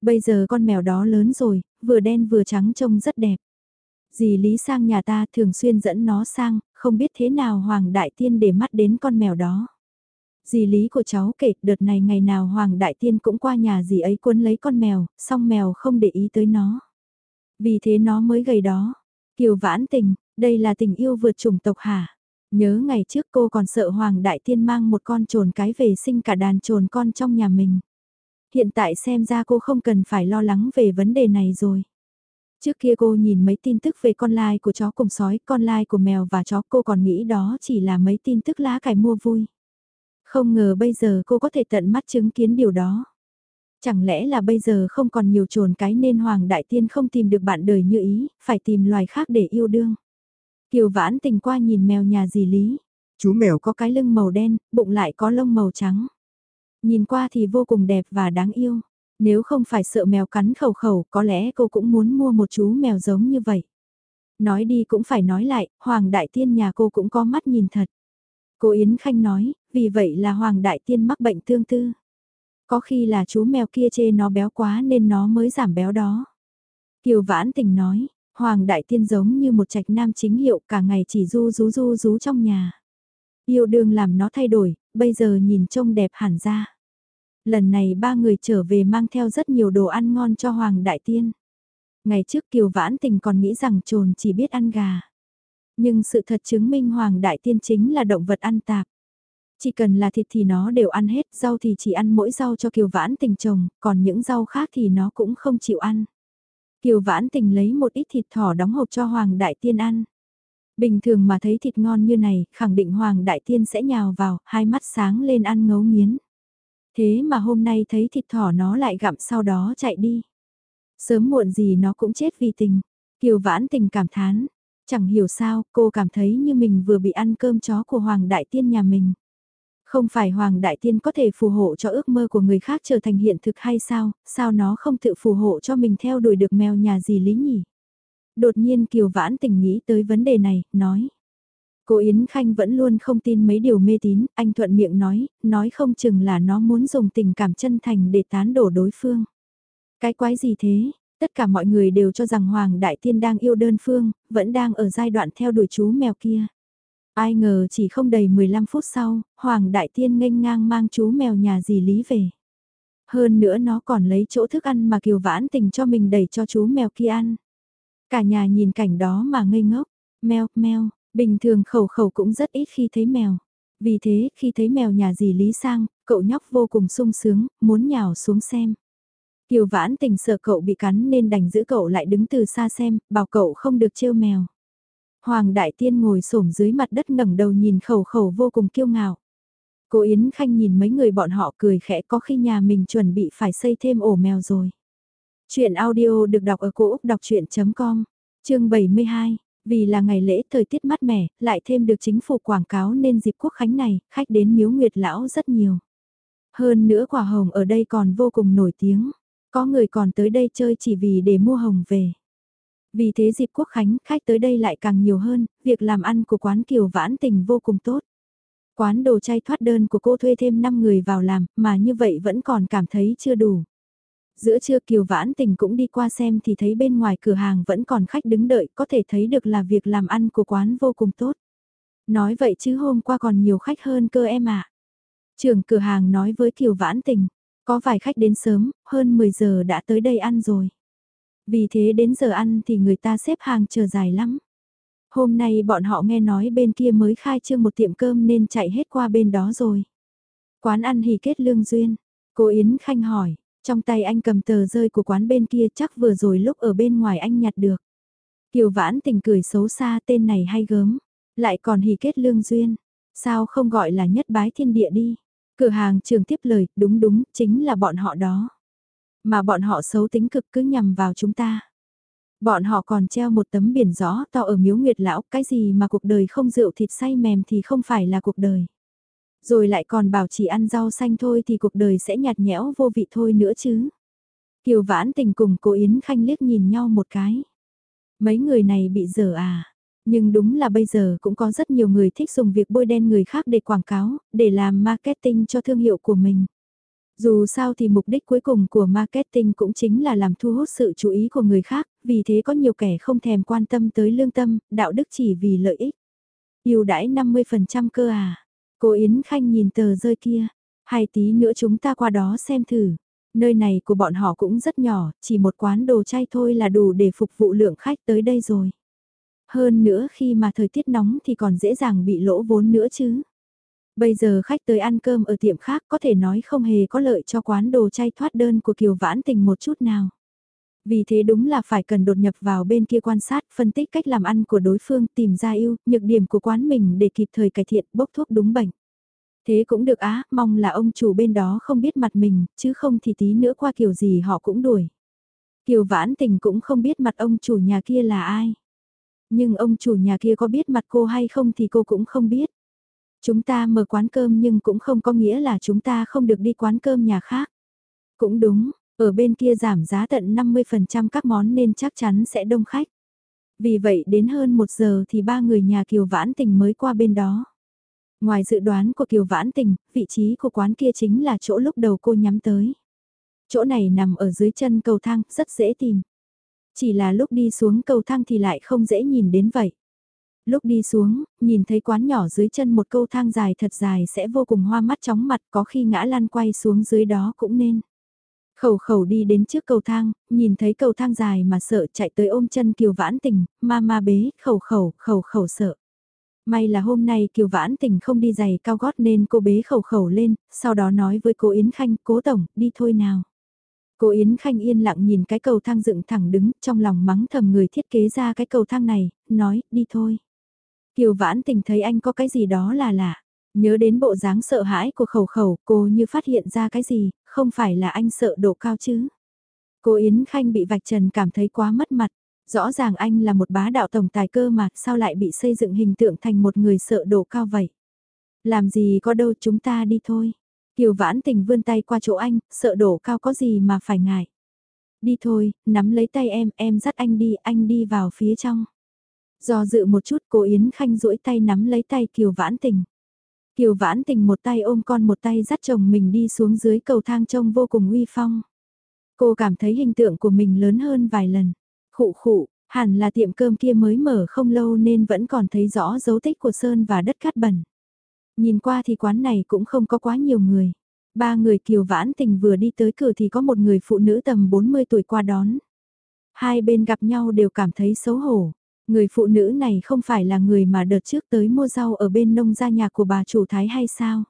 Bây giờ con mèo đó lớn rồi, vừa đen vừa trắng trông rất đẹp. Dì Lý sang nhà ta thường xuyên dẫn nó sang, không biết thế nào Hoàng Đại Tiên để mắt đến con mèo đó. Dì Lý của cháu kể đợt này ngày nào Hoàng Đại Tiên cũng qua nhà dì ấy cuốn lấy con mèo, xong mèo không để ý tới nó. Vì thế nó mới gầy đó. Kiều vãn tình, đây là tình yêu vượt chủng tộc hả? Nhớ ngày trước cô còn sợ Hoàng Đại Tiên mang một con trồn cái về sinh cả đàn trồn con trong nhà mình. Hiện tại xem ra cô không cần phải lo lắng về vấn đề này rồi. Trước kia cô nhìn mấy tin tức về con lai của chó cùng sói, con lai của mèo và chó cô còn nghĩ đó chỉ là mấy tin tức lá cải mua vui. Không ngờ bây giờ cô có thể tận mắt chứng kiến điều đó. Chẳng lẽ là bây giờ không còn nhiều trồn cái nên Hoàng Đại Tiên không tìm được bạn đời như ý, phải tìm loài khác để yêu đương. Kiều vãn tình qua nhìn mèo nhà dì Lý. Chú mèo có cái lưng màu đen, bụng lại có lông màu trắng. Nhìn qua thì vô cùng đẹp và đáng yêu. Nếu không phải sợ mèo cắn khẩu khẩu, có lẽ cô cũng muốn mua một chú mèo giống như vậy. Nói đi cũng phải nói lại, Hoàng Đại Tiên nhà cô cũng có mắt nhìn thật. Cô Yến Khanh nói, vì vậy là Hoàng Đại Tiên mắc bệnh tương tư. Có khi là chú mèo kia chê nó béo quá nên nó mới giảm béo đó. Kiều Vãn Tình nói, Hoàng Đại Tiên giống như một trạch nam chính hiệu cả ngày chỉ du rú du rú trong nhà. Yêu đương làm nó thay đổi, bây giờ nhìn trông đẹp hẳn ra. Lần này ba người trở về mang theo rất nhiều đồ ăn ngon cho Hoàng Đại Tiên. Ngày trước Kiều Vãn Tình còn nghĩ rằng trồn chỉ biết ăn gà. Nhưng sự thật chứng minh Hoàng Đại Tiên chính là động vật ăn tạp. Chỉ cần là thịt thì nó đều ăn hết, rau thì chỉ ăn mỗi rau cho Kiều Vãn Tình trồng, còn những rau khác thì nó cũng không chịu ăn. Kiều Vãn Tình lấy một ít thịt thỏ đóng hộp cho Hoàng Đại Tiên ăn. Bình thường mà thấy thịt ngon như này, khẳng định Hoàng Đại Tiên sẽ nhào vào, hai mắt sáng lên ăn ngấu nghiến. Thế mà hôm nay thấy thịt thỏ nó lại gặm sau đó chạy đi. Sớm muộn gì nó cũng chết vì tình. Kiều Vãn Tình cảm thán. Chẳng hiểu sao, cô cảm thấy như mình vừa bị ăn cơm chó của Hoàng Đại Tiên nhà mình. Không phải Hoàng Đại Tiên có thể phù hộ cho ước mơ của người khác trở thành hiện thực hay sao, sao nó không tự phù hộ cho mình theo đuổi được mèo nhà gì lý nhỉ? Đột nhiên Kiều Vãn tình nghĩ tới vấn đề này, nói. Cô Yến Khanh vẫn luôn không tin mấy điều mê tín, anh thuận miệng nói, nói không chừng là nó muốn dùng tình cảm chân thành để tán đổ đối phương. Cái quái gì thế? Tất cả mọi người đều cho rằng Hoàng Đại Tiên đang yêu đơn phương, vẫn đang ở giai đoạn theo đuổi chú mèo kia. Ai ngờ chỉ không đầy 15 phút sau, Hoàng Đại Tiên nghênh ngang mang chú mèo nhà dì Lý về. Hơn nữa nó còn lấy chỗ thức ăn mà Kiều Vãn tình cho mình đẩy cho chú mèo kia ăn. Cả nhà nhìn cảnh đó mà ngây ngốc, mèo, mèo, bình thường khẩu khẩu cũng rất ít khi thấy mèo. Vì thế, khi thấy mèo nhà dì Lý sang, cậu nhóc vô cùng sung sướng, muốn nhào xuống xem. Kiều Vãn tình sợ cậu bị cắn nên đành giữ cậu lại đứng từ xa xem, bảo cậu không được trêu mèo. Hoàng Đại Tiên ngồi xổm dưới mặt đất ngẩng đầu nhìn khẩu khẩu vô cùng kiêu ngạo. Cô Yến Khanh nhìn mấy người bọn họ cười khẽ có khi nhà mình chuẩn bị phải xây thêm ổ mèo rồi. Chuyện audio được đọc ở cổ Úc đọc chuyện.com, chương 72. Vì là ngày lễ thời tiết mát mẻ, lại thêm được chính phủ quảng cáo nên dịp quốc khánh này, khách đến miếu nguyệt lão rất nhiều. Hơn nữa quả hồng ở đây còn vô cùng nổi tiếng. Có người còn tới đây chơi chỉ vì để mua hồng về. Vì thế dịp quốc khánh khách tới đây lại càng nhiều hơn, việc làm ăn của quán kiều vãn tình vô cùng tốt. Quán đồ chay thoát đơn của cô thuê thêm 5 người vào làm, mà như vậy vẫn còn cảm thấy chưa đủ. Giữa trưa Kiều Vãn Tình cũng đi qua xem thì thấy bên ngoài cửa hàng vẫn còn khách đứng đợi, có thể thấy được là việc làm ăn của quán vô cùng tốt. Nói vậy chứ hôm qua còn nhiều khách hơn cơ em ạ. À. Trưởng cửa hàng nói với Kiều Vãn Tình, có vài khách đến sớm, hơn 10 giờ đã tới đây ăn rồi. Vì thế đến giờ ăn thì người ta xếp hàng chờ dài lắm. Hôm nay bọn họ nghe nói bên kia mới khai trương một tiệm cơm nên chạy hết qua bên đó rồi. Quán ăn hỉ kết lương duyên. Cô Yến Khanh hỏi, trong tay anh cầm tờ rơi của quán bên kia chắc vừa rồi lúc ở bên ngoài anh nhặt được. Kiều vãn tình cười xấu xa tên này hay gớm. Lại còn hỉ kết lương duyên. Sao không gọi là nhất bái thiên địa đi. Cửa hàng trường tiếp lời, đúng đúng, chính là bọn họ đó. Mà bọn họ xấu tính cực cứ nhằm vào chúng ta. Bọn họ còn treo một tấm biển gió to ở miếu nguyệt lão, cái gì mà cuộc đời không rượu thịt say mềm thì không phải là cuộc đời. Rồi lại còn bảo chỉ ăn rau xanh thôi thì cuộc đời sẽ nhạt nhẽo vô vị thôi nữa chứ. Kiều vãn tình cùng cô Yến Khanh liếc nhìn nhau một cái. Mấy người này bị dở à. Nhưng đúng là bây giờ cũng có rất nhiều người thích dùng việc bôi đen người khác để quảng cáo, để làm marketing cho thương hiệu của mình. Dù sao thì mục đích cuối cùng của marketing cũng chính là làm thu hút sự chú ý của người khác, vì thế có nhiều kẻ không thèm quan tâm tới lương tâm, đạo đức chỉ vì lợi ích. Yêu đãi 50% cơ à. Cô Yến Khanh nhìn tờ rơi kia, hai tí nữa chúng ta qua đó xem thử. Nơi này của bọn họ cũng rất nhỏ, chỉ một quán đồ chay thôi là đủ để phục vụ lượng khách tới đây rồi. Hơn nữa khi mà thời tiết nóng thì còn dễ dàng bị lỗ vốn nữa chứ. Bây giờ khách tới ăn cơm ở tiệm khác có thể nói không hề có lợi cho quán đồ chay thoát đơn của Kiều Vãn Tình một chút nào. Vì thế đúng là phải cần đột nhập vào bên kia quan sát, phân tích cách làm ăn của đối phương, tìm ra ưu, nhược điểm của quán mình để kịp thời cải thiện, bốc thuốc đúng bệnh. Thế cũng được á, mong là ông chủ bên đó không biết mặt mình, chứ không thì tí nữa qua kiểu gì họ cũng đuổi. Kiều Vãn Tình cũng không biết mặt ông chủ nhà kia là ai. Nhưng ông chủ nhà kia có biết mặt cô hay không thì cô cũng không biết. Chúng ta mở quán cơm nhưng cũng không có nghĩa là chúng ta không được đi quán cơm nhà khác. Cũng đúng, ở bên kia giảm giá tận 50% các món nên chắc chắn sẽ đông khách. Vì vậy đến hơn một giờ thì ba người nhà Kiều Vãn Tình mới qua bên đó. Ngoài dự đoán của Kiều Vãn Tình, vị trí của quán kia chính là chỗ lúc đầu cô nhắm tới. Chỗ này nằm ở dưới chân cầu thang, rất dễ tìm. Chỉ là lúc đi xuống cầu thang thì lại không dễ nhìn đến vậy. Lúc đi xuống, nhìn thấy quán nhỏ dưới chân một câu thang dài thật dài sẽ vô cùng hoa mắt chóng mặt có khi ngã lăn quay xuống dưới đó cũng nên. Khẩu khẩu đi đến trước cầu thang, nhìn thấy cầu thang dài mà sợ chạy tới ôm chân Kiều Vãn Tình, ma ma bế, khẩu khẩu, khẩu khẩu sợ. May là hôm nay Kiều Vãn Tình không đi giày cao gót nên cô bế khẩu khẩu lên, sau đó nói với cô Yến Khanh, cố tổng, đi thôi nào. Cô Yến Khanh yên lặng nhìn cái cầu thang dựng thẳng đứng, trong lòng mắng thầm người thiết kế ra cái cầu thang này, nói, đi thôi. Kiều Vãn Tình thấy anh có cái gì đó là lạ. Nhớ đến bộ dáng sợ hãi của khẩu khẩu, cô như phát hiện ra cái gì, không phải là anh sợ độ cao chứ. Cô Yến Khanh bị vạch trần cảm thấy quá mất mặt. Rõ ràng anh là một bá đạo tổng tài cơ mà sao lại bị xây dựng hình tượng thành một người sợ độ cao vậy. Làm gì có đâu chúng ta đi thôi. Kiều vãn tình vươn tay qua chỗ anh, sợ đổ cao có gì mà phải ngại. Đi thôi, nắm lấy tay em, em dắt anh đi, anh đi vào phía trong. Do dự một chút cô Yến Khanh duỗi tay nắm lấy tay Kiều vãn tình. Kiều vãn tình một tay ôm con một tay dắt chồng mình đi xuống dưới cầu thang trông vô cùng uy phong. Cô cảm thấy hình tượng của mình lớn hơn vài lần. Khụ khụ, hẳn là tiệm cơm kia mới mở không lâu nên vẫn còn thấy rõ dấu tích của sơn và đất cát bẩn. Nhìn qua thì quán này cũng không có quá nhiều người. Ba người kiều vãn tình vừa đi tới cửa thì có một người phụ nữ tầm 40 tuổi qua đón. Hai bên gặp nhau đều cảm thấy xấu hổ. Người phụ nữ này không phải là người mà đợt trước tới mua rau ở bên nông gia nhà của bà chủ Thái hay sao?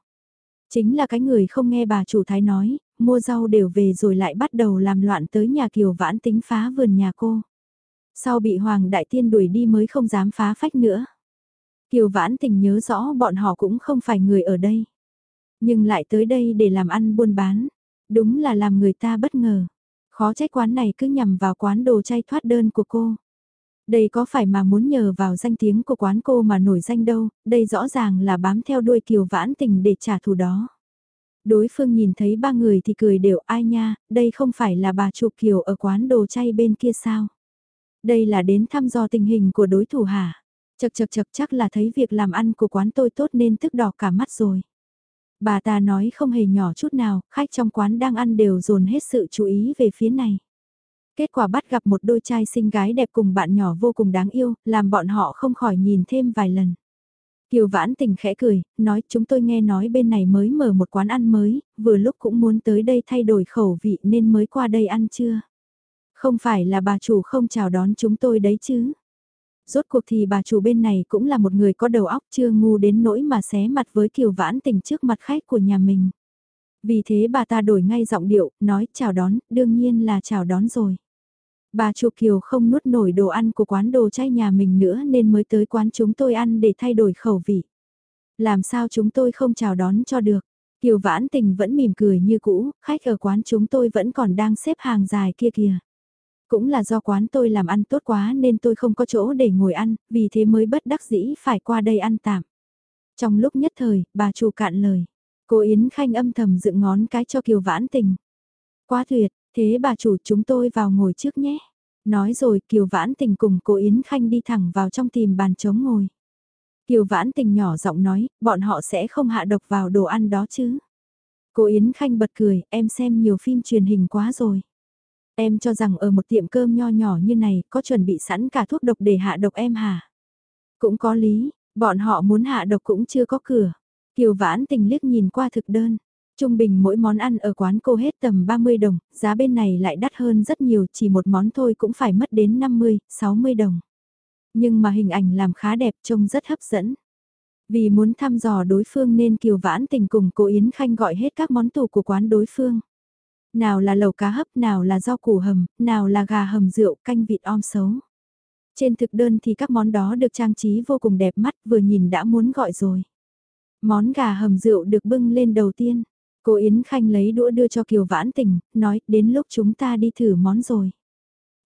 Chính là cái người không nghe bà chủ Thái nói, mua rau đều về rồi lại bắt đầu làm loạn tới nhà kiều vãn tính phá vườn nhà cô. Sau bị Hoàng Đại Tiên đuổi đi mới không dám phá phách nữa. Kiều Vãn Tình nhớ rõ bọn họ cũng không phải người ở đây. Nhưng lại tới đây để làm ăn buôn bán. Đúng là làm người ta bất ngờ. Khó trách quán này cứ nhằm vào quán đồ chay thoát đơn của cô. Đây có phải mà muốn nhờ vào danh tiếng của quán cô mà nổi danh đâu, đây rõ ràng là bám theo đuôi Kiều Vãn Tình để trả thù đó. Đối phương nhìn thấy ba người thì cười đều ai nha, đây không phải là bà chủ Kiều ở quán đồ chay bên kia sao. Đây là đến thăm dò tình hình của đối thủ hả? Chật chật chật chắc là thấy việc làm ăn của quán tôi tốt nên tức đỏ cả mắt rồi. Bà ta nói không hề nhỏ chút nào, khách trong quán đang ăn đều dồn hết sự chú ý về phía này. Kết quả bắt gặp một đôi trai xinh gái đẹp cùng bạn nhỏ vô cùng đáng yêu, làm bọn họ không khỏi nhìn thêm vài lần. Kiều Vãn Tình khẽ cười, nói chúng tôi nghe nói bên này mới mở một quán ăn mới, vừa lúc cũng muốn tới đây thay đổi khẩu vị nên mới qua đây ăn chưa. Không phải là bà chủ không chào đón chúng tôi đấy chứ. Rốt cuộc thì bà chủ bên này cũng là một người có đầu óc chưa ngu đến nỗi mà xé mặt với Kiều Vãn Tình trước mặt khách của nhà mình. Vì thế bà ta đổi ngay giọng điệu, nói chào đón, đương nhiên là chào đón rồi. Bà Chu Kiều không nuốt nổi đồ ăn của quán đồ chay nhà mình nữa nên mới tới quán chúng tôi ăn để thay đổi khẩu vị. Làm sao chúng tôi không chào đón cho được. Kiều Vãn Tình vẫn mỉm cười như cũ, khách ở quán chúng tôi vẫn còn đang xếp hàng dài kia kìa. Cũng là do quán tôi làm ăn tốt quá nên tôi không có chỗ để ngồi ăn, vì thế mới bất đắc dĩ phải qua đây ăn tạm. Trong lúc nhất thời, bà chủ cạn lời. Cô Yến Khanh âm thầm dựng ngón cái cho Kiều Vãn Tình. Quá tuyệt, thế bà chủ chúng tôi vào ngồi trước nhé. Nói rồi Kiều Vãn Tình cùng cô Yến Khanh đi thẳng vào trong tìm bàn trống ngồi. Kiều Vãn Tình nhỏ giọng nói, bọn họ sẽ không hạ độc vào đồ ăn đó chứ. Cô Yến Khanh bật cười, em xem nhiều phim truyền hình quá rồi. Em cho rằng ở một tiệm cơm nho nhỏ như này có chuẩn bị sẵn cả thuốc độc để hạ độc em hả? Cũng có lý, bọn họ muốn hạ độc cũng chưa có cửa. Kiều vãn tình liếc nhìn qua thực đơn. Trung bình mỗi món ăn ở quán cô hết tầm 30 đồng, giá bên này lại đắt hơn rất nhiều, chỉ một món thôi cũng phải mất đến 50, 60 đồng. Nhưng mà hình ảnh làm khá đẹp trông rất hấp dẫn. Vì muốn thăm dò đối phương nên Kiều Vãn Tình cùng cô Yến Khanh gọi hết các món tủ của quán đối phương. Nào là lẩu cá hấp, nào là rau củ hầm, nào là gà hầm rượu, canh vịt om xấu. Trên thực đơn thì các món đó được trang trí vô cùng đẹp mắt vừa nhìn đã muốn gọi rồi. Món gà hầm rượu được bưng lên đầu tiên. Cô Yến Khanh lấy đũa đưa cho Kiều Vãn Tình, nói đến lúc chúng ta đi thử món rồi.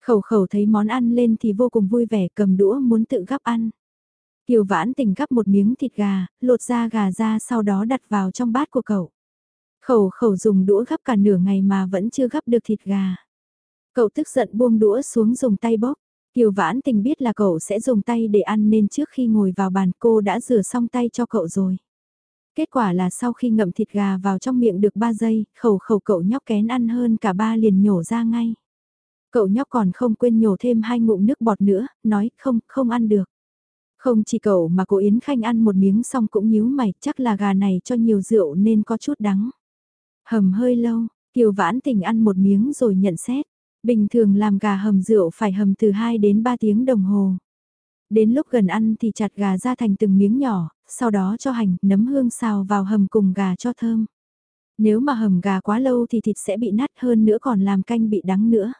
Khẩu khẩu thấy món ăn lên thì vô cùng vui vẻ cầm đũa muốn tự gắp ăn. Kiều Vãn Tình gắp một miếng thịt gà, lột da gà ra sau đó đặt vào trong bát của cậu. Khẩu khẩu dùng đũa gắp cả nửa ngày mà vẫn chưa gắp được thịt gà. Cậu tức giận buông đũa xuống dùng tay bóp. Kiều Vãn Tình biết là cậu sẽ dùng tay để ăn nên trước khi ngồi vào bàn cô đã rửa xong tay cho cậu rồi. Kết quả là sau khi ngậm thịt gà vào trong miệng được 3 giây, khẩu khẩu cậu nhóc kén ăn hơn cả ba liền nhổ ra ngay. Cậu nhóc còn không quên nhổ thêm hai ngụm nước bọt nữa, nói không, không ăn được. Không chỉ cậu mà cô Yến Khanh ăn một miếng xong cũng nhíu mày, chắc là gà này cho nhiều rượu nên có chút đắng. Hầm hơi lâu, Kiều Vãn Tình ăn một miếng rồi nhận xét. Bình thường làm gà hầm rượu phải hầm từ 2 đến 3 tiếng đồng hồ. Đến lúc gần ăn thì chặt gà ra thành từng miếng nhỏ, sau đó cho hành, nấm hương xào vào hầm cùng gà cho thơm. Nếu mà hầm gà quá lâu thì thịt sẽ bị nát hơn nữa còn làm canh bị đắng nữa.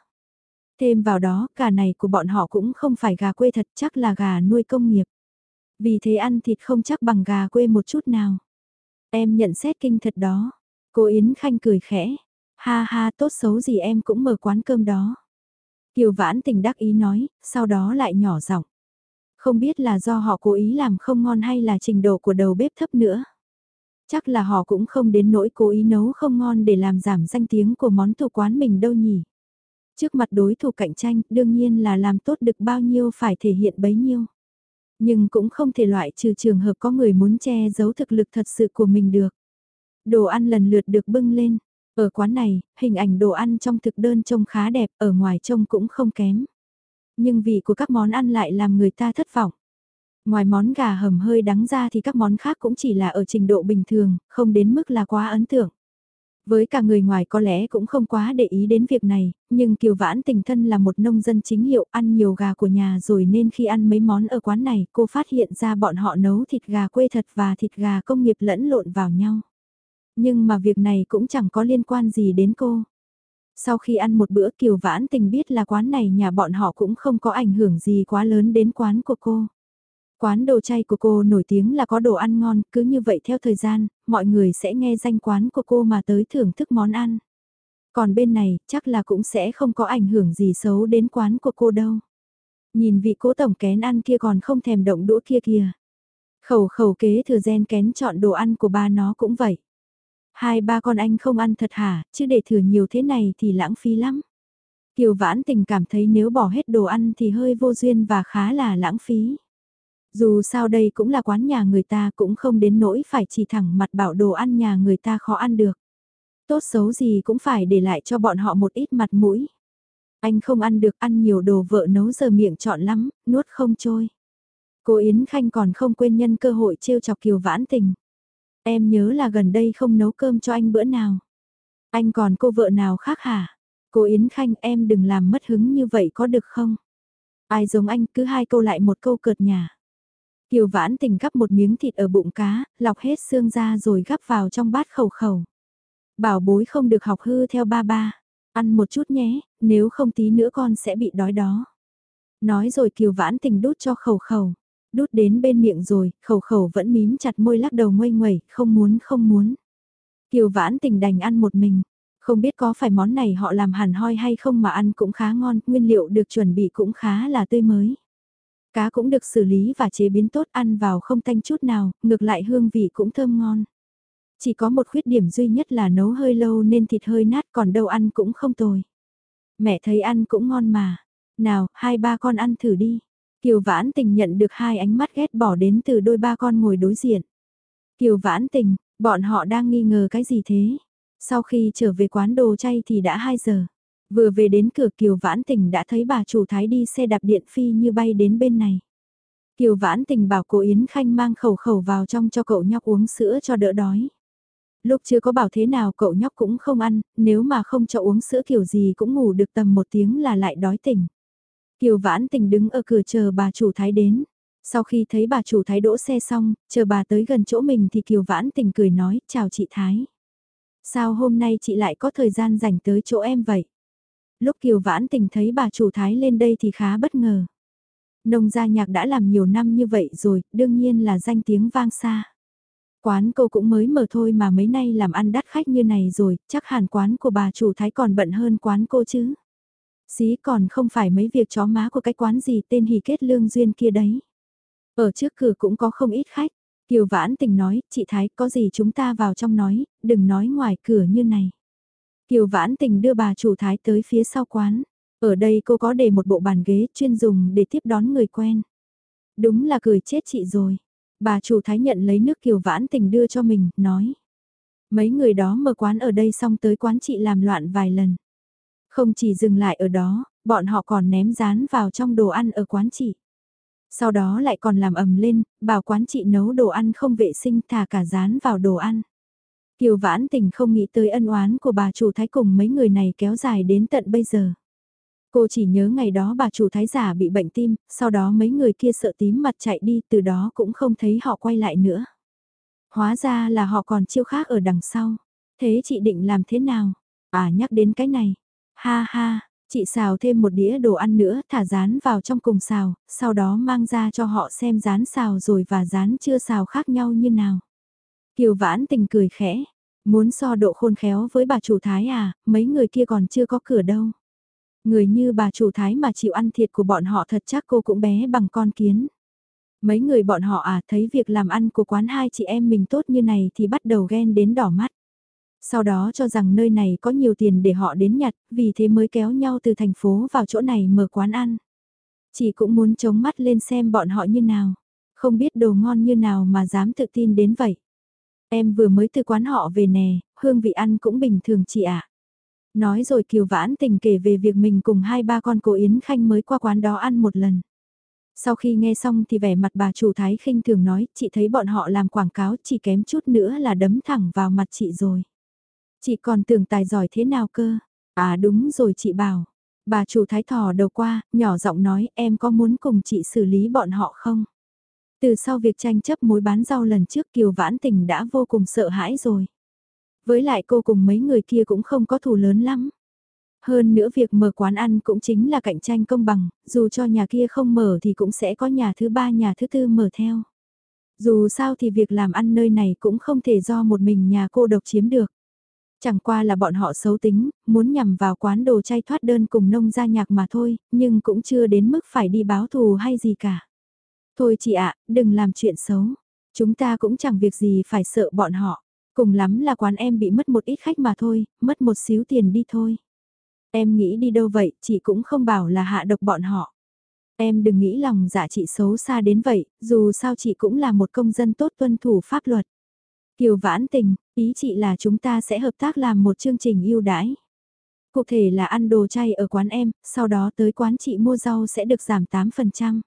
Thêm vào đó, gà này của bọn họ cũng không phải gà quê thật chắc là gà nuôi công nghiệp. Vì thế ăn thịt không chắc bằng gà quê một chút nào. Em nhận xét kinh thật đó. Cô Yến Khanh cười khẽ. Ha ha tốt xấu gì em cũng mở quán cơm đó. Kiều Vãn tình đắc ý nói, sau đó lại nhỏ giọng. Không biết là do họ cố ý làm không ngon hay là trình độ của đầu bếp thấp nữa. Chắc là họ cũng không đến nỗi cố ý nấu không ngon để làm giảm danh tiếng của món thủ quán mình đâu nhỉ. Trước mặt đối thủ cạnh tranh, đương nhiên là làm tốt được bao nhiêu phải thể hiện bấy nhiêu. Nhưng cũng không thể loại trừ trường hợp có người muốn che giấu thực lực thật sự của mình được. Đồ ăn lần lượt được bưng lên. Ở quán này, hình ảnh đồ ăn trong thực đơn trông khá đẹp, ở ngoài trông cũng không kém. Nhưng vị của các món ăn lại làm người ta thất vọng. Ngoài món gà hầm hơi đắng ra thì các món khác cũng chỉ là ở trình độ bình thường, không đến mức là quá ấn tượng. Với cả người ngoài có lẽ cũng không quá để ý đến việc này, nhưng Kiều Vãn tình thân là một nông dân chính hiệu ăn nhiều gà của nhà rồi nên khi ăn mấy món ở quán này cô phát hiện ra bọn họ nấu thịt gà quê thật và thịt gà công nghiệp lẫn lộn vào nhau. Nhưng mà việc này cũng chẳng có liên quan gì đến cô. Sau khi ăn một bữa Kiều Vãn tình biết là quán này nhà bọn họ cũng không có ảnh hưởng gì quá lớn đến quán của cô. Quán đồ chay của cô nổi tiếng là có đồ ăn ngon, cứ như vậy theo thời gian, mọi người sẽ nghe danh quán của cô mà tới thưởng thức món ăn. Còn bên này, chắc là cũng sẽ không có ảnh hưởng gì xấu đến quán của cô đâu. Nhìn vị cố tổng kén ăn kia còn không thèm động đũa kia kìa. Khẩu khẩu kế thừa gen kén chọn đồ ăn của ba nó cũng vậy. Hai ba con anh không ăn thật hả, chứ để thừa nhiều thế này thì lãng phí lắm. Kiều vãn tình cảm thấy nếu bỏ hết đồ ăn thì hơi vô duyên và khá là lãng phí. Dù sao đây cũng là quán nhà người ta cũng không đến nỗi phải chỉ thẳng mặt bảo đồ ăn nhà người ta khó ăn được. Tốt xấu gì cũng phải để lại cho bọn họ một ít mặt mũi. Anh không ăn được ăn nhiều đồ vợ nấu giờ miệng chọn lắm, nuốt không trôi. Cô Yến Khanh còn không quên nhân cơ hội trêu chọc Kiều Vãn Tình. Em nhớ là gần đây không nấu cơm cho anh bữa nào. Anh còn cô vợ nào khác hả? Cô Yến Khanh em đừng làm mất hứng như vậy có được không? Ai giống anh cứ hai câu lại một câu cợt nhà. Kiều vãn tình gắp một miếng thịt ở bụng cá, lọc hết xương ra rồi gắp vào trong bát khẩu khẩu. Bảo bối không được học hư theo ba ba. Ăn một chút nhé, nếu không tí nữa con sẽ bị đói đó. Nói rồi kiều vãn tình đút cho khẩu khẩu. Đút đến bên miệng rồi, khẩu khẩu vẫn mím chặt môi lắc đầu ngoay ngoẩy, không muốn không muốn. Kiều vãn tình đành ăn một mình. Không biết có phải món này họ làm hàn hoi hay không mà ăn cũng khá ngon, nguyên liệu được chuẩn bị cũng khá là tươi mới. Cá cũng được xử lý và chế biến tốt ăn vào không tanh chút nào, ngược lại hương vị cũng thơm ngon. Chỉ có một khuyết điểm duy nhất là nấu hơi lâu nên thịt hơi nát còn đâu ăn cũng không tồi. Mẹ thấy ăn cũng ngon mà. Nào, hai ba con ăn thử đi. Kiều Vãn Tình nhận được hai ánh mắt ghét bỏ đến từ đôi ba con ngồi đối diện. Kiều Vãn Tình, bọn họ đang nghi ngờ cái gì thế? Sau khi trở về quán đồ chay thì đã 2 giờ. Vừa về đến cửa Kiều Vãn Tình đã thấy bà chủ thái đi xe đạp điện phi như bay đến bên này. Kiều Vãn Tình bảo cô Yến Khanh mang khẩu khẩu vào trong cho cậu nhóc uống sữa cho đỡ đói. Lúc chưa có bảo thế nào cậu nhóc cũng không ăn, nếu mà không cho uống sữa kiểu gì cũng ngủ được tầm một tiếng là lại đói tỉnh. Kiều Vãn Tình đứng ở cửa chờ bà chủ thái đến. Sau khi thấy bà chủ thái đỗ xe xong, chờ bà tới gần chỗ mình thì Kiều Vãn Tình cười nói, chào chị Thái. Sao hôm nay chị lại có thời gian dành tới chỗ em vậy? Lúc Kiều Vãn Tình thấy bà chủ Thái lên đây thì khá bất ngờ. Nông gia nhạc đã làm nhiều năm như vậy rồi, đương nhiên là danh tiếng vang xa. Quán cô cũng mới mở thôi mà mấy nay làm ăn đắt khách như này rồi, chắc hẳn quán của bà chủ thái còn bận hơn quán cô chứ. Xí còn không phải mấy việc chó má của cái quán gì tên hì kết lương duyên kia đấy. Ở trước cửa cũng có không ít khách. Kiều Vãn Tình nói, chị Thái có gì chúng ta vào trong nói, đừng nói ngoài cửa như này. Kiều Vãn Tình đưa bà chủ Thái tới phía sau quán. Ở đây cô có để một bộ bàn ghế chuyên dùng để tiếp đón người quen. Đúng là cười chết chị rồi. Bà chủ Thái nhận lấy nước Kiều Vãn Tình đưa cho mình, nói. Mấy người đó mở quán ở đây xong tới quán chị làm loạn vài lần. Không chỉ dừng lại ở đó, bọn họ còn ném rán vào trong đồ ăn ở quán chị. Sau đó lại còn làm ầm lên, bảo quán chị nấu đồ ăn không vệ sinh thả cả rán vào đồ ăn. Kiều vãn tình không nghĩ tới ân oán của bà chủ thái cùng mấy người này kéo dài đến tận bây giờ. Cô chỉ nhớ ngày đó bà chủ thái giả bị bệnh tim, sau đó mấy người kia sợ tím mặt chạy đi từ đó cũng không thấy họ quay lại nữa. Hóa ra là họ còn chiêu khác ở đằng sau. Thế chị định làm thế nào? À nhắc đến cái này. Ha ha, chị xào thêm một đĩa đồ ăn nữa thả rán vào trong cùng xào, sau đó mang ra cho họ xem rán xào rồi và rán chưa xào khác nhau như nào. Kiều vãn tình cười khẽ, muốn so độ khôn khéo với bà chủ thái à, mấy người kia còn chưa có cửa đâu. Người như bà chủ thái mà chịu ăn thiệt của bọn họ thật chắc cô cũng bé bằng con kiến. Mấy người bọn họ à thấy việc làm ăn của quán hai chị em mình tốt như này thì bắt đầu ghen đến đỏ mắt. Sau đó cho rằng nơi này có nhiều tiền để họ đến nhặt, vì thế mới kéo nhau từ thành phố vào chỗ này mở quán ăn. Chị cũng muốn chống mắt lên xem bọn họ như nào. Không biết đồ ngon như nào mà dám tự tin đến vậy. Em vừa mới từ quán họ về nè, hương vị ăn cũng bình thường chị ạ. Nói rồi Kiều Vãn tình kể về việc mình cùng hai ba con cô Yến Khanh mới qua quán đó ăn một lần. Sau khi nghe xong thì vẻ mặt bà chủ thái khinh thường nói, chị thấy bọn họ làm quảng cáo chỉ kém chút nữa là đấm thẳng vào mặt chị rồi. Chị còn tưởng tài giỏi thế nào cơ? À đúng rồi chị bảo. Bà chủ thái thò đầu qua, nhỏ giọng nói em có muốn cùng chị xử lý bọn họ không? Từ sau việc tranh chấp mối bán rau lần trước Kiều Vãn Tình đã vô cùng sợ hãi rồi. Với lại cô cùng mấy người kia cũng không có thù lớn lắm. Hơn nữa việc mở quán ăn cũng chính là cạnh tranh công bằng, dù cho nhà kia không mở thì cũng sẽ có nhà thứ ba nhà thứ tư mở theo. Dù sao thì việc làm ăn nơi này cũng không thể do một mình nhà cô độc chiếm được. Chẳng qua là bọn họ xấu tính, muốn nhằm vào quán đồ chay thoát đơn cùng nông gia nhạc mà thôi, nhưng cũng chưa đến mức phải đi báo thù hay gì cả. Thôi chị ạ, đừng làm chuyện xấu. Chúng ta cũng chẳng việc gì phải sợ bọn họ. Cùng lắm là quán em bị mất một ít khách mà thôi, mất một xíu tiền đi thôi. Em nghĩ đi đâu vậy, chị cũng không bảo là hạ độc bọn họ. Em đừng nghĩ lòng dạ chị xấu xa đến vậy, dù sao chị cũng là một công dân tốt tuân thủ pháp luật. Kiều vãn tình, ý chị là chúng ta sẽ hợp tác làm một chương trình ưu đãi. Cụ thể là ăn đồ chay ở quán em, sau đó tới quán chị mua rau sẽ được giảm 8%.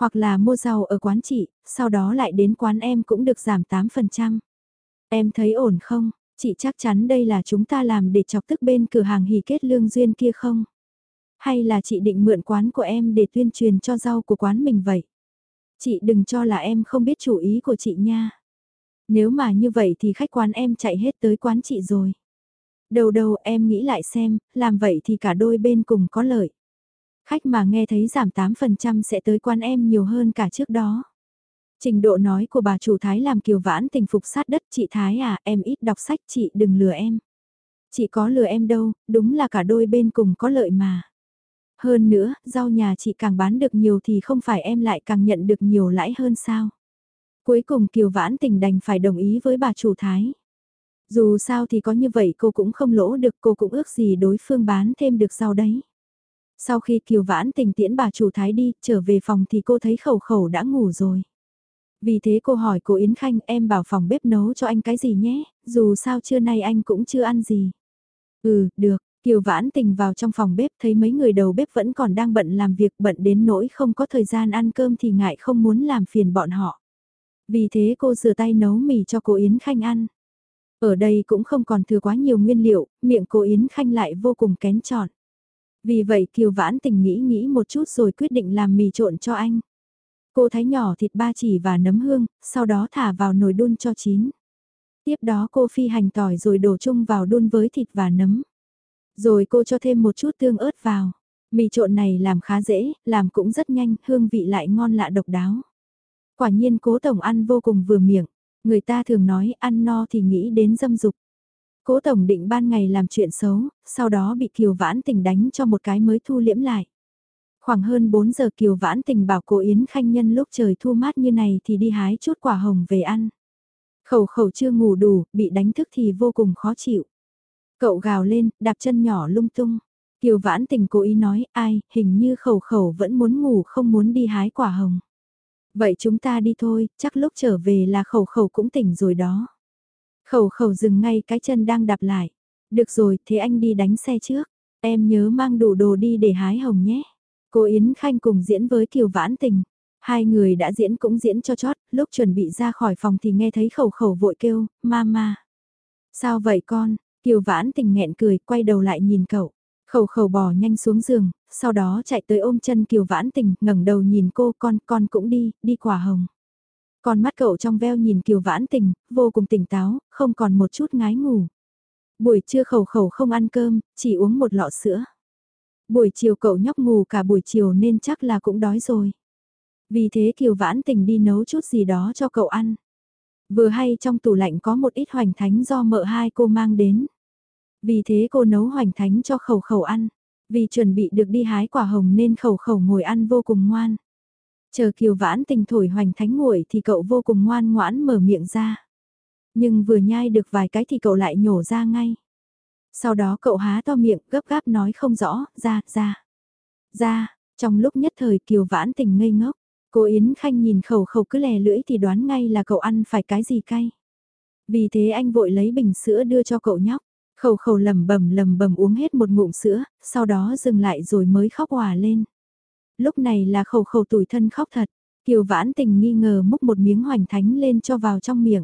Hoặc là mua rau ở quán chị, sau đó lại đến quán em cũng được giảm 8%. Em thấy ổn không? Chị chắc chắn đây là chúng ta làm để chọc tức bên cửa hàng hì kết lương duyên kia không? Hay là chị định mượn quán của em để tuyên truyền cho rau của quán mình vậy? Chị đừng cho là em không biết chủ ý của chị nha. Nếu mà như vậy thì khách quán em chạy hết tới quán chị rồi. Đầu đầu em nghĩ lại xem, làm vậy thì cả đôi bên cùng có lợi. Khách mà nghe thấy giảm 8% sẽ tới quán em nhiều hơn cả trước đó. Trình độ nói của bà chủ Thái làm kiều vãn tình phục sát đất chị Thái à, em ít đọc sách chị đừng lừa em. Chị có lừa em đâu, đúng là cả đôi bên cùng có lợi mà. Hơn nữa, rau nhà chị càng bán được nhiều thì không phải em lại càng nhận được nhiều lãi hơn sao. Cuối cùng Kiều Vãn Tình đành phải đồng ý với bà chủ Thái. Dù sao thì có như vậy cô cũng không lỗ được cô cũng ước gì đối phương bán thêm được sau đấy. Sau khi Kiều Vãn Tình tiễn bà chủ Thái đi, trở về phòng thì cô thấy khẩu khẩu đã ngủ rồi. Vì thế cô hỏi cô Yến Khanh em bảo phòng bếp nấu cho anh cái gì nhé, dù sao trưa nay anh cũng chưa ăn gì. Ừ, được, Kiều Vãn Tình vào trong phòng bếp thấy mấy người đầu bếp vẫn còn đang bận làm việc bận đến nỗi không có thời gian ăn cơm thì ngại không muốn làm phiền bọn họ. Vì thế cô rửa tay nấu mì cho cô Yến Khanh ăn. Ở đây cũng không còn thừa quá nhiều nguyên liệu, miệng cô Yến Khanh lại vô cùng kén chọn. Vì vậy Kiều Vãn Tình nghĩ nghĩ một chút rồi quyết định làm mì trộn cho anh. Cô thái nhỏ thịt ba chỉ và nấm hương, sau đó thả vào nồi đun cho chín. Tiếp đó cô phi hành tỏi rồi đổ chung vào đun với thịt và nấm. Rồi cô cho thêm một chút tương ớt vào. Mì trộn này làm khá dễ, làm cũng rất nhanh, hương vị lại ngon lạ độc đáo. Quả nhiên cố tổng ăn vô cùng vừa miệng. Người ta thường nói ăn no thì nghĩ đến dâm dục. Cố Tổng định ban ngày làm chuyện xấu, sau đó bị Kiều Vãn Tình đánh cho một cái mới thu liễm lại. Khoảng hơn 4 giờ Kiều Vãn Tình bảo cô Yến Khanh Nhân lúc trời thu mát như này thì đi hái chút quả hồng về ăn. Khẩu khẩu chưa ngủ đủ, bị đánh thức thì vô cùng khó chịu. Cậu gào lên, đạp chân nhỏ lung tung. Kiều Vãn Tình cố ý nói, ai, hình như khẩu khẩu vẫn muốn ngủ không muốn đi hái quả hồng. Vậy chúng ta đi thôi, chắc lúc trở về là khẩu khẩu cũng tỉnh rồi đó. Khẩu khẩu dừng ngay cái chân đang đạp lại. Được rồi, thế anh đi đánh xe trước. Em nhớ mang đủ đồ đi để hái hồng nhé. Cô Yến Khanh cùng diễn với Kiều Vãn Tình. Hai người đã diễn cũng diễn cho chót, lúc chuẩn bị ra khỏi phòng thì nghe thấy khẩu khẩu vội kêu, mama. Sao vậy con? Kiều Vãn Tình nghẹn cười, quay đầu lại nhìn cậu. Khẩu khẩu bò nhanh xuống giường, sau đó chạy tới ôm chân Kiều Vãn Tình, ngẩng đầu nhìn cô con, con cũng đi, đi quả hồng. Con mắt cậu trong veo nhìn Kiều Vãn Tình, vô cùng tỉnh táo, không còn một chút ngái ngủ. Buổi trưa khẩu khẩu không ăn cơm, chỉ uống một lọ sữa. Buổi chiều cậu nhóc ngủ cả buổi chiều nên chắc là cũng đói rồi. Vì thế Kiều Vãn Tình đi nấu chút gì đó cho cậu ăn. Vừa hay trong tủ lạnh có một ít hoành thánh do mợ hai cô mang đến. Vì thế cô nấu hoành thánh cho khẩu khẩu ăn. Vì chuẩn bị được đi hái quả hồng nên khẩu khẩu ngồi ăn vô cùng ngoan. Chờ kiều vãn tình thổi hoành thánh nguội thì cậu vô cùng ngoan ngoãn mở miệng ra. Nhưng vừa nhai được vài cái thì cậu lại nhổ ra ngay. Sau đó cậu há to miệng gấp gáp nói không rõ, ra, ra. Ra, trong lúc nhất thời kiều vãn tình ngây ngốc, cô Yến Khanh nhìn khẩu khẩu cứ lè lưỡi thì đoán ngay là cậu ăn phải cái gì cay. Vì thế anh vội lấy bình sữa đưa cho cậu nhóc. Khẩu khẩu lầm bầm lầm bầm uống hết một ngụm sữa, sau đó dừng lại rồi mới khóc hòa lên. Lúc này là khẩu khẩu tủi thân khóc thật, Kiều Vãn Tình nghi ngờ múc một miếng hoành thánh lên cho vào trong miệng.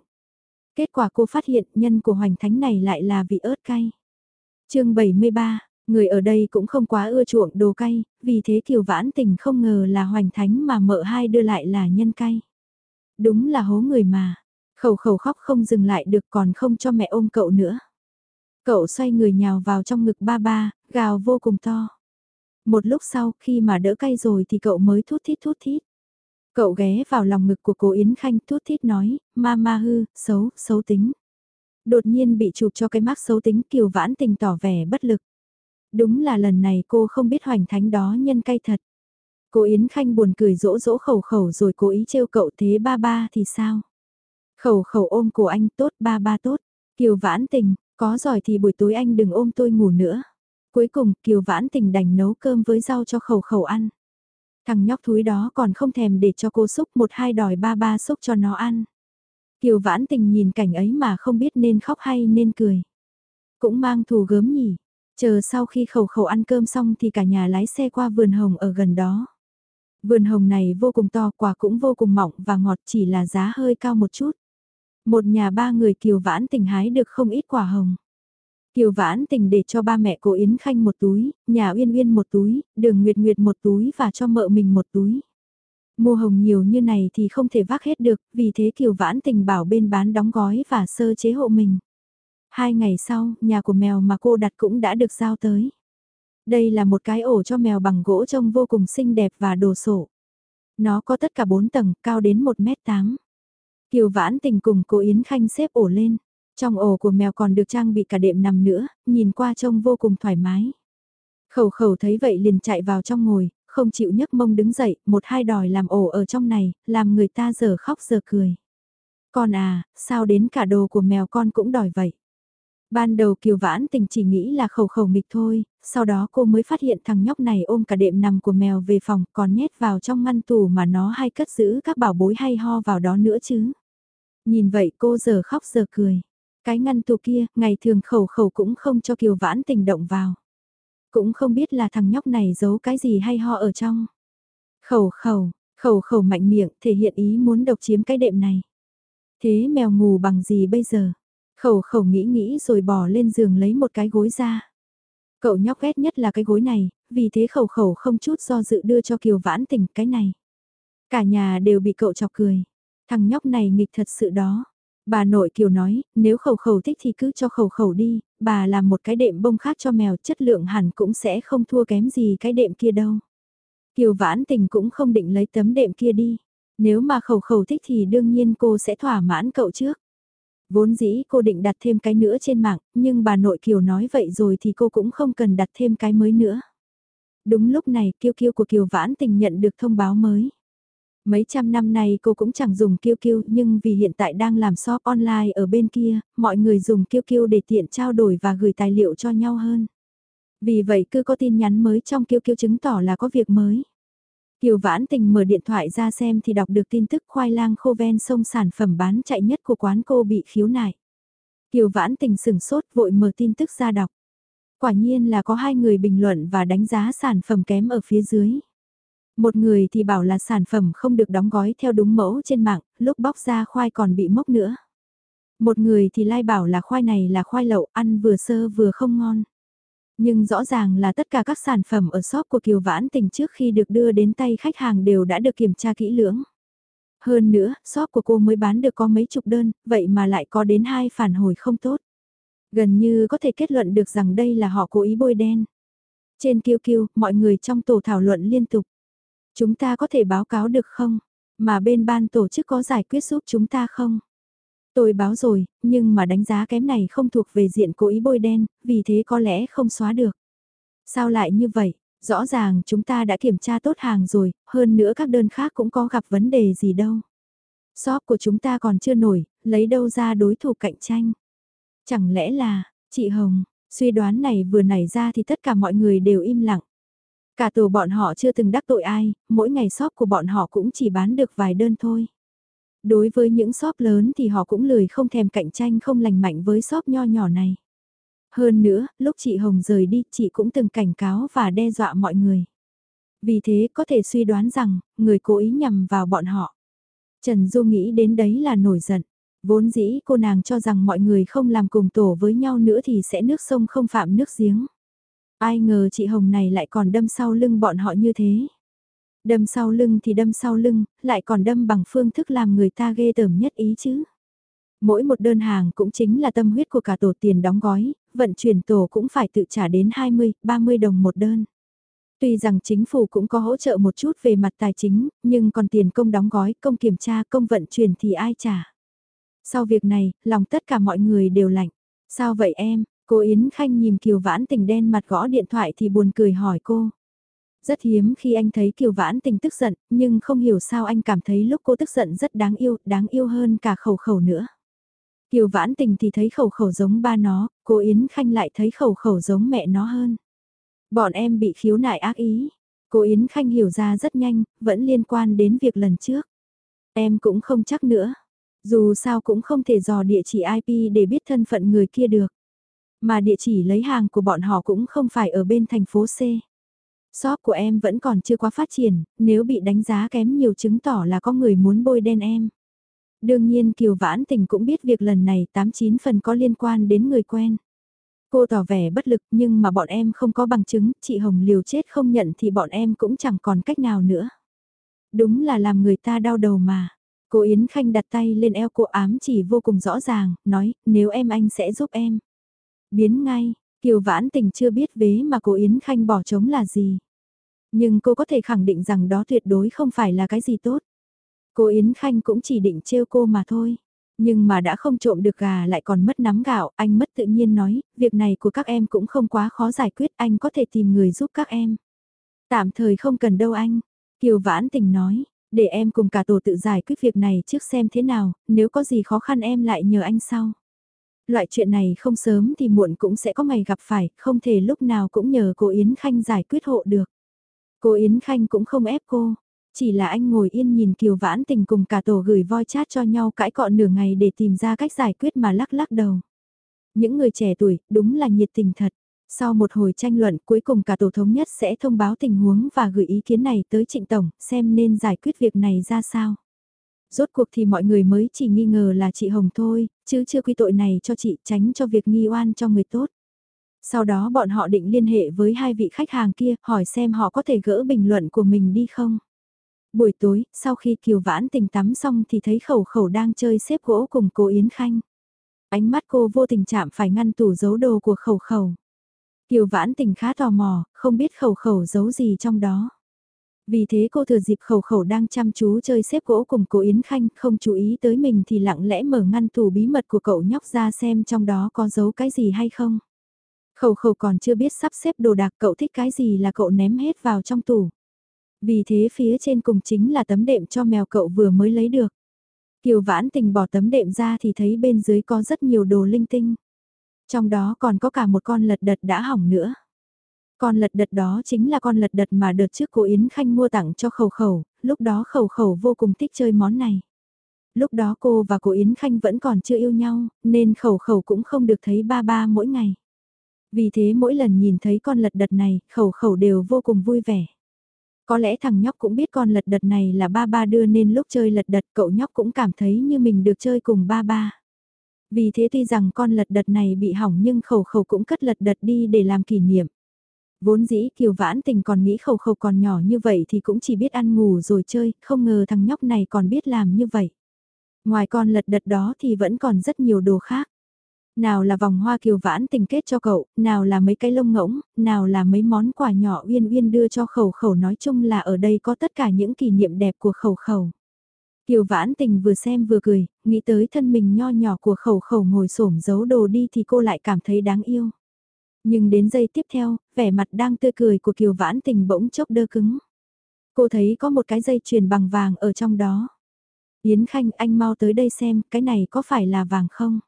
Kết quả cô phát hiện nhân của hoành thánh này lại là vị ớt cay. chương 73, người ở đây cũng không quá ưa chuộng đồ cay, vì thế Kiều Vãn Tình không ngờ là hoành thánh mà mợ hai đưa lại là nhân cay. Đúng là hố người mà, khẩu khẩu khóc không dừng lại được còn không cho mẹ ôm cậu nữa. Cậu xoay người nhào vào trong ngực ba ba, gào vô cùng to. Một lúc sau khi mà đỡ cay rồi thì cậu mới thút thít thút thít. Cậu ghé vào lòng ngực của cô Yến Khanh thút thít nói, ma ma hư, xấu, xấu tính. Đột nhiên bị chụp cho cái mắt xấu tính kiều vãn tình tỏ vẻ bất lực. Đúng là lần này cô không biết hoành thánh đó nhân cay thật. Cô Yến Khanh buồn cười dỗ dỗ khẩu khẩu rồi cố ý trêu cậu thế ba ba thì sao? Khẩu khẩu ôm cổ anh tốt ba ba tốt. Kiều vãn tình, có giỏi thì buổi tối anh đừng ôm tôi ngủ nữa. Cuối cùng Kiều Vãn Tình đành nấu cơm với rau cho khẩu khẩu ăn. Thằng nhóc thúi đó còn không thèm để cho cô xúc một hai đòi ba ba xúc cho nó ăn. Kiều Vãn Tình nhìn cảnh ấy mà không biết nên khóc hay nên cười. Cũng mang thù gớm nhỉ. Chờ sau khi khẩu khẩu ăn cơm xong thì cả nhà lái xe qua vườn hồng ở gần đó. Vườn hồng này vô cùng to, quả cũng vô cùng mọng và ngọt chỉ là giá hơi cao một chút. Một nhà ba người Kiều Vãn Tình hái được không ít quả hồng. Kiều Vãn Tình để cho ba mẹ cô Yến Khanh một túi, nhà Uyên Uyên một túi, Đường Nguyệt Nguyệt một túi và cho mợ mình một túi. Mua hồng nhiều như này thì không thể vác hết được, vì thế Kiều Vãn Tình bảo bên bán đóng gói và sơ chế hộ mình. Hai ngày sau, nhà của mèo mà cô đặt cũng đã được giao tới. Đây là một cái ổ cho mèo bằng gỗ trông vô cùng xinh đẹp và đồ sộ. Nó có tất cả 4 tầng, cao đến 1m8. Kiều Vãn Tình cùng cô Yến Khanh xếp ổ lên. Trong ổ của mèo còn được trang bị cả đệm nằm nữa, nhìn qua trông vô cùng thoải mái. Khẩu khẩu thấy vậy liền chạy vào trong ngồi, không chịu nhấc mông đứng dậy, một hai đòi làm ổ ở trong này, làm người ta giờ khóc giờ cười. Con à, sao đến cả đồ của mèo con cũng đòi vậy? Ban đầu Kiều Vãn Tình chỉ nghĩ là khẩu khẩu nghịch thôi, sau đó cô mới phát hiện thằng nhóc này ôm cả đệm nằm của mèo về phòng còn nhét vào trong ngăn tủ mà nó hay cất giữ các bảo bối hay ho vào đó nữa chứ. Nhìn vậy cô giờ khóc giờ cười. Cái ngăn tù kia, ngày thường khẩu khẩu cũng không cho Kiều Vãn Tình động vào. Cũng không biết là thằng nhóc này giấu cái gì hay ho ở trong. Khẩu khẩu, khẩu khẩu mạnh miệng thể hiện ý muốn độc chiếm cái đệm này. Thế mèo ngủ bằng gì bây giờ? Khẩu khẩu nghĩ nghĩ rồi bỏ lên giường lấy một cái gối ra. Cậu nhóc ghét nhất là cái gối này, vì thế khẩu khẩu không chút do dự đưa cho Kiều Vãn Tình cái này. Cả nhà đều bị cậu chọc cười. Thằng nhóc này nghịch thật sự đó. Bà nội Kiều nói, nếu khẩu khẩu thích thì cứ cho khẩu khẩu đi, bà làm một cái đệm bông khác cho mèo chất lượng hẳn cũng sẽ không thua kém gì cái đệm kia đâu. Kiều Vãn Tình cũng không định lấy tấm đệm kia đi. Nếu mà khẩu khẩu thích thì đương nhiên cô sẽ thỏa mãn cậu trước. Vốn dĩ cô định đặt thêm cái nữa trên mạng, nhưng bà nội Kiều nói vậy rồi thì cô cũng không cần đặt thêm cái mới nữa. Đúng lúc này kiêu kiêu của Kiều Vãn Tình nhận được thông báo mới. Mấy trăm năm nay cô cũng chẳng dùng kiêu kiêu nhưng vì hiện tại đang làm shop online ở bên kia, mọi người dùng kiêu kiêu để tiện trao đổi và gửi tài liệu cho nhau hơn. Vì vậy cứ có tin nhắn mới trong kiêu kiêu chứng tỏ là có việc mới. Kiều Vãn Tình mở điện thoại ra xem thì đọc được tin tức khoai lang khô ven sông sản phẩm bán chạy nhất của quán cô bị khiếu nại. Kiều Vãn Tình sửng sốt vội mở tin tức ra đọc. Quả nhiên là có hai người bình luận và đánh giá sản phẩm kém ở phía dưới. Một người thì bảo là sản phẩm không được đóng gói theo đúng mẫu trên mạng, lúc bóc ra khoai còn bị mốc nữa. Một người thì lai bảo là khoai này là khoai lậu, ăn vừa sơ vừa không ngon. Nhưng rõ ràng là tất cả các sản phẩm ở shop của Kiều Vãn Tình trước khi được đưa đến tay khách hàng đều đã được kiểm tra kỹ lưỡng. Hơn nữa, shop của cô mới bán được có mấy chục đơn, vậy mà lại có đến hai phản hồi không tốt. Gần như có thể kết luận được rằng đây là họ cố ý bôi đen. Trên kiêu kiêu, mọi người trong tổ thảo luận liên tục. Chúng ta có thể báo cáo được không? Mà bên ban tổ chức có giải quyết giúp chúng ta không? Tôi báo rồi, nhưng mà đánh giá kém này không thuộc về diện cố ý bôi đen, vì thế có lẽ không xóa được. Sao lại như vậy? Rõ ràng chúng ta đã kiểm tra tốt hàng rồi, hơn nữa các đơn khác cũng có gặp vấn đề gì đâu. Shop của chúng ta còn chưa nổi, lấy đâu ra đối thủ cạnh tranh. Chẳng lẽ là, chị Hồng, suy đoán này vừa nảy ra thì tất cả mọi người đều im lặng. Cả tổ bọn họ chưa từng đắc tội ai, mỗi ngày shop của bọn họ cũng chỉ bán được vài đơn thôi. Đối với những shop lớn thì họ cũng lười không thèm cạnh tranh không lành mạnh với shop nho nhỏ này. Hơn nữa, lúc chị Hồng rời đi, chị cũng từng cảnh cáo và đe dọa mọi người. Vì thế có thể suy đoán rằng, người cố ý nhằm vào bọn họ. Trần Du nghĩ đến đấy là nổi giận. Vốn dĩ cô nàng cho rằng mọi người không làm cùng tổ với nhau nữa thì sẽ nước sông không phạm nước giếng. Ai ngờ chị Hồng này lại còn đâm sau lưng bọn họ như thế. Đâm sau lưng thì đâm sau lưng, lại còn đâm bằng phương thức làm người ta ghê tởm nhất ý chứ. Mỗi một đơn hàng cũng chính là tâm huyết của cả tổ tiền đóng gói, vận chuyển tổ cũng phải tự trả đến 20, 30 đồng một đơn. Tuy rằng chính phủ cũng có hỗ trợ một chút về mặt tài chính, nhưng còn tiền công đóng gói, công kiểm tra, công vận chuyển thì ai trả. Sau việc này, lòng tất cả mọi người đều lạnh. Sao vậy em? Cô Yến Khanh nhìn Kiều Vãn Tình đen mặt gõ điện thoại thì buồn cười hỏi cô. Rất hiếm khi anh thấy Kiều Vãn Tình tức giận, nhưng không hiểu sao anh cảm thấy lúc cô tức giận rất đáng yêu, đáng yêu hơn cả khẩu khẩu nữa. Kiều Vãn Tình thì thấy khẩu khẩu giống ba nó, cô Yến Khanh lại thấy khẩu khẩu giống mẹ nó hơn. Bọn em bị khiếu nại ác ý. Cô Yến Khanh hiểu ra rất nhanh, vẫn liên quan đến việc lần trước. Em cũng không chắc nữa. Dù sao cũng không thể dò địa chỉ IP để biết thân phận người kia được. Mà địa chỉ lấy hàng của bọn họ cũng không phải ở bên thành phố C. Shop của em vẫn còn chưa quá phát triển, nếu bị đánh giá kém nhiều chứng tỏ là có người muốn bôi đen em. Đương nhiên Kiều Vãn Tình cũng biết việc lần này 89 phần có liên quan đến người quen. Cô tỏ vẻ bất lực nhưng mà bọn em không có bằng chứng, chị Hồng liều chết không nhận thì bọn em cũng chẳng còn cách nào nữa. Đúng là làm người ta đau đầu mà. Cô Yến Khanh đặt tay lên eo cô ám chỉ vô cùng rõ ràng, nói, nếu em anh sẽ giúp em. Biến ngay, Kiều Vãn Tình chưa biết vế mà cô Yến Khanh bỏ trống là gì. Nhưng cô có thể khẳng định rằng đó tuyệt đối không phải là cái gì tốt. Cô Yến Khanh cũng chỉ định trêu cô mà thôi. Nhưng mà đã không trộm được gà lại còn mất nắm gạo, anh mất tự nhiên nói, việc này của các em cũng không quá khó giải quyết, anh có thể tìm người giúp các em. Tạm thời không cần đâu anh, Kiều Vãn Tình nói, để em cùng cả tổ tự giải quyết việc này trước xem thế nào, nếu có gì khó khăn em lại nhờ anh sau. Loại chuyện này không sớm thì muộn cũng sẽ có ngày gặp phải, không thể lúc nào cũng nhờ cô Yến Khanh giải quyết hộ được. Cô Yến Khanh cũng không ép cô, chỉ là anh ngồi yên nhìn Kiều Vãn Tình cùng cả tổ gửi voi chat cho nhau cãi cọ nửa ngày để tìm ra cách giải quyết mà lắc lắc đầu. Những người trẻ tuổi, đúng là nhiệt tình thật. Sau một hồi tranh luận cuối cùng cả tổ thống nhất sẽ thông báo tình huống và gửi ý kiến này tới trịnh tổng xem nên giải quyết việc này ra sao. Rốt cuộc thì mọi người mới chỉ nghi ngờ là chị Hồng thôi, chứ chưa quy tội này cho chị tránh cho việc nghi oan cho người tốt. Sau đó bọn họ định liên hệ với hai vị khách hàng kia hỏi xem họ có thể gỡ bình luận của mình đi không. Buổi tối, sau khi Kiều Vãn tình tắm xong thì thấy khẩu khẩu đang chơi xếp gỗ cùng cô Yến Khanh. Ánh mắt cô vô tình chạm phải ngăn tủ giấu đồ của khẩu khẩu. Kiều Vãn tình khá tò mò, không biết khẩu khẩu giấu gì trong đó. Vì thế cô thừa dịp khẩu khẩu đang chăm chú chơi xếp gỗ cùng cô Yến Khanh, không chú ý tới mình thì lặng lẽ mở ngăn tủ bí mật của cậu nhóc ra xem trong đó có giấu cái gì hay không. Khẩu khẩu còn chưa biết sắp xếp đồ đạc cậu thích cái gì là cậu ném hết vào trong tủ. Vì thế phía trên cùng chính là tấm đệm cho mèo cậu vừa mới lấy được. Kiều vãn tình bỏ tấm đệm ra thì thấy bên dưới có rất nhiều đồ linh tinh. Trong đó còn có cả một con lật đật đã hỏng nữa. Con lật đật đó chính là con lật đật mà đợt trước cô Yến Khanh mua tặng cho khẩu khẩu, lúc đó khẩu khẩu vô cùng thích chơi món này. Lúc đó cô và cô Yến Khanh vẫn còn chưa yêu nhau, nên khẩu khẩu cũng không được thấy ba ba mỗi ngày. Vì thế mỗi lần nhìn thấy con lật đật này, khẩu khẩu đều vô cùng vui vẻ. Có lẽ thằng nhóc cũng biết con lật đật này là ba ba đưa nên lúc chơi lật đật cậu nhóc cũng cảm thấy như mình được chơi cùng ba ba. Vì thế tuy rằng con lật đật này bị hỏng nhưng khẩu khẩu cũng cất lật đật đi để làm kỷ niệm. Vốn dĩ Kiều Vãn Tình còn nghĩ khẩu khẩu còn nhỏ như vậy thì cũng chỉ biết ăn ngủ rồi chơi, không ngờ thằng nhóc này còn biết làm như vậy. Ngoài con lật đật đó thì vẫn còn rất nhiều đồ khác. Nào là vòng hoa Kiều Vãn Tình kết cho cậu, nào là mấy cái lông ngỗng, nào là mấy món quà nhỏ uyên uyên đưa cho khẩu khẩu nói chung là ở đây có tất cả những kỷ niệm đẹp của khẩu khẩu. Kiều Vãn Tình vừa xem vừa cười, nghĩ tới thân mình nho nhỏ của khẩu khẩu ngồi xổm giấu đồ đi thì cô lại cảm thấy đáng yêu. Nhưng đến giây tiếp theo, vẻ mặt đang tươi cười của Kiều Vãn Tình bỗng chốc đơ cứng. Cô thấy có một cái dây chuyền bằng vàng ở trong đó. Yến Khanh anh mau tới đây xem, cái này có phải là vàng không?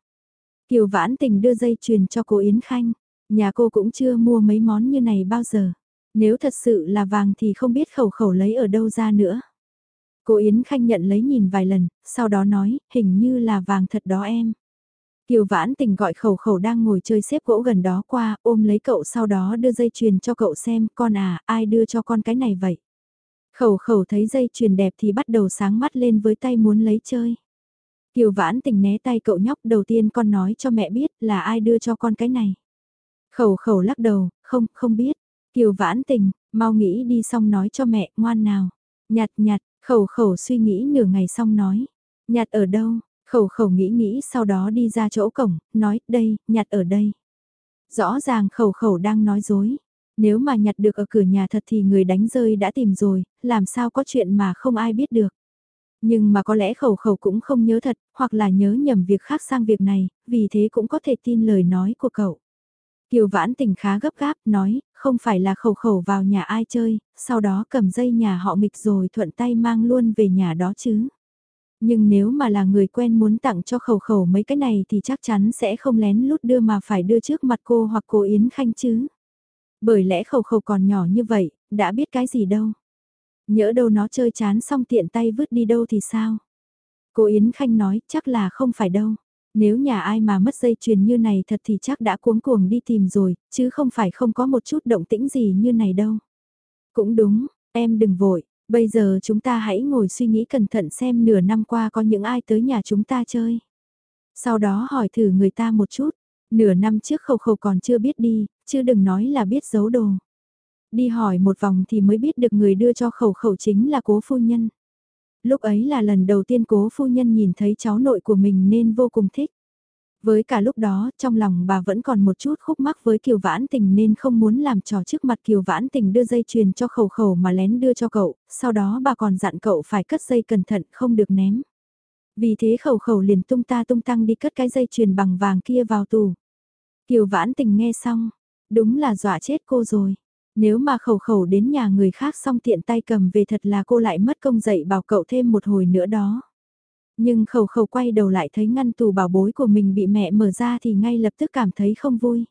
Kiều Vãn Tình đưa dây chuyền cho cô Yến Khanh. Nhà cô cũng chưa mua mấy món như này bao giờ. Nếu thật sự là vàng thì không biết khẩu khẩu lấy ở đâu ra nữa. Cô Yến Khanh nhận lấy nhìn vài lần, sau đó nói, hình như là vàng thật đó em. Kiều Vãn Tình gọi khẩu khẩu đang ngồi chơi xếp gỗ gần đó qua, ôm lấy cậu sau đó đưa dây chuyền cho cậu xem, con à, ai đưa cho con cái này vậy? Khẩu khẩu thấy dây chuyền đẹp thì bắt đầu sáng mắt lên với tay muốn lấy chơi. Kiều Vãn Tình né tay cậu nhóc đầu tiên con nói cho mẹ biết là ai đưa cho con cái này. Khẩu khẩu lắc đầu, không, không biết. Kiều Vãn Tình, mau nghĩ đi xong nói cho mẹ, ngoan nào. Nhặt nhặt, khẩu khẩu suy nghĩ nửa ngày xong nói. Nhặt ở đâu, Khẩu khẩu nghĩ nghĩ sau đó đi ra chỗ cổng, nói, đây, nhặt ở đây. Rõ ràng khẩu khẩu đang nói dối. Nếu mà nhặt được ở cửa nhà thật thì người đánh rơi đã tìm rồi, làm sao có chuyện mà không ai biết được. Nhưng mà có lẽ khẩu khẩu cũng không nhớ thật, hoặc là nhớ nhầm việc khác sang việc này, vì thế cũng có thể tin lời nói của cậu. Kiều vãn tình khá gấp gáp, nói, không phải là khẩu khẩu vào nhà ai chơi, sau đó cầm dây nhà họ nghịch rồi thuận tay mang luôn về nhà đó chứ. Nhưng nếu mà là người quen muốn tặng cho khẩu khẩu mấy cái này thì chắc chắn sẽ không lén lút đưa mà phải đưa trước mặt cô hoặc cô Yến Khanh chứ. Bởi lẽ khẩu khẩu còn nhỏ như vậy, đã biết cái gì đâu. Nhỡ đâu nó chơi chán xong tiện tay vứt đi đâu thì sao? Cô Yến Khanh nói chắc là không phải đâu. Nếu nhà ai mà mất dây chuyền như này thật thì chắc đã cuống cuồng đi tìm rồi, chứ không phải không có một chút động tĩnh gì như này đâu. Cũng đúng, em đừng vội, Bây giờ chúng ta hãy ngồi suy nghĩ cẩn thận xem nửa năm qua có những ai tới nhà chúng ta chơi. Sau đó hỏi thử người ta một chút, nửa năm trước khẩu khẩu còn chưa biết đi, chứ đừng nói là biết giấu đồ. Đi hỏi một vòng thì mới biết được người đưa cho khẩu khẩu chính là cố phu nhân. Lúc ấy là lần đầu tiên cố phu nhân nhìn thấy cháu nội của mình nên vô cùng thích. Với cả lúc đó, trong lòng bà vẫn còn một chút khúc mắc với Kiều Vãn Tình nên không muốn làm trò trước mặt Kiều Vãn Tình đưa dây chuyền cho khẩu khẩu mà lén đưa cho cậu, sau đó bà còn dặn cậu phải cất dây cẩn thận không được ném. Vì thế khẩu khẩu liền tung ta tung tăng đi cất cái dây chuyền bằng vàng kia vào tủ. Kiều Vãn Tình nghe xong, đúng là dọa chết cô rồi. Nếu mà khẩu khẩu đến nhà người khác xong tiện tay cầm về thật là cô lại mất công dạy bảo cậu thêm một hồi nữa đó. Nhưng khẩu khẩu quay đầu lại thấy ngăn tù bảo bối của mình bị mẹ mở ra thì ngay lập tức cảm thấy không vui.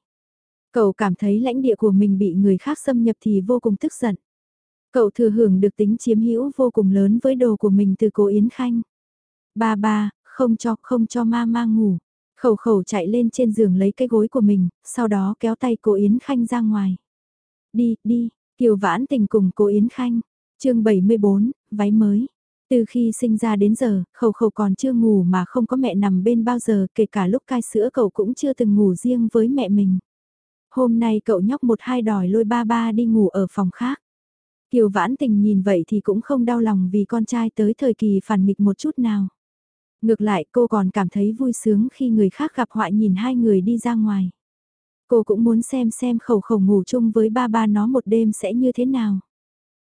Cậu cảm thấy lãnh địa của mình bị người khác xâm nhập thì vô cùng tức giận. Cậu thừa hưởng được tính chiếm hữu vô cùng lớn với đồ của mình từ cô Yến Khanh. Ba ba, không cho, không cho ma ma ngủ. Khẩu khẩu chạy lên trên giường lấy cái gối của mình, sau đó kéo tay cô Yến Khanh ra ngoài. Đi, đi, Kiều Vãn Tình cùng cô Yến Khanh. chương 74, váy mới. Từ khi sinh ra đến giờ, khẩu khẩu còn chưa ngủ mà không có mẹ nằm bên bao giờ, kể cả lúc cai sữa cậu cũng chưa từng ngủ riêng với mẹ mình. Hôm nay cậu nhóc một hai đòi lôi ba ba đi ngủ ở phòng khác. Kiều vãn tình nhìn vậy thì cũng không đau lòng vì con trai tới thời kỳ phản nghịch một chút nào. Ngược lại cô còn cảm thấy vui sướng khi người khác gặp họa nhìn hai người đi ra ngoài. Cô cũng muốn xem xem khẩu khẩu ngủ chung với ba ba nó một đêm sẽ như thế nào.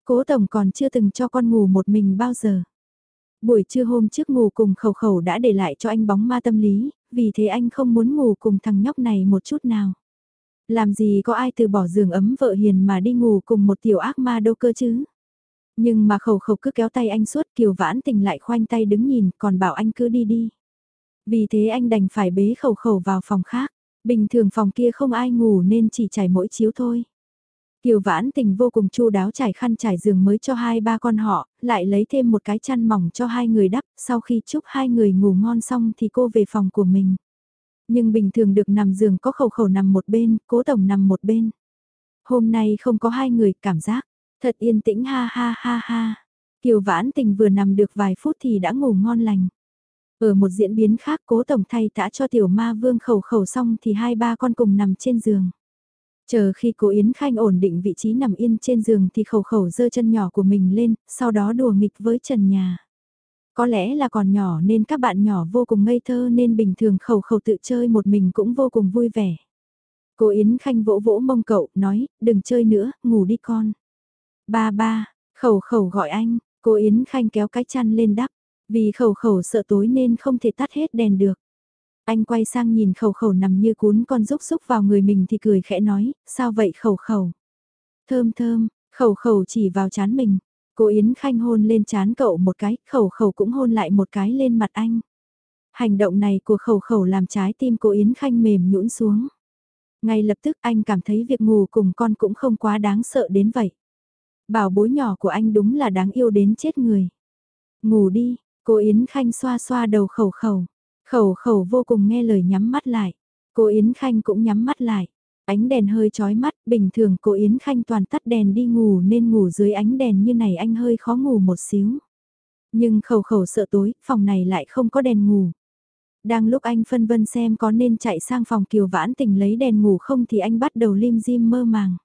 Cố Tổng còn chưa từng cho con ngủ một mình bao giờ. Buổi trưa hôm trước ngủ cùng khẩu khẩu đã để lại cho anh bóng ma tâm lý, vì thế anh không muốn ngủ cùng thằng nhóc này một chút nào. Làm gì có ai từ bỏ giường ấm vợ hiền mà đi ngủ cùng một tiểu ác ma đâu cơ chứ. Nhưng mà khẩu khẩu cứ kéo tay anh suốt kiều vãn tình lại khoanh tay đứng nhìn còn bảo anh cứ đi đi. Vì thế anh đành phải bế khẩu khẩu vào phòng khác. Bình thường phòng kia không ai ngủ nên chỉ trải mỗi chiếu thôi. Kiều vãn tình vô cùng chu đáo trải khăn trải giường mới cho hai ba con họ, lại lấy thêm một cái chăn mỏng cho hai người đắp, sau khi chúc hai người ngủ ngon xong thì cô về phòng của mình. Nhưng bình thường được nằm giường có khẩu khẩu nằm một bên, cố tổng nằm một bên. Hôm nay không có hai người, cảm giác, thật yên tĩnh ha ha ha ha. Kiều vãn tình vừa nằm được vài phút thì đã ngủ ngon lành. Ở một diễn biến khác cố tổng thay tã cho tiểu ma vương khẩu khẩu xong thì hai ba con cùng nằm trên giường. Chờ khi cô Yến Khanh ổn định vị trí nằm yên trên giường thì khẩu khẩu dơ chân nhỏ của mình lên, sau đó đùa nghịch với trần nhà. Có lẽ là còn nhỏ nên các bạn nhỏ vô cùng ngây thơ nên bình thường khẩu khẩu tự chơi một mình cũng vô cùng vui vẻ. Cô Yến Khanh vỗ vỗ mông cậu, nói, đừng chơi nữa, ngủ đi con. Ba ba, khẩu khẩu gọi anh, cô Yến Khanh kéo cái chăn lên đắp, vì khẩu khẩu sợ tối nên không thể tắt hết đèn được. Anh quay sang nhìn khẩu khẩu nằm như cuốn con rúc xúc vào người mình thì cười khẽ nói, sao vậy khẩu khẩu? Thơm thơm, khẩu khẩu chỉ vào chán mình. Cô Yến Khanh hôn lên chán cậu một cái, khẩu khẩu cũng hôn lại một cái lên mặt anh. Hành động này của khẩu khẩu làm trái tim cô Yến Khanh mềm nhũn xuống. Ngay lập tức anh cảm thấy việc ngủ cùng con cũng không quá đáng sợ đến vậy. Bảo bối nhỏ của anh đúng là đáng yêu đến chết người. Ngủ đi, cô Yến Khanh xoa xoa đầu khẩu khẩu. Khẩu khẩu vô cùng nghe lời nhắm mắt lại. Cô Yến Khanh cũng nhắm mắt lại. Ánh đèn hơi chói mắt, bình thường cô Yến Khanh toàn tắt đèn đi ngủ nên ngủ dưới ánh đèn như này anh hơi khó ngủ một xíu. Nhưng khẩu khẩu sợ tối, phòng này lại không có đèn ngủ. Đang lúc anh phân vân xem có nên chạy sang phòng kiều vãn tình lấy đèn ngủ không thì anh bắt đầu lim dim mơ màng.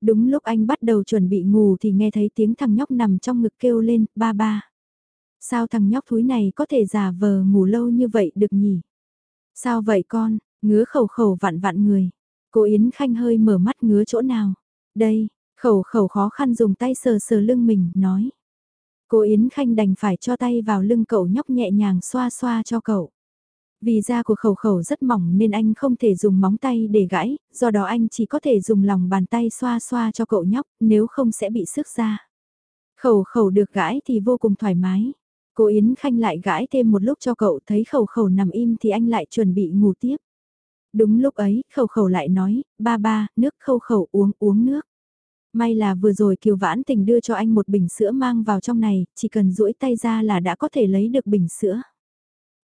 Đúng lúc anh bắt đầu chuẩn bị ngủ thì nghe thấy tiếng thằng nhóc nằm trong ngực kêu lên, ba ba. Sao thằng nhóc thúi này có thể giả vờ ngủ lâu như vậy được nhỉ? Sao vậy con, ngứa khẩu khẩu vặn vặn người. Cô Yến Khanh hơi mở mắt ngứa chỗ nào? Đây, khẩu khẩu khó khăn dùng tay sờ sờ lưng mình, nói. Cô Yến Khanh đành phải cho tay vào lưng cậu nhóc nhẹ nhàng xoa xoa cho cậu. Vì da của khẩu khẩu rất mỏng nên anh không thể dùng móng tay để gãi, do đó anh chỉ có thể dùng lòng bàn tay xoa xoa cho cậu nhóc, nếu không sẽ bị sức da. Khẩu khẩu được gãi thì vô cùng thoải mái. Cô Yến Khanh lại gãi thêm một lúc cho cậu thấy khẩu khẩu nằm im thì anh lại chuẩn bị ngủ tiếp. Đúng lúc ấy, khẩu khẩu lại nói, ba ba, nước khẩu khẩu uống uống nước. May là vừa rồi Kiều Vãn Tình đưa cho anh một bình sữa mang vào trong này, chỉ cần duỗi tay ra là đã có thể lấy được bình sữa.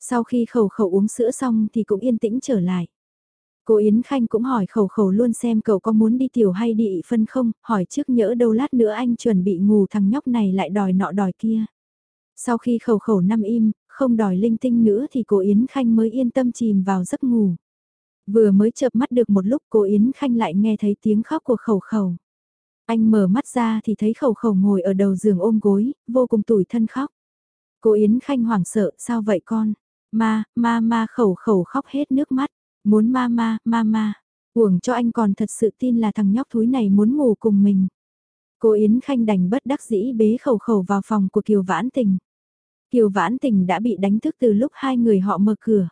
Sau khi khẩu khẩu uống sữa xong thì cũng yên tĩnh trở lại. Cô Yến Khanh cũng hỏi khẩu khẩu luôn xem cậu có muốn đi tiểu hay đi ị phân không, hỏi trước nhỡ đâu lát nữa anh chuẩn bị ngủ thằng nhóc này lại đòi nọ đòi kia. Sau khi khẩu khẩu năm im, không đòi linh tinh nữa thì cô Yến Khanh mới yên tâm chìm vào giấc ngủ. Vừa mới chợp mắt được một lúc cô Yến Khanh lại nghe thấy tiếng khóc của khẩu khẩu. Anh mở mắt ra thì thấy khẩu khẩu ngồi ở đầu giường ôm gối, vô cùng tủi thân khóc. Cô Yến Khanh hoảng sợ, sao vậy con? Ma, ma ma khẩu khẩu khóc hết nước mắt, muốn ma ma, ma ma. Uổng cho anh còn thật sự tin là thằng nhóc thúi này muốn ngủ cùng mình. Cô Yến Khanh đành bất đắc dĩ bế khẩu khẩu vào phòng của Kiều Vãn Tình. Kiều Vãn Tình đã bị đánh thức từ lúc hai người họ mở cửa.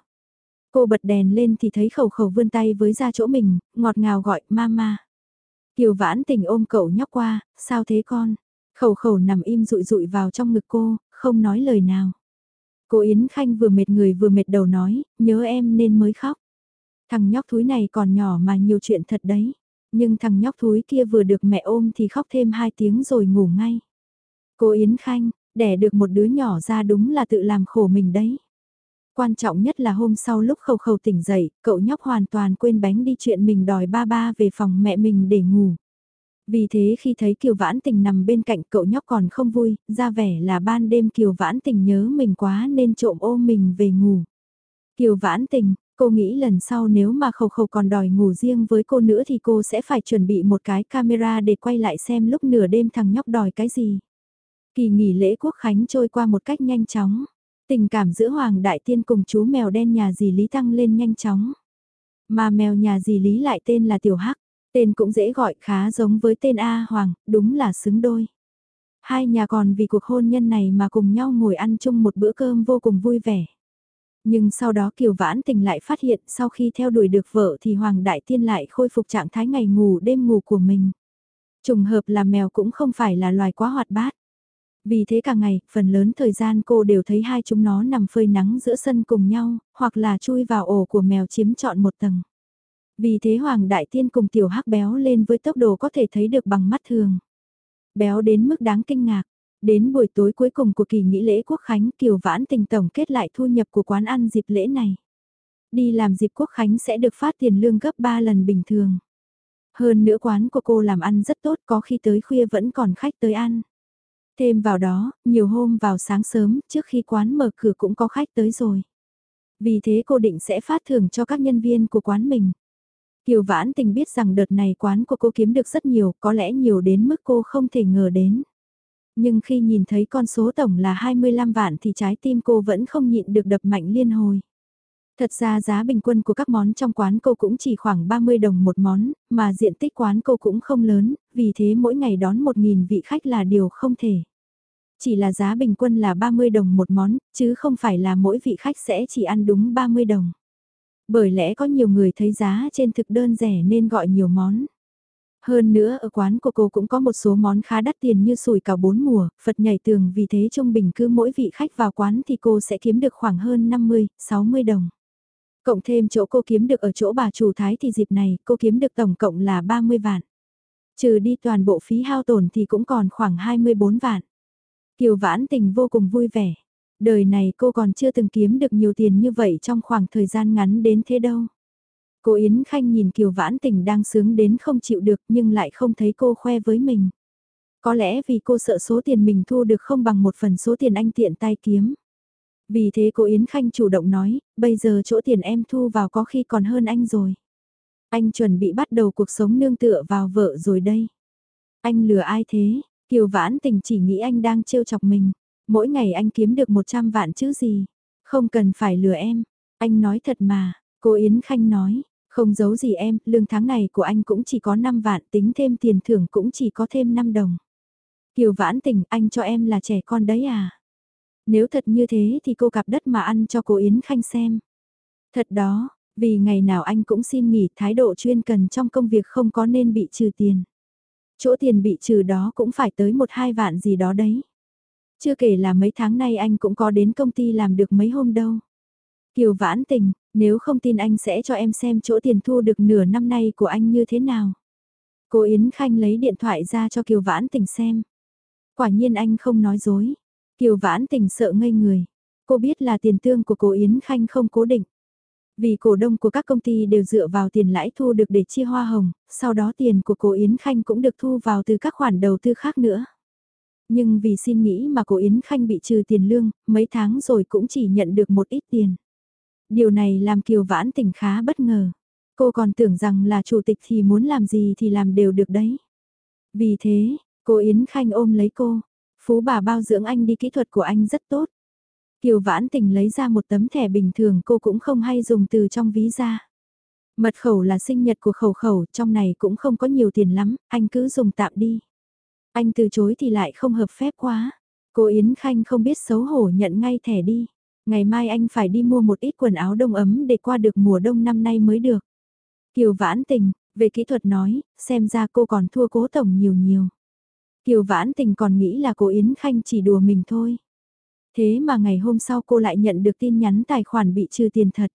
Cô bật đèn lên thì thấy khẩu khẩu vươn tay với ra chỗ mình, ngọt ngào gọi mama. Kiều Vãn Tình ôm cậu nhóc qua, sao thế con? Khẩu khẩu nằm im rụi rụi vào trong ngực cô, không nói lời nào. Cô Yến Khanh vừa mệt người vừa mệt đầu nói, nhớ em nên mới khóc. Thằng nhóc thúi này còn nhỏ mà nhiều chuyện thật đấy. Nhưng thằng nhóc thúi kia vừa được mẹ ôm thì khóc thêm hai tiếng rồi ngủ ngay. Cô Yến Khanh, đẻ được một đứa nhỏ ra đúng là tự làm khổ mình đấy. Quan trọng nhất là hôm sau lúc khẩu khẩu tỉnh dậy, cậu nhóc hoàn toàn quên bánh đi chuyện mình đòi ba ba về phòng mẹ mình để ngủ. Vì thế khi thấy Kiều Vãn Tình nằm bên cạnh cậu nhóc còn không vui, ra vẻ là ban đêm Kiều Vãn Tình nhớ mình quá nên trộm ôm mình về ngủ. Kiều Vãn Tình, cô nghĩ lần sau nếu mà khẩu khẩu còn đòi ngủ riêng với cô nữa thì cô sẽ phải chuẩn bị một cái camera để quay lại xem lúc nửa đêm thằng nhóc đòi cái gì. Kỳ nghỉ lễ quốc khánh trôi qua một cách nhanh chóng. Tình cảm giữa Hoàng Đại Tiên cùng chú mèo đen nhà dì Lý tăng lên nhanh chóng. Mà mèo nhà dì Lý lại tên là Tiểu Hắc, tên cũng dễ gọi khá giống với tên A Hoàng, đúng là xứng đôi. Hai nhà còn vì cuộc hôn nhân này mà cùng nhau ngồi ăn chung một bữa cơm vô cùng vui vẻ. Nhưng sau đó Kiều Vãn Tình lại phát hiện sau khi theo đuổi được vợ thì Hoàng Đại Tiên lại khôi phục trạng thái ngày ngủ đêm ngủ của mình. Trùng hợp là mèo cũng không phải là loài quá hoạt bát. Vì thế cả ngày, phần lớn thời gian cô đều thấy hai chúng nó nằm phơi nắng giữa sân cùng nhau, hoặc là chui vào ổ của mèo chiếm trọn một tầng. Vì thế Hoàng Đại Tiên cùng tiểu hắc béo lên với tốc độ có thể thấy được bằng mắt thường. Béo đến mức đáng kinh ngạc. Đến buổi tối cuối cùng của kỳ nghỉ lễ quốc khánh Kiều Vãn Tình tổng kết lại thu nhập của quán ăn dịp lễ này. Đi làm dịp quốc khánh sẽ được phát tiền lương gấp 3 lần bình thường. Hơn nữa quán của cô làm ăn rất tốt có khi tới khuya vẫn còn khách tới ăn. Thêm vào đó, nhiều hôm vào sáng sớm trước khi quán mở cửa cũng có khách tới rồi. Vì thế cô định sẽ phát thưởng cho các nhân viên của quán mình. Kiều Vãn Tình biết rằng đợt này quán của cô kiếm được rất nhiều, có lẽ nhiều đến mức cô không thể ngờ đến. Nhưng khi nhìn thấy con số tổng là 25 vạn thì trái tim cô vẫn không nhịn được đập mạnh liên hồi. Thật ra giá bình quân của các món trong quán cô cũng chỉ khoảng 30 đồng một món, mà diện tích quán cô cũng không lớn, vì thế mỗi ngày đón 1.000 vị khách là điều không thể. Chỉ là giá bình quân là 30 đồng một món, chứ không phải là mỗi vị khách sẽ chỉ ăn đúng 30 đồng. Bởi lẽ có nhiều người thấy giá trên thực đơn rẻ nên gọi nhiều món. Hơn nữa ở quán của cô cũng có một số món khá đắt tiền như sủi cảo bốn mùa, Phật nhảy tường vì thế trung bình cứ mỗi vị khách vào quán thì cô sẽ kiếm được khoảng hơn 50, 60 đồng. Cộng thêm chỗ cô kiếm được ở chỗ bà chủ thái thì dịp này cô kiếm được tổng cộng là 30 vạn. Trừ đi toàn bộ phí hao tổn thì cũng còn khoảng 24 vạn. Kiều Vãn Tình vô cùng vui vẻ. Đời này cô còn chưa từng kiếm được nhiều tiền như vậy trong khoảng thời gian ngắn đến thế đâu. Cô Yến Khanh nhìn Kiều Vãn Tình đang sướng đến không chịu được nhưng lại không thấy cô khoe với mình. Có lẽ vì cô sợ số tiền mình thu được không bằng một phần số tiền anh tiện tay kiếm. Vì thế cô Yến Khanh chủ động nói, bây giờ chỗ tiền em thu vào có khi còn hơn anh rồi. Anh chuẩn bị bắt đầu cuộc sống nương tựa vào vợ rồi đây. Anh lừa ai thế? Kiều Vãn Tình chỉ nghĩ anh đang trêu chọc mình. Mỗi ngày anh kiếm được 100 vạn chứ gì. Không cần phải lừa em. Anh nói thật mà. Cô Yến Khanh nói. Không giấu gì em, lương tháng này của anh cũng chỉ có 5 vạn, tính thêm tiền thưởng cũng chỉ có thêm 5 đồng. Kiều Vãn Tình, anh cho em là trẻ con đấy à? Nếu thật như thế thì cô cặp đất mà ăn cho cô Yến Khanh xem. Thật đó, vì ngày nào anh cũng xin nghỉ thái độ chuyên cần trong công việc không có nên bị trừ tiền. Chỗ tiền bị trừ đó cũng phải tới một hai vạn gì đó đấy. Chưa kể là mấy tháng nay anh cũng có đến công ty làm được mấy hôm đâu. Kiều vãn tình, nếu không tin anh sẽ cho em xem chỗ tiền thu được nửa năm nay của anh như thế nào. Cô Yến Khanh lấy điện thoại ra cho Kiều vãn tình xem. Quả nhiên anh không nói dối. Kiều vãn tình sợ ngây người. Cô biết là tiền tương của cô Yến Khanh không cố định. Vì cổ đông của các công ty đều dựa vào tiền lãi thu được để chia hoa hồng, sau đó tiền của cô Yến Khanh cũng được thu vào từ các khoản đầu tư khác nữa. Nhưng vì xin nghĩ mà cô Yến Khanh bị trừ tiền lương, mấy tháng rồi cũng chỉ nhận được một ít tiền. Điều này làm Kiều Vãn tỉnh khá bất ngờ. Cô còn tưởng rằng là chủ tịch thì muốn làm gì thì làm đều được đấy. Vì thế, cô Yến Khanh ôm lấy cô. Phú bà bao dưỡng anh đi kỹ thuật của anh rất tốt. Kiều Vãn Tình lấy ra một tấm thẻ bình thường cô cũng không hay dùng từ trong ví ra. Mật khẩu là sinh nhật của khẩu khẩu, trong này cũng không có nhiều tiền lắm, anh cứ dùng tạm đi. Anh từ chối thì lại không hợp phép quá. Cô Yến Khanh không biết xấu hổ nhận ngay thẻ đi. Ngày mai anh phải đi mua một ít quần áo đông ấm để qua được mùa đông năm nay mới được. Kiều Vãn Tình, về kỹ thuật nói, xem ra cô còn thua cố tổng nhiều nhiều. Kiều Vãn Tình còn nghĩ là cô Yến Khanh chỉ đùa mình thôi. Thế mà ngày hôm sau cô lại nhận được tin nhắn tài khoản bị trừ tiền thật.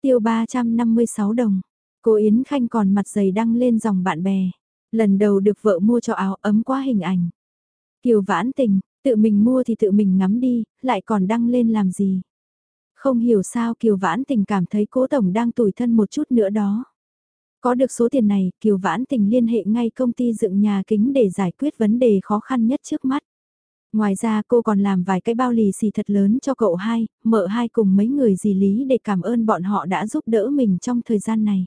Tiêu 356 đồng. Cô Yến Khanh còn mặt dày đăng lên dòng bạn bè. Lần đầu được vợ mua cho áo ấm quá hình ảnh. Kiều vãn tình, tự mình mua thì tự mình ngắm đi, lại còn đăng lên làm gì. Không hiểu sao Kiều Vãn Tình cảm thấy cố tổng đang tủi thân một chút nữa đó. Có được số tiền này, Kiều Vãn Tình liên hệ ngay công ty dựng nhà kính để giải quyết vấn đề khó khăn nhất trước mắt. Ngoài ra cô còn làm vài cái bao lì xì thật lớn cho cậu hai, mợ hai cùng mấy người dì lý để cảm ơn bọn họ đã giúp đỡ mình trong thời gian này.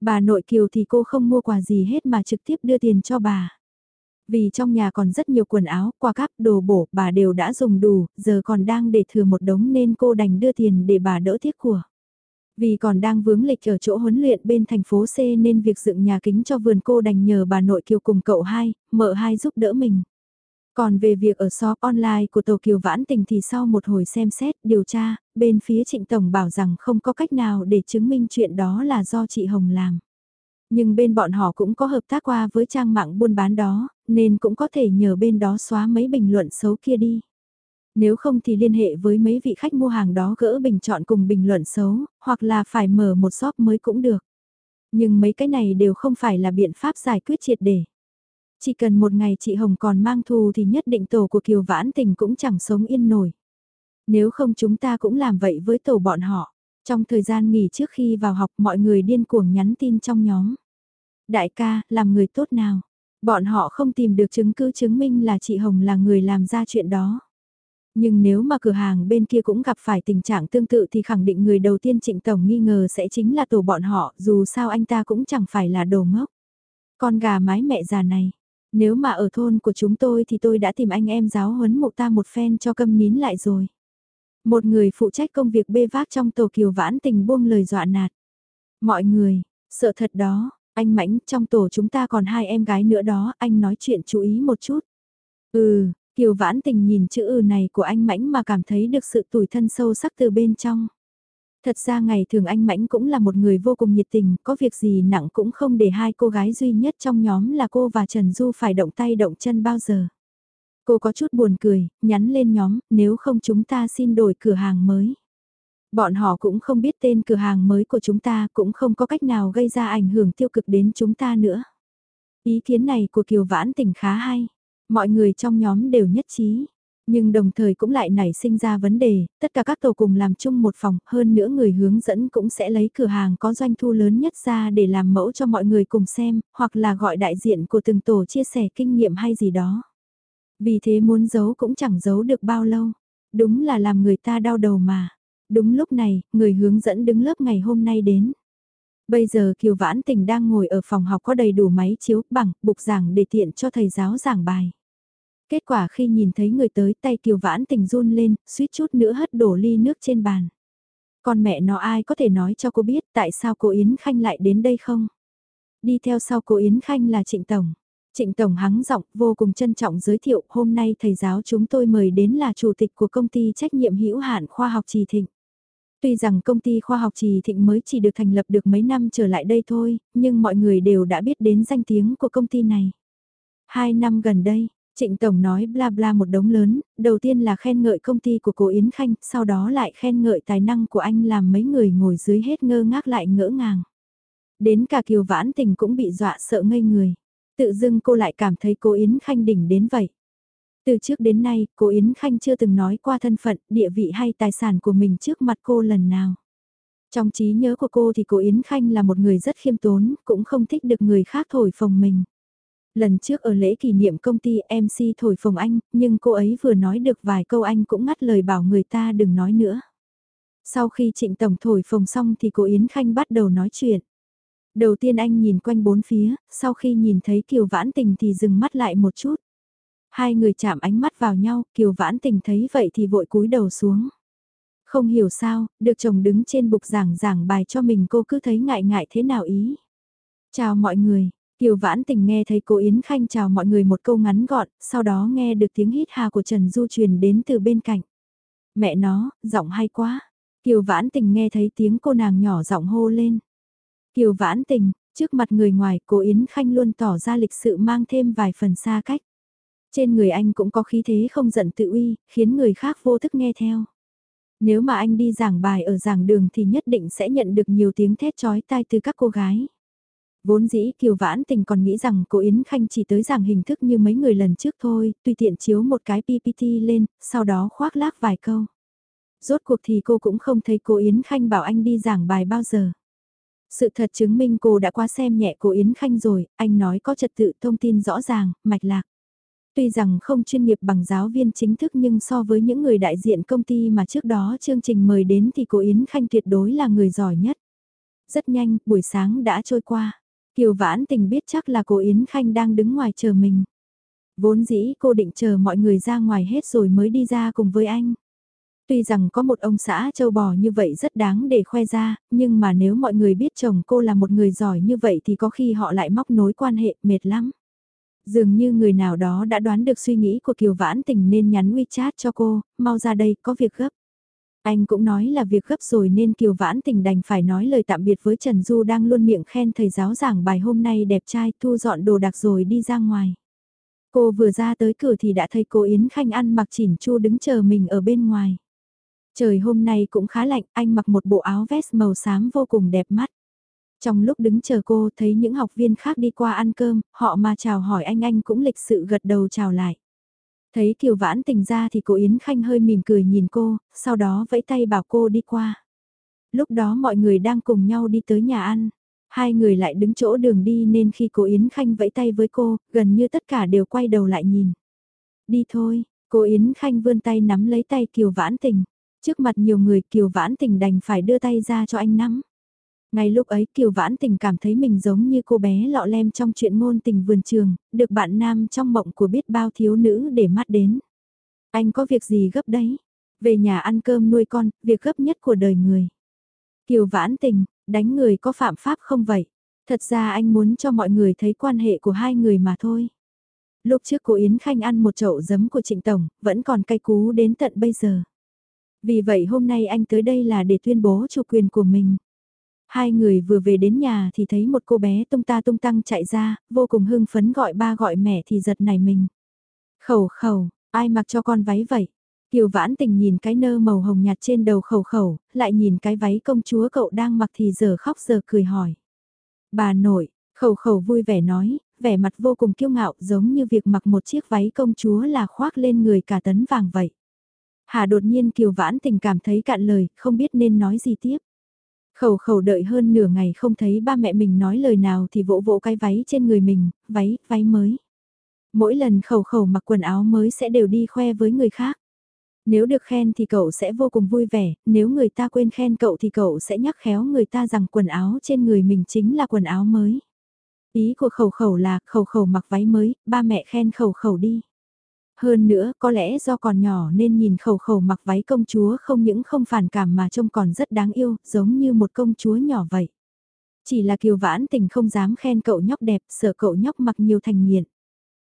Bà nội Kiều thì cô không mua quà gì hết mà trực tiếp đưa tiền cho bà. Vì trong nhà còn rất nhiều quần áo, quà cáp, đồ bổ, bà đều đã dùng đủ, giờ còn đang để thừa một đống nên cô đành đưa tiền để bà đỡ tiếc của. Vì còn đang vướng lịch ở chỗ huấn luyện bên thành phố C nên việc dựng nhà kính cho vườn cô đành nhờ bà nội Kiều cùng cậu hai, mợ hai giúp đỡ mình. Còn về việc ở shop online của Tổ Kiều Vãn Tình thì sau một hồi xem xét, điều tra, bên phía Trịnh Tổng bảo rằng không có cách nào để chứng minh chuyện đó là do chị Hồng làm. Nhưng bên bọn họ cũng có hợp tác qua với trang mạng buôn bán đó, nên cũng có thể nhờ bên đó xóa mấy bình luận xấu kia đi. Nếu không thì liên hệ với mấy vị khách mua hàng đó gỡ bình chọn cùng bình luận xấu, hoặc là phải mở một shop mới cũng được. Nhưng mấy cái này đều không phải là biện pháp giải quyết triệt để. Chỉ cần một ngày chị Hồng còn mang thù thì nhất định tổ của Kiều Vãn Tình cũng chẳng sống yên nổi. Nếu không chúng ta cũng làm vậy với tổ bọn họ. Trong thời gian nghỉ trước khi vào học mọi người điên cuồng nhắn tin trong nhóm. Đại ca, làm người tốt nào? Bọn họ không tìm được chứng cứ chứng minh là chị Hồng là người làm ra chuyện đó. Nhưng nếu mà cửa hàng bên kia cũng gặp phải tình trạng tương tự thì khẳng định người đầu tiên Trịnh Tổng nghi ngờ sẽ chính là tổ bọn họ, dù sao anh ta cũng chẳng phải là đồ ngốc. Con gà mái mẹ già này, nếu mà ở thôn của chúng tôi thì tôi đã tìm anh em giáo huấn mộ ta một phen cho câm nín lại rồi. Một người phụ trách công việc bê vác trong tổ kiều vãn tình buông lời dọa nạt. Mọi người, sợ thật đó, anh Mãnh trong tổ chúng ta còn hai em gái nữa đó, anh nói chuyện chú ý một chút. Ừ, Kiều Vãn Tình nhìn chữ ừ này của anh Mãnh mà cảm thấy được sự tủi thân sâu sắc từ bên trong. Thật ra ngày thường anh Mãnh cũng là một người vô cùng nhiệt tình, có việc gì nặng cũng không để hai cô gái duy nhất trong nhóm là cô và Trần Du phải động tay động chân bao giờ. Cô có chút buồn cười, nhắn lên nhóm, nếu không chúng ta xin đổi cửa hàng mới. Bọn họ cũng không biết tên cửa hàng mới của chúng ta, cũng không có cách nào gây ra ảnh hưởng tiêu cực đến chúng ta nữa. Ý kiến này của Kiều Vãn Tình khá hay. Mọi người trong nhóm đều nhất trí. Nhưng đồng thời cũng lại nảy sinh ra vấn đề, tất cả các tổ cùng làm chung một phòng, hơn nữa người hướng dẫn cũng sẽ lấy cửa hàng có doanh thu lớn nhất ra để làm mẫu cho mọi người cùng xem, hoặc là gọi đại diện của từng tổ chia sẻ kinh nghiệm hay gì đó. Vì thế muốn giấu cũng chẳng giấu được bao lâu. Đúng là làm người ta đau đầu mà. Đúng lúc này, người hướng dẫn đứng lớp ngày hôm nay đến. Bây giờ Kiều Vãn Tình đang ngồi ở phòng học có đầy đủ máy chiếu, bằng, bục giảng để tiện cho thầy giáo giảng bài. Kết quả khi nhìn thấy người tới tay Kiều Vãn Tình run lên, suýt chút nữa hất đổ ly nước trên bàn. Con mẹ nó ai có thể nói cho cô biết tại sao cô Yến Khanh lại đến đây không? Đi theo sau cô Yến Khanh là Trịnh Tổng. Trịnh Tổng hắng giọng vô cùng trân trọng giới thiệu hôm nay thầy giáo chúng tôi mời đến là chủ tịch của công ty trách nhiệm hữu hạn khoa học trì thịnh. Tuy rằng công ty khoa học trì thịnh mới chỉ được thành lập được mấy năm trở lại đây thôi, nhưng mọi người đều đã biết đến danh tiếng của công ty này. Hai năm gần đây, Trịnh Tổng nói bla bla một đống lớn, đầu tiên là khen ngợi công ty của cô Yến Khanh, sau đó lại khen ngợi tài năng của anh làm mấy người ngồi dưới hết ngơ ngác lại ngỡ ngàng. Đến cả Kiều Vãn Tình cũng bị dọa sợ ngây người. Tự dưng cô lại cảm thấy cô Yến Khanh đỉnh đến vậy. Từ trước đến nay, cô Yến Khanh chưa từng nói qua thân phận, địa vị hay tài sản của mình trước mặt cô lần nào. Trong trí nhớ của cô thì cô Yến Khanh là một người rất khiêm tốn, cũng không thích được người khác thổi phồng mình. Lần trước ở lễ kỷ niệm công ty MC thổi phồng anh, nhưng cô ấy vừa nói được vài câu anh cũng ngắt lời bảo người ta đừng nói nữa. Sau khi trịnh tổng thổi phồng xong thì cô Yến Khanh bắt đầu nói chuyện. Đầu tiên anh nhìn quanh bốn phía, sau khi nhìn thấy Kiều Vãn Tình thì dừng mắt lại một chút. Hai người chạm ánh mắt vào nhau, Kiều Vãn Tình thấy vậy thì vội cúi đầu xuống. Không hiểu sao, được chồng đứng trên bục giảng giảng bài cho mình cô cứ thấy ngại ngại thế nào ý. Chào mọi người, Kiều Vãn Tình nghe thấy cô Yến Khanh chào mọi người một câu ngắn gọn, sau đó nghe được tiếng hít hà của Trần Du truyền đến từ bên cạnh. Mẹ nó, giọng hay quá. Kiều Vãn Tình nghe thấy tiếng cô nàng nhỏ giọng hô lên. Kiều Vãn Tình, trước mặt người ngoài cô Yến Khanh luôn tỏ ra lịch sự mang thêm vài phần xa cách. Trên người anh cũng có khí thế không giận tự uy, khiến người khác vô thức nghe theo. Nếu mà anh đi giảng bài ở giảng đường thì nhất định sẽ nhận được nhiều tiếng thét chói tai từ các cô gái. Vốn dĩ Kiều Vãn Tình còn nghĩ rằng cô Yến Khanh chỉ tới giảng hình thức như mấy người lần trước thôi, tùy tiện chiếu một cái PPT lên, sau đó khoác lác vài câu. Rốt cuộc thì cô cũng không thấy cô Yến Khanh bảo anh đi giảng bài bao giờ. Sự thật chứng minh cô đã quá xem nhẹ cô Yến Khanh rồi, anh nói có trật tự thông tin rõ ràng, mạch lạc. Tuy rằng không chuyên nghiệp bằng giáo viên chính thức nhưng so với những người đại diện công ty mà trước đó chương trình mời đến thì cô Yến Khanh tuyệt đối là người giỏi nhất. Rất nhanh, buổi sáng đã trôi qua. Kiều Vãn Tình biết chắc là cô Yến Khanh đang đứng ngoài chờ mình. Vốn dĩ cô định chờ mọi người ra ngoài hết rồi mới đi ra cùng với anh. Tuy rằng có một ông xã châu bò như vậy rất đáng để khoe ra, nhưng mà nếu mọi người biết chồng cô là một người giỏi như vậy thì có khi họ lại móc nối quan hệ mệt lắm. Dường như người nào đó đã đoán được suy nghĩ của Kiều Vãn Tình nên nhắn WeChat cho cô, mau ra đây, có việc gấp. Anh cũng nói là việc gấp rồi nên Kiều Vãn Tình đành phải nói lời tạm biệt với Trần Du đang luôn miệng khen thầy giáo giảng bài hôm nay đẹp trai thu dọn đồ đạc rồi đi ra ngoài. Cô vừa ra tới cửa thì đã thấy cô Yến Khanh ăn mặc chỉn chu đứng chờ mình ở bên ngoài. Trời hôm nay cũng khá lạnh, anh mặc một bộ áo vest màu xám vô cùng đẹp mắt. Trong lúc đứng chờ cô thấy những học viên khác đi qua ăn cơm, họ mà chào hỏi anh anh cũng lịch sự gật đầu chào lại. Thấy Kiều Vãn tình ra thì cô Yến Khanh hơi mỉm cười nhìn cô, sau đó vẫy tay bảo cô đi qua. Lúc đó mọi người đang cùng nhau đi tới nhà ăn. Hai người lại đứng chỗ đường đi nên khi cô Yến Khanh vẫy tay với cô, gần như tất cả đều quay đầu lại nhìn. Đi thôi, cô Yến Khanh vươn tay nắm lấy tay Kiều Vãn Tình. Trước mặt nhiều người Kiều Vãn Tình đành phải đưa tay ra cho anh nắm. Ngay lúc ấy Kiều Vãn Tình cảm thấy mình giống như cô bé lọ lem trong chuyện ngôn tình vườn trường, được bạn nam trong mộng của biết bao thiếu nữ để mắt đến. Anh có việc gì gấp đấy? Về nhà ăn cơm nuôi con, việc gấp nhất của đời người. Kiều Vãn Tình, đánh người có phạm pháp không vậy? Thật ra anh muốn cho mọi người thấy quan hệ của hai người mà thôi. Lúc trước cô Yến Khanh ăn một chậu giấm của Trịnh Tổng, vẫn còn cay cú đến tận bây giờ. Vì vậy hôm nay anh tới đây là để tuyên bố chủ quyền của mình. Hai người vừa về đến nhà thì thấy một cô bé tung ta tung tăng chạy ra, vô cùng hưng phấn gọi ba gọi mẹ thì giật nảy mình. Khẩu khẩu, ai mặc cho con váy vậy? Kiều vãn tình nhìn cái nơ màu hồng nhạt trên đầu khẩu khẩu, lại nhìn cái váy công chúa cậu đang mặc thì giờ khóc giờ cười hỏi. Bà nội, khẩu khẩu vui vẻ nói, vẻ mặt vô cùng kiêu ngạo giống như việc mặc một chiếc váy công chúa là khoác lên người cả tấn vàng vậy. Hà đột nhiên Kiều Vãn Tình cảm thấy cạn lời, không biết nên nói gì tiếp. Khẩu khẩu đợi hơn nửa ngày không thấy ba mẹ mình nói lời nào thì vỗ vỗ cái váy trên người mình, váy, váy mới. Mỗi lần khẩu khẩu mặc quần áo mới sẽ đều đi khoe với người khác. Nếu được khen thì cậu sẽ vô cùng vui vẻ, nếu người ta quên khen cậu thì cậu sẽ nhắc khéo người ta rằng quần áo trên người mình chính là quần áo mới. Ý của khẩu khẩu là khẩu khẩu mặc váy mới, ba mẹ khen khẩu khẩu đi. Hơn nữa, có lẽ do còn nhỏ nên nhìn khẩu khẩu mặc váy công chúa không những không phản cảm mà trông còn rất đáng yêu, giống như một công chúa nhỏ vậy. Chỉ là kiều vãn tình không dám khen cậu nhóc đẹp, sợ cậu nhóc mặc nhiều thành nghiện.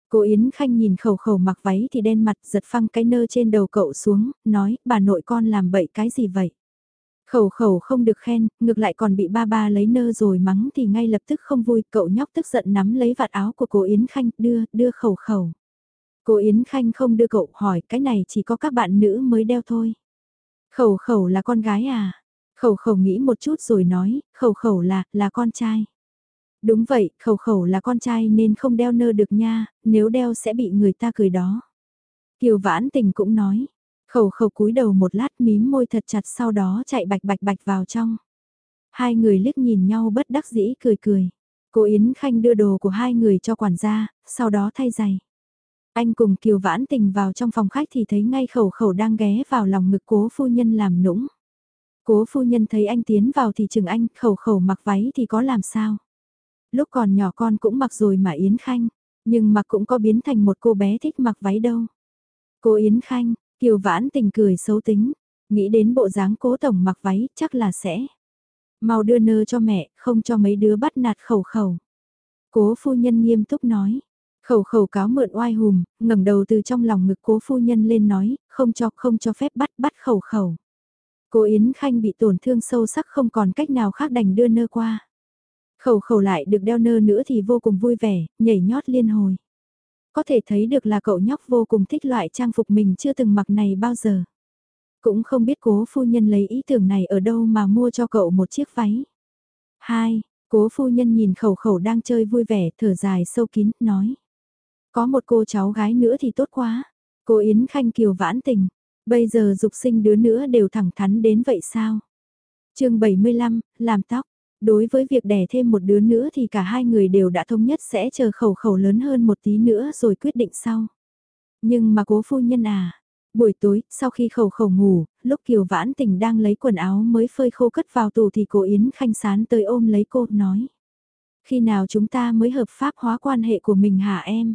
Cô Yến Khanh nhìn khẩu khẩu mặc váy thì đen mặt giật phăng cái nơ trên đầu cậu xuống, nói, bà nội con làm bậy cái gì vậy? Khẩu khẩu không được khen, ngược lại còn bị ba ba lấy nơ rồi mắng thì ngay lập tức không vui, cậu nhóc tức giận nắm lấy vạt áo của cô Yến Khanh, đưa, đưa khẩu khẩu. Cô Yến Khanh không đưa cậu hỏi cái này chỉ có các bạn nữ mới đeo thôi. Khẩu khẩu là con gái à? Khẩu khẩu nghĩ một chút rồi nói, khẩu khẩu là, là con trai. Đúng vậy, khẩu khẩu là con trai nên không đeo nơ được nha, nếu đeo sẽ bị người ta cười đó. Kiều vãn tình cũng nói, khẩu khẩu cúi đầu một lát mím môi thật chặt sau đó chạy bạch bạch bạch vào trong. Hai người liếc nhìn nhau bất đắc dĩ cười cười. Cô Yến Khanh đưa đồ của hai người cho quản gia, sau đó thay giày. Anh cùng Kiều Vãn Tình vào trong phòng khách thì thấy ngay khẩu khẩu đang ghé vào lòng ngực cố phu nhân làm nũng. Cố phu nhân thấy anh tiến vào thì chừng anh, khẩu khẩu mặc váy thì có làm sao. Lúc còn nhỏ con cũng mặc rồi mà Yến Khanh, nhưng mặc cũng có biến thành một cô bé thích mặc váy đâu. Cô Yến Khanh, Kiều Vãn Tình cười xấu tính, nghĩ đến bộ dáng cố tổng mặc váy chắc là sẽ. Mau đưa nơ cho mẹ, không cho mấy đứa bắt nạt khẩu khẩu. Cố phu nhân nghiêm túc nói, Khẩu khẩu cáo mượn oai hùm, ngẩng đầu từ trong lòng ngực cố phu nhân lên nói, không cho không cho phép bắt bắt khẩu khẩu. Cô Yến Khanh bị tổn thương sâu sắc không còn cách nào khác đành đưa nơ qua. Khẩu khẩu lại được đeo nơ nữa thì vô cùng vui vẻ, nhảy nhót liên hồi. Có thể thấy được là cậu nhóc vô cùng thích loại trang phục mình chưa từng mặc này bao giờ. Cũng không biết cố phu nhân lấy ý tưởng này ở đâu mà mua cho cậu một chiếc váy. 2. Cố phu nhân nhìn khẩu khẩu đang chơi vui vẻ, thở dài sâu kín, nói. Có một cô cháu gái nữa thì tốt quá. Cô Yến Khanh Kiều vãn tình. Bây giờ dục sinh đứa nữa đều thẳng thắn đến vậy sao? chương 75, làm tóc. Đối với việc đẻ thêm một đứa nữa thì cả hai người đều đã thống nhất sẽ chờ khẩu khẩu lớn hơn một tí nữa rồi quyết định sau. Nhưng mà cố phu nhân à, buổi tối, sau khi khẩu khẩu ngủ, lúc Kiều Vãn Tình đang lấy quần áo mới phơi khô cất vào tủ thì cô Yến Khanh sán tới ôm lấy cô, nói. Khi nào chúng ta mới hợp pháp hóa quan hệ của mình hả em?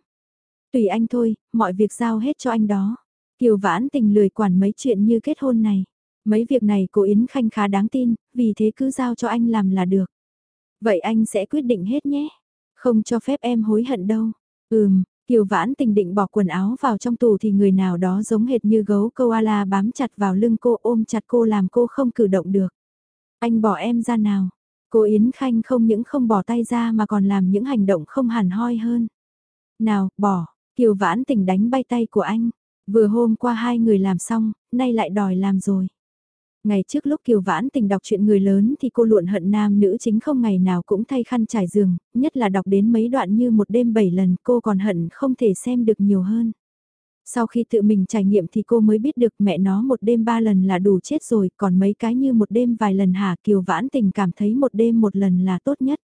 Tùy anh thôi, mọi việc giao hết cho anh đó. Kiều vãn tình lười quản mấy chuyện như kết hôn này. Mấy việc này cô Yến Khanh khá đáng tin, vì thế cứ giao cho anh làm là được. Vậy anh sẽ quyết định hết nhé. Không cho phép em hối hận đâu. Ừm, Kiều vãn tình định bỏ quần áo vào trong tủ thì người nào đó giống hệt như gấu koala bám chặt vào lưng cô ôm chặt cô làm cô không cử động được. Anh bỏ em ra nào. Cô Yến Khanh không những không bỏ tay ra mà còn làm những hành động không hẳn hoi hơn. Nào, bỏ, Kiều vãn tình đánh bay tay của anh. Vừa hôm qua hai người làm xong, nay lại đòi làm rồi. Ngày trước lúc Kiều Vãn Tình đọc chuyện người lớn thì cô luận hận nam nữ chính không ngày nào cũng thay khăn trải giường, nhất là đọc đến mấy đoạn như một đêm bảy lần cô còn hận không thể xem được nhiều hơn. Sau khi tự mình trải nghiệm thì cô mới biết được mẹ nó một đêm ba lần là đủ chết rồi, còn mấy cái như một đêm vài lần hả Kiều Vãn Tình cảm thấy một đêm một lần là tốt nhất.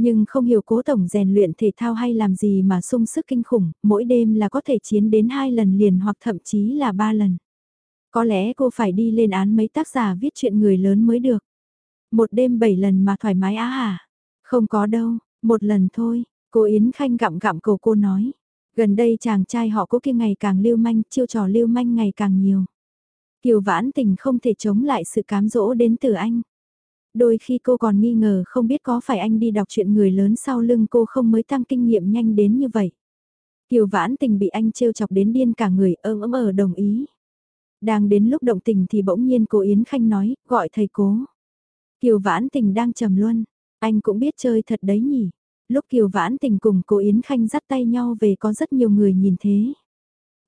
Nhưng không hiểu cố tổng rèn luyện thể thao hay làm gì mà sung sức kinh khủng, mỗi đêm là có thể chiến đến hai lần liền hoặc thậm chí là ba lần. Có lẽ cô phải đi lên án mấy tác giả viết chuyện người lớn mới được. Một đêm bảy lần mà thoải mái á hả? Không có đâu, một lần thôi, cô Yến Khanh gặm gặm cầu cô nói. Gần đây chàng trai họ cố kia ngày càng lưu manh, chiêu trò lưu manh ngày càng nhiều. Kiều vãn tình không thể chống lại sự cám dỗ đến từ anh. Đôi khi cô còn nghi ngờ không biết có phải anh đi đọc chuyện người lớn sau lưng cô không mới tăng kinh nghiệm nhanh đến như vậy. Kiều vãn tình bị anh trêu chọc đến điên cả người ơm ấm ở đồng ý. Đang đến lúc động tình thì bỗng nhiên cô Yến Khanh nói, gọi thầy cố. Kiều vãn tình đang trầm luân, anh cũng biết chơi thật đấy nhỉ. Lúc Kiều vãn tình cùng cô Yến Khanh dắt tay nhau về có rất nhiều người nhìn thế.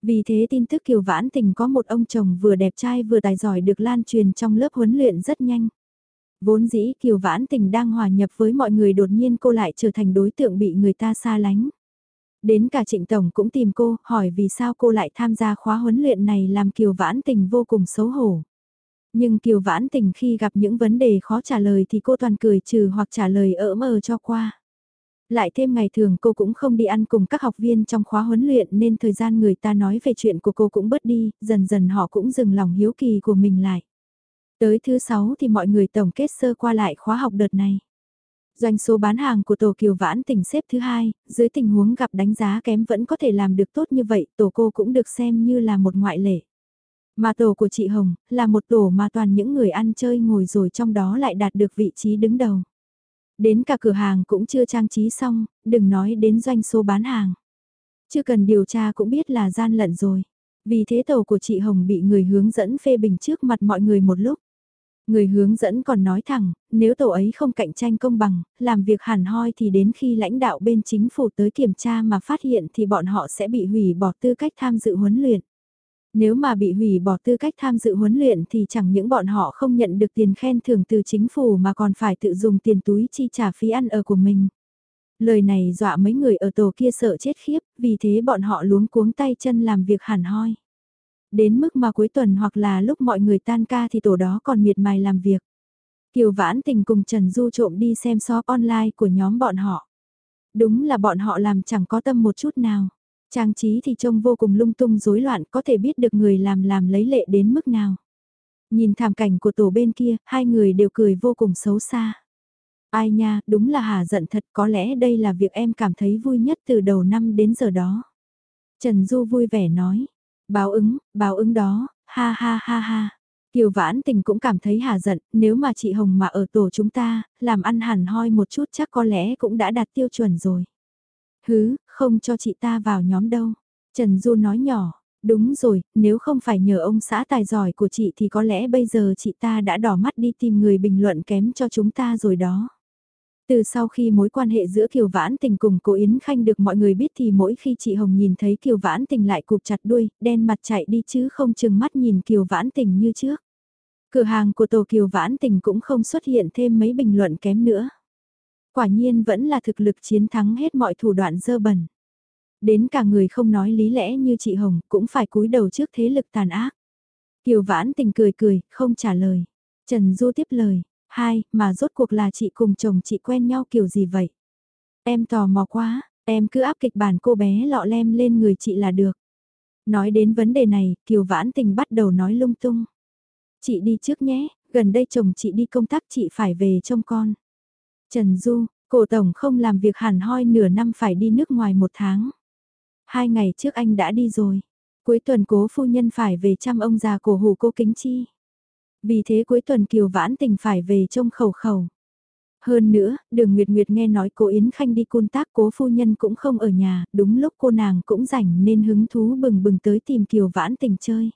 Vì thế tin tức Kiều Vãn Tình có một ông chồng vừa đẹp trai vừa tài giỏi được lan truyền trong lớp huấn luyện rất nhanh. Vốn dĩ Kiều Vãn Tình đang hòa nhập với mọi người đột nhiên cô lại trở thành đối tượng bị người ta xa lánh. Đến cả Trịnh Tổng cũng tìm cô, hỏi vì sao cô lại tham gia khóa huấn luyện này làm Kiều Vãn Tình vô cùng xấu hổ. Nhưng Kiều Vãn Tình khi gặp những vấn đề khó trả lời thì cô toàn cười trừ hoặc trả lời ỡ mờ cho qua. Lại thêm ngày thường cô cũng không đi ăn cùng các học viên trong khóa huấn luyện nên thời gian người ta nói về chuyện của cô cũng bớt đi, dần dần họ cũng dừng lòng hiếu kỳ của mình lại. Tới thứ sáu thì mọi người tổng kết sơ qua lại khóa học đợt này. Doanh số bán hàng của tổ Kiều Vãn tỉnh xếp thứ hai, dưới tình huống gặp đánh giá kém vẫn có thể làm được tốt như vậy, tổ cô cũng được xem như là một ngoại lệ. Mà tổ của chị Hồng, là một tổ mà toàn những người ăn chơi ngồi rồi trong đó lại đạt được vị trí đứng đầu. Đến cả cửa hàng cũng chưa trang trí xong, đừng nói đến doanh số bán hàng. Chưa cần điều tra cũng biết là gian lận rồi. Vì thế tổ của chị Hồng bị người hướng dẫn phê bình trước mặt mọi người một lúc. Người hướng dẫn còn nói thẳng, nếu tổ ấy không cạnh tranh công bằng, làm việc hẳn hoi thì đến khi lãnh đạo bên chính phủ tới kiểm tra mà phát hiện thì bọn họ sẽ bị hủy bỏ tư cách tham dự huấn luyện. Nếu mà bị hủy bỏ tư cách tham dự huấn luyện thì chẳng những bọn họ không nhận được tiền khen thưởng từ chính phủ mà còn phải tự dùng tiền túi chi trả phí ăn ở của mình. Lời này dọa mấy người ở tổ kia sợ chết khiếp, vì thế bọn họ luống cuống tay chân làm việc hẳn hoi. Đến mức mà cuối tuần hoặc là lúc mọi người tan ca thì tổ đó còn miệt mài làm việc. Kiều Vãn Tình cùng Trần Du trộm đi xem shop online của nhóm bọn họ. Đúng là bọn họ làm chẳng có tâm một chút nào. Trang trí thì trông vô cùng lung tung rối loạn có thể biết được người làm làm lấy lệ đến mức nào. Nhìn thảm cảnh của tổ bên kia, hai người đều cười vô cùng xấu xa. Ai nha, đúng là hà giận thật có lẽ đây là việc em cảm thấy vui nhất từ đầu năm đến giờ đó. Trần Du vui vẻ nói, báo ứng, báo ứng đó, ha ha ha ha. Kiều Vãn Tình cũng cảm thấy hà giận, nếu mà chị Hồng mà ở tổ chúng ta, làm ăn hẳn hoi một chút chắc có lẽ cũng đã đạt tiêu chuẩn rồi. Hứ, không cho chị ta vào nhóm đâu. Trần Du nói nhỏ, đúng rồi, nếu không phải nhờ ông xã tài giỏi của chị thì có lẽ bây giờ chị ta đã đỏ mắt đi tìm người bình luận kém cho chúng ta rồi đó. Từ sau khi mối quan hệ giữa Kiều Vãn Tình cùng Cố Yến Khanh được mọi người biết thì mỗi khi chị Hồng nhìn thấy Kiều Vãn Tình lại cụp chặt đuôi, đen mặt chạy đi chứ không chừng mắt nhìn Kiều Vãn Tình như trước. Cửa hàng của Tổ Kiều Vãn Tình cũng không xuất hiện thêm mấy bình luận kém nữa. Quả nhiên vẫn là thực lực chiến thắng hết mọi thủ đoạn dơ bẩn. Đến cả người không nói lý lẽ như chị Hồng cũng phải cúi đầu trước thế lực tàn ác. Kiều Vãn Tình cười cười, không trả lời. Trần Du tiếp lời, hai, mà rốt cuộc là chị cùng chồng chị quen nhau kiểu gì vậy? Em tò mò quá, em cứ áp kịch bản cô bé lọ lem lên người chị là được. Nói đến vấn đề này, Kiều Vãn Tình bắt đầu nói lung tung. Chị đi trước nhé, gần đây chồng chị đi công tác chị phải về trông con. Trần Du, cổ tổng không làm việc hẳn hoi nửa năm phải đi nước ngoài một tháng. Hai ngày trước anh đã đi rồi. Cuối tuần cố phu nhân phải về chăm ông già cổ hủ cô kính chi. Vì thế cuối tuần Kiều Vãn Tình phải về trông khẩu khẩu. Hơn nữa, đường Nguyệt Nguyệt nghe nói cô Yến Khanh đi công tác cố phu nhân cũng không ở nhà, đúng lúc cô nàng cũng rảnh nên hứng thú bừng bừng tới tìm Kiều Vãn Tình chơi.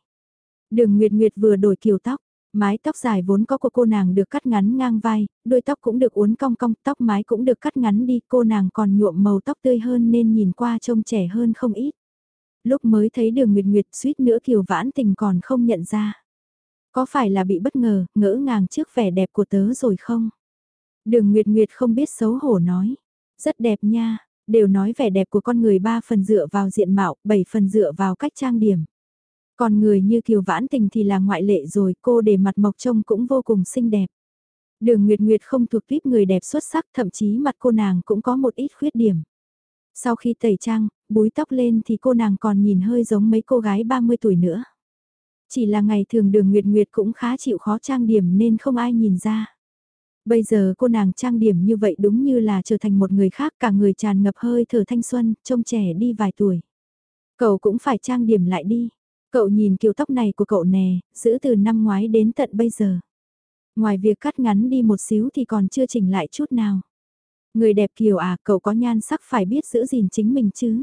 Đường Nguyệt Nguyệt vừa đổi kiều tóc, mái tóc dài vốn có của cô nàng được cắt ngắn ngang vai, đôi tóc cũng được uốn cong cong, tóc mái cũng được cắt ngắn đi, cô nàng còn nhuộm màu tóc tươi hơn nên nhìn qua trông trẻ hơn không ít. Lúc mới thấy đường Nguyệt Nguyệt suýt nữa Kiều Vãn Tình còn không nhận ra. Có phải là bị bất ngờ, ngỡ ngàng trước vẻ đẹp của tớ rồi không? Đường Nguyệt Nguyệt không biết xấu hổ nói. Rất đẹp nha, đều nói vẻ đẹp của con người ba phần dựa vào diện mạo, bảy phần dựa vào cách trang điểm. Còn người như Kiều Vãn Tình thì là ngoại lệ rồi, cô để mặt mộc trông cũng vô cùng xinh đẹp. Đường Nguyệt Nguyệt không thuộc tiếp người đẹp xuất sắc, thậm chí mặt cô nàng cũng có một ít khuyết điểm. Sau khi tẩy trang, búi tóc lên thì cô nàng còn nhìn hơi giống mấy cô gái 30 tuổi nữa. Chỉ là ngày thường đường Nguyệt Nguyệt cũng khá chịu khó trang điểm nên không ai nhìn ra. Bây giờ cô nàng trang điểm như vậy đúng như là trở thành một người khác cả người tràn ngập hơi thở thanh xuân, trông trẻ đi vài tuổi. Cậu cũng phải trang điểm lại đi. Cậu nhìn kiểu tóc này của cậu nè, giữ từ năm ngoái đến tận bây giờ. Ngoài việc cắt ngắn đi một xíu thì còn chưa chỉnh lại chút nào. Người đẹp kiều à, cậu có nhan sắc phải biết giữ gìn chính mình chứ.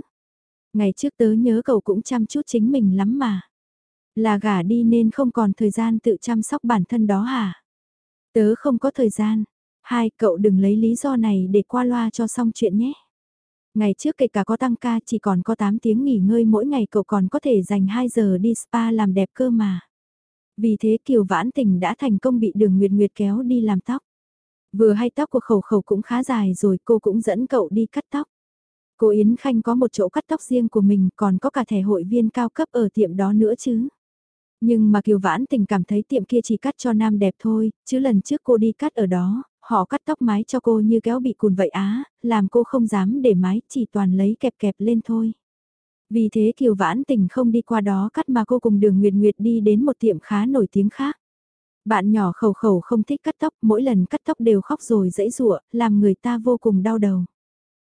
Ngày trước tớ nhớ cậu cũng chăm chút chính mình lắm mà. Là gả đi nên không còn thời gian tự chăm sóc bản thân đó hả? Tớ không có thời gian. Hai, cậu đừng lấy lý do này để qua loa cho xong chuyện nhé. Ngày trước kể cả có tăng ca chỉ còn có 8 tiếng nghỉ ngơi mỗi ngày cậu còn có thể dành 2 giờ đi spa làm đẹp cơ mà. Vì thế Kiều Vãn Tình đã thành công bị đường Nguyệt Nguyệt kéo đi làm tóc. Vừa hay tóc của khẩu khẩu cũng khá dài rồi cô cũng dẫn cậu đi cắt tóc. Cô Yến Khanh có một chỗ cắt tóc riêng của mình còn có cả thẻ hội viên cao cấp ở tiệm đó nữa chứ. Nhưng mà Kiều Vãn Tình cảm thấy tiệm kia chỉ cắt cho nam đẹp thôi, chứ lần trước cô đi cắt ở đó, họ cắt tóc mái cho cô như kéo bị cùn vậy á, làm cô không dám để mái, chỉ toàn lấy kẹp kẹp lên thôi. Vì thế Kiều Vãn Tình không đi qua đó cắt mà cô cùng đường Nguyệt Nguyệt đi đến một tiệm khá nổi tiếng khác. Bạn nhỏ khẩu khẩu không thích cắt tóc, mỗi lần cắt tóc đều khóc rồi dãy rụa, làm người ta vô cùng đau đầu.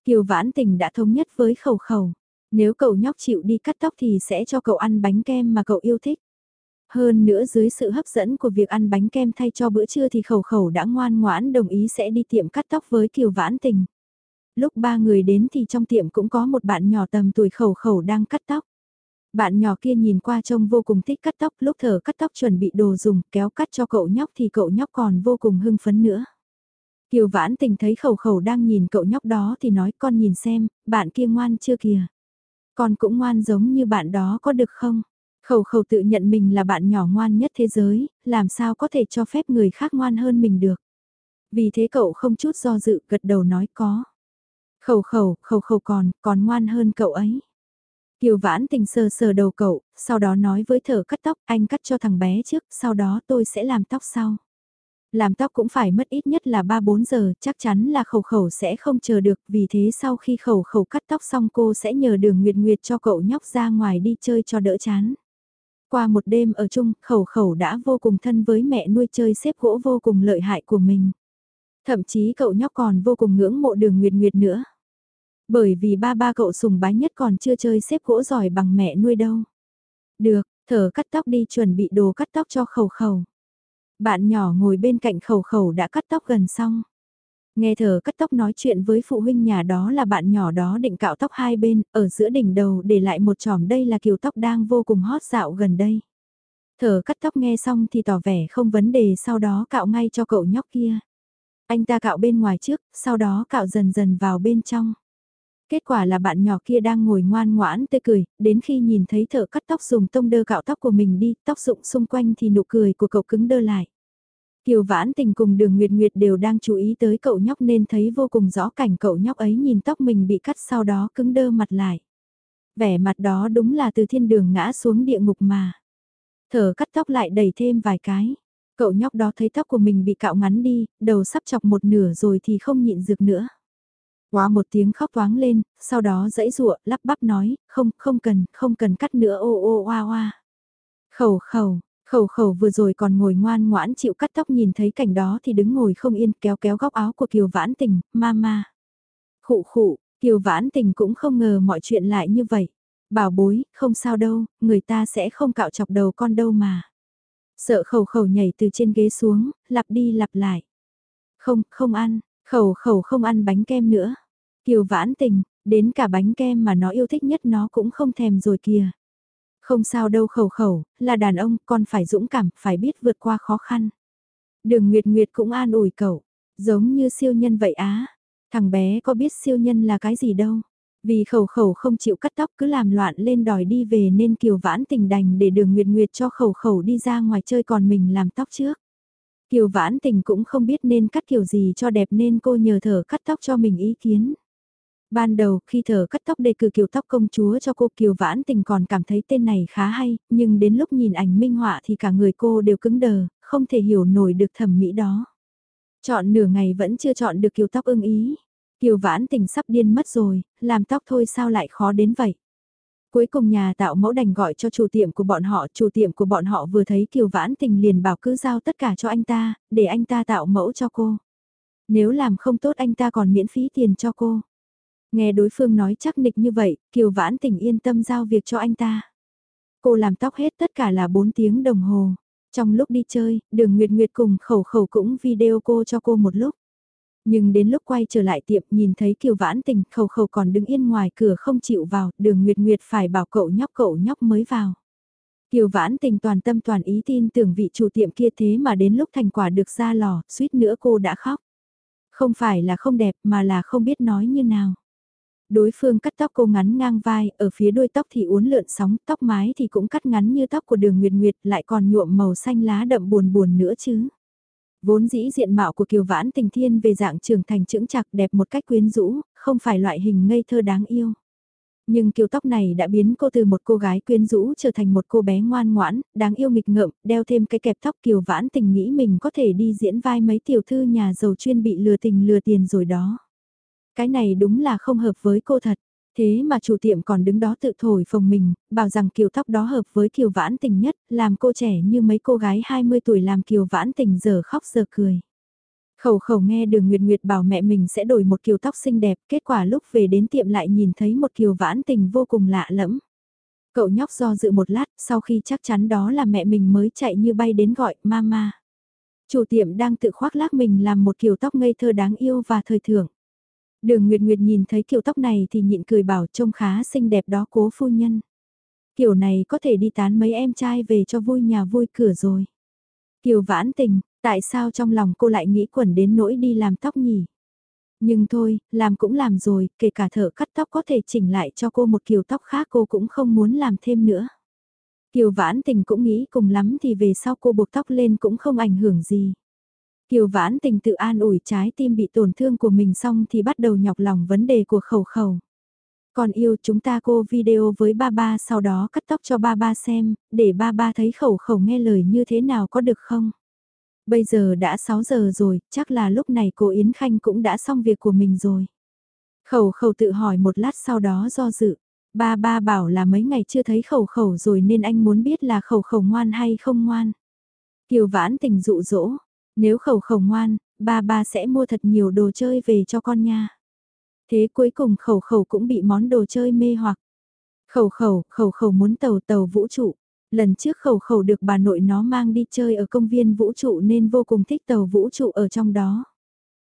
Kiều Vãn Tình đã thống nhất với khẩu khẩu. Nếu cậu nhóc chịu đi cắt tóc thì sẽ cho cậu ăn bánh kem mà cậu yêu thích. Hơn nữa dưới sự hấp dẫn của việc ăn bánh kem thay cho bữa trưa thì khẩu khẩu đã ngoan ngoãn đồng ý sẽ đi tiệm cắt tóc với Kiều Vãn Tình. Lúc ba người đến thì trong tiệm cũng có một bạn nhỏ tầm tuổi khẩu khẩu đang cắt tóc. Bạn nhỏ kia nhìn qua trông vô cùng thích cắt tóc, lúc thở cắt tóc chuẩn bị đồ dùng, kéo cắt cho cậu nhóc thì cậu nhóc còn vô cùng hưng phấn nữa. Kiều Vãn Tình thấy khẩu khẩu đang nhìn cậu nhóc đó thì nói con nhìn xem, bạn kia ngoan chưa kìa. Con cũng ngoan giống như bạn đó có được không? Khẩu khẩu tự nhận mình là bạn nhỏ ngoan nhất thế giới, làm sao có thể cho phép người khác ngoan hơn mình được. Vì thế cậu không chút do dự gật đầu nói có. Khẩu khẩu, khẩu khẩu còn, còn ngoan hơn cậu ấy. Kiều vãn tình sờ sờ đầu cậu, sau đó nói với thở cắt tóc, anh cắt cho thằng bé trước, sau đó tôi sẽ làm tóc sau. Làm tóc cũng phải mất ít nhất là 3-4 giờ, chắc chắn là khẩu khẩu sẽ không chờ được, vì thế sau khi khẩu khẩu cắt tóc xong cô sẽ nhờ đường Nguyệt Nguyệt cho cậu nhóc ra ngoài đi chơi cho đỡ chán. Qua một đêm ở chung, khẩu khẩu đã vô cùng thân với mẹ nuôi chơi xếp gỗ vô cùng lợi hại của mình. Thậm chí cậu nhóc còn vô cùng ngưỡng mộ đường Nguyệt Nguyệt nữa. Bởi vì ba ba cậu sùng bái nhất còn chưa chơi xếp gỗ giỏi bằng mẹ nuôi đâu. Được, thở cắt tóc đi chuẩn bị đồ cắt tóc cho khẩu khẩu. Bạn nhỏ ngồi bên cạnh khẩu khẩu đã cắt tóc gần xong. Nghe thở cắt tóc nói chuyện với phụ huynh nhà đó là bạn nhỏ đó định cạo tóc hai bên, ở giữa đỉnh đầu để lại một tròm đây là kiểu tóc đang vô cùng hot dạo gần đây. Thở cắt tóc nghe xong thì tỏ vẻ không vấn đề sau đó cạo ngay cho cậu nhóc kia. Anh ta cạo bên ngoài trước, sau đó cạo dần dần vào bên trong. Kết quả là bạn nhỏ kia đang ngồi ngoan ngoãn tươi cười, đến khi nhìn thấy thợ cắt tóc dùng tông đơ cạo tóc của mình đi, tóc rụng xung quanh thì nụ cười của cậu cứng đơ lại. Kiều Vãn Tình cùng Đường Nguyệt Nguyệt đều đang chú ý tới cậu nhóc nên thấy vô cùng rõ cảnh cậu nhóc ấy nhìn tóc mình bị cắt sau đó cứng đơ mặt lại. Vẻ mặt đó đúng là từ thiên đường ngã xuống địa ngục mà. Thở cắt tóc lại đầy thêm vài cái. Cậu nhóc đó thấy tóc của mình bị cạo ngắn đi, đầu sắp chọc một nửa rồi thì không nhịn được nữa. Quá một tiếng khóc toáng lên, sau đó dãy rụa, lắp bắp nói, không, không cần, không cần cắt nữa ô ô oa oa. Khẩu khẩu, Khẩu khẩu vừa rồi còn ngồi ngoan ngoãn chịu cắt tóc nhìn thấy cảnh đó thì đứng ngồi không yên kéo kéo góc áo của Kiều Vãn Tình, mama. Khụ khụ, Kiều Vãn Tình cũng không ngờ mọi chuyện lại như vậy. Bảo bối, không sao đâu, người ta sẽ không cạo chọc đầu con đâu mà. Sợ khẩu khẩu nhảy từ trên ghế xuống, lặp đi lặp lại. Không, không ăn, Khẩu khẩu không ăn bánh kem nữa. Kiều vãn tình, đến cả bánh kem mà nó yêu thích nhất nó cũng không thèm rồi kìa. Không sao đâu khẩu khẩu, là đàn ông, con phải dũng cảm, phải biết vượt qua khó khăn. Đường Nguyệt Nguyệt cũng an ủi cậu, giống như siêu nhân vậy á. Thằng bé có biết siêu nhân là cái gì đâu. Vì khẩu khẩu không chịu cắt tóc cứ làm loạn lên đòi đi về nên Kiều Vãn tình đành để đường Nguyệt Nguyệt cho khẩu khẩu đi ra ngoài chơi còn mình làm tóc trước. Kiều Vãn tình cũng không biết nên cắt kiểu gì cho đẹp nên cô nhờ thở cắt tóc cho mình ý kiến. Ban đầu khi thở cắt tóc đề cử kiều tóc công chúa cho cô Kiều Vãn Tình còn cảm thấy tên này khá hay, nhưng đến lúc nhìn ảnh minh họa thì cả người cô đều cứng đờ, không thể hiểu nổi được thẩm mỹ đó. Chọn nửa ngày vẫn chưa chọn được kiều tóc ưng ý. Kiều Vãn Tình sắp điên mất rồi, làm tóc thôi sao lại khó đến vậy. Cuối cùng nhà tạo mẫu đành gọi cho chủ tiệm của bọn họ, chủ tiệm của bọn họ vừa thấy Kiều Vãn Tình liền bảo cứ giao tất cả cho anh ta, để anh ta tạo mẫu cho cô. Nếu làm không tốt anh ta còn miễn phí tiền cho cô. Nghe đối phương nói chắc nịch như vậy, Kiều Vãn Tình yên tâm giao việc cho anh ta. Cô làm tóc hết tất cả là 4 tiếng đồng hồ. Trong lúc đi chơi, đường Nguyệt Nguyệt cùng khẩu khẩu cũng video cô cho cô một lúc. Nhưng đến lúc quay trở lại tiệm nhìn thấy Kiều Vãn Tình khẩu khẩu còn đứng yên ngoài cửa không chịu vào, đường Nguyệt Nguyệt phải bảo cậu nhóc cậu nhóc mới vào. Kiều Vãn Tình toàn tâm toàn ý tin tưởng vị chủ tiệm kia thế mà đến lúc thành quả được ra lò, suýt nữa cô đã khóc. Không phải là không đẹp mà là không biết nói như nào. Đối phương cắt tóc cô ngắn ngang vai, ở phía đuôi tóc thì uốn lượn sóng, tóc mái thì cũng cắt ngắn như tóc của đường Nguyệt Nguyệt lại còn nhuộm màu xanh lá đậm buồn buồn nữa chứ. Vốn dĩ diện mạo của Kiều Vãn Tình Thiên về dạng trưởng thành trưởng chạc đẹp một cách quyến rũ, không phải loại hình ngây thơ đáng yêu. Nhưng kiều tóc này đã biến cô từ một cô gái quyến rũ trở thành một cô bé ngoan ngoãn, đáng yêu nghịch ngợm, đeo thêm cái kẹp tóc kiều vãn tình nghĩ mình có thể đi diễn vai mấy tiểu thư nhà giàu chuyên bị lừa tình lừa tiền rồi đó. Cái này đúng là không hợp với cô thật. Thế mà chủ tiệm còn đứng đó tự thổi phồng mình, bảo rằng kiều tóc đó hợp với kiều vãn tình nhất, làm cô trẻ như mấy cô gái 20 tuổi làm kiều vãn tình giờ khóc giờ cười. Khẩu khẩu nghe đường Nguyệt Nguyệt bảo mẹ mình sẽ đổi một kiều tóc xinh đẹp, kết quả lúc về đến tiệm lại nhìn thấy một kiều vãn tình vô cùng lạ lẫm. Cậu nhóc do dự một lát, sau khi chắc chắn đó là mẹ mình mới chạy như bay đến gọi mama. Chủ tiệm đang tự khoác lác mình làm một kiều tóc ngây thơ đáng yêu và thời thượng. Đường Nguyệt Nguyệt nhìn thấy kiểu tóc này thì nhịn cười bảo trông khá xinh đẹp đó cố phu nhân. Kiểu này có thể đi tán mấy em trai về cho vui nhà vui cửa rồi. Kiều vãn tình, tại sao trong lòng cô lại nghĩ quẩn đến nỗi đi làm tóc nhỉ? Nhưng thôi, làm cũng làm rồi, kể cả thợ cắt tóc có thể chỉnh lại cho cô một kiểu tóc khác cô cũng không muốn làm thêm nữa. Kiều vãn tình cũng nghĩ cùng lắm thì về sau cô buộc tóc lên cũng không ảnh hưởng gì. Kiều vãn tình tự an ủi trái tim bị tổn thương của mình xong thì bắt đầu nhọc lòng vấn đề của khẩu khẩu. Còn yêu chúng ta cô video với ba ba sau đó cắt tóc cho ba ba xem, để ba ba thấy khẩu khẩu nghe lời như thế nào có được không? Bây giờ đã 6 giờ rồi, chắc là lúc này cô Yến Khanh cũng đã xong việc của mình rồi. Khẩu khẩu tự hỏi một lát sau đó do dự. Ba ba bảo là mấy ngày chưa thấy khẩu khẩu rồi nên anh muốn biết là khẩu khẩu ngoan hay không ngoan. Kiều vãn tình dụ dỗ, nếu khẩu khẩu ngoan, ba ba sẽ mua thật nhiều đồ chơi về cho con nha. Thế cuối cùng khẩu khẩu cũng bị món đồ chơi mê hoặc. Khẩu khẩu, khẩu khẩu muốn tàu tàu vũ trụ. Lần trước khẩu khẩu được bà nội nó mang đi chơi ở công viên vũ trụ nên vô cùng thích tàu vũ trụ ở trong đó.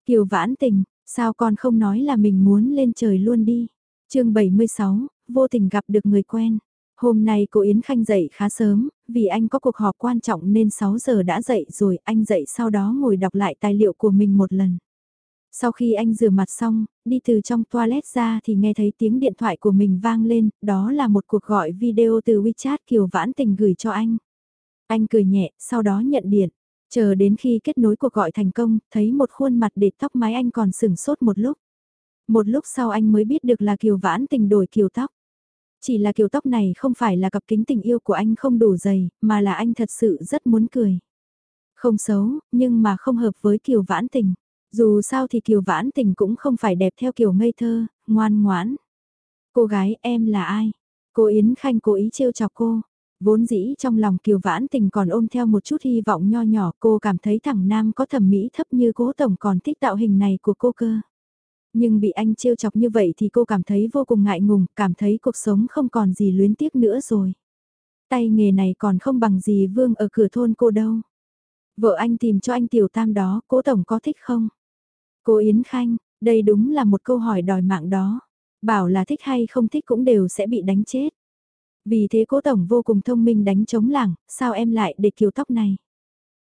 Kiều vãn tình, sao con không nói là mình muốn lên trời luôn đi. chương 76, vô tình gặp được người quen. Hôm nay cô Yến Khanh dậy khá sớm, vì anh có cuộc họp quan trọng nên 6 giờ đã dậy rồi, anh dậy sau đó ngồi đọc lại tài liệu của mình một lần. Sau khi anh rửa mặt xong, đi từ trong toilet ra thì nghe thấy tiếng điện thoại của mình vang lên, đó là một cuộc gọi video từ WeChat Kiều Vãn Tình gửi cho anh. Anh cười nhẹ, sau đó nhận điện. Chờ đến khi kết nối cuộc gọi thành công, thấy một khuôn mặt để tóc mái anh còn sửng sốt một lúc. Một lúc sau anh mới biết được là Kiều Vãn Tình đổi kiều tóc. Chỉ là kiểu tóc này không phải là cặp kính tình yêu của anh không đủ dày, mà là anh thật sự rất muốn cười. Không xấu, nhưng mà không hợp với kiểu vãn tình. Dù sao thì kiểu vãn tình cũng không phải đẹp theo kiểu ngây thơ, ngoan ngoãn. Cô gái em là ai? Cô Yến Khanh cố ý trêu chọc cô. Vốn dĩ trong lòng Kiều Vãn Tình còn ôm theo một chút hy vọng nho nhỏ cô cảm thấy thằng Nam có thẩm mỹ thấp như cố tổng còn thích tạo hình này của cô cơ. Nhưng bị anh trêu chọc như vậy thì cô cảm thấy vô cùng ngại ngùng, cảm thấy cuộc sống không còn gì luyến tiếc nữa rồi. Tay nghề này còn không bằng gì Vương ở cửa thôn cô đâu. Vợ anh tìm cho anh tiểu tam đó, cố tổng có thích không? Cô Yến Khanh, đây đúng là một câu hỏi đòi mạng đó. Bảo là thích hay không thích cũng đều sẽ bị đánh chết. Vì thế cố tổng vô cùng thông minh đánh chống lảng, sao em lại để kiều tóc này?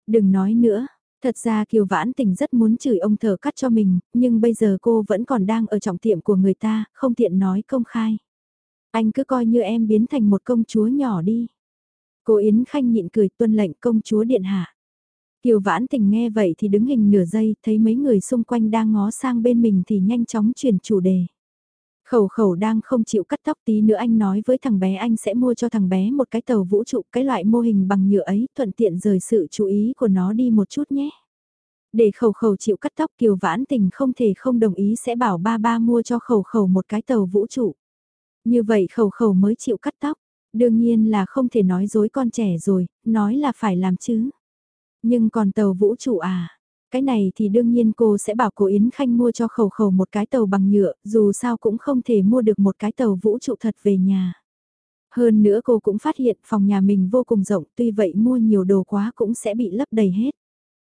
Đừng nói nữa, thật ra kiều vãn tình rất muốn chửi ông thờ cắt cho mình, nhưng bây giờ cô vẫn còn đang ở trọng tiệm của người ta, không tiện nói công khai. Anh cứ coi như em biến thành một công chúa nhỏ đi. Cô Yến Khanh nhịn cười tuân lệnh công chúa điện hạ. Kiều vãn tình nghe vậy thì đứng hình nửa giây, thấy mấy người xung quanh đang ngó sang bên mình thì nhanh chóng chuyển chủ đề. Khẩu khẩu đang không chịu cắt tóc tí nữa anh nói với thằng bé anh sẽ mua cho thằng bé một cái tàu vũ trụ cái loại mô hình bằng nhựa ấy thuận tiện rời sự chú ý của nó đi một chút nhé. Để khẩu khẩu chịu cắt tóc Kiều Vãn Tình không thể không đồng ý sẽ bảo ba ba mua cho khẩu khẩu một cái tàu vũ trụ. Như vậy khẩu khẩu mới chịu cắt tóc. Đương nhiên là không thể nói dối con trẻ rồi, nói là phải làm chứ. Nhưng còn tàu vũ trụ à? Cái này thì đương nhiên cô sẽ bảo cô Yến Khanh mua cho khẩu khẩu một cái tàu bằng nhựa, dù sao cũng không thể mua được một cái tàu vũ trụ thật về nhà. Hơn nữa cô cũng phát hiện phòng nhà mình vô cùng rộng, tuy vậy mua nhiều đồ quá cũng sẽ bị lấp đầy hết.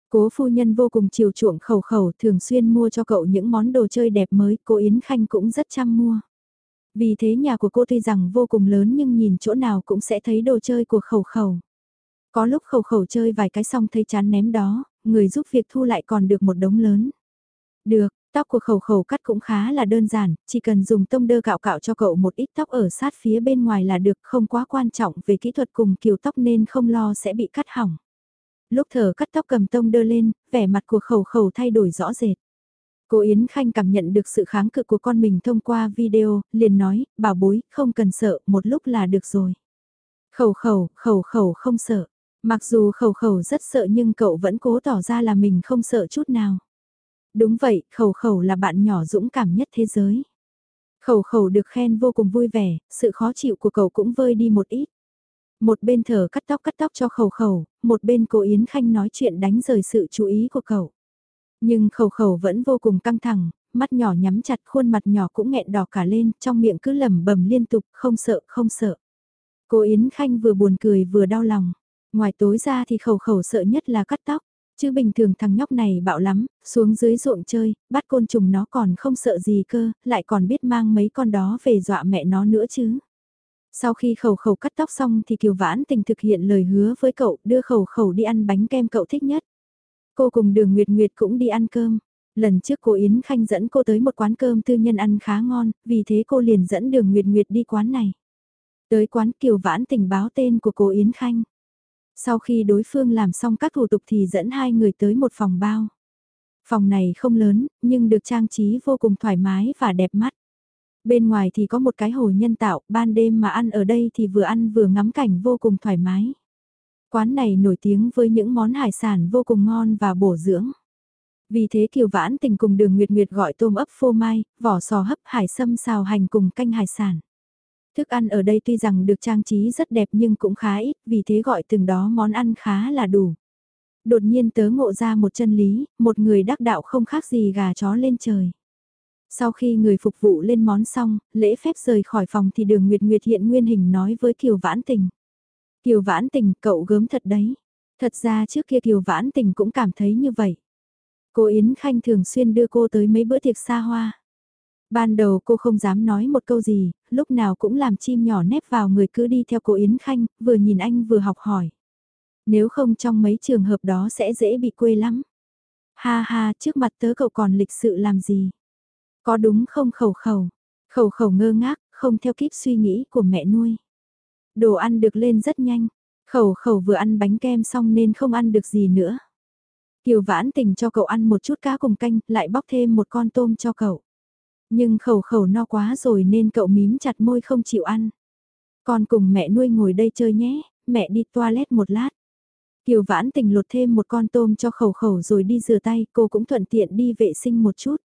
Cố phu nhân vô cùng chiều chuộng khẩu khẩu thường xuyên mua cho cậu những món đồ chơi đẹp mới, cô Yến Khanh cũng rất chăm mua. Vì thế nhà của cô tuy rằng vô cùng lớn nhưng nhìn chỗ nào cũng sẽ thấy đồ chơi của khẩu khẩu. Có lúc khẩu khẩu chơi vài cái xong thấy chán ném đó, người giúp việc thu lại còn được một đống lớn. Được, tóc của khẩu khẩu cắt cũng khá là đơn giản, chỉ cần dùng tông đơ cạo cạo cho cậu một ít tóc ở sát phía bên ngoài là được không quá quan trọng về kỹ thuật cùng kiểu tóc nên không lo sẽ bị cắt hỏng. Lúc thở cắt tóc cầm tông đơ lên, vẻ mặt của khẩu khẩu thay đổi rõ rệt. Cô Yến Khanh cảm nhận được sự kháng cự của con mình thông qua video, liền nói, bảo bối, không cần sợ, một lúc là được rồi. Khẩu khẩu, khẩu khẩu không sợ. Mặc dù khẩu khẩu rất sợ nhưng cậu vẫn cố tỏ ra là mình không sợ chút nào. Đúng vậy, khẩu khẩu là bạn nhỏ dũng cảm nhất thế giới. Khẩu khẩu được khen vô cùng vui vẻ, sự khó chịu của cậu cũng vơi đi một ít. Một bên thở cắt tóc cắt tóc cho khẩu khẩu, một bên cô Yến Khanh nói chuyện đánh rời sự chú ý của cậu. Nhưng khẩu khẩu vẫn vô cùng căng thẳng, mắt nhỏ nhắm chặt khuôn mặt nhỏ cũng nghẹn đỏ cả lên, trong miệng cứ lẩm bẩm liên tục, không sợ, không sợ. Cô Yến Khanh vừa buồn cười vừa đau lòng. Ngoài tối ra thì khẩu khẩu sợ nhất là cắt tóc. Chứ bình thường thằng nhóc này bạo lắm, xuống dưới ruộng chơi, bắt côn trùng nó còn không sợ gì cơ, lại còn biết mang mấy con đó về dọa mẹ nó nữa chứ. Sau khi khẩu khẩu cắt tóc xong thì Kiều Vãn Tình thực hiện lời hứa với cậu đưa khẩu khẩu đi ăn bánh kem cậu thích nhất. Cô cùng đường Nguyệt Nguyệt cũng đi ăn cơm. Lần trước cô Yến Khanh dẫn cô tới một quán cơm tư nhân ăn khá ngon, vì thế cô liền dẫn đường Nguyệt Nguyệt đi quán này. Tới quán Kiều Vãn Tình báo tên của cô Yến Khanh. Sau khi đối phương làm xong các thủ tục thì dẫn hai người tới một phòng bao. Phòng này không lớn, nhưng được trang trí vô cùng thoải mái và đẹp mắt. Bên ngoài thì có một cái hồ nhân tạo, ban đêm mà ăn ở đây thì vừa ăn vừa ngắm cảnh vô cùng thoải mái. Quán này nổi tiếng với những món hải sản vô cùng ngon và bổ dưỡng. Vì thế Kiều Vãn Tình cùng Đường Nguyệt Nguyệt gọi tôm ấp phô mai, vỏ sò hấp hải sâm xào hành cùng canh hải sản. Thức ăn ở đây tuy rằng được trang trí rất đẹp nhưng cũng khá ít, vì thế gọi từng đó món ăn khá là đủ. Đột nhiên tớ ngộ ra một chân lý, một người đắc đạo không khác gì gà chó lên trời. Sau khi người phục vụ lên món xong, lễ phép rời khỏi phòng thì đường Nguyệt Nguyệt hiện nguyên hình nói với Kiều Vãn Tình. Kiều Vãn Tình, cậu gớm thật đấy. Thật ra trước kia Kiều Vãn Tình cũng cảm thấy như vậy. Cô Yến Khanh thường xuyên đưa cô tới mấy bữa tiệc xa hoa. Ban đầu cô không dám nói một câu gì, lúc nào cũng làm chim nhỏ nép vào người cứ đi theo cô Yến Khanh, vừa nhìn anh vừa học hỏi. Nếu không trong mấy trường hợp đó sẽ dễ bị quê lắm. Ha ha, trước mặt tớ cậu còn lịch sự làm gì? Có đúng không khẩu khẩu? Khẩu khẩu ngơ ngác, không theo kíp suy nghĩ của mẹ nuôi. Đồ ăn được lên rất nhanh, khẩu khẩu vừa ăn bánh kem xong nên không ăn được gì nữa. Kiều vãn tình cho cậu ăn một chút cá cùng canh, lại bóc thêm một con tôm cho cậu. Nhưng khẩu khẩu no quá rồi nên cậu mím chặt môi không chịu ăn. Con cùng mẹ nuôi ngồi đây chơi nhé, mẹ đi toilet một lát. Kiều vãn tình lột thêm một con tôm cho khẩu khẩu rồi đi rửa tay, cô cũng thuận tiện đi vệ sinh một chút.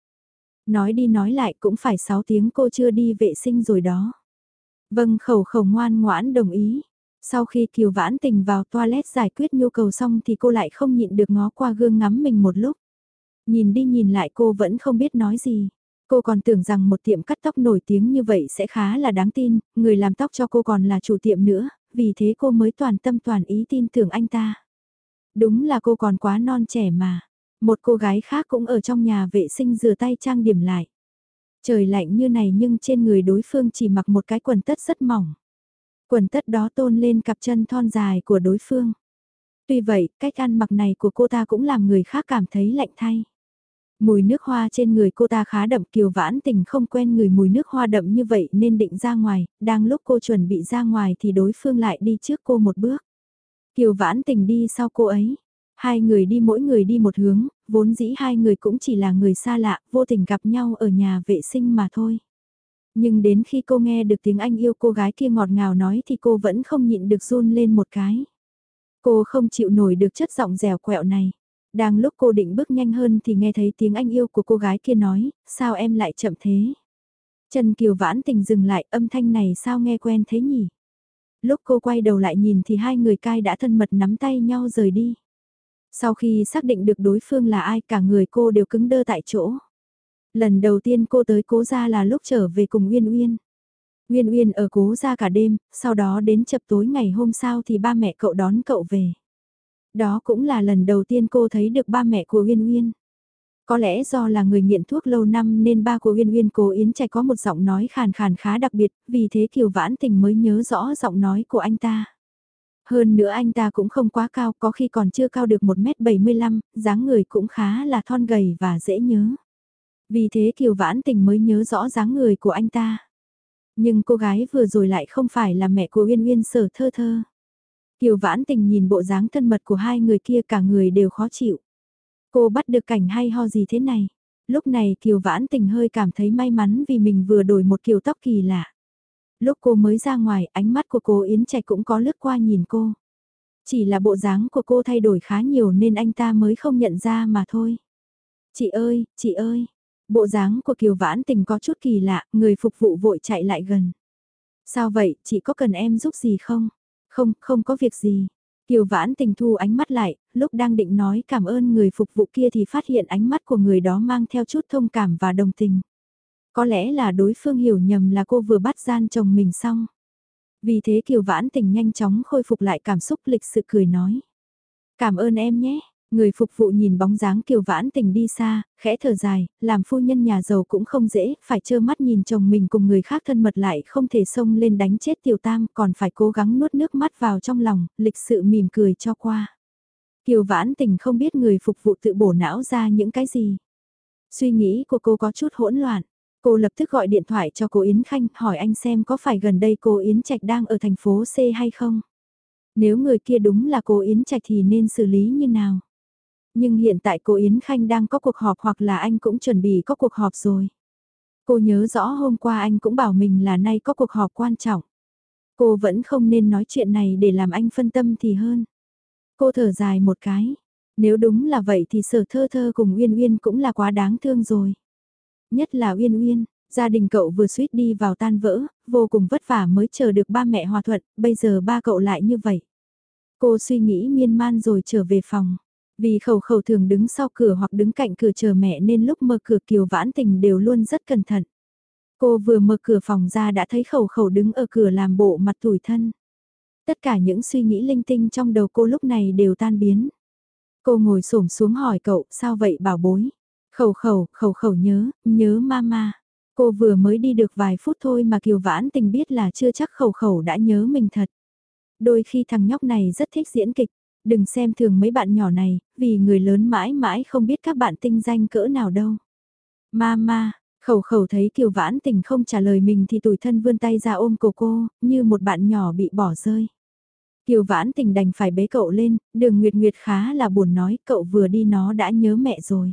Nói đi nói lại cũng phải 6 tiếng cô chưa đi vệ sinh rồi đó. Vâng khẩu khẩu ngoan ngoãn đồng ý. Sau khi Kiều Vãn Tình vào toilet giải quyết nhu cầu xong thì cô lại không nhịn được ngó qua gương ngắm mình một lúc. Nhìn đi nhìn lại cô vẫn không biết nói gì. Cô còn tưởng rằng một tiệm cắt tóc nổi tiếng như vậy sẽ khá là đáng tin, người làm tóc cho cô còn là chủ tiệm nữa, vì thế cô mới toàn tâm toàn ý tin tưởng anh ta. Đúng là cô còn quá non trẻ mà. Một cô gái khác cũng ở trong nhà vệ sinh rửa tay trang điểm lại. Trời lạnh như này nhưng trên người đối phương chỉ mặc một cái quần tất rất mỏng. Quần tất đó tôn lên cặp chân thon dài của đối phương. Tuy vậy, cách ăn mặc này của cô ta cũng làm người khác cảm thấy lạnh thay. Mùi nước hoa trên người cô ta khá đậm kiều vãn tình không quen người mùi nước hoa đậm như vậy nên định ra ngoài, đang lúc cô chuẩn bị ra ngoài thì đối phương lại đi trước cô một bước. Kiều vãn tình đi sau cô ấy. Hai người đi mỗi người đi một hướng, vốn dĩ hai người cũng chỉ là người xa lạ, vô tình gặp nhau ở nhà vệ sinh mà thôi. Nhưng đến khi cô nghe được tiếng anh yêu cô gái kia ngọt ngào nói thì cô vẫn không nhịn được run lên một cái. Cô không chịu nổi được chất giọng dẻo quẹo này. Đang lúc cô định bước nhanh hơn thì nghe thấy tiếng anh yêu của cô gái kia nói, sao em lại chậm thế? Trần Kiều vãn tình dừng lại âm thanh này sao nghe quen thế nhỉ? Lúc cô quay đầu lại nhìn thì hai người cai đã thân mật nắm tay nhau rời đi. Sau khi xác định được đối phương là ai cả người cô đều cứng đơ tại chỗ. Lần đầu tiên cô tới cố gia là lúc trở về cùng Uyên Uyên. Uyên Uyên ở cố gia cả đêm, sau đó đến chập tối ngày hôm sau thì ba mẹ cậu đón cậu về. Đó cũng là lần đầu tiên cô thấy được ba mẹ của Uyên Uyên. Có lẽ do là người nghiện thuốc lâu năm nên ba của Uyên Uyên cố Yến Trạch có một giọng nói khàn khàn khá đặc biệt, vì thế Kiều Vãn Tình mới nhớ rõ giọng nói của anh ta. Hơn nữa anh ta cũng không quá cao, có khi còn chưa cao được 1m75, dáng người cũng khá là thon gầy và dễ nhớ. Vì thế Kiều Vãn Tình mới nhớ rõ dáng người của anh ta. Nhưng cô gái vừa rồi lại không phải là mẹ của Uyên Uyên sở thơ thơ. Kiều Vãn Tình nhìn bộ dáng thân mật của hai người kia cả người đều khó chịu. Cô bắt được cảnh hay ho gì thế này? Lúc này Kiều Vãn Tình hơi cảm thấy may mắn vì mình vừa đổi một kiểu tóc kỳ lạ. Lúc cô mới ra ngoài, ánh mắt của cô Yến Trạch cũng có lướt qua nhìn cô. Chỉ là bộ dáng của cô thay đổi khá nhiều nên anh ta mới không nhận ra mà thôi. Chị ơi, chị ơi, bộ dáng của Kiều Vãn Tình có chút kỳ lạ, người phục vụ vội chạy lại gần. Sao vậy, chị có cần em giúp gì không? Không, không có việc gì. Kiều Vãn Tình thu ánh mắt lại, lúc đang định nói cảm ơn người phục vụ kia thì phát hiện ánh mắt của người đó mang theo chút thông cảm và đồng tình. Có lẽ là đối phương hiểu nhầm là cô vừa bắt gian chồng mình xong. Vì thế Kiều Vãn Tình nhanh chóng khôi phục lại cảm xúc lịch sự cười nói. Cảm ơn em nhé. Người phục vụ nhìn bóng dáng Kiều Vãn Tình đi xa, khẽ thở dài, làm phu nhân nhà giàu cũng không dễ, phải trơ mắt nhìn chồng mình cùng người khác thân mật lại không thể xông lên đánh chết Tiểu Tam, còn phải cố gắng nuốt nước mắt vào trong lòng, lịch sự mỉm cười cho qua. Kiều Vãn Tình không biết người phục vụ tự bổ não ra những cái gì. Suy nghĩ của cô có chút hỗn loạn. Cô lập tức gọi điện thoại cho cô Yến Khanh hỏi anh xem có phải gần đây cô Yến Trạch đang ở thành phố C hay không. Nếu người kia đúng là cô Yến Trạch thì nên xử lý như nào. Nhưng hiện tại cô Yến Khanh đang có cuộc họp hoặc là anh cũng chuẩn bị có cuộc họp rồi. Cô nhớ rõ hôm qua anh cũng bảo mình là nay có cuộc họp quan trọng. Cô vẫn không nên nói chuyện này để làm anh phân tâm thì hơn. Cô thở dài một cái. Nếu đúng là vậy thì sở thơ thơ cùng Uyên Uyên cũng là quá đáng thương rồi. Nhất là Uyên Uyên, gia đình cậu vừa suýt đi vào tan vỡ, vô cùng vất vả mới chờ được ba mẹ hòa thuận, bây giờ ba cậu lại như vậy. Cô suy nghĩ miên man rồi trở về phòng. Vì khẩu khẩu thường đứng sau cửa hoặc đứng cạnh cửa chờ mẹ nên lúc mở cửa kiều vãn tình đều luôn rất cẩn thận. Cô vừa mở cửa phòng ra đã thấy khẩu khẩu đứng ở cửa làm bộ mặt tủi thân. Tất cả những suy nghĩ linh tinh trong đầu cô lúc này đều tan biến. Cô ngồi xổm xuống hỏi cậu, sao vậy bảo bối? Khẩu khẩu, khẩu khẩu nhớ, nhớ mama. Cô vừa mới đi được vài phút thôi mà Kiều Vãn Tình biết là chưa chắc khẩu khẩu đã nhớ mình thật. Đôi khi thằng nhóc này rất thích diễn kịch, đừng xem thường mấy bạn nhỏ này, vì người lớn mãi mãi không biết các bạn tinh danh cỡ nào đâu. Mama, khẩu khẩu thấy Kiều Vãn Tình không trả lời mình thì tủi thân vươn tay ra ôm cổ cô, như một bạn nhỏ bị bỏ rơi. Kiều Vãn Tình đành phải bế cậu lên, đường Nguyệt Nguyệt khá là buồn nói cậu vừa đi nó đã nhớ mẹ rồi.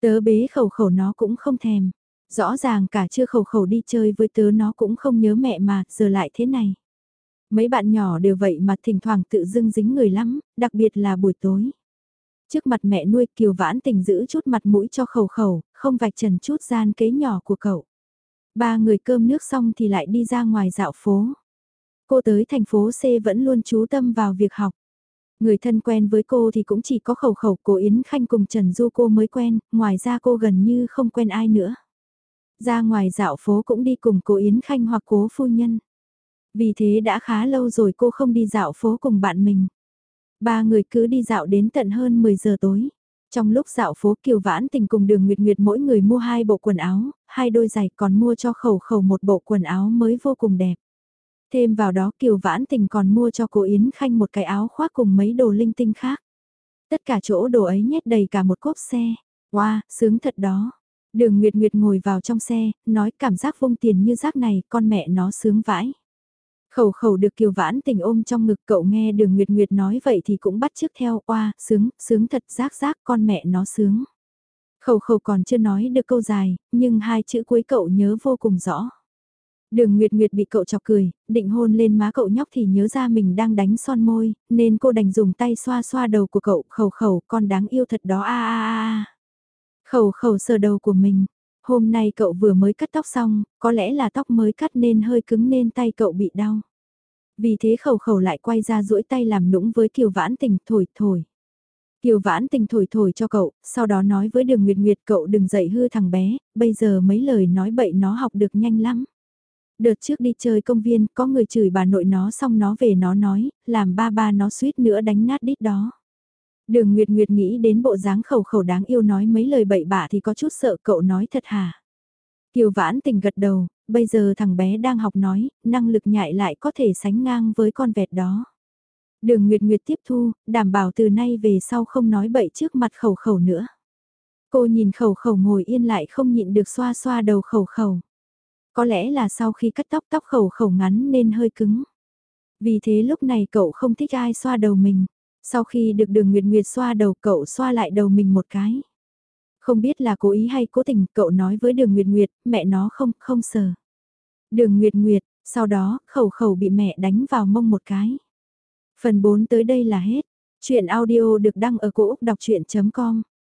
Tớ bế khẩu khẩu nó cũng không thèm. Rõ ràng cả chưa khẩu khẩu đi chơi với tớ nó cũng không nhớ mẹ mà, giờ lại thế này. Mấy bạn nhỏ đều vậy mà thỉnh thoảng tự dưng dính người lắm, đặc biệt là buổi tối. Trước mặt mẹ nuôi Kiều Vãn Tình giữ chút mặt mũi cho khẩu khẩu, không vạch trần chút gian kế nhỏ của cậu. Ba người cơm nước xong thì lại đi ra ngoài dạo phố. Cô tới thành phố C vẫn luôn chú tâm vào việc học. Người thân quen với cô thì cũng chỉ có khẩu khẩu cô Yến Khanh cùng Trần Du cô mới quen, ngoài ra cô gần như không quen ai nữa. Ra ngoài dạo phố cũng đi cùng cô Yến Khanh hoặc cố phu nhân. Vì thế đã khá lâu rồi cô không đi dạo phố cùng bạn mình. Ba người cứ đi dạo đến tận hơn 10 giờ tối. Trong lúc dạo phố Kiều Vãn Tình cùng đường Nguyệt Nguyệt mỗi người mua hai bộ quần áo, hai đôi giày còn mua cho khẩu khẩu một bộ quần áo mới vô cùng đẹp. Thêm vào đó Kiều Vãn Tình còn mua cho cô Yến Khanh một cái áo khoác cùng mấy đồ linh tinh khác. Tất cả chỗ đồ ấy nhét đầy cả một cốp xe. Wow, sướng thật đó. Đường Nguyệt Nguyệt ngồi vào trong xe, nói cảm giác vung tiền như rác này, con mẹ nó sướng vãi. Khẩu khẩu được Kiều Vãn Tình ôm trong ngực cậu nghe đường Nguyệt Nguyệt nói vậy thì cũng bắt trước theo, oa, sướng, sướng thật rác rác con mẹ nó sướng. Khẩu khẩu còn chưa nói được câu dài, nhưng hai chữ cuối cậu nhớ vô cùng rõ. Đường Nguyệt Nguyệt bị cậu chọc cười, định hôn lên má cậu nhóc thì nhớ ra mình đang đánh son môi, nên cô đành dùng tay xoa xoa đầu của cậu, khẩu khẩu, con đáng yêu thật đó a a a. Khẩu khẩu sờ đầu của mình, hôm nay cậu vừa mới cắt tóc xong, có lẽ là tóc mới cắt nên hơi cứng nên tay cậu bị đau. Vì thế khẩu khẩu lại quay ra duỗi tay làm nũng với Kiều Vãn Tình thổi thổi. Kiều Vãn Tình thổi thổi cho cậu, sau đó nói với đường Nguyệt Nguyệt cậu đừng dậy hư thằng bé, bây giờ mấy lời nói bậy nó học được nhanh lắm. Đợt trước đi chơi công viên, có người chửi bà nội nó xong nó về nó nói, làm ba ba nó suýt nữa đánh nát đít đó. Đường Nguyệt Nguyệt nghĩ đến bộ dáng khẩu khẩu đáng yêu nói mấy lời bậy bạ thì có chút sợ cậu nói thật hả. Kiều Vãn Tình gật đầu, bây giờ thằng bé đang học nói, năng lực nhại lại có thể sánh ngang với con vẹt đó. Đường Nguyệt Nguyệt tiếp thu, đảm bảo từ nay về sau không nói bậy trước mặt khẩu khẩu nữa. Cô nhìn khẩu khẩu ngồi yên lại không nhịn được xoa xoa đầu khẩu khẩu. Có lẽ là sau khi cắt tóc tóc khẩu khẩu ngắn nên hơi cứng. Vì thế lúc này cậu không thích ai xoa đầu mình. Sau khi được đường Nguyệt Nguyệt xoa đầu cậu xoa lại đầu mình một cái. Không biết là cố ý hay cố tình cậu nói với đường Nguyệt Nguyệt, mẹ nó không, không sờ. Đường Nguyệt Nguyệt, sau đó khẩu khẩu bị mẹ đánh vào mông một cái. Phần 4 tới đây là hết. Chuyện audio được đăng ở cổ Úc đọc chuyện.com